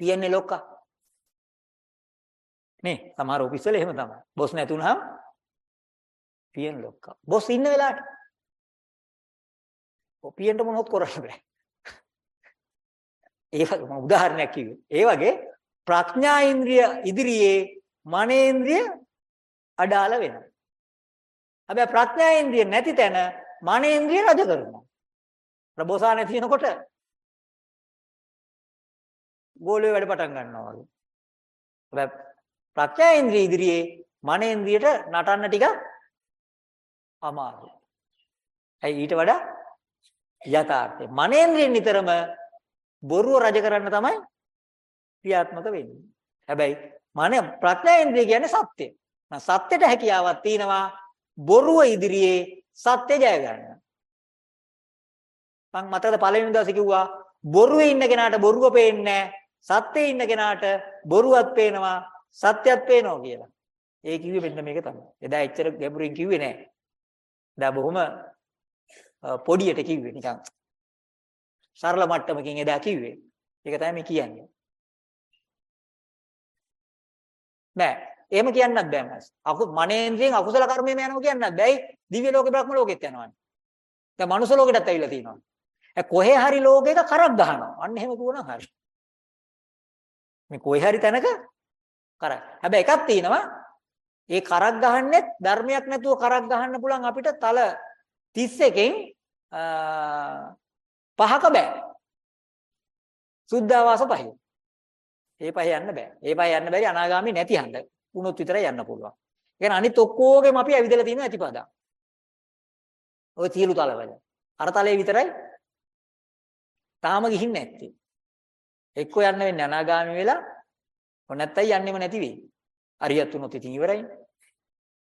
පියන්නේ ලොක්කා. නේ සමහර ඔෆිස් වල එහෙම තමයි. බොස් නැතුණාම පියන් ලොක්කා. බොස් ඉන්න වෙලාවට ඔපියෙන්ට මොනවත් කරන්න බෑ. ඒ වගේ මම උදාහරණයක් කිව්වේ. ඒ වගේ ප්‍රඥා ඉන්ද්‍රිය ඉදිරියේ මනේන්ද්‍රිය අඩාල වෙනවා. හැබැයි ප්‍රඥා ඉන්ද්‍රිය නැති තැන මනේන්ද්‍රිය රජ කරනවා. ප්‍රබෝසානේ තියෙනකොට ගෝලයේ වැඩ පටන් ගන්නවා වගේ. හැබැයි ප්‍රඥා ඉන්ද්‍රිය ඉදිරියේ මනේන්ද්‍රියට නටන්න ටික අමාරුයි. ඇයි ඊට වඩා යථාර්ථය. මනේන්ද්‍රියෙන් නිතරම බොරුව රජ කරන්න තමයි ක්‍රියාත්මක වෙන්නේ. හැබැයි මන ප්‍රඥාේන්ද්‍රිය කියන්නේ සත්‍ය. සත්‍යයට හැකියාවක් තියෙනවා බොරුව ඉදිරියේ සත්‍ය ජය ගන්න. මම මතකද පළවෙනි දවසේ කිව්වා බොරුවේ ඉන්න කෙනාට බොරුව පේන්නේ සත්‍යයේ ඉන්න කෙනාට බොරුවක් පේනවා සත්‍යයක් පේනවා කියලා. ඒ කිව්වේ මෙන්න මේක තමයි. එදා එච්චර ගැඹුරින් කිව්වේ නෑ. එදා බොහොම පොඩියට කිව්වේ නිකන් සරල මට්ටමකින් එදා කිව්වේ. ඒක තමයි මේ කියන්නේ. නෑ. එහෙම කියන්නත් බෑ මස්. අකු මනේන්ද්‍රයෙන් අකුසල කර්මයේම යනවා කියන්නත් බෑයි. දිව්‍ය ලෝකේ බ්‍රහ්ම ලෝකෙත් යනවානේ. දැන් මනුස්ස ලෝකෙටත් ඇවිල්ලා තියෙනවා. ඒ කොහේ හරි ලෝකයක කරක් ගහනවා. අන්න එහෙම කිව්වනම් හරි. මේ කොහේ හරි තැනක කරක්. හැබැයි එකක් තියෙනවා. ඒ කරක් ගහන්නෙත් ධර්මයක් නැතුව කරක් ගහන්න පුළුවන් අපිට තල 31කින් පහක බෑ. සුද්ධාවාස පහයි. ඒ පහේ යන්න බෑ. ඒ පහේ යන්න බැරි අනාගාමී නැති හන්ද. උනොත් විතරයි යන්න පුළුවන්. ඒ කියන්නේ අනිත් ඔක්කොගෙම අපි ඇවිදලා තියෙනවා ඇතිපදා. ඔය තියලු තලවල. අර තලයේ විතරයි තාම ගිහින් නැත්තේ. එක්ක යන්න වෙන්නේ අනාගාමී වෙලා ඔ නැත්තයි යන්නෙම නැති වෙයි. අරියත් උනොත් ඉතින් ඉවරයි.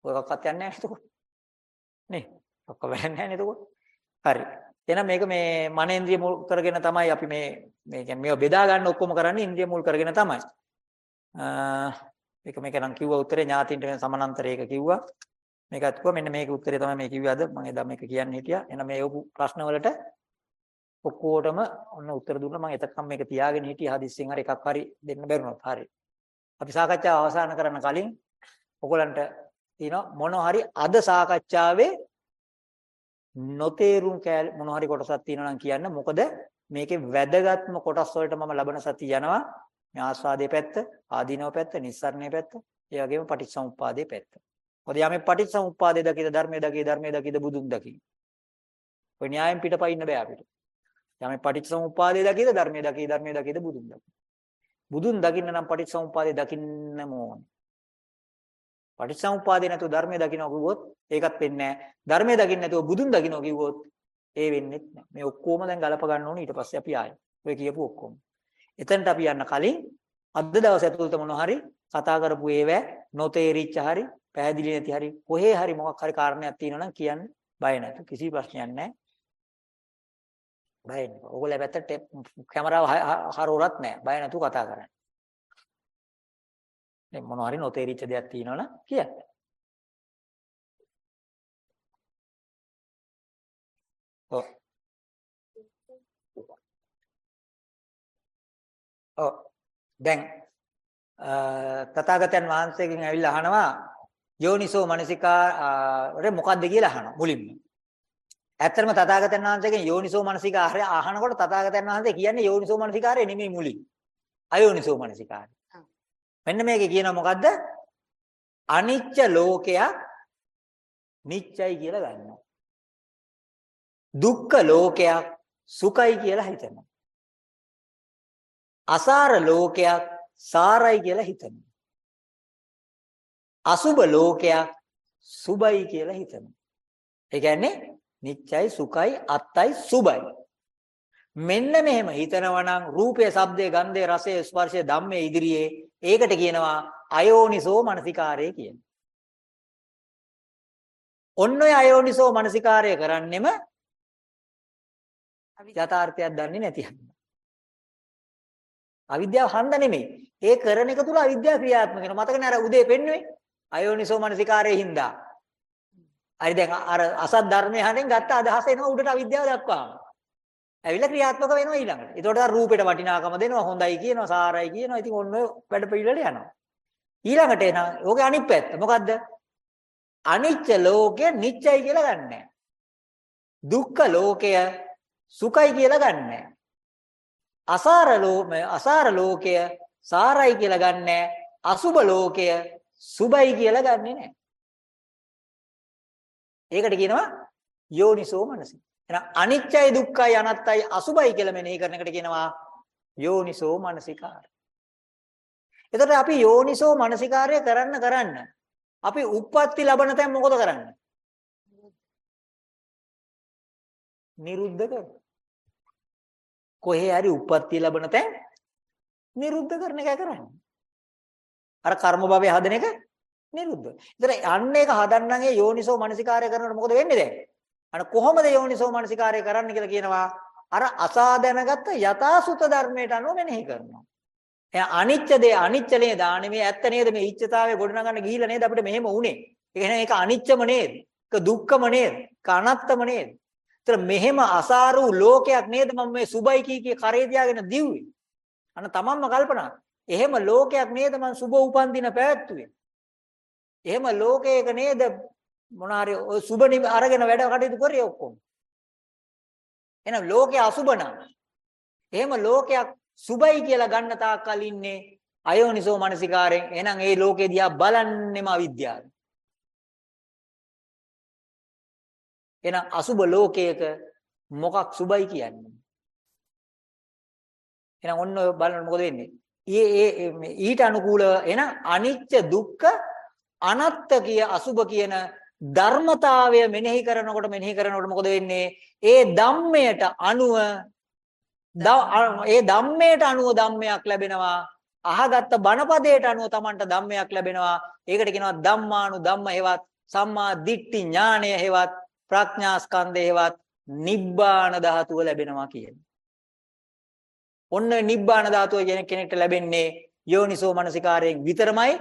ඔය කක්කත් යන්නේ නැහැ එතකොට. නේ? ඔක්ක වෙන්නේ නැහැ නේද එතකොට? හරි. එහෙනම් මේක මේ මනේන්ද්‍රිය මුල් කරගෙන තමයි අපි මේ මේ කියන්නේ මේව බෙදා ගන්න ඔක්කොම කරන්නේ ඉන්ද්‍රිය මුල් කරගෙන තමයි. මේක මේක නම් කිව්වා උත්තරේ ඥාතින්ට වෙන සමානන්තරයක කිව්වා. මේකත් කිව්වා මෙන්න මේකේ උත්තරේ තමයි මේ කිව්වේ අද මම එදා මේක කියන්න හිටියා. එහෙනම් මේ යොපු ප්‍රශ්න වලට ඔක්කොටම ඔන්න උත්තර දුන්නා මම එතකම් මේක තියාගෙන හිටියා හදිස්සියෙන් හරි එකක් හරි දෙන්න බැරුණොත් හරි. අපි සාකච්ඡාව අවසන් කරන්න කලින් ඔයගලන්ට තියෙනවා මොන හරි අද සාකච්ඡාවේ නොතේරුම් කෑල් මොන හරි කොටසක් තියෙනවා නම් කියන්න. මොකද මේකේ වැදගත්ම කොටස් වලට මම ලබන සතිය යනවා. මේ ආස්වාදයේ පැත්ත ආදීනව පැත්ත නිස්සරණයේ පැත්ත ඒ වගේම පටිච්චසමුප්පාදයේ පැත්ත. මොකද යමේ පටිච්චසමුප්පාදයේ දකිද ධර්මයේ දකිද ධර්මයේ දකිද බුදුන් දකි ඔය න්‍යායෙන් පිටපයින්න බෑ අපිට. යමේ පටිච්චසමුප්පාදයේ දකිද ධර්මයේ දකි ධර්මයේ දකිද බුදුන් දකි බුදුන් දකින්න නම් පටිච්චසමුප්පාදයේ දකින්නම ඕනේ. පටිච්චසමුප්පාදේ නැතුව ධර්මයේ දකින්න කිව්වොත් ඒකත් වෙන්නේ නැහැ. ධර්මයේ දකින්න නැතුව බුදුන් දකින්න කිව්වොත් ඒ වෙන්නේ නැහැ. මේ ඔක්කොම දැන් ගලප ගන්න ඕනේ ඊට පස්සේ අපි ආයෙ. ඔය කියපු ඔක්කොම. එතනට අපි යන්න කලින් අද දවස් ඇතුළත මොන හරි කතා කරපු ඒවැ නොතේරිච්ච හරි පැහැදිලි නැති හරි කොහේ හරි මොකක් හරි කාරණයක් තියෙනවා නම් කියන්න බය නැතු. කිසි ප්‍රශ්නයක් නැහැ. බය නැහැ. ඕගොල්ලෝ පැත්තට කැමරාව හරවලත් නැහැ. බය නැතුව කතා කරන්න. දැන් මොනවා හරි නොතේරිච්ච දෙයක් තියෙනවනම් කියන්න. ඔව්. ඔව්. දැන් තථාගතයන් වහන්සේගෙන් ඇවිල්ලා අහනවා යෝනිසෝ මනසිකාරේ මොකද්ද කියලා අහනවා මුලින්ම. ඇත්තටම තථාගතයන් වහන්සේගෙන් යෝනිසෝ මනසිකාරය අහනකොට තථාගතයන් වහන්සේ කියන්නේ යෝනිසෝ මනසිකාරය නෙමෙයි මුලින්. අයෝනිසෝ මනසිකාරය. මෙන්න මේකේ කියනවා මොකද්ද? අනිච්ච ලෝකයක් නිච්චයි කියලා ගන්නවා. දුක්ඛ ලෝකයක් සුඛයි කියලා හිතනවා. අසාර ලෝකයක් සාරයි කියලා හිතනවා. අසුබ ලෝකයක් සුබයි කියලා හිතනවා. ඒ කියන්නේ නිච්චයි සුඛයි අත්තයි සුබයි. මෙන්න මෙහෙම හිතනවා නම් රූපය, ශබ්දය, ගන්ධය, රසය, ස්පර්ශය, ධම්මේ ඉදිරියේ ඒකට කියනවා අයෝනිසෝ මනසිකාරය කියන. ඔන්න ඔය අයෝනිසෝ මනසිකාරය කරන්නෙම යථාර්ථයක් දන්නේ නැති. අවිද්‍යාව හන්ද නෙමෙයි. ඒ කරන එක තුල අවිද්‍යාව ක්‍රියාත්මක වෙනවා. මතකනේ අර උදේ පෙන්නුවේ අයෝනිසෝ මනසිකාරයේ හින්දා. හරි දැන් අර අසත් ධර්මයේ හරෙන් ගත්ත අදහස එනවා උඩට අවිද්‍යාව දක්වාම. ඇවිල්ලා ක්‍රියාත්මක වෙනවා ඊළඟට. ඒතකොට අර රූපෙට වටිනාකම දෙනවා හොඳයි කියනවා සාරයි කියනවා. ඉතින් ඔන්න ඔය වැඩ පිළිවෙලට යනවා. ඊළඟට එන ඕකේ අනිත් පැත්ත. මොකද්ද? අනිච්ච ලෝකය නිච්චයි කියලා ගන්නෑ. දුක්ඛ ලෝකය සුඛයි කියලා ගන්නෑ. අසාර ලෝකය අසාර ලෝකය සාරයි කියලා ගන්නෑ. අසුබ ලෝකය සුබයි කියලා ගන්නෙ නෑ. ඒකට කියනවා යෝනිසෝ මනසි. එහෙනම් අනිච්චයි දුක්ඛයි අනත්තයි අසුබයි කියලා මෙනෙහි කරන එකට කියනවා යෝනිසෝ මනසිකාරය. එතකොට අපි යෝනිසෝ මනසිකාරය කරන්න කරන්න අපි උප්පත්ති ලබන තැන් මොකද කරන්නේ? නිරුද්ධ කරනවා. කොහේ හරි උප්පත්ති ලැබෙන තැන් නිරුද්ධ කරන එක කරන්නේ. අර කර්ම භවය හදන එක නිරුද්ධ. ඉතින් අන්න ඒක හදන්නන් ඒ යෝනිසෝ මනසිකාරය කරනකොට මොකද වෙන්නේ දැන්? අර කොහොමද යෝනිසෝ මනසිකාරය කරන්න කියලා කියනවා අර අසාදැනගත්ත යථාසුත ධර්මයට අනුව මෙනෙහි කරනවා. එයා අනිච්ච දේ අනිච්ච නේද? ආනේ ඇත්ත නේද මේ ඉච්ඡතාවය ගොඩනගන්න ගිහිල්ලා නේද අපිට මෙහෙම වුනේ. ඒ කියන්නේ ඒක අනිච්චම නේද? ඒක දුක්ඛම නේද? ඒක අනත්තම නේද? ඒතර මෙහෙම අසාර වූ ලෝකයක් නේද මම මේ සුබයි කී කී කරේ තියාගෙන දිව්වේ. අන්න තමන්ම කල්පනා. එහෙම ලෝකයක් නේද මම සුබ උපන් දින පැවැත්තුවේ. එහෙම ලෝකයක නේද මොනාරි ඔය සුබ අරගෙන වැඩ කටයුතු කරේ ඔක්කොම. එහෙනම් ලෝකේ අසුබ නම් එහෙම ලෝකයක් සුබයි කියලා ගන්න තාක්කල් ඉන්නේ අයෝනිසෝ මනසිකාරයෙන්. එහෙනම් ඒ ලෝකේ දිහා බලන්නෙම අවිද්‍යාවෙන්. එහෙනම් අසුබ ලෝකයක මොකක් සුබයි කියන්නේ? එහෙනම් ඔන්න ඔය බලන්න මොකද වෙන්නේ? ඊ ඊට අනුකූලව එහෙනම් අනිච්ච දුක්ඛ අනත්ත කිය අසුබ කියන ධර්මතාවය මෙනෙහි කරනකොට මෙනෙහි කරනකොට මොකද වෙන්නේ? ඒ ධම්මයට අනුව ඒ ධම්මයට අනුව ධම්මයක් ලැබෙනවා. අහගත්ත බණපදයට අනුව Tamanට ධම්මයක් ලැබෙනවා. ඒකට කියනවා ධම්මානු ධම්ම හේවත් සම්මා දිට්ඨි ඥානය හේවත් ප්‍රඥා ස්කන්ධය හේවත් නිබ්බාන ධාතුව ලැබෙනවා කියන්නේ. ඔන්න නිබ්බාන ධාතුව කියන කෙනෙක්ට ලැබෙන්නේ යෝනිසෝ මනසිකාරයෙන් විතරමයි.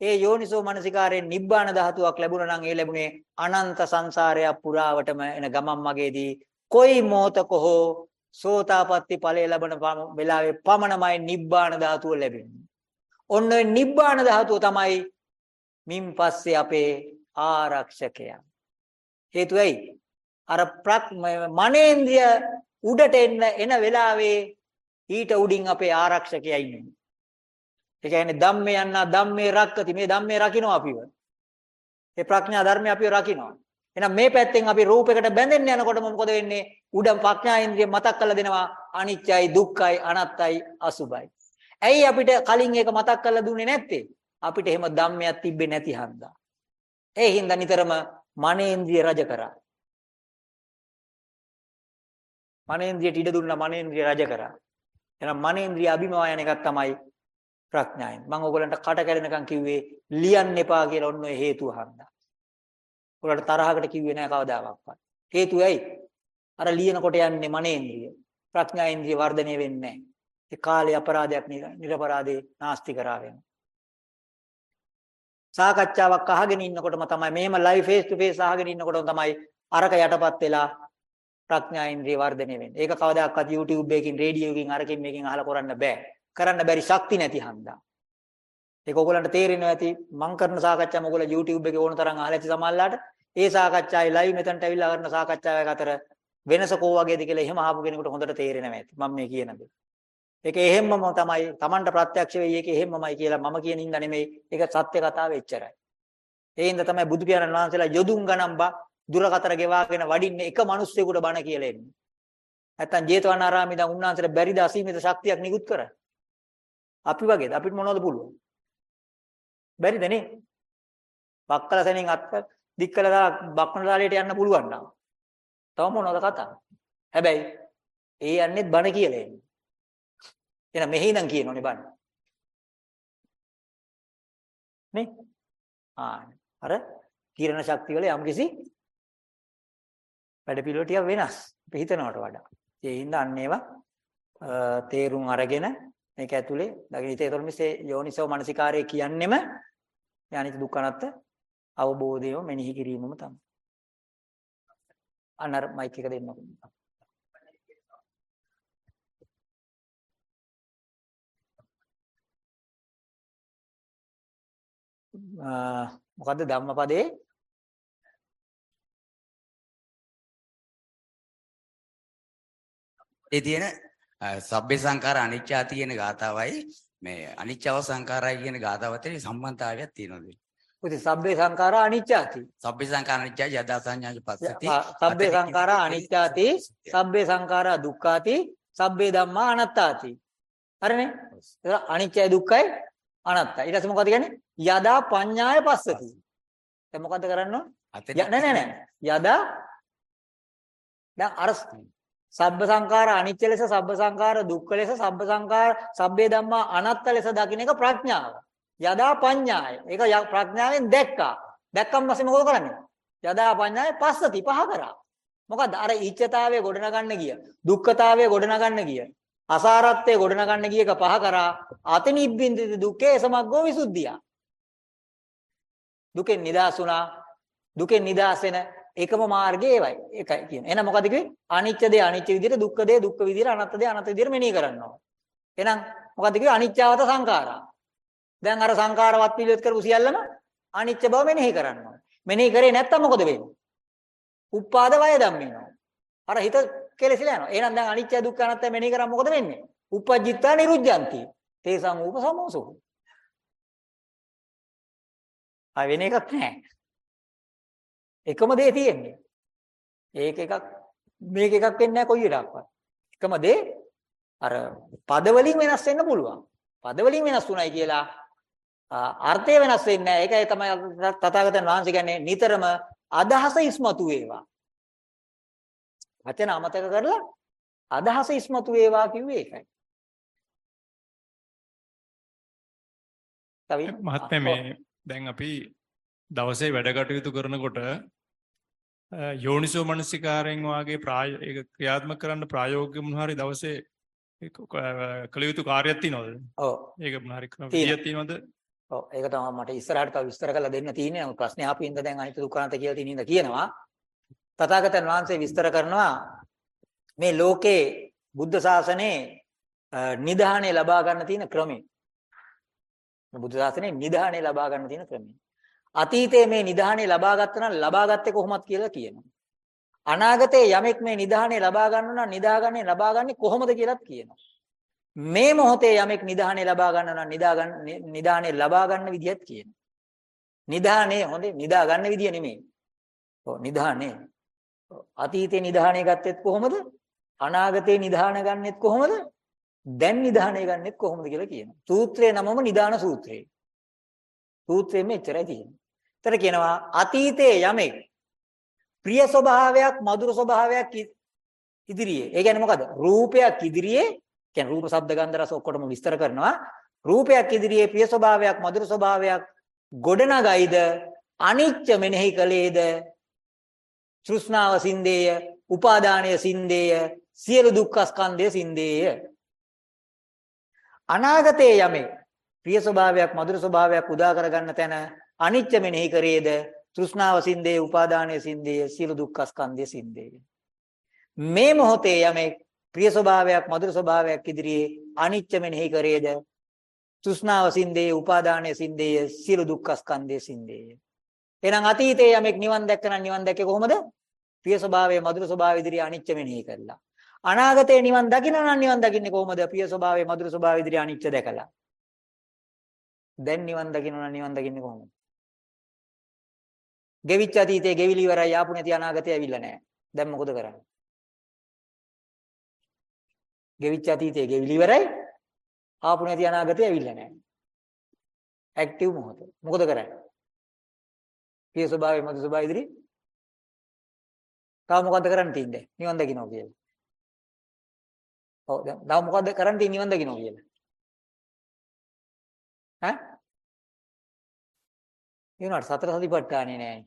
ඒ යෝනිසෝ මනසිකාරයෙන් නිබ්බාන ධාතුවක් ලැබුණා නම් ඒ ලැබුණේ අනන්ත සංසාරයක් පුරාවටම එන ගමන් මගේදී කොයි මොහතක හෝ සෝතාපට්ටි ඵලය ලැබෙන වෙලාවේ පමණමයි නිබ්බාන ධාතුව ලැබෙන්නේ. ඔන්න නිබ්බාන ධාතුව තමයි මින් පස්සේ අපේ ආරක්ෂකයා. හේතුවයි අර මනේන්ද්‍රිය උඩට එන්න එන වෙලාවේ ඊට උඩින් අපේ ආරක්ෂකයා ඉන්නේ. ඒ කියන්නේ ධම්මේ යන්නා ධම්මේ රක්කති මේ ධම්මේ රකින්න අපිව. ඒ ප්‍රඥා ධර්මය අපිව රකින්නවා. එහෙනම් මේ පැත්තෙන් අපි රූපයකට බැඳෙන්න යනකොට මොකද වෙන්නේ? උඩම් ප්‍රඥා ඉන්ද්‍රිය මතක් කරලා දෙනවා අනිත්‍යයි දුක්ඛයි අනාත්තයි අසුභයි. ඇයි අපිට කලින් ඒක මතක් කරලා දුන්නේ නැත්තේ? අපිට එහෙම ධම්මයක් තිබ්බේ නැති හන්දා. ඒ හින්දා නිතරම මනේන්ද්‍රිය රජ කරා. මනේන්ද්‍රියට ඉඩ දුන්නා මනේන්ද්‍රිය රජ කරා. එහෙනම් මනේන්ද්‍රිය අභිමවායන එකක් තමයි ප්‍රඥාවෙන්. මම ඕගලන්ට කට කැඩෙනකන් කිව්වේ ලියන්න එපා කියලා ඔන්න ඔය හේතුව හන්දා. ඔයාලට තරහකට කිව්වේ නෑ කවදාවත්. හේතුව ඇයි? අර ලියනකොට යන්නේ මනේන්ද්‍රිය. ප්‍රඥා ඉන්ද්‍රිය වර්ධනය වෙන්නේ නෑ. ඒ කාලේ අපරාධයක් නිරපරාධේ නාස්ති කරා වෙනවා. සාකච්ඡාවක් අහගෙන ඉන්නකොටම තමයි මෙහෙම ලයිව් ෆේස් ටු ෆේස් අහගෙන ඉන්නකොටම තමයි අරක යටපත් වෙලා ප්‍රඥා ඉන්ද්‍රිය වර්ධනය වෙන්නේ. ඒක කවදාකවත් YouTube එකකින් රේඩියෝ එකකින් අරකින් මේකෙන් අහලා කරන්න බෑ. කරන්න බැරි ශක්ති නැති හන්දා. ඒක ඔයගොල්ලන්ට තේරෙනවා ඇති මම කරන සාකච්ඡාව ඔයගොල්ලෝ YouTube එකේ ඕන තරම් අහලා ඇති සමහරලාට ඒ සාකච්ඡාවේ ලයිව් මෙතනට ඇවිල්ලා කරන සාකච්ඡාවක අතර වෙනස කෝ වගේද කියලා එහෙම අහපු කෙනෙකුට හොඳට තේරෙනවා ඇති මම මේ කියන දේ. ඒක එහෙම්මම තමයි Tamanට ප්‍රත්‍යක්ෂ වෙයි ඒක එහෙම්මමයි කියලා මම කියන හින්දා නෙමෙයි ඒක සත්‍ය කතාව එච්චරයි. ඒ හින්දා තමයි බුදු පියාණන් වහන්සේලා යොදුන් ගණන් බා දුරකතර ගෙවාගෙන වඩින්නේ එක මිනිස්සෙකුට බණ කියලා එන්නේ. නැත්තම් ජේතවනාරාමේ දැන් උන්වහන්සේට බැරිද අසීමිත ශක්තියක් නිකුත් කරන්න. අපි වගේද? අපිට මොනවද පුළුවන්? බැරිද නේ? බක්කල සෙනින් අත් දික් කළා දාලා බක්මන දාලයට යන්න පුළුවන් නම්. තව මොනවද කතා? හැබැයි ඒ යන්නේත් බණ කියලා එන්නේ. එහෙනම් මෙහි නම් කියනෝනේ බණ. නේ? ආ අර කිරණ ශක්තිය වල යම්කිසි වැඩ පිළිවෙල ටික වෙනස්. අපි හිතනවට වඩා. ඒ හින්දා අන්න ඒවා තේරුම් අරගෙන මේක ඇතුලේ දකින්න ඉතින් ඒතකොට මේ යෝනිසෝ මනසිකාරය කියන්නෙම මේ අනිත්‍ය දුක්ඛ අනාත්ත අවබෝධයම මෙනෙහි කිරීමම තමයි. අන්න අර මයික් එක දෙන්නකො. මොකද්ද ධම්මපදේ ඒ තියෙන සබ්බේ සංඛාර අනිච්චා තියෙන ගාතාවයි මේ අනිච්චව සංඛාරයි කියන ගාතාව අතර සම්බන්ධතාවයක් තියෙනවද? උති සබ්බේ සංඛාරා අනිච්චාති. සබ්බේ සංඛාර අනිච්චයි යදා සංඥාජ පස්සති. සබ්බේ සංඛාරා අනිච්චාති. සබ්බේ සංඛාරා දුක්ඛාති. සබ්බේ ධම්මා අනාත්තාති. හරිනේ? ඒක අනිච්චයි දුක්ඛයි අනාත්තයි. ඊට පස්සේ මොකද කියන්නේ? යදා පඤ්ඤාය පස්සති. දැන් මොකද කරන්න? නෑ නෑ නෑ. යදා දැන් අර සබ්බ සංඛාර අනිච්ච ලෙස සබ්බ සංඛාර දුක්ඛ ලෙස සබ්බ සංඛාර සබ්බේ ධම්මා අනාත්ත ලෙස දකින්න එක ප්‍රඥාව. යදා පඤ්ඤාය. ඒක ප්‍රඥාවෙන් දැක්කා. දැක්කම පස්සේ මොකද කරන්නේ? යදා පඤ්ඤාය පස්සති පහ කරා. මොකද අර ඊච්ඡතාවයේ ගොඩනගන්න ගිය, දුක්ඛතාවයේ ගොඩනගන්න ගිය, අසාරත්වයේ ගොඩනගන්න ගිය එක පහ කරා. අතනිබ්බින්දිත දුක්ඛේ සමග්ගෝ විසුද්ධිය. දුකෙන් නිදහස් වුණා. දුකෙන් නිදහස් වෙන එකම මාර්ගය ඒවයි. ඒකයි කියන්නේ. එහෙනම් මොකද කිව්වේ? අනිත්‍ය දේ අනිත්‍ය විදිහට, දුක්ඛ දේ දුක්ඛ විදිහට, අනාත්ම දේ අනාත්ම විදිහට මෙනෙහි කරනවා. එහෙනම් මොකද කිව්වේ? අනිත්‍යවත සංඛාරා. දැන් අර සංඛාරවත් පිළිවෙත් කරපු සියල්ලම අනිත්‍ය බව මෙනෙහි කරනවා. මෙනෙහි කරේ නැත්තම් මොකද වෙන්නේ? උප්පාද වය ධම්මිනවා. අර හිත කෙලෙසිලා යනවා. එහෙනම් දැන් අනිත්‍ය දුක්ඛ අනාත්ම මෙනෙහි කරාම මොකද වෙන්නේ? උපජ්ජිත්තා නිරුද්ධಂತಿ. තේසං ූප සමෝසෝ. ආ වෙන එකක් නැහැ. එකම දේ තියෙන්නේ. ඒක එකක් මේක එකක් වෙන්නේ නැහැ කොයි එකක්වත්. එකම දේ අර පද වලින් වෙනස් වෙන්න පුළුවන්. පද වලින් වෙනස් වුණයි කියලා අර්ථය වෙනස් වෙන්නේ නැහැ. ඒකයි තමයි තථාගතයන් වහන්සේ කියන්නේ නිතරම අදහස ඉස්මතු වේවා. වචන අමතක කරලා අදහස ඉස්මතු වේවා කිව්වේ ඒකයි. මහත්මයා මේ දැන් අපි දවසේ වැඩ කටයුතු කරනකොට යෝනිසෝ මනසිකාරයෙන් වාගේ ක්‍රියාත්මක කරන්න ප්‍රායෝගික මොන හරි දවසේ කළ යුතු කාර්යයක් තියෙනවද? ඔව්. ඒක මොන හරි ක්‍රම විදියක් තියෙනවද? ඔව් ඒක තමයි මට ඉස්සරහට තව විස්තර කරලා දෙන්න තියෙන්නේ. නමුත් ප්‍රශ්නේ ආපු ඉඳ දැන් අනිත් දුකාන්ත කියලා තියෙන ඉඳ කියනවා. තථාගතයන් වහන්සේ විස්තර කරනවා මේ ලෝකේ බුද්ධ ශාසනයේ නිධානය ලබා ගන්න තියෙන ක්‍රමය. බුද්ධ ශාසනයේ නිධානය ලබා ගන්න තියෙන ක්‍රමය. අතීතයේ මේ නිධානය ලබා ගත්තා නම් ලබා ගත්තේ කොහොමද කියලා කියනවා. අනාගතයේ යමෙක් මේ නිධානය ලබා ගන්න නම් නිදාගන්නේ ලබා ගන්නේ කොහොමද කියලාත් කියනවා. මේ මොහොතේ යමෙක් නිධානය ලබා ගන්න නම් නිදා ගන්න නිධානය ලබා ගන්න විදිහත් කියනවා. නිධානය හොඳේ නිදා ගන්න විදිය නෙමෙයි. ඔව් නිධානය. අතීතේ නිධානය ගත්තෙත් කොහොමද? අනාගතේ නිධාන ගන්නෙත් කොහොමද? දැන් නිධානය ගන්නෙත් කොහොමද කියලා කියනවා. සූත්‍රයේ නමම නිදාන සූත්‍රය. සූත්‍රයේ මෙච්චරයි තියෙන්නේ. ඒකට කියනවා අතීතයේ යමෙක් ප්‍රිය ස්වභාවයක් මధుර ස්වභාවයක් ඉදිරියේ. ඒ කියන්නේ මොකද? රූපයක් ඉදිරියේ කියන්නේ රූප ශබ්ද ගන්ධ රස ඔක්කොටම විස්තර කරනවා. රූපයක් ඉදිරියේ ප්‍රිය ස්වභාවයක් මధుර ස්වභාවයක් ගොඩනගයිද අනිච්ච මෙනෙහි කලේද තෘෂ්ණාව සින්දේය උපාදානය සින්දේය සියලු දුක්ඛ ස්කන්ධය සින්දේය අනාගතයේ යමේ ප්‍රිය ස්වභාවයක් මధుර ස්වභාවයක් උදා කරගන්න තැන අනිච්ච මෙනෙහි කරේද? තෘෂ්ණාව සින්දේ උපාදානයේ සින්දේ සියලු දුක්ඛ ස්කන්ධයේ සින්දේ. මේ මොහොතේ යමේ ප්‍රිය ස්වභාවයක් මధుර ස්වභාවයක් ඉදිරියේ අනිච්ච මෙනෙහි කරේද? තෘෂ්ණාව සින්දේ උපාදානයේ සින්දේ සියලු දුක්ඛ ස්කන්ධයේ සින්දේ. එහෙනම් අතීතයේ යමෙක් නිවන් දැක්කනම් නිවන් දැක්කේ කොහොමද? ප්‍රිය ස්වභාවයේ මధుර ස්වභාවය ඉදිරියේ අනිච්ච මෙනෙහි කරලා. අනාගතයේ නිවන් දකින්නවා නම් නිවන් දකින්නේ කොහොමද? ප්‍රිය ස්වභාවයේ මధుර ස්වභාවය ඉදිරියේ අනිච්ච දැකලා. දැන් නිවන් දකින්නවා නම් නිවන් දකින්නේ කොහොමද? ගෙවිච්ච අතීතයේ ගෙවිලි ඉවරයි ආපු නැති අනාගතය ඇවිල්ලා නැහැ. දැන් මොකද කරන්නේ? ගෙවිච්ච අතීතයේ ගෙවිලි ඉවරයි ආපු නැති අනාගතය ඇවිල්ලා නැහැ. ඇක්ටිව් මොහොත. මොකද කරන්නේ? පිය ස්වභාවය මතු ස්වභාවය ඉදිරි. තව මොකද්ද කරන්න තියෙන්නේ? නිවන් දකින්නවා කියලා. ඔව් දැන් තව මොකද්ද කරන්න තියෙන්නේ නිවන් දකින්නවා කියලා? ඈ? ඒනට සතර සතිපට්ඨානේ නෑ.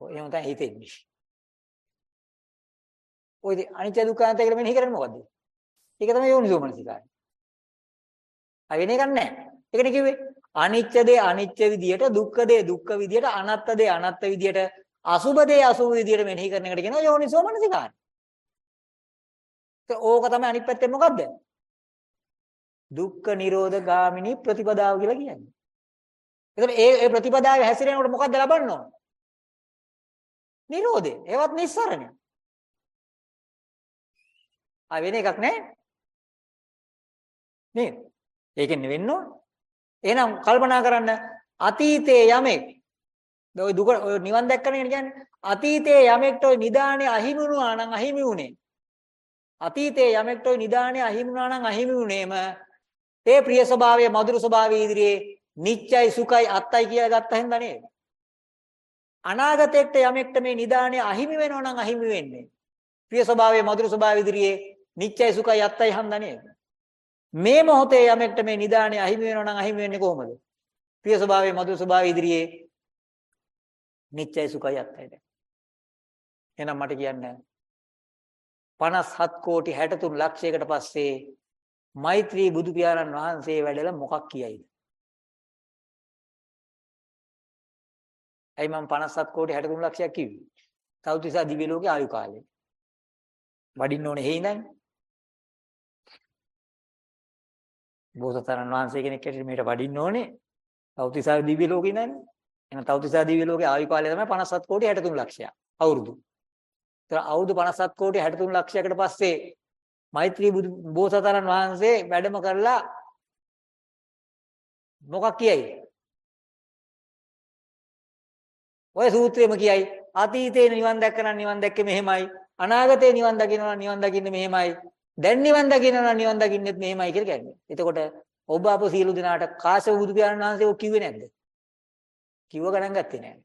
ඔය එහෙම තමයි හිතෙන්නේ. ඔය ඉතින් අනිත්‍ය දුක්ඛ අනාත්ම කියලා මෙනෙහි කරන්නේ මොකද්ද? ඒක තමයි යෝනිසෝ මනසිකාරය. ආ වෙන එකක් නෑ. ඒකනේ කිව්වේ. අනිත්‍ය දේ අනිත්‍ය විදියට, දුක්ඛ දේ දුක්ඛ විදියට, අනාත්ම දේ අනාත්ම විදියට, අසුභ දේ අසුභ විදියට මෙනෙහි කරන එකට කියනවා යෝනිසෝ මනසිකාරය. ඕක තමයි අනිත් පැත්තේ මොකද්ද? දුක්ඛ නිරෝධ ගාමිනී ප්‍රතිපදාව කියලා කියන්නේ. එතකොට ඒ ඒ ප්‍රතිපදාවේ හැසිරෙනකොට මොකද්ද ලබන්න ඕන? නිරෝධය. ඒවත් නිස්සරණය. ආ වෙන එකක් නැහැ. නේද? ඒකෙන් වෙන්න ඕන. එහෙනම් කල්පනා කරන්න අතීතයේ යමෙක් ඔය දුක ඔය නිවන් දැක්කනේ කියන්නේ අතීතයේ යමෙක්ට ඔය නිදානේ අහිමි වුණා නම් අහිමි වුණේ අතීතයේ යමෙක්ට ඔය නිදානේ අහිමි වුණා නම් අහිමි වුණේම ඒ ප්‍රිය ස්වභාවය මధుර ස්වභාවය ඉදිරියේ නිච්චයි සුඛයි අත්තයි කියලා ගත්ත හින්දා නේද? අනාගතයට යමෙක්ට මේ නිදානේ අහිමි වෙනවා නම් අහිමි වෙන්නේ. ප්‍රිය ස්වභාවය මధుර ස්වභාවය ඉදිරියේ නිච්චයි සුඛයි අත්තයි හන්දා නේද? මේ මොහොතේ යමෙක්ට මේ නිදානේ අහිමි වෙනවා නම් අහිමි වෙන්නේ කොහොමද? ප්‍රිය ස්වභාවය මధుර ස්වභාවය ඉදිරියේ නිච්චයි සුඛයි අත්තයිද එහෙනම් මට කියන්න 57 කෝටි 63 ලක්ෂයකට පස්සේ මෛත්‍රී බුදු පියාණන් වහන්සේ වැඩලා මොකක් කියයිද? ඇයි මම 57 කෝටි 63 ලක්ෂයක් කිව්වේ? තවතිසා දිව්‍ය ලෝකේ ආයු කාලේ. වඩින්න ඕනේ හේ ඉඳන්. බෝසතාණන් වහන්සේ කෙනෙක් ඇටියට මේට වඩින්න ඕනේ. තවතිසා දිව්‍ය ලෝකේ ඉඳන්. එහෙනම් තවතිසා දිව්‍ය ලෝකේ ආයු කාලය තමයි 57 කෝටි 63 ලක්ෂයක්. අවුරුදු. ඒතර අවුරුදු 57 කෝටි 63 ලක්ෂයකට පස්සේ මෛත්‍රී බුදු බෝසතාණන් වහන්සේ වැඩම කරලා මොකක් කියයි? ඔය සූත්‍රෙම කියයි අතීතේ නිවන් දැක්කනම් නිවන් දැක්කේ මෙහෙමයි අනාගතේ නිවන් දකිනවා නිවන් දකින්නේ මෙහෙමයි දැන් නිවන් දකිනවා නිවන් දකින්නෙත් මෙහෙමයි කියලා කියන්නේ. එතකොට ඔබ අප සියලු දෙනාට කාශ්‍යප බුදු පියාණන් වහන්සේ ඔක් කිව්වේ නැද්ද? කිව්ව ගණන් ගත්තේ නැහැ.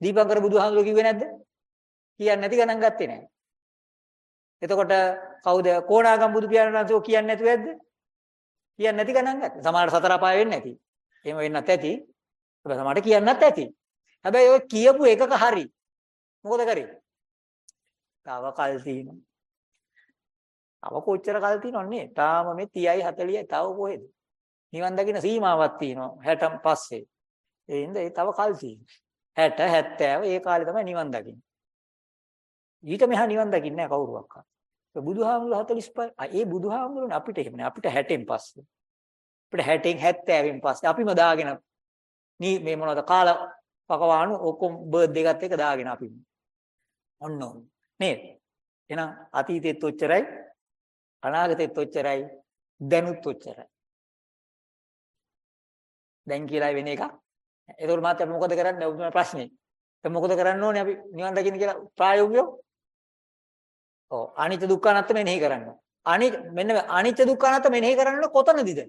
දීපංකර බුදුහාමුදුරුවෝ කිව්වේ නැද්ද? කියන්නේ නැති ගණන් ගත්තේ නැහැ. එතකොට කවුද කොණාගම් බුදු පියාණන් වහන්සේ ඔක් කියන්නේ නැතුව ඇද්ද? කියන්නේ නැති ගණන් ගත්තා. සමහරට සතර අපාය වෙන්නේ නැති. එහෙම වෙන්නත් ඇති. හැබැයි සමහරට කියන්නත් ඇති. හැබැයි ඔය කියපු එකක හරි. මොකද කරේ? තව කල් තියෙනවා. තව කොච්චර කල් තියෙනවන්නේ? තාම මේ 30යි 40යි තව කොහෙද? නිවන් දකින්න සීමාවක් තියෙනවා 60න් පස්සේ. ඒ හින්දා ඒ තව කල් තියෙනවා. 60 70 ඒ කාලේ තමයි නිවන් දකින්නේ. ඊට මෙහා නිවන් දකින්නේ නැහැ කවුරුවක්වත්. ඒ බුදුහාමුදුරු 45 ආ ඒ බුදුහාමුදුරුනේ අපිට එහෙම නෑ අපිට 60න් පස්සේ. අපිට 60න් 70න් පස්සේ අපිම දාගෙන මේ මොනවද කාල පකවාණු ඔක්කොම බර්ත්ඩේ එකත් එක දාගෙන අපි. ඔන්න ඔන්න. නේද? එහෙනම් අතීතෙත් ඔච්චරයි අනාගතෙත් ඔච්චරයි දැනුත් ඔච්චරයි. දැන් කියලා වෙන එක. ඒකෝර මාත් අපි මොකද කරන්නේ? ඔබතුමා ප්‍රශ්නේ. දැන් මොකද කරන්න ඕනේ අපි නිවන් දකින්න කියලා ප්‍රායෝගිකව? ඔව් අනිත්‍ය දුක්ඛ අනාත්ම මෙනෙහි කරන්න. අනි මෙන්න අනිත්‍ය දුක්ඛ අනාත්ම මෙනෙහි කරන්න කොතනදීද?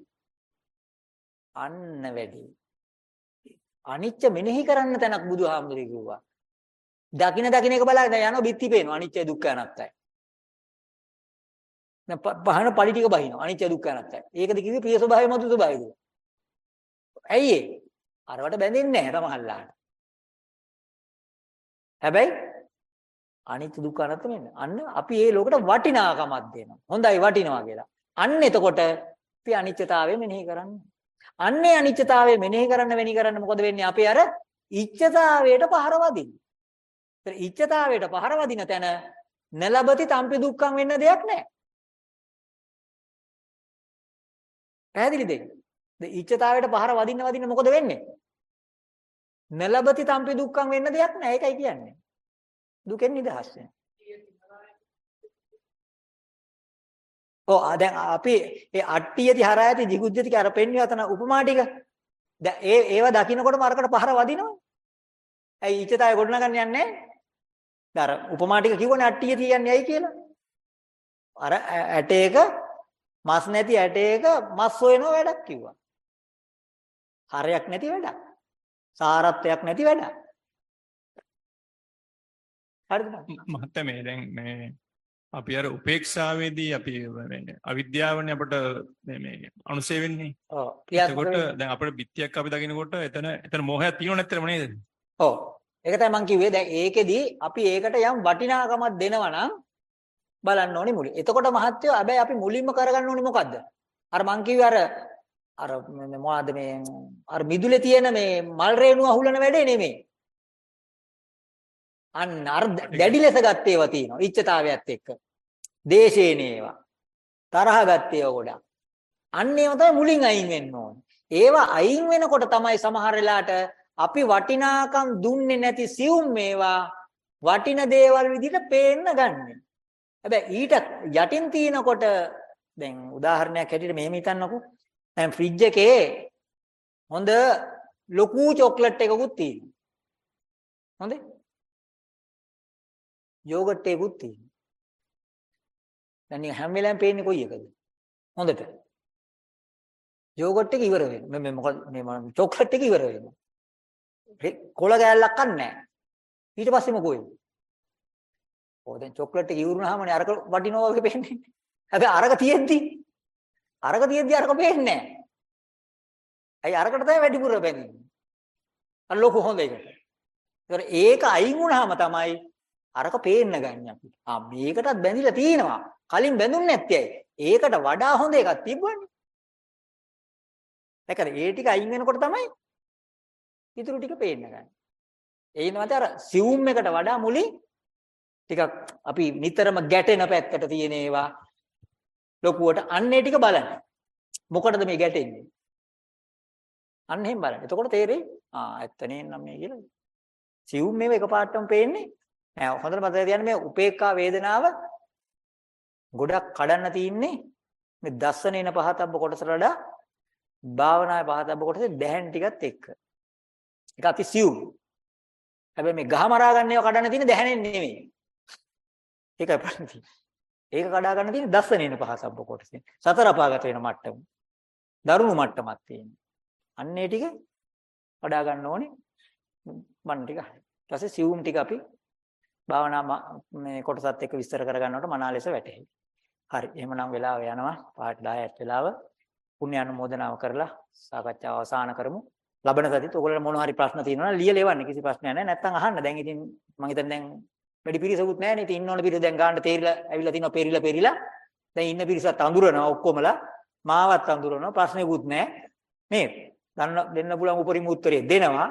අන්න වැඩි. අනිත්‍ය මෙනෙහි කරන්න තැනක් බුදුහාමුදුරුවෝ කිව්වා. දකින දකින එක බලලා දැන් යනවා බිත්ති පේනවා අනිත්‍ය දුක්ඛ අනාත්තයි. දැන් පහන පඩි ටික බහිනවා අනිත්‍ය දුක්ඛ අනාත්තයි. ඒකද කිව්වේ ප්‍රිය ස්වභාවය මතු ස්වභාවයද? ඇයි ඒ? අරවට බැඳෙන්නේ නැහැ තමහල්ලාට. හැබැයි අනිත්‍ය දුක්ඛ අනාත්ම වෙන්න. අන්න අපි මේ ලෝකෙට වටිනාකමක් දෙනවා. හොඳයි වටිනවා කියලා. අන්න එතකොට අපි අනිත්‍යතාවය මෙනෙහි කරන්නේ. අන්නේ අනිත්‍යතාවය මෙනෙහි කරන්න වෙනි කරන්න මොකද වෙන්නේ? අපේ අර ඉච්ඡතාවයට පහර වදින්නේ. ඒතර ඉච්ඡතාවයට පහර වදින තැන නලබති තම්පි දුක්ඛම් වෙන්න දෙයක් නැහැ. පැහැදිලිද? ද ඉච්ඡතාවයට පහර වදින්න වදින්න මොකද වෙන්නේ? නලබති තම්පි දුක්ඛම් වෙන්න දෙයක් නැහැ. ඒකයි කියන්නේ. දුකෙන් නිදහස් වෙන. ඔව් දැන් අපි ඒ අට්ටියති හරායති jiguddhati කියලා අර පෙන්වුවා තන උපමා ටික. දැන් ඒ ඒව දකින්නකොටම අරකට පහර වදිනවා. ඇයි ඉච්ඡතාවය ගොඩනගන්න යන්නේ නැහැ? දැන් අර උපමා ටික කිව්වනේ අට්ටිය තියන්නේ ඇයි කියලා. අර ඇටේක මස් නැති ඇටයක මස් හොයන වැඩක් කිව්වා. හරයක් නැති වැඩක්. සාරත්වයක් නැති වැඩක්. හරිද? මහත්මයා මේ දැන් මේ අපි අර උපේක්ෂාවේදී අපි අවිද්‍යාවනේ අපිට මේ මේ අනුසය වෙන්නේ. ඔව්. එතකොට. දැන් අපේ බිත්තියක් අපි දකින්නකොට එතන එතන මොහයක් තියෙනව නැත්තරම නේද? ඔව්. ඒක තමයි මම කිව්වේ. දැන් ඒකෙදි අපි ඒකට යම් වටිනාකමක් දෙනවා නම් බලන්න ඕනේ මුලින්. එතකොට මහත්යෝ හැබැයි අපි මුලින්ම කරගන්න ඕනේ මොකද්ද? අර මං කිව්වේ අර අර මොනවද මේ අර මිදුලේ තියෙන මේ මල් රේණුව අහුලන වැඩේ නෙමෙයි. අන්න අර දැඩි ලෙස ගත්ත ඒවා තියෙනවා. ඉච්ඡතාවයත් එක්ක. දේශේන ඒවා. තරහ ගත්ත ඒවා ගොඩක්. අන්න ඒවා තමයි මුලින් අයින් වෙන්න ඕනේ. ඒවා අයින් වෙනකොට තමයි සමහර වෙලාවට අපි වටිනාකම් දුන්නේ නැති සියුම් මේවා වටින දේවල් විදිහට පේන්න ගන්නෙ. හැබැයි ඊට යටින් තිනකොට දැන් උදාහරණයක් හැටියට මෙහෙම හිතන්නකෝ. දැන් ෆ්‍රිජ් එකේ හොඳ ලොකු චොක්ලට් එකකුත් තියෙනවා. හොඳේ? යෝගට් එකකුත් තියෙනවා. දැන් නිකන් හැම වෙලාවෙම පේන්නේ කොයි එකද? හොඳට. යෝගට් එක ඉවර වෙනවා. මේ මොකද මේ චොක්ලට් එක ඉවර වෙනවා. කොළ ගෑල්ලක් නැහැ. ඊට පස්සේ මොකෝ වෙන්නේ? ඕ දැන් චොක්ලට් එක ඉවරුනහමනේ අරක වටිනවා වගේ පේන්නේ. හැබැයි අරක තියෙද්දි අරක තියෙද්දි අරක පේන්නේ නැහැ. ඇයි අරකට තමයි වැඩිපුර බැඳින්නේ. අර ලොකු හොඳ එකට. ඒතර ඒක අයින් වුණාම තමයි අරක පේන්න ගන්න අපි. ආ මේකටත් බැඳිලා තියෙනවා. කලින් බැඳුන්නේ නැත්තේ ඇයි? ඒකට වඩා හොඳ එකක් තිබ්බනේ. දැකලා ඒ ටික අයින් වෙනකොට තමයි ඉතුරු ටික පේන්න ගන්න. ඒ ඉන්නවද අර සිවුම් එකට වඩා මුලින් ටිකක් අපි නිතරම ගැටෙන පැත්තට තියෙන ඒවා ලොකුවට අන්නේ ටික බලන්න. මොකටද මේ ගැටෙන්නේ? අන්න එහෙම බලන්න. එතකොට තේරෙයි ආ ඇත්තනේ නම් මේ කියලා. සිවුම් මේව එකපාරටම පේන්නේ නෑ. හොඳට මතක තියාගන්න මේ උපේක්ඛා වේදනාව ගොඩක් කඩන්න තියෙන්නේ මේ දස්සනේන පහතබ්බ කොටසට වඩා භාවනාවේ පහතබ්බ කොටසේ දැහැන් ටිකත් එක්ක. ඒක අපි සිවුම්. හැබැයි මේ ගහ මරා ගන්න ඒවා කඩන්න තියෙන දැහැනෙන් නෙමෙයි. ඒකයි ප්‍රශ්නේ. ඒක කඩා ගන්න තියෙන දස්සනේන පහසබ්බ කොටසේ. සතර අපාගත වෙන මට්ටම. දරුණු මට්ටමක් තියෙනවා. අන්න ඒ ටික වඩා ගන්න ඕනේ. මන් ටික. ඊට පස්සේ සිවුම් ටික අපි භාවනා මේ කොටසත් එක්ක විස්තර කරගන්නකොට මනා ලෙස වැටහෙයි. හරි. එහෙමනම් වෙලාව යනවා. පාට 10ට වෙලාව. පුණ්‍ය අනුමෝදනාව කරලා සාකච්ඡාව අවසන් කරමු. ලබන සතියේත් ඔයගොල්ලෝ මොන හරි ප්‍රශ්න තියෙනවා නම් ලියලා එවන්න කිසි ප්‍රශ්නයක් නැහැ. නැත්තම් අහන්න. දැන් ඉතින් මම හිතන්නේ දැන් වැඩි පිරිසකුත් නැහැ නේ. ඉතින් ඉන්න ඕන පිරිස දැන් ගන්න තේරිලා ඇවිල්ලා තිනවා පෙරිලා පෙරිලා. දැන් ඉන්න පිරිසත් අඳුරනවා ඔක්කොමලා. මාවත් අඳුරනවා. ප්‍රශ්නෙකුත් නැහැ. නේද? දන්න දෙන්න පුළුවන් උපරිම උත්තරේ දෙනවා.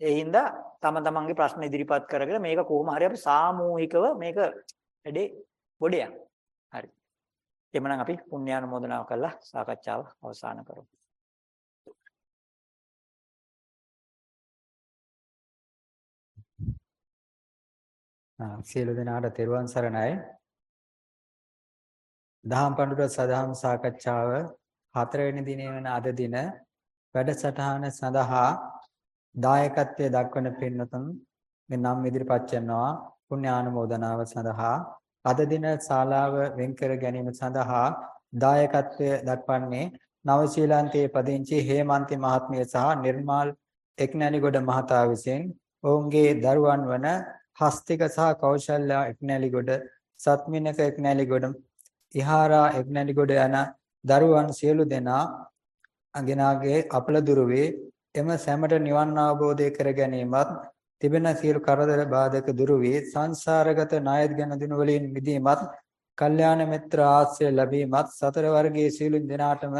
ඒ හින්දා තම තමන්ගේ ප්‍රශ්න ඉදිරිපත් කරගෙන මේක කොහොම හරි අපි සාමූහිකව මේක වැඩේ ගොඩයක්. හරි. එhmenan අපි පුණ්‍යානුමෝදනාව කරලා සාකච්ඡාව අවසන් කරමු. සියලු දෙනාට තෙරුවන් සරණයි. දහම් පඬුර සදහම් සාකච්ඡාව හතරවෙනි දිනේ වන අද දින වැඩසටහන සඳහා දායකත්වයේ දක්වන පින්වතුන් මේ නම් ඉදිරිපත් කරනවා පුණ්‍යානුමෝදනාව සඳහා. අද දින ශාලාව වෙන් කර ගැනීම සඳහා දායකත්වයේ දක්වන්නේ නවශීලන්තයේ පදිංචි හේමන්ති මහත්මිය සහ නිර්මාල් එක්නැලිගොඩ මහතා විසින් ඔවුන්ගේ දරුවන් වන හස්තික සහ කෞශල්‍ය එක්නැලිගොඩ සත්මිනක එක්නැලිගොඩ ඉහාරා එක්නැලිගොඩ යන දරුවන් සියලු දෙනා අගෙනාගේ අපල දුරුවේ එම සැමට නිවන් අවබෝධය කර ගැනීමත් තිබෙන සියලු කරදර බාධක දුරු වී සංසාරගත ණයත් ගැන දින වලින් මිදීමත් කල්යාණ මිත්‍ර ආශ්‍රය ලැබීමත් සතර වර්ගයේ සියලු දෙනාටම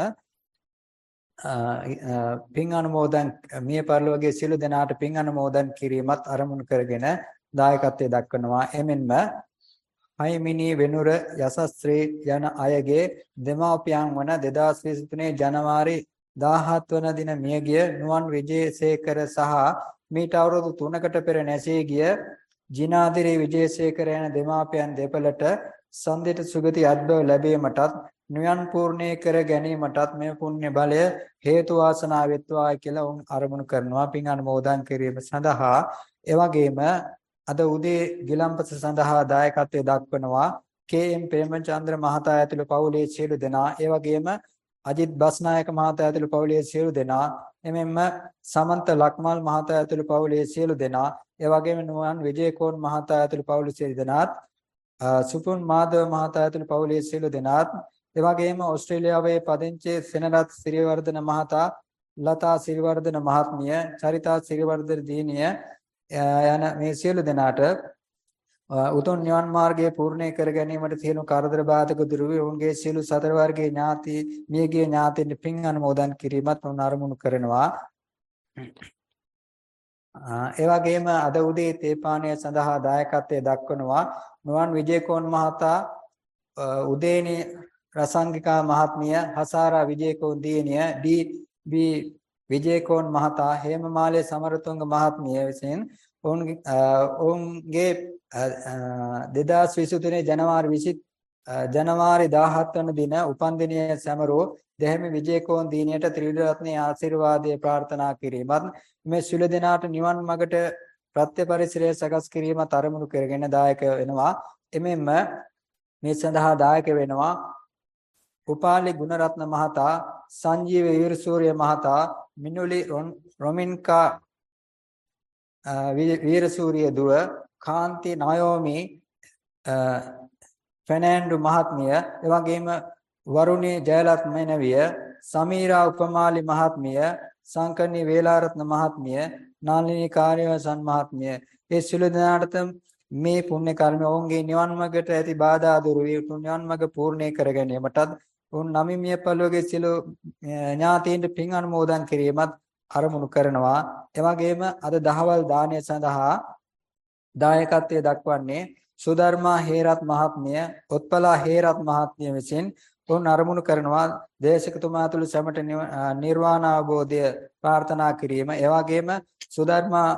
පින් අනුමෝදන් මිය පරලෝකයේ සියලු දෙනාට පින් අනුමෝදන් කිරීමත් අරමුණු කරගෙන දායකත්වයේ දක්වනවා. එමෙන්ම හයමිනි වෙනුර යසස්ත්‍රී යන අයගේ දෙමාපියන් වන 2023 ජනවාරි 17 වන දින මියගිය නුවන් විජේසේකර සහ මීට අවුරුදු 3කට පෙර නැසී ගිය ජිනාදිරි විජේසේකර යන දෙමාපියන් දෙපළට සම්දිත සුගති අත්බව ලැබීමටත් නිවන් පූර්ණේ කර ගැනීමටත් මේ පුණ්‍ය බලය හේතු වාසනා වෙත්වා කියලා උන් අරමුණු කරනවා පින් අනුමෝදන් කිරීම සඳහා එවැගේම අද උදේ ගිලම්පස සඳහා දායකත්වයේ දක්වනවා කේ.එම්. ප්‍රේමචන්ද්‍ර මහතා ඇතුළු පවුලේ සියලු දෙනා ඒ වගේම අජිත් බස්නායක මහතා ඇතුළු පවුලේ සියලු දෙනා එමෙන්ම සමන්ත ලක්මල් මහතා ඇතුළු පවුලේ සියලු දෙනා ඒ වගේම නුවන් විජේකෝන් මහතා ඇතුළු පවුලේ සියලු දෙනාත් සුපුන් මාධව මහතා ඇතුළු පවුලේ සියලු දෙනාත් ඒ වගේම ඕස්ට්‍රේලියාවේ පදිංචි සෙනරත් සිරිවර්ධන මහතා ලතා සිරිවර්ධන මහත්මිය චරිතා සිරිවර්ධන දිනිය යන මේ සියලු දෙනාට උතුම් නිවන් මාර්ගය පූර්ණේ කර ගැනීමට සියලු කරදර බාධක දුරු වේ. ඔවුන්ගේ සියලු සතර වර්ගයේ ඥාති මියගිය ඥාතින් පින් අනුමෝදන් කිරීමත් උන් අරමුණු කරනවා. ඒ වගේම අද උදේ තේපානය සඳහා දායකත්වයේ දක්වනවා නුවන් විජේකෝන් මහතා උදේනි රසංගිකා මහත්මිය හසාරා විජේකෝන් දියණිය ඩී බී විජේකෝන් මහතා හේමමාලේ සමරතුංග මහත්මිය විසින් ඔවුන්ගේ 2023 ජනවාරි 20 ජනවාරි 17 වන දින උපන්දිනය සැමරූ දෙහිමි විජේකෝන් දිනියට ත්‍රිවිධ රත්නයේ ආශිර්වාදය ප්‍රාර්ථනා කිරීමත් මේ සුල දෙනාට නිවන් මඟට ප්‍රත්‍ය පරිසරය සකස් කිරීම තරමුණු කරගෙන දායක වෙනවා. එමෙන්ම මේ සඳහා දායක වෙනවා උපාලි ගුණරත්න මහතා සංජීව වීරසූරිය මහතා මිනුලි රොමින්කා වීරසූරිය දුව කාන්ති නයෝමි ෆෙනෑන්ඩු මහත්මිය එවැගේම වරුණී ජයලත් මෙනවිය සමීරා උපමාලි මහත්මිය සංකනී වේලාරත්න මහත්මිය නාලිනී කාර්යවසන් මහත්මිය ඒ සිළු දෙනාට මේ පුණ්‍ය කර්ම ඔවුන්ගේ නිවන් මාර්ගයට ඇති බාධා දුරු වේ නිවන් මාර්ග පූර්ණේ කර ගැනීමටත් උන් නමිමිය පළෝගේ සිළු ඥාතීන්ට පින් අනුමෝදන් කිරීමත් අරමුණු කරනවා එවැගේම අද දහවල් දාණය සඳහා දායකත්වයේ දක්වන්නේ සුධර්මා හේරත් මහත්මිය, ඔත්පලා හේරත් මහත්මිය විසින් උන් අරමුණු කරනවා දේශකතුමා තුළ සැමට නිර්වාණ අවබෝධය ප්‍රාර්ථනා කිරීම. ඒ වගේම සුධර්මා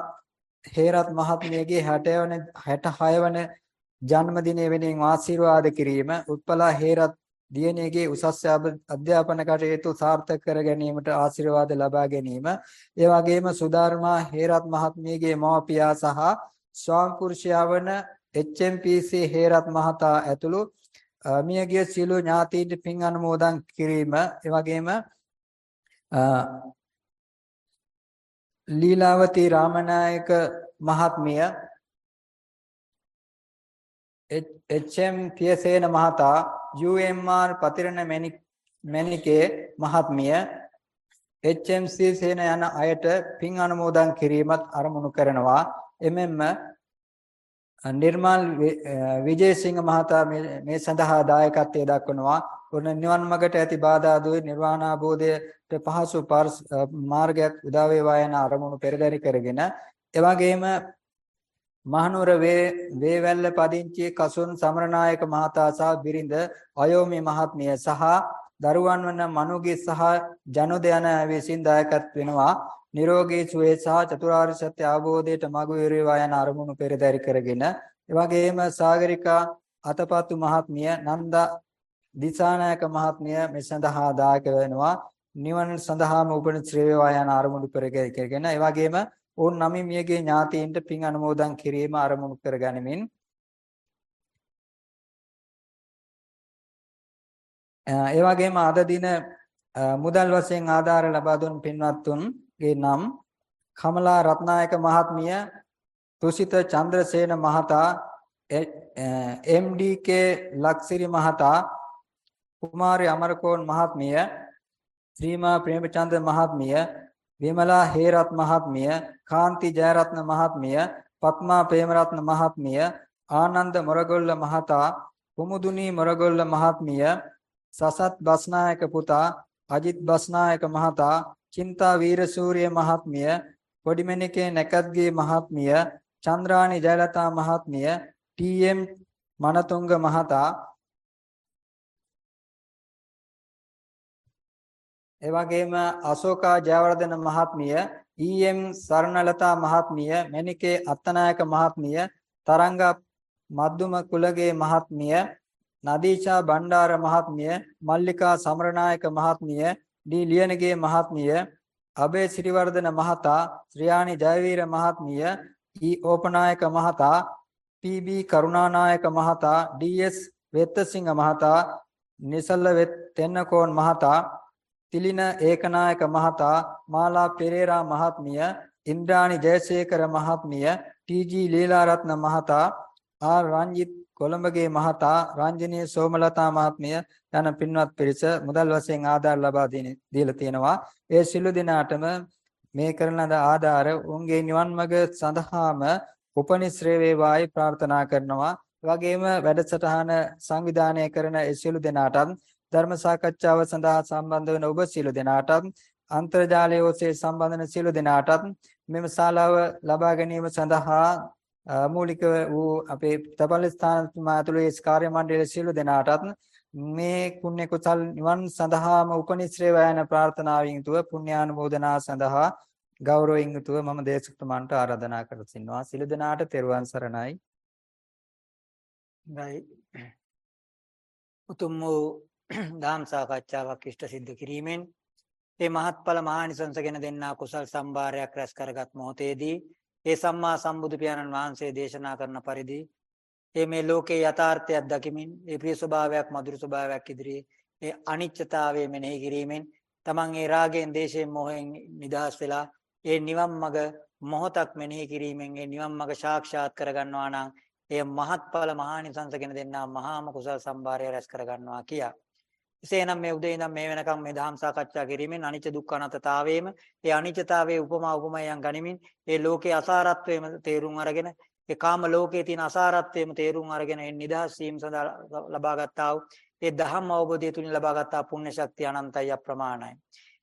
හේරත් මහත්මියගේ 60 වන 66 වන ජන්මදිනය වෙනින් ආශිර්වාද කිරීම. උත්පලා හේරත් දියණියගේ උසස් අධ්‍යාපන කටයුතු සාර්ථක කර ගැනීමට ආශිර්වාද ලබා ගැනීම. ඒ වගේම සුධර්මා හේරත් මහත්මියගේ මව්පියා සහ ස්වාම පුරුෂයා වන HMPC හේරත් මහතා ඇතුළු මියගිය සියලු ඥාතීන්ට පින් අනුමෝදන් කිරීම ඒ වගේම ලීලාවතී රාමනායක මහත්මිය HM පියසේන මහතා UMR පතිරණ මැණිකේ මහත්මිය HMC සේන යන අයට පින් අනුමෝදන් කිරීමත් අරමුණු කරනවා එමෙන්ම නිර්මල් විජේසිංහ මහතා මේ සඳහා දායකත්වයේ දක්වනවා. උන නිවන් මාර්ගට ඇති බාධා දුයි නිර්වාණ අවබෝධයට පහසු මාර්ගයක් උදා වේවා යන අරමුණු පෙරදරි කරගෙන එවැගේම මහනුවර වේවැල්ල පදිංචි කසුන් සමරනායක මහතා සහ බිරිඳ අයෝමි මහත්මිය සහ දරුවන් වන මනුගේ සහ ජනෝදයන විසින් දායකත් වෙනවා. නිරෝගී සුවය සහ චතුරාර්ය සත්‍ය අවබෝධයට මඟ වේවා යන අරමුණු පෙරදරි කරගෙන එවැගේම සාගරිකා අතපත්තු මහත්මිය නන්දා දිසානායක මහත්මිය මේ සඳහා දායක වෙනවා නිවන සඳහාම උපන ශ්‍රේ වේවා යන අරමුණු පෙරගෙන එවැගේම ඕන් නමින් මියගේ ඥාතීන්ට පින් අනුමෝදන් කිරීම අරමුණු කරගනිමින් ඒ වගේම අද දින මුදල් වශයෙන් ආධාර ලබා දුන් පින්වත්තුන් ගේ නම් කමලා රත්නායක මහත්මිය තුසිත චන්ද්‍රසේන මහතා MDK ලක්සිරි මහතා කුමාරි අමරකෝන් මහත්මිය ශ්‍රීමා ප්‍රේමචන්ද්‍ර මහත්මිය විමලා හේරත් මහත්මිය කාන්ති ජයරත්න මහත්මිය පත්මා ප්‍රේමරත්න මහත්මිය ආනන්ද මොරගොල්ල මහතා කුමුදුනි මොරගොල්ල මහත්මිය සසත් බස්නායක පුතා අජිත් බස්නායක මහතා චින්තා වීරසූරිය මහත්මිය පොඩිමණිකේ නැකත්ගේ මහත්මිය චන්ද්‍රානි ජයලතා මහත්මිය ටීඑම් මනතුංග මහතා එවැගේම අශෝකා ජයවර්ධන මහත්මිය ඊඑම් සරණලතා මහත්මිය මෙනිකේ අත්තනායක මහත්මිය තරංග මද්දුම කුලගේ මහත්මිය නදීෂා බණ්ඩාර මහත්මිය මල්ලිකා සමරනායක මහත්මිය ඩී. ලියනගේ මහත්මිය අබේ සිරිවර්ධන මහතා ශ්‍රියානි ජයවීර මහත්මිය ඊ. ඕපනායක මහතා පීබී කරුණානායක මහතා ඩීඑස් වෙත්තසිංහ මහතා නිසල තෙන්නකෝන් මහතා තිලින ඒකනායක මහතා මාලා පෙරේරා මහත්මිය ඉන්ද්‍රාණි ජයසේකර මහත්මිය ටීජී ලීලාරත්න මහතා ආර් රංජිත් කොළඹගේ මහතා රංජනී සෝමලතා මහත්මිය යන පින්වත් පිරිස මුදල් වශයෙන් ආධාර ලබා දීලා තියෙනවා. ඒ සිළු දිනාටම මේ කරන ලද ආධාර උන්ගේ නිවන් මඟ සඳහාම උපනිශ්‍රේ වේවායි ප්‍රාර්ථනා කරනවා. වගේම වැඩසටහන සංවිධානය කරන ඒ සියලු දෙනාටත් ධර්ම සාකච්ඡාව සඳහා සම්බන්ධ වන ඔබ සියලු දෙනාටත් අන්තර්ජාලය ඔස්සේ සම්බන්ධ වන සියලු දෙනාටත් මෙම ශාලාව ලබා ගැනීම සඳහා මූලික වූ අපේ තපල් ස්ථාන මාතුලේ කාර්ය මණ්ඩලයේ සියලු දෙනාටත් මේ පුණ්‍ය කුසල් නිවන් සඳහාම උපනිශ්‍රේව යන ප්‍රාර්ථනාවෙන් යුතුව පුණ්‍යානුමෝදනා සඳහා ගෞරවයෙන් යුතුව මම දේශකතුමන්ට ආරාධනා කර සිටිනවා සියලු දෙනාට තෙරුවන් සරණයි හොඳයි. උතුම් වූ දාම් සාකච්ඡාවක් ඉෂ්ට සිද්ධ කිරීමෙන් මේ මහත්ඵල මහානිසංස ගැන දෙන්නා කුසල් සම්භාරයක් රැස් කරගත් මොහොතේදී ඒ සම්මා සම්බුදු පියාණන් වහන්සේ දේශනා කරන පරිදි මේ මේ ලෝකේ යථාර්ථයක් දකිමින් ඒ ප්‍රිය ස්වභාවයක් මధుර ස්වභාවයක් ඉදිරියේ ඒ අනිත්‍යතාවය මෙනෙහි කිරීමෙන් තමන් ඒ රාගයෙන් දේශයෙන් මොහෙන් නිදහස් වෙලා ඒ නිවන් මඟ මොහොතක් මෙනෙහි කිරීමෙන් ඒ නිවන් මඟ සාක්ෂාත් කරගන්නවා නම් එය මහත්ඵල මහානිසංස ගෙන දෙන්නා මහාම කුසල සම්භාරය රැස් කර ගන්නවා කියා. එසේනම් මේ උදේ ඉඳන් මේ වෙනකම් මේ ධම් සාකච්ඡා කිරීමෙන් අනිත්‍ය දුක්ඛ අනාත්මතාවයේම ඒ අනිත්‍යතාවයේ උපමා උපමයන් ගනිමින් ඒ ලෝකේ අසාරත්වයේම තේරුම් අරගෙන ඒ කාම ලෝකයේ තියෙන අසාරත්වයේම තේරුම් අරගෙන ඒ නිදහස් වීම සඳහා ලබා ගත්තා වූ ඒ ධම්ම අවබෝධය තුලින් ලබා ගත්තා පුණ්‍ය ශක්තිය අනන්තයි අප්‍රමාණයි.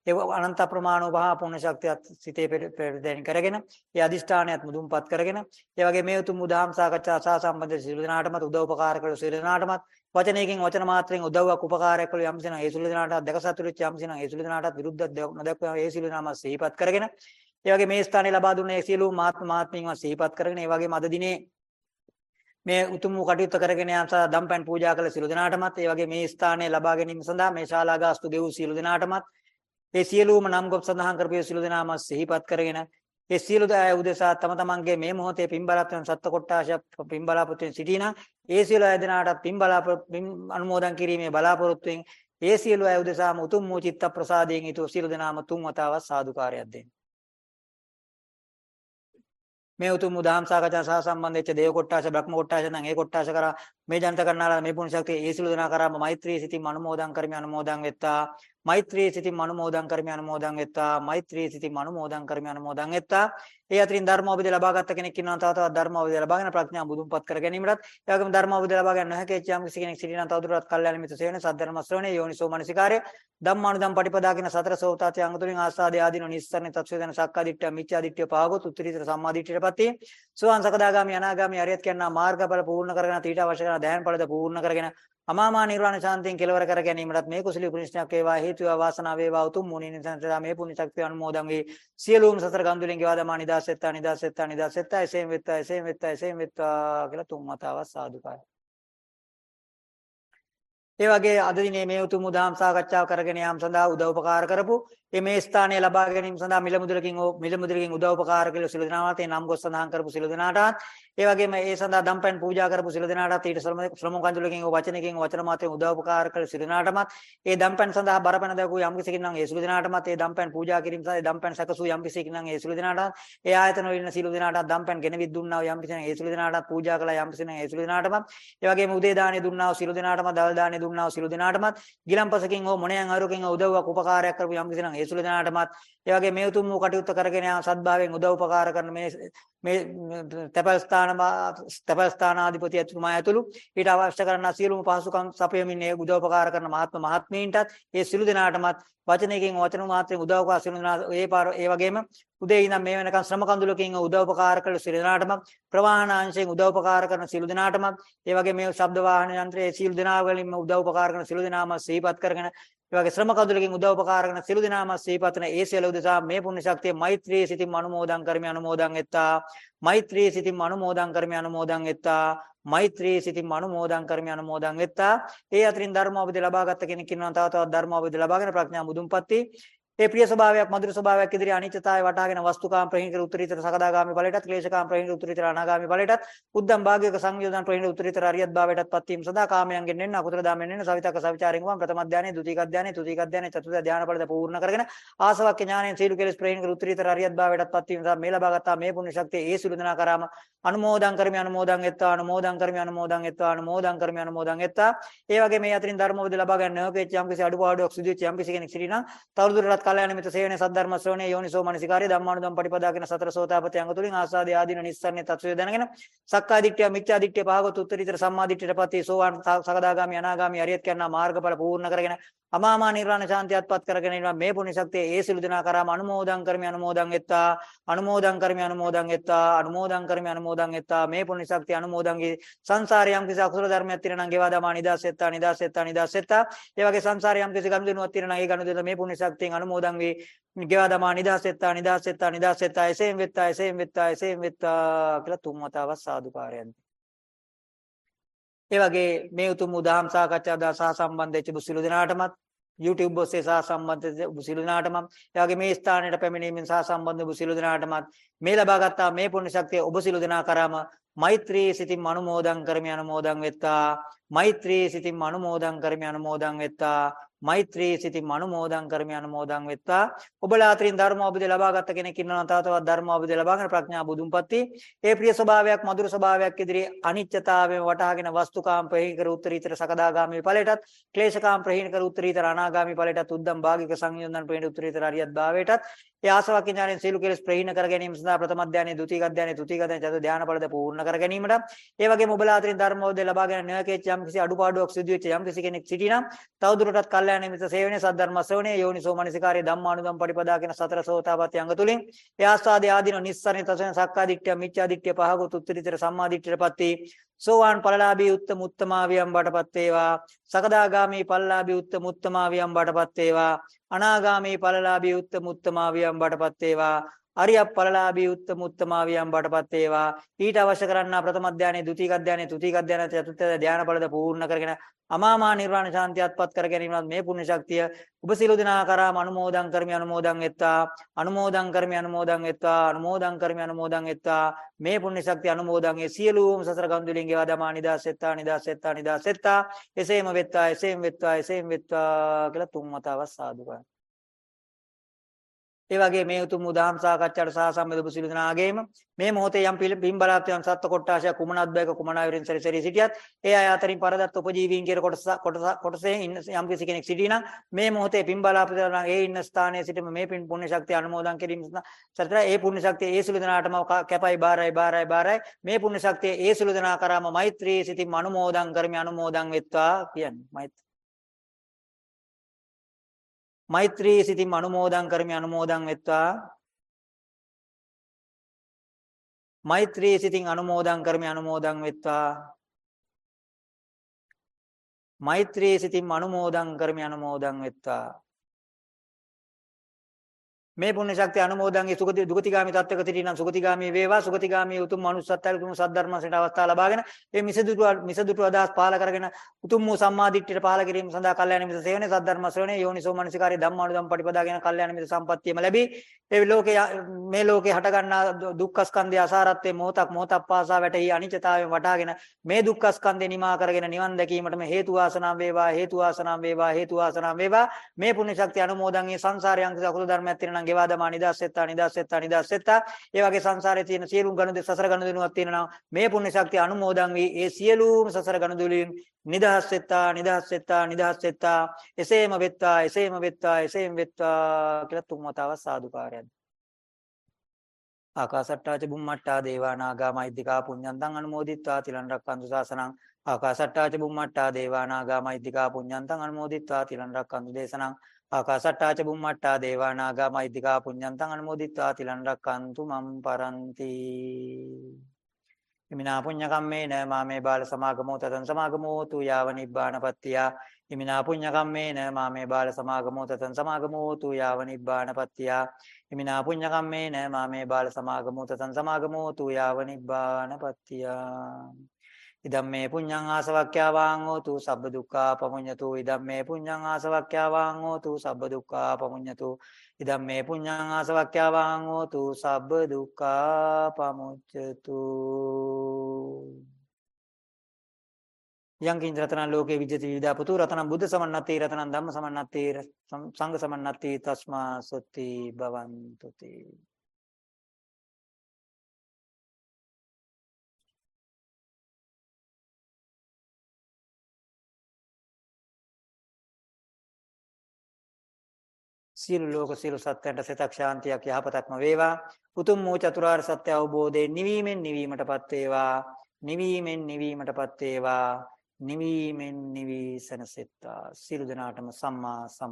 ඒ අනන්ත ප්‍රමාණව පහ පුණ්‍ය ශක්තියත් සිතේ පෙරදෙන කරගෙන ඒ අදිෂ්ඨානයත් මුදුන්පත් කරගෙන ඒ වගේ මේ උතුම් උදාම් සාකච්ඡා සහ සම්බන්ධ සියලු දෙනාටමත් උදව් උපකාර කළ සියලු දෙනාටමත් වචනයකින් වචන මාත්‍රයෙන් උදව්වක් උපකාරයක් කළ යම්සින ඒ සියලු දෙනාටත් දැකසතු වෙච්ච යම්සින ඒ සියලු දෙනාටත් විරුද්ධ නොදක්වා ඒ සියලු දෙනාම සිහිපත් කරගෙන ඒ වගේ මේ ස්ථානයේ ලබා දුන්න ඒ සියලු මහත්ම මහත්මීන්ව සිහිපත් කරගෙන ඒ වගේම අද දිනේ මේ උතුම් වූ කටයුත්ත කරගෙන යාම සඳහා දම්පැන් පූජා කළ සියලු දෙනාටමත් ඒ වගේ මේ ස්ථානයේ ලබා ගැනීම සඳහා මේ ශාලා ගාස්තු දෙව් සියලු දෙනාටමත් ඒ සියලුම නම් ගොප් සඳහන් කරපු සියලු දෙනාම සිහිපත් කරගෙන ඒ සියලු දය උදෙසා තම තමන්ගේ මේ මොහොතේ පින් බලාපොරොත්තු සත්ත්ව කොටාශය පින් බලාපොරොත්තු සිටිනා ඒ සියලු අය දෙනාට පින් බලාපොරොත්තු අනුමෝදන් කිරීමේ බලාපොරොත්තුෙන් ඒ සියලු අය උදෙසාම උතුම් වූ චිත්ත ප්‍රසාදයෙන් ඊට සියලු දෙනාම තුන් වතාවක් සාදුකාරයක් දෙන්න. මේ උතුම් උදාම් සාකච්ඡා සහ සම්බන්ධ වෙච්ච දේව කොට්ටාශ බ්‍රහ්ම කොට්ටාශ නම් ඒ කොට්ටාශ කරා මේ ජනත කරනාලා මේ පුණ්‍ය ශක්තිය ඒ සිළු දෙනා කරාම මෛත්‍රී සිතින් අනුමෝදන් කරමි අනුමෝදන් වෙත්තා. මෛත්‍රී සිතින් අනුමෝදන් කරමි අනුමෝදන් වෙත්තා. මෛත්‍රී සිතින් අනුමෝදන් කරමි අනුමෝදන් වෙත්තා. ඒ අතරින් ධර්මෝපදේ ලබා ගත්ත කෙනෙක් ඉන්නවා තව තවත් ධර්මෝපදේ ලබාගෙන ප්‍රඥා බුදුන්පත් කර ගැනීමටත් ඒ වගේම ධර්මෝපදේ ලබා ගන්න නොහැකි යම් කිසි කෙනෙක් සිටිනා තවදුරටත් කල්යාණ මිත්‍ර සේවන සද්ධර්ම ශ්‍රවණේ යෝනිසෝ මනසිකාරය ධම්මානුධම් පටිපදා කියන සතර සෝතාතේ අංග තුලින් ආස්වාදේ ආදීන නිස්සරණ තත්වේදන සක්කාදිට්ඨිය මිච්ඡාදිට්ඨිය පාගොත් උත්තරීතර සම්මාදිට්ඨියටපත් වී සෝවාන් සකදාගාමි අනාගාමි අරියත් කියනා මාර්ගඵල පූර්ණ කරගෙන ඊට අවශ්‍ය කරන දයන් ඵලද පූර්ණ කරගෙන අමාමා නිර්වාණ ශාන්තියෙන් කෙලවර කර ගැනීමටත් මේ කුසලී පුණ්‍යයක් වේවා හේතු වේවා වාසනාව වේවා. උතුම් මුනි නිසංසදා මේ පුණ්‍ය ශක්තිය අනුමෝදන් වේ. සියලුම සතර ගම්දුලින් ගෙවා දමා නිදාසෙත්තා නිදාසෙත්තා නිදාසෙත්තා. එසේම වෙත්තා එසේම වෙත්තා එසේම වෙත්තා කියලා තුන් වතාවක් සාදුකාරය ඒ වගේ අද දිනේ මේ උතුම් උදාම් සාකච්ඡාව කරගෙන යාම සඳහා උදව් උපකාර කරපු මේ ස්ථානය ලබා ගැනීම සඳහා මිල මුදලකින් මිල මුදලකින් උදව් උපකාර කළ සිළු දෙනාට ඒ නම් ගොස් සඳහන් කරපු සිළු දෙනාටත් ඒ වගේම ඒ සඳහා දම්පැන් පූජා කරපු සිළු දෙනාටත් ඊට ශ්‍රම කඳුලකින් වචනකින් වචන මාත්‍රයෙන් උදව් උපකාර කළ සිළු දෙනාටමත් ඒ දම්පැන් සඳහා බරපැන දකු යම් කිසි කෙනෙක් නම් ඒ සිළු දෙනාටමත් ඒ දම්පැන් පූජා කිරීම සඳහා දම්පැන් සැකසූ යම් කිසි කෙනෙක් නම් ඒ සිළු දෙනාටත් ඒ ආයතන වල ඉන්න සිළු දෙනාටත් දම්පැන් ගෙනවිත් දුන්නා යම් කිසි කෙනෙක් ඒ සිළු දෙනාටත් පූජා කළා යම් කිසි කෙනෙක් ඒ සිළු දෙනාටමත් ඒ වගේම උදේ දාණය දුන්නා සිළු දෙනාටම දවල් දාණය දුන්නා සිළු දෙනාටමත් ගිලම්පසකින් හෝ මොණයන් අරුකින් උදව්වක් උපකාරයක් කරපු යම් කිසි කෙනෙක් ඒ සිළු දෙනාටමත්. ඒ වගේ මේ උතුම් වූ කටයුත්ත කරගෙන යා සද්භාවයෙන් උදව් උපකාර කරන මේ මේ තපල් ස්ථාන තපල් ස්ථානාධිපති ඇතුළුමා ඇතුළු ඊට අවශ්‍ය කරන සියලුම පහසුකම් සපයමින් ඒ උදව් උපකාර කරන මහත්ම මහත්මීන්ටත් ඒ සිළු දෙනාටමත් වචනයකින් වචන මාත්‍රයෙන් උදව් උපකාර සිළු දෙනා ඒ පාර ඒ වගේම උදේ ඉඳන් මේ වෙනකන් ශ්‍රම කඳුලකින් උදව් උපකාර කළ සිළු දෙනාටම ප්‍රවාහනාංශයෙන් උදව් උපකාර කරන සිළු දෙනාටම ඒ වගේ මේ ශබ්ද වාහන යන්ත්‍රයේ සිළු දෙනා වලින්ම උදව් උපකාර කරන සිළු දෙනාම සිහිපත් කරගෙන ඒ වගේ ශ්‍රම කඳුලකින් උදව් උපකාර කරන සිළු දෙනාම සිහිපත්න ඒ සියලු උදෙසා මේ පුණ්‍ය ශක්තිය මෛත්‍රී සිතින් අනුමෝදන් කරමි අනුමෝදන් එත්තා. මෛත්‍රී සිතින් අනුමෝදන් කරමි අනුමෝදන් එත්තා. මෛත්‍රී සිතින් අනුමෝදන් කරමි අනුමෝදන් වෙත්තා ඒ අතරින් ධර්ම අවබෝධය ලබාගත් කෙනෙක් ඉන්නවා තව තවත් ධර්ම අවබෝධය ලබාගෙන ප්‍රඥා මුදුන්පත් ඒ ප්‍රිය ස්වභාවයක් මధుර ස්වභාවයක් ඉදිරි අනිත්‍යතාවය වටහාගෙන වස්තුකාම් ප්‍රහීන උත්තරීතර සකදාගාමි ඵලයටත් ක්ලේශකාම් ප්‍රහීන උත්තරීතර අනාගාමි ඵලයටත් උද්දම් භාගයක සංයෝජන ප්‍රහීන උත්තරීතර අරියත් භාවයටත් පත් වීම සදා කාමයන්ගෙන් නෙන්න අකුතර දාමෙන් නෙන්න සවිතක සවිචාරයෙන් වම් ප්‍රථම ධානයේ ද්විතීක ධානයේ තෘතීක ධානයේ චතුර්ථ ධාන ඵලද පූර්ණ කරගෙන ආසවක්ඛ ඥානයෙන් සීල කෙලස් ප්‍රහීන කර උත්තරීතර අරියත් භාවයටත් පත් වීම සදා මේ ලබාගත්තා මේ පුණ්‍ය ශක්තිය ඒ සිළු දෙනා කරාම අනුමෝදන් කරමි අනුමෝදන් එත්තා අනුමෝදන් කරමි අනුමෝදන් එත්තා අනුමෝදන් කරමි අනුමෝදන් එත්තා ඒ වගේ මේ අතරින් ධර්මෝපදේ ලබා ගන්න නොකෙච්ච යම් කිසි අඩුපාඩුවක් සිදු වෙච්ච යම් කිසි කෙනෙක් සිටිනා තවදුරටත් කල්යාණ මිත්‍ර සේවනයේ සද්ධර්ම ශ්‍රවණයේ යෝනිසෝ මනසිකාරය ධම්මානුදම් පටිපදා කියන සතර සෝතාපට්ටි අංග තුලින් ආසාදී ආදීන නිස්සරණේ තත්වය දැනගෙන සක්කාය දිට්ඨිය මිච්ඡා දිට්ඨිය පහගත උත්තරීතර සම්මා දිට්ඨියටපත් සෝවාන් සකදාගාමි අනාගාමි අරියත් කරනා මාර්ගඵල පූර්ණ කරගෙන අමාමා නිර්වාණ ශාන්තියත්පත් කරගෙන ඉන්නවා. මේ පුණ්‍ය ශක්තිය ඒ සිළු දෙනා කරාම අනුමෝදන් කරමි අනුමෝදන් එත්තා. අනුමෝදන් කරමි අනුමෝදන් එත්තා. අනුමෝදන් කරමි අනුමෝදන් එත්තා. මේ පුණ්‍ය ශක්තිය අනුමෝදන්ගේ සංසාරේ යම් කිසි අකුසල ධර්මයක් තියෙනවා නම් ගෙවා දමා නිදාස් එත්තා නිදාස් එත්තා නිදාස් එත්තා ඒ වගේ සංසාරේ යම් කිසි ගනුදෙනුවක් තියෙනවා නම් ඒ ගනුදෙනුව මේ පුණ්‍ය ශක්තියෙන් අනුමෝදන් වේ. ගෙවා දමා නිදාස් එත්තා නිදාස් එත්තා නිදාස් එත්තා එසේම වෙත්තා එසේම වෙත්තා එසේම වෙත්තා කියලා තුන් වතාවක් සාදුකාරයන් ඒ වගේ මේ උතුම් උදාහම් සාකච්ඡා දා සහ සම්බන්ධ වෙච්ච බුසිලු දෙනාටමත් YouTube ඔස්සේ සහ සම්බන්ධ බුසිලු දෙනාටම ඒ වගේ මේ ස්ථානයට පැමිණීමෙන් සහ සම්බන්ධ බුසිලු දෙනාටමත් මේ ලබාගත්තා මේ පුණ්‍ය ශක්තිය ඔබ සිලු දෙනා කරාම මෛත්‍රී සිතින් අනුමෝදන් කරමි අනුමෝදන් වෙත්තා මෛත්‍රී සිතින් අනුමෝදන් කරමි අනුමෝදන් වෙත්තා මෛත්‍රී සිතින් අනුමෝදන් කරමි අනුමෝදන් වෙත්තා ඔබලා අතරින් ධර්ම අවබෝධය ලබාගත් කෙනෙක් ඉන්නවා තව තවත් ධර්ම අවබෝධය ලබාගෙන ප්‍රඥා බුදුන්පත්ති ඒ ප්‍රිය ස්වභාවයක් මధుර ස්වභාවයක් ඉදිරි අනිත්‍යතාවයෙන් වටහාගෙන වස්තුකාම් ප්‍රහීන කර උත්තරීතර සකදාගාමී ඵලයටත් ක්ලේශකාම් ප්‍රහීන කර උත්තරීතර අනාගාමී ඵලයටත් උද්දම් භාගික සංයෝජන ප්‍රහීන උත්තරීතර අරියත් භාවයටත් ඒ ආසවක ඥාණයෙන් සීල කෙලස් ප්‍රහීන කර ගැනීම සඳහා ප්‍රථම ධානයේ ද්විතීක ධානයේ තෘතීක ධානයේ චතුර්ථ ධාන ඵලද පූර්ණ කර ගැනීමට. ඒ වගේම ඔබලා අතරින් ධර්ම අවබෝධය ලබාගෙන නොයකෙච්ච යම් කිසි අඩුපාඩුවක් සිදු වෙච්ච යම් කිසි කෙනෙක් සිටිනම් තවදුරටත් කල්යාණ මිත්‍ර සේවනයේ සද්ධර්ම ශ්‍රවණයේ යෝනිසෝ මනසිකාරයේ ධම්මානුදම් පටිපදා කියන සතර සෝතාපට්ටි අංග තුලින් ඒ ආස්වාදයේ ආදීන නිස්සරණ තසෙන් සක්කා දිට්ඨිය මිච්ඡා දිට්ඨිය පහගොත් උත්තරීතර සම්මා දිට්ඨියටපත් වී සෝවාන් ඵලලාභී උත්තම උත්තමාවියම් බටපත් වේවා. සකදාගාමී ඵලලාභී උත්තම උත්තමාවියම් බටපත් වේවා. අනාගාමී ඵලලාභී උත්තම උත්තමාවියම් බටපත් වේවා. අරිය ඵලලාභී උත්තම උත්තමාවියම් බටපත් වේවා. ඊට අවශ්‍ය කරන්නා ප්‍රථම ධානයේ ද්විතීක ධානයේ තෘතීක ධානයේ චතුර්ථ ධාන ඵලද පූර්ණ කරගෙන අමාමා නිර්වාණ ශාන්තියත්පත් කර ගැනීමත් මේ පුණ්‍ය ශක්තිය ඔබ සියලු දෙනා කරාම අනුමෝදන් කරමි අනුමෝදන් එත්තා අනුමෝදන් කරමි අනුමෝදන් එත්තා අනුමෝදන් කරමි අනුමෝදන් එත්තා මේ පුණ්‍ය ශක්තිය අනුමෝදන් ඒ සියලුම සසර ගන්දුලින් ගෙවා දමා නිදාස් එත්තා නිදාස් එත්තා නිදාස් එත්තා එසේම වෙත්තා එසේම වෙත්තා එසේම වෙත්තා කියලා තුන් වතාවක් සාදුකම් ඒ වගේ මේ උතුම් උදාහම් සාකච්ඡාට සහ සම්බන්ධ බුසිලු දනාගේම මේ මොහොතේ යම් පින් බලාපොරොත්තු සත්ත්ව කොට්ටාශය කුමනත් බයක කුමනාවරින් සැරිසැරී සිටියත් ඒ අය අතරින් පරදත් උපජීවීන් කියන කොටස කොටස කොටසේ ඉන්න යම් කිසි කෙනෙක් සිටිනා මේ මොහොතේ පින් බලාපොරොත්තු ඒ ඉන්න ස්ථානයේ සිටම මේ පින් පුණ්‍ය ශක්තිය අනුමෝදන් කිරීම සතර ඒ පුණ්‍ය ශක්තිය ඒ සිළු දනාටම කැපයි බාරයි බාරයි බාරයි. මේ පුණ්‍ය ශක්තිය ඒ සිළු දනා කරාම මෛත්‍රී සිතින් අනුමෝදන් කරමි අනුමෝදන් වෙත්වා කියන්නේ මෛත්‍රී. මෛත්‍රී සිතින් අනුමෝදන් කරමි අනුමෝදන් වෙත්වා. මෛත්‍රී සිතින් අනුමෝදන් කරමි අනුමෝදන් වෙත්වා. මෛත්‍රී සිතින් අනුමෝදන් කරමි අනුමෝදන් වෙත්වා. මේ පුණ්‍ය ශක්තිය අනුමෝදන්ගේ සුගති දුගතිගාමි තත්වයක සිටිනම් සුගතිගාමි වේවා. සුගතිගාමි උතුම් මනුස්සත්වයට උතුම් සද්ධර්මසට අවස්ථාව ලබාගෙන මේ මිසදුතු මිසදුතු අදහස් පාල කරගෙන උතුම් වූ සම්මාදිට්ඨියට පාල කිරීම සඳහා කල්යාණ මිත්‍ර සේවනයේ සද්ධර්ම ශ්‍රවණයේ යෝනිසෝ මනසිකාරී ධම්මානුදම් පටිපදාගෙන කල්යාණ මිත්‍ර සම්පත්තියම ලැබී ඒ ලෝකේ මේ ලෝකේ හටගන්නා දුක්ඛ ස්කන්ධය අසාරත්වයේ මොහොතක් මොහොතක් පාසා වැටහි අනිත්‍යතාවයෙන් වටාගෙන මේ දුක්ඛ ස්කන්ධය නිමා කරගෙන නිවන් දැකීමටම හේතු වාසනාම් වේවා හේතු වාසනාම් වේවා හේතු වාසනාම් වේවා. මේ පුණ්‍ය ශක්තිය අනුමෝදන් මේ සංසාරයන් අකුසල ධර්මයක් තියෙනවා නම් ගෙවා දමා නිදාසෙත්තා නිදාසෙත්තා නිදාසෙත්තා ඒ වගේ සංසාරේ තියෙන සියලුම ගනුදෙනු සසර ගනුදෙනුවක් තියෙනවා මේ පුණ්‍ය ශක්තිය අනුමෝදන් වී ඒ සියලුම සසර ගනුදෙනුලින් නිදාසෙත්තා නිදාසෙත්තා නිදාසෙත්තා එසේම වෙත්තා එසේම වෙත්තා එසේම වෙත්තා කියලා තුන් වතාවක් සාදුකාරයන්. ආකාසට්ටාච බුම්මට්ටා දේවා නාගා මෛද්దికා පුඤ්ඤන්තං අනුමෝදිත්වා. තිලන් රක්කන්තු සාසනං ආකාසට්ටාච බුම්මට්ටා දේවා නාගා මෛද්దికා පුඤ්ඤන්තං අනුමෝදිත්වා. තිලන් රක්කන්තු දේශනං ආකාසට්ටාච බුම්මට්ටා දේවා නාග මෛද්దికා පුඤ්ඤන්තං අනුමෝදිත්වා තිලන් රක්කන්තු මම් පරන්ති. ඉමිනා පුඤ්ඤ කම්මේන මාමේ බාල සමාගමෝ තතං සමාගමෝ තු යාව නිබ්බානපත්තිය ඉමිනා පුඤ්ඤ කම්මේන මාමේ බාල සමාගමෝ තතං සමාගමෝ තු යාව නිබ්බානපත්තිය ඉමිනා පුඤ්ඤ කම්මේන මාමේ බාල සමාගමෝ තතං සමාගමෝ තු යාව නිබ්බානපත්තිය ඉදම්මේ පුඤ්ඤං ආසවක්ඛ්‍යාවාං හෝතු සබ්බ දුක්ඛා පමුඤ්ඤතු ඉදම්මේ පුඤ්ඤං ආසවක්ඛ්‍යාවාං හෝතු සබ්බ දුක්ඛා පමුඤ්ඤතු ඉදම්මේ පුඤ්ඤං ආසවක්ඛ්‍යාවාං හෝතු සබ්බ දුක්ඛා පමුච්ඡතු යං කිං රතනං ලෝකේ විජ්ජති විදා පුතු රතනං බුද්ධ සමන්නත්තේ රතනං ධම්ම සමන්නත්තේ සංඝ සමන්නත්තේ තස්මා සොත්ති භවන්තු සියලු ලෝක සියලු සත්‍යයන්ට සිතක් ශාන්තියක් යහපතක්ම වේවා. උතුම් වූ චතුරාර්ය සත්‍ය අවබෝධයෙන් නිවීමෙන් නිවීමටපත් වේවා. නිවීමෙන් නිවීමටපත් වේවා. නිවීමෙන් නිවී සනසෙත්තා සියලු දෙනාටම සම්මා සම්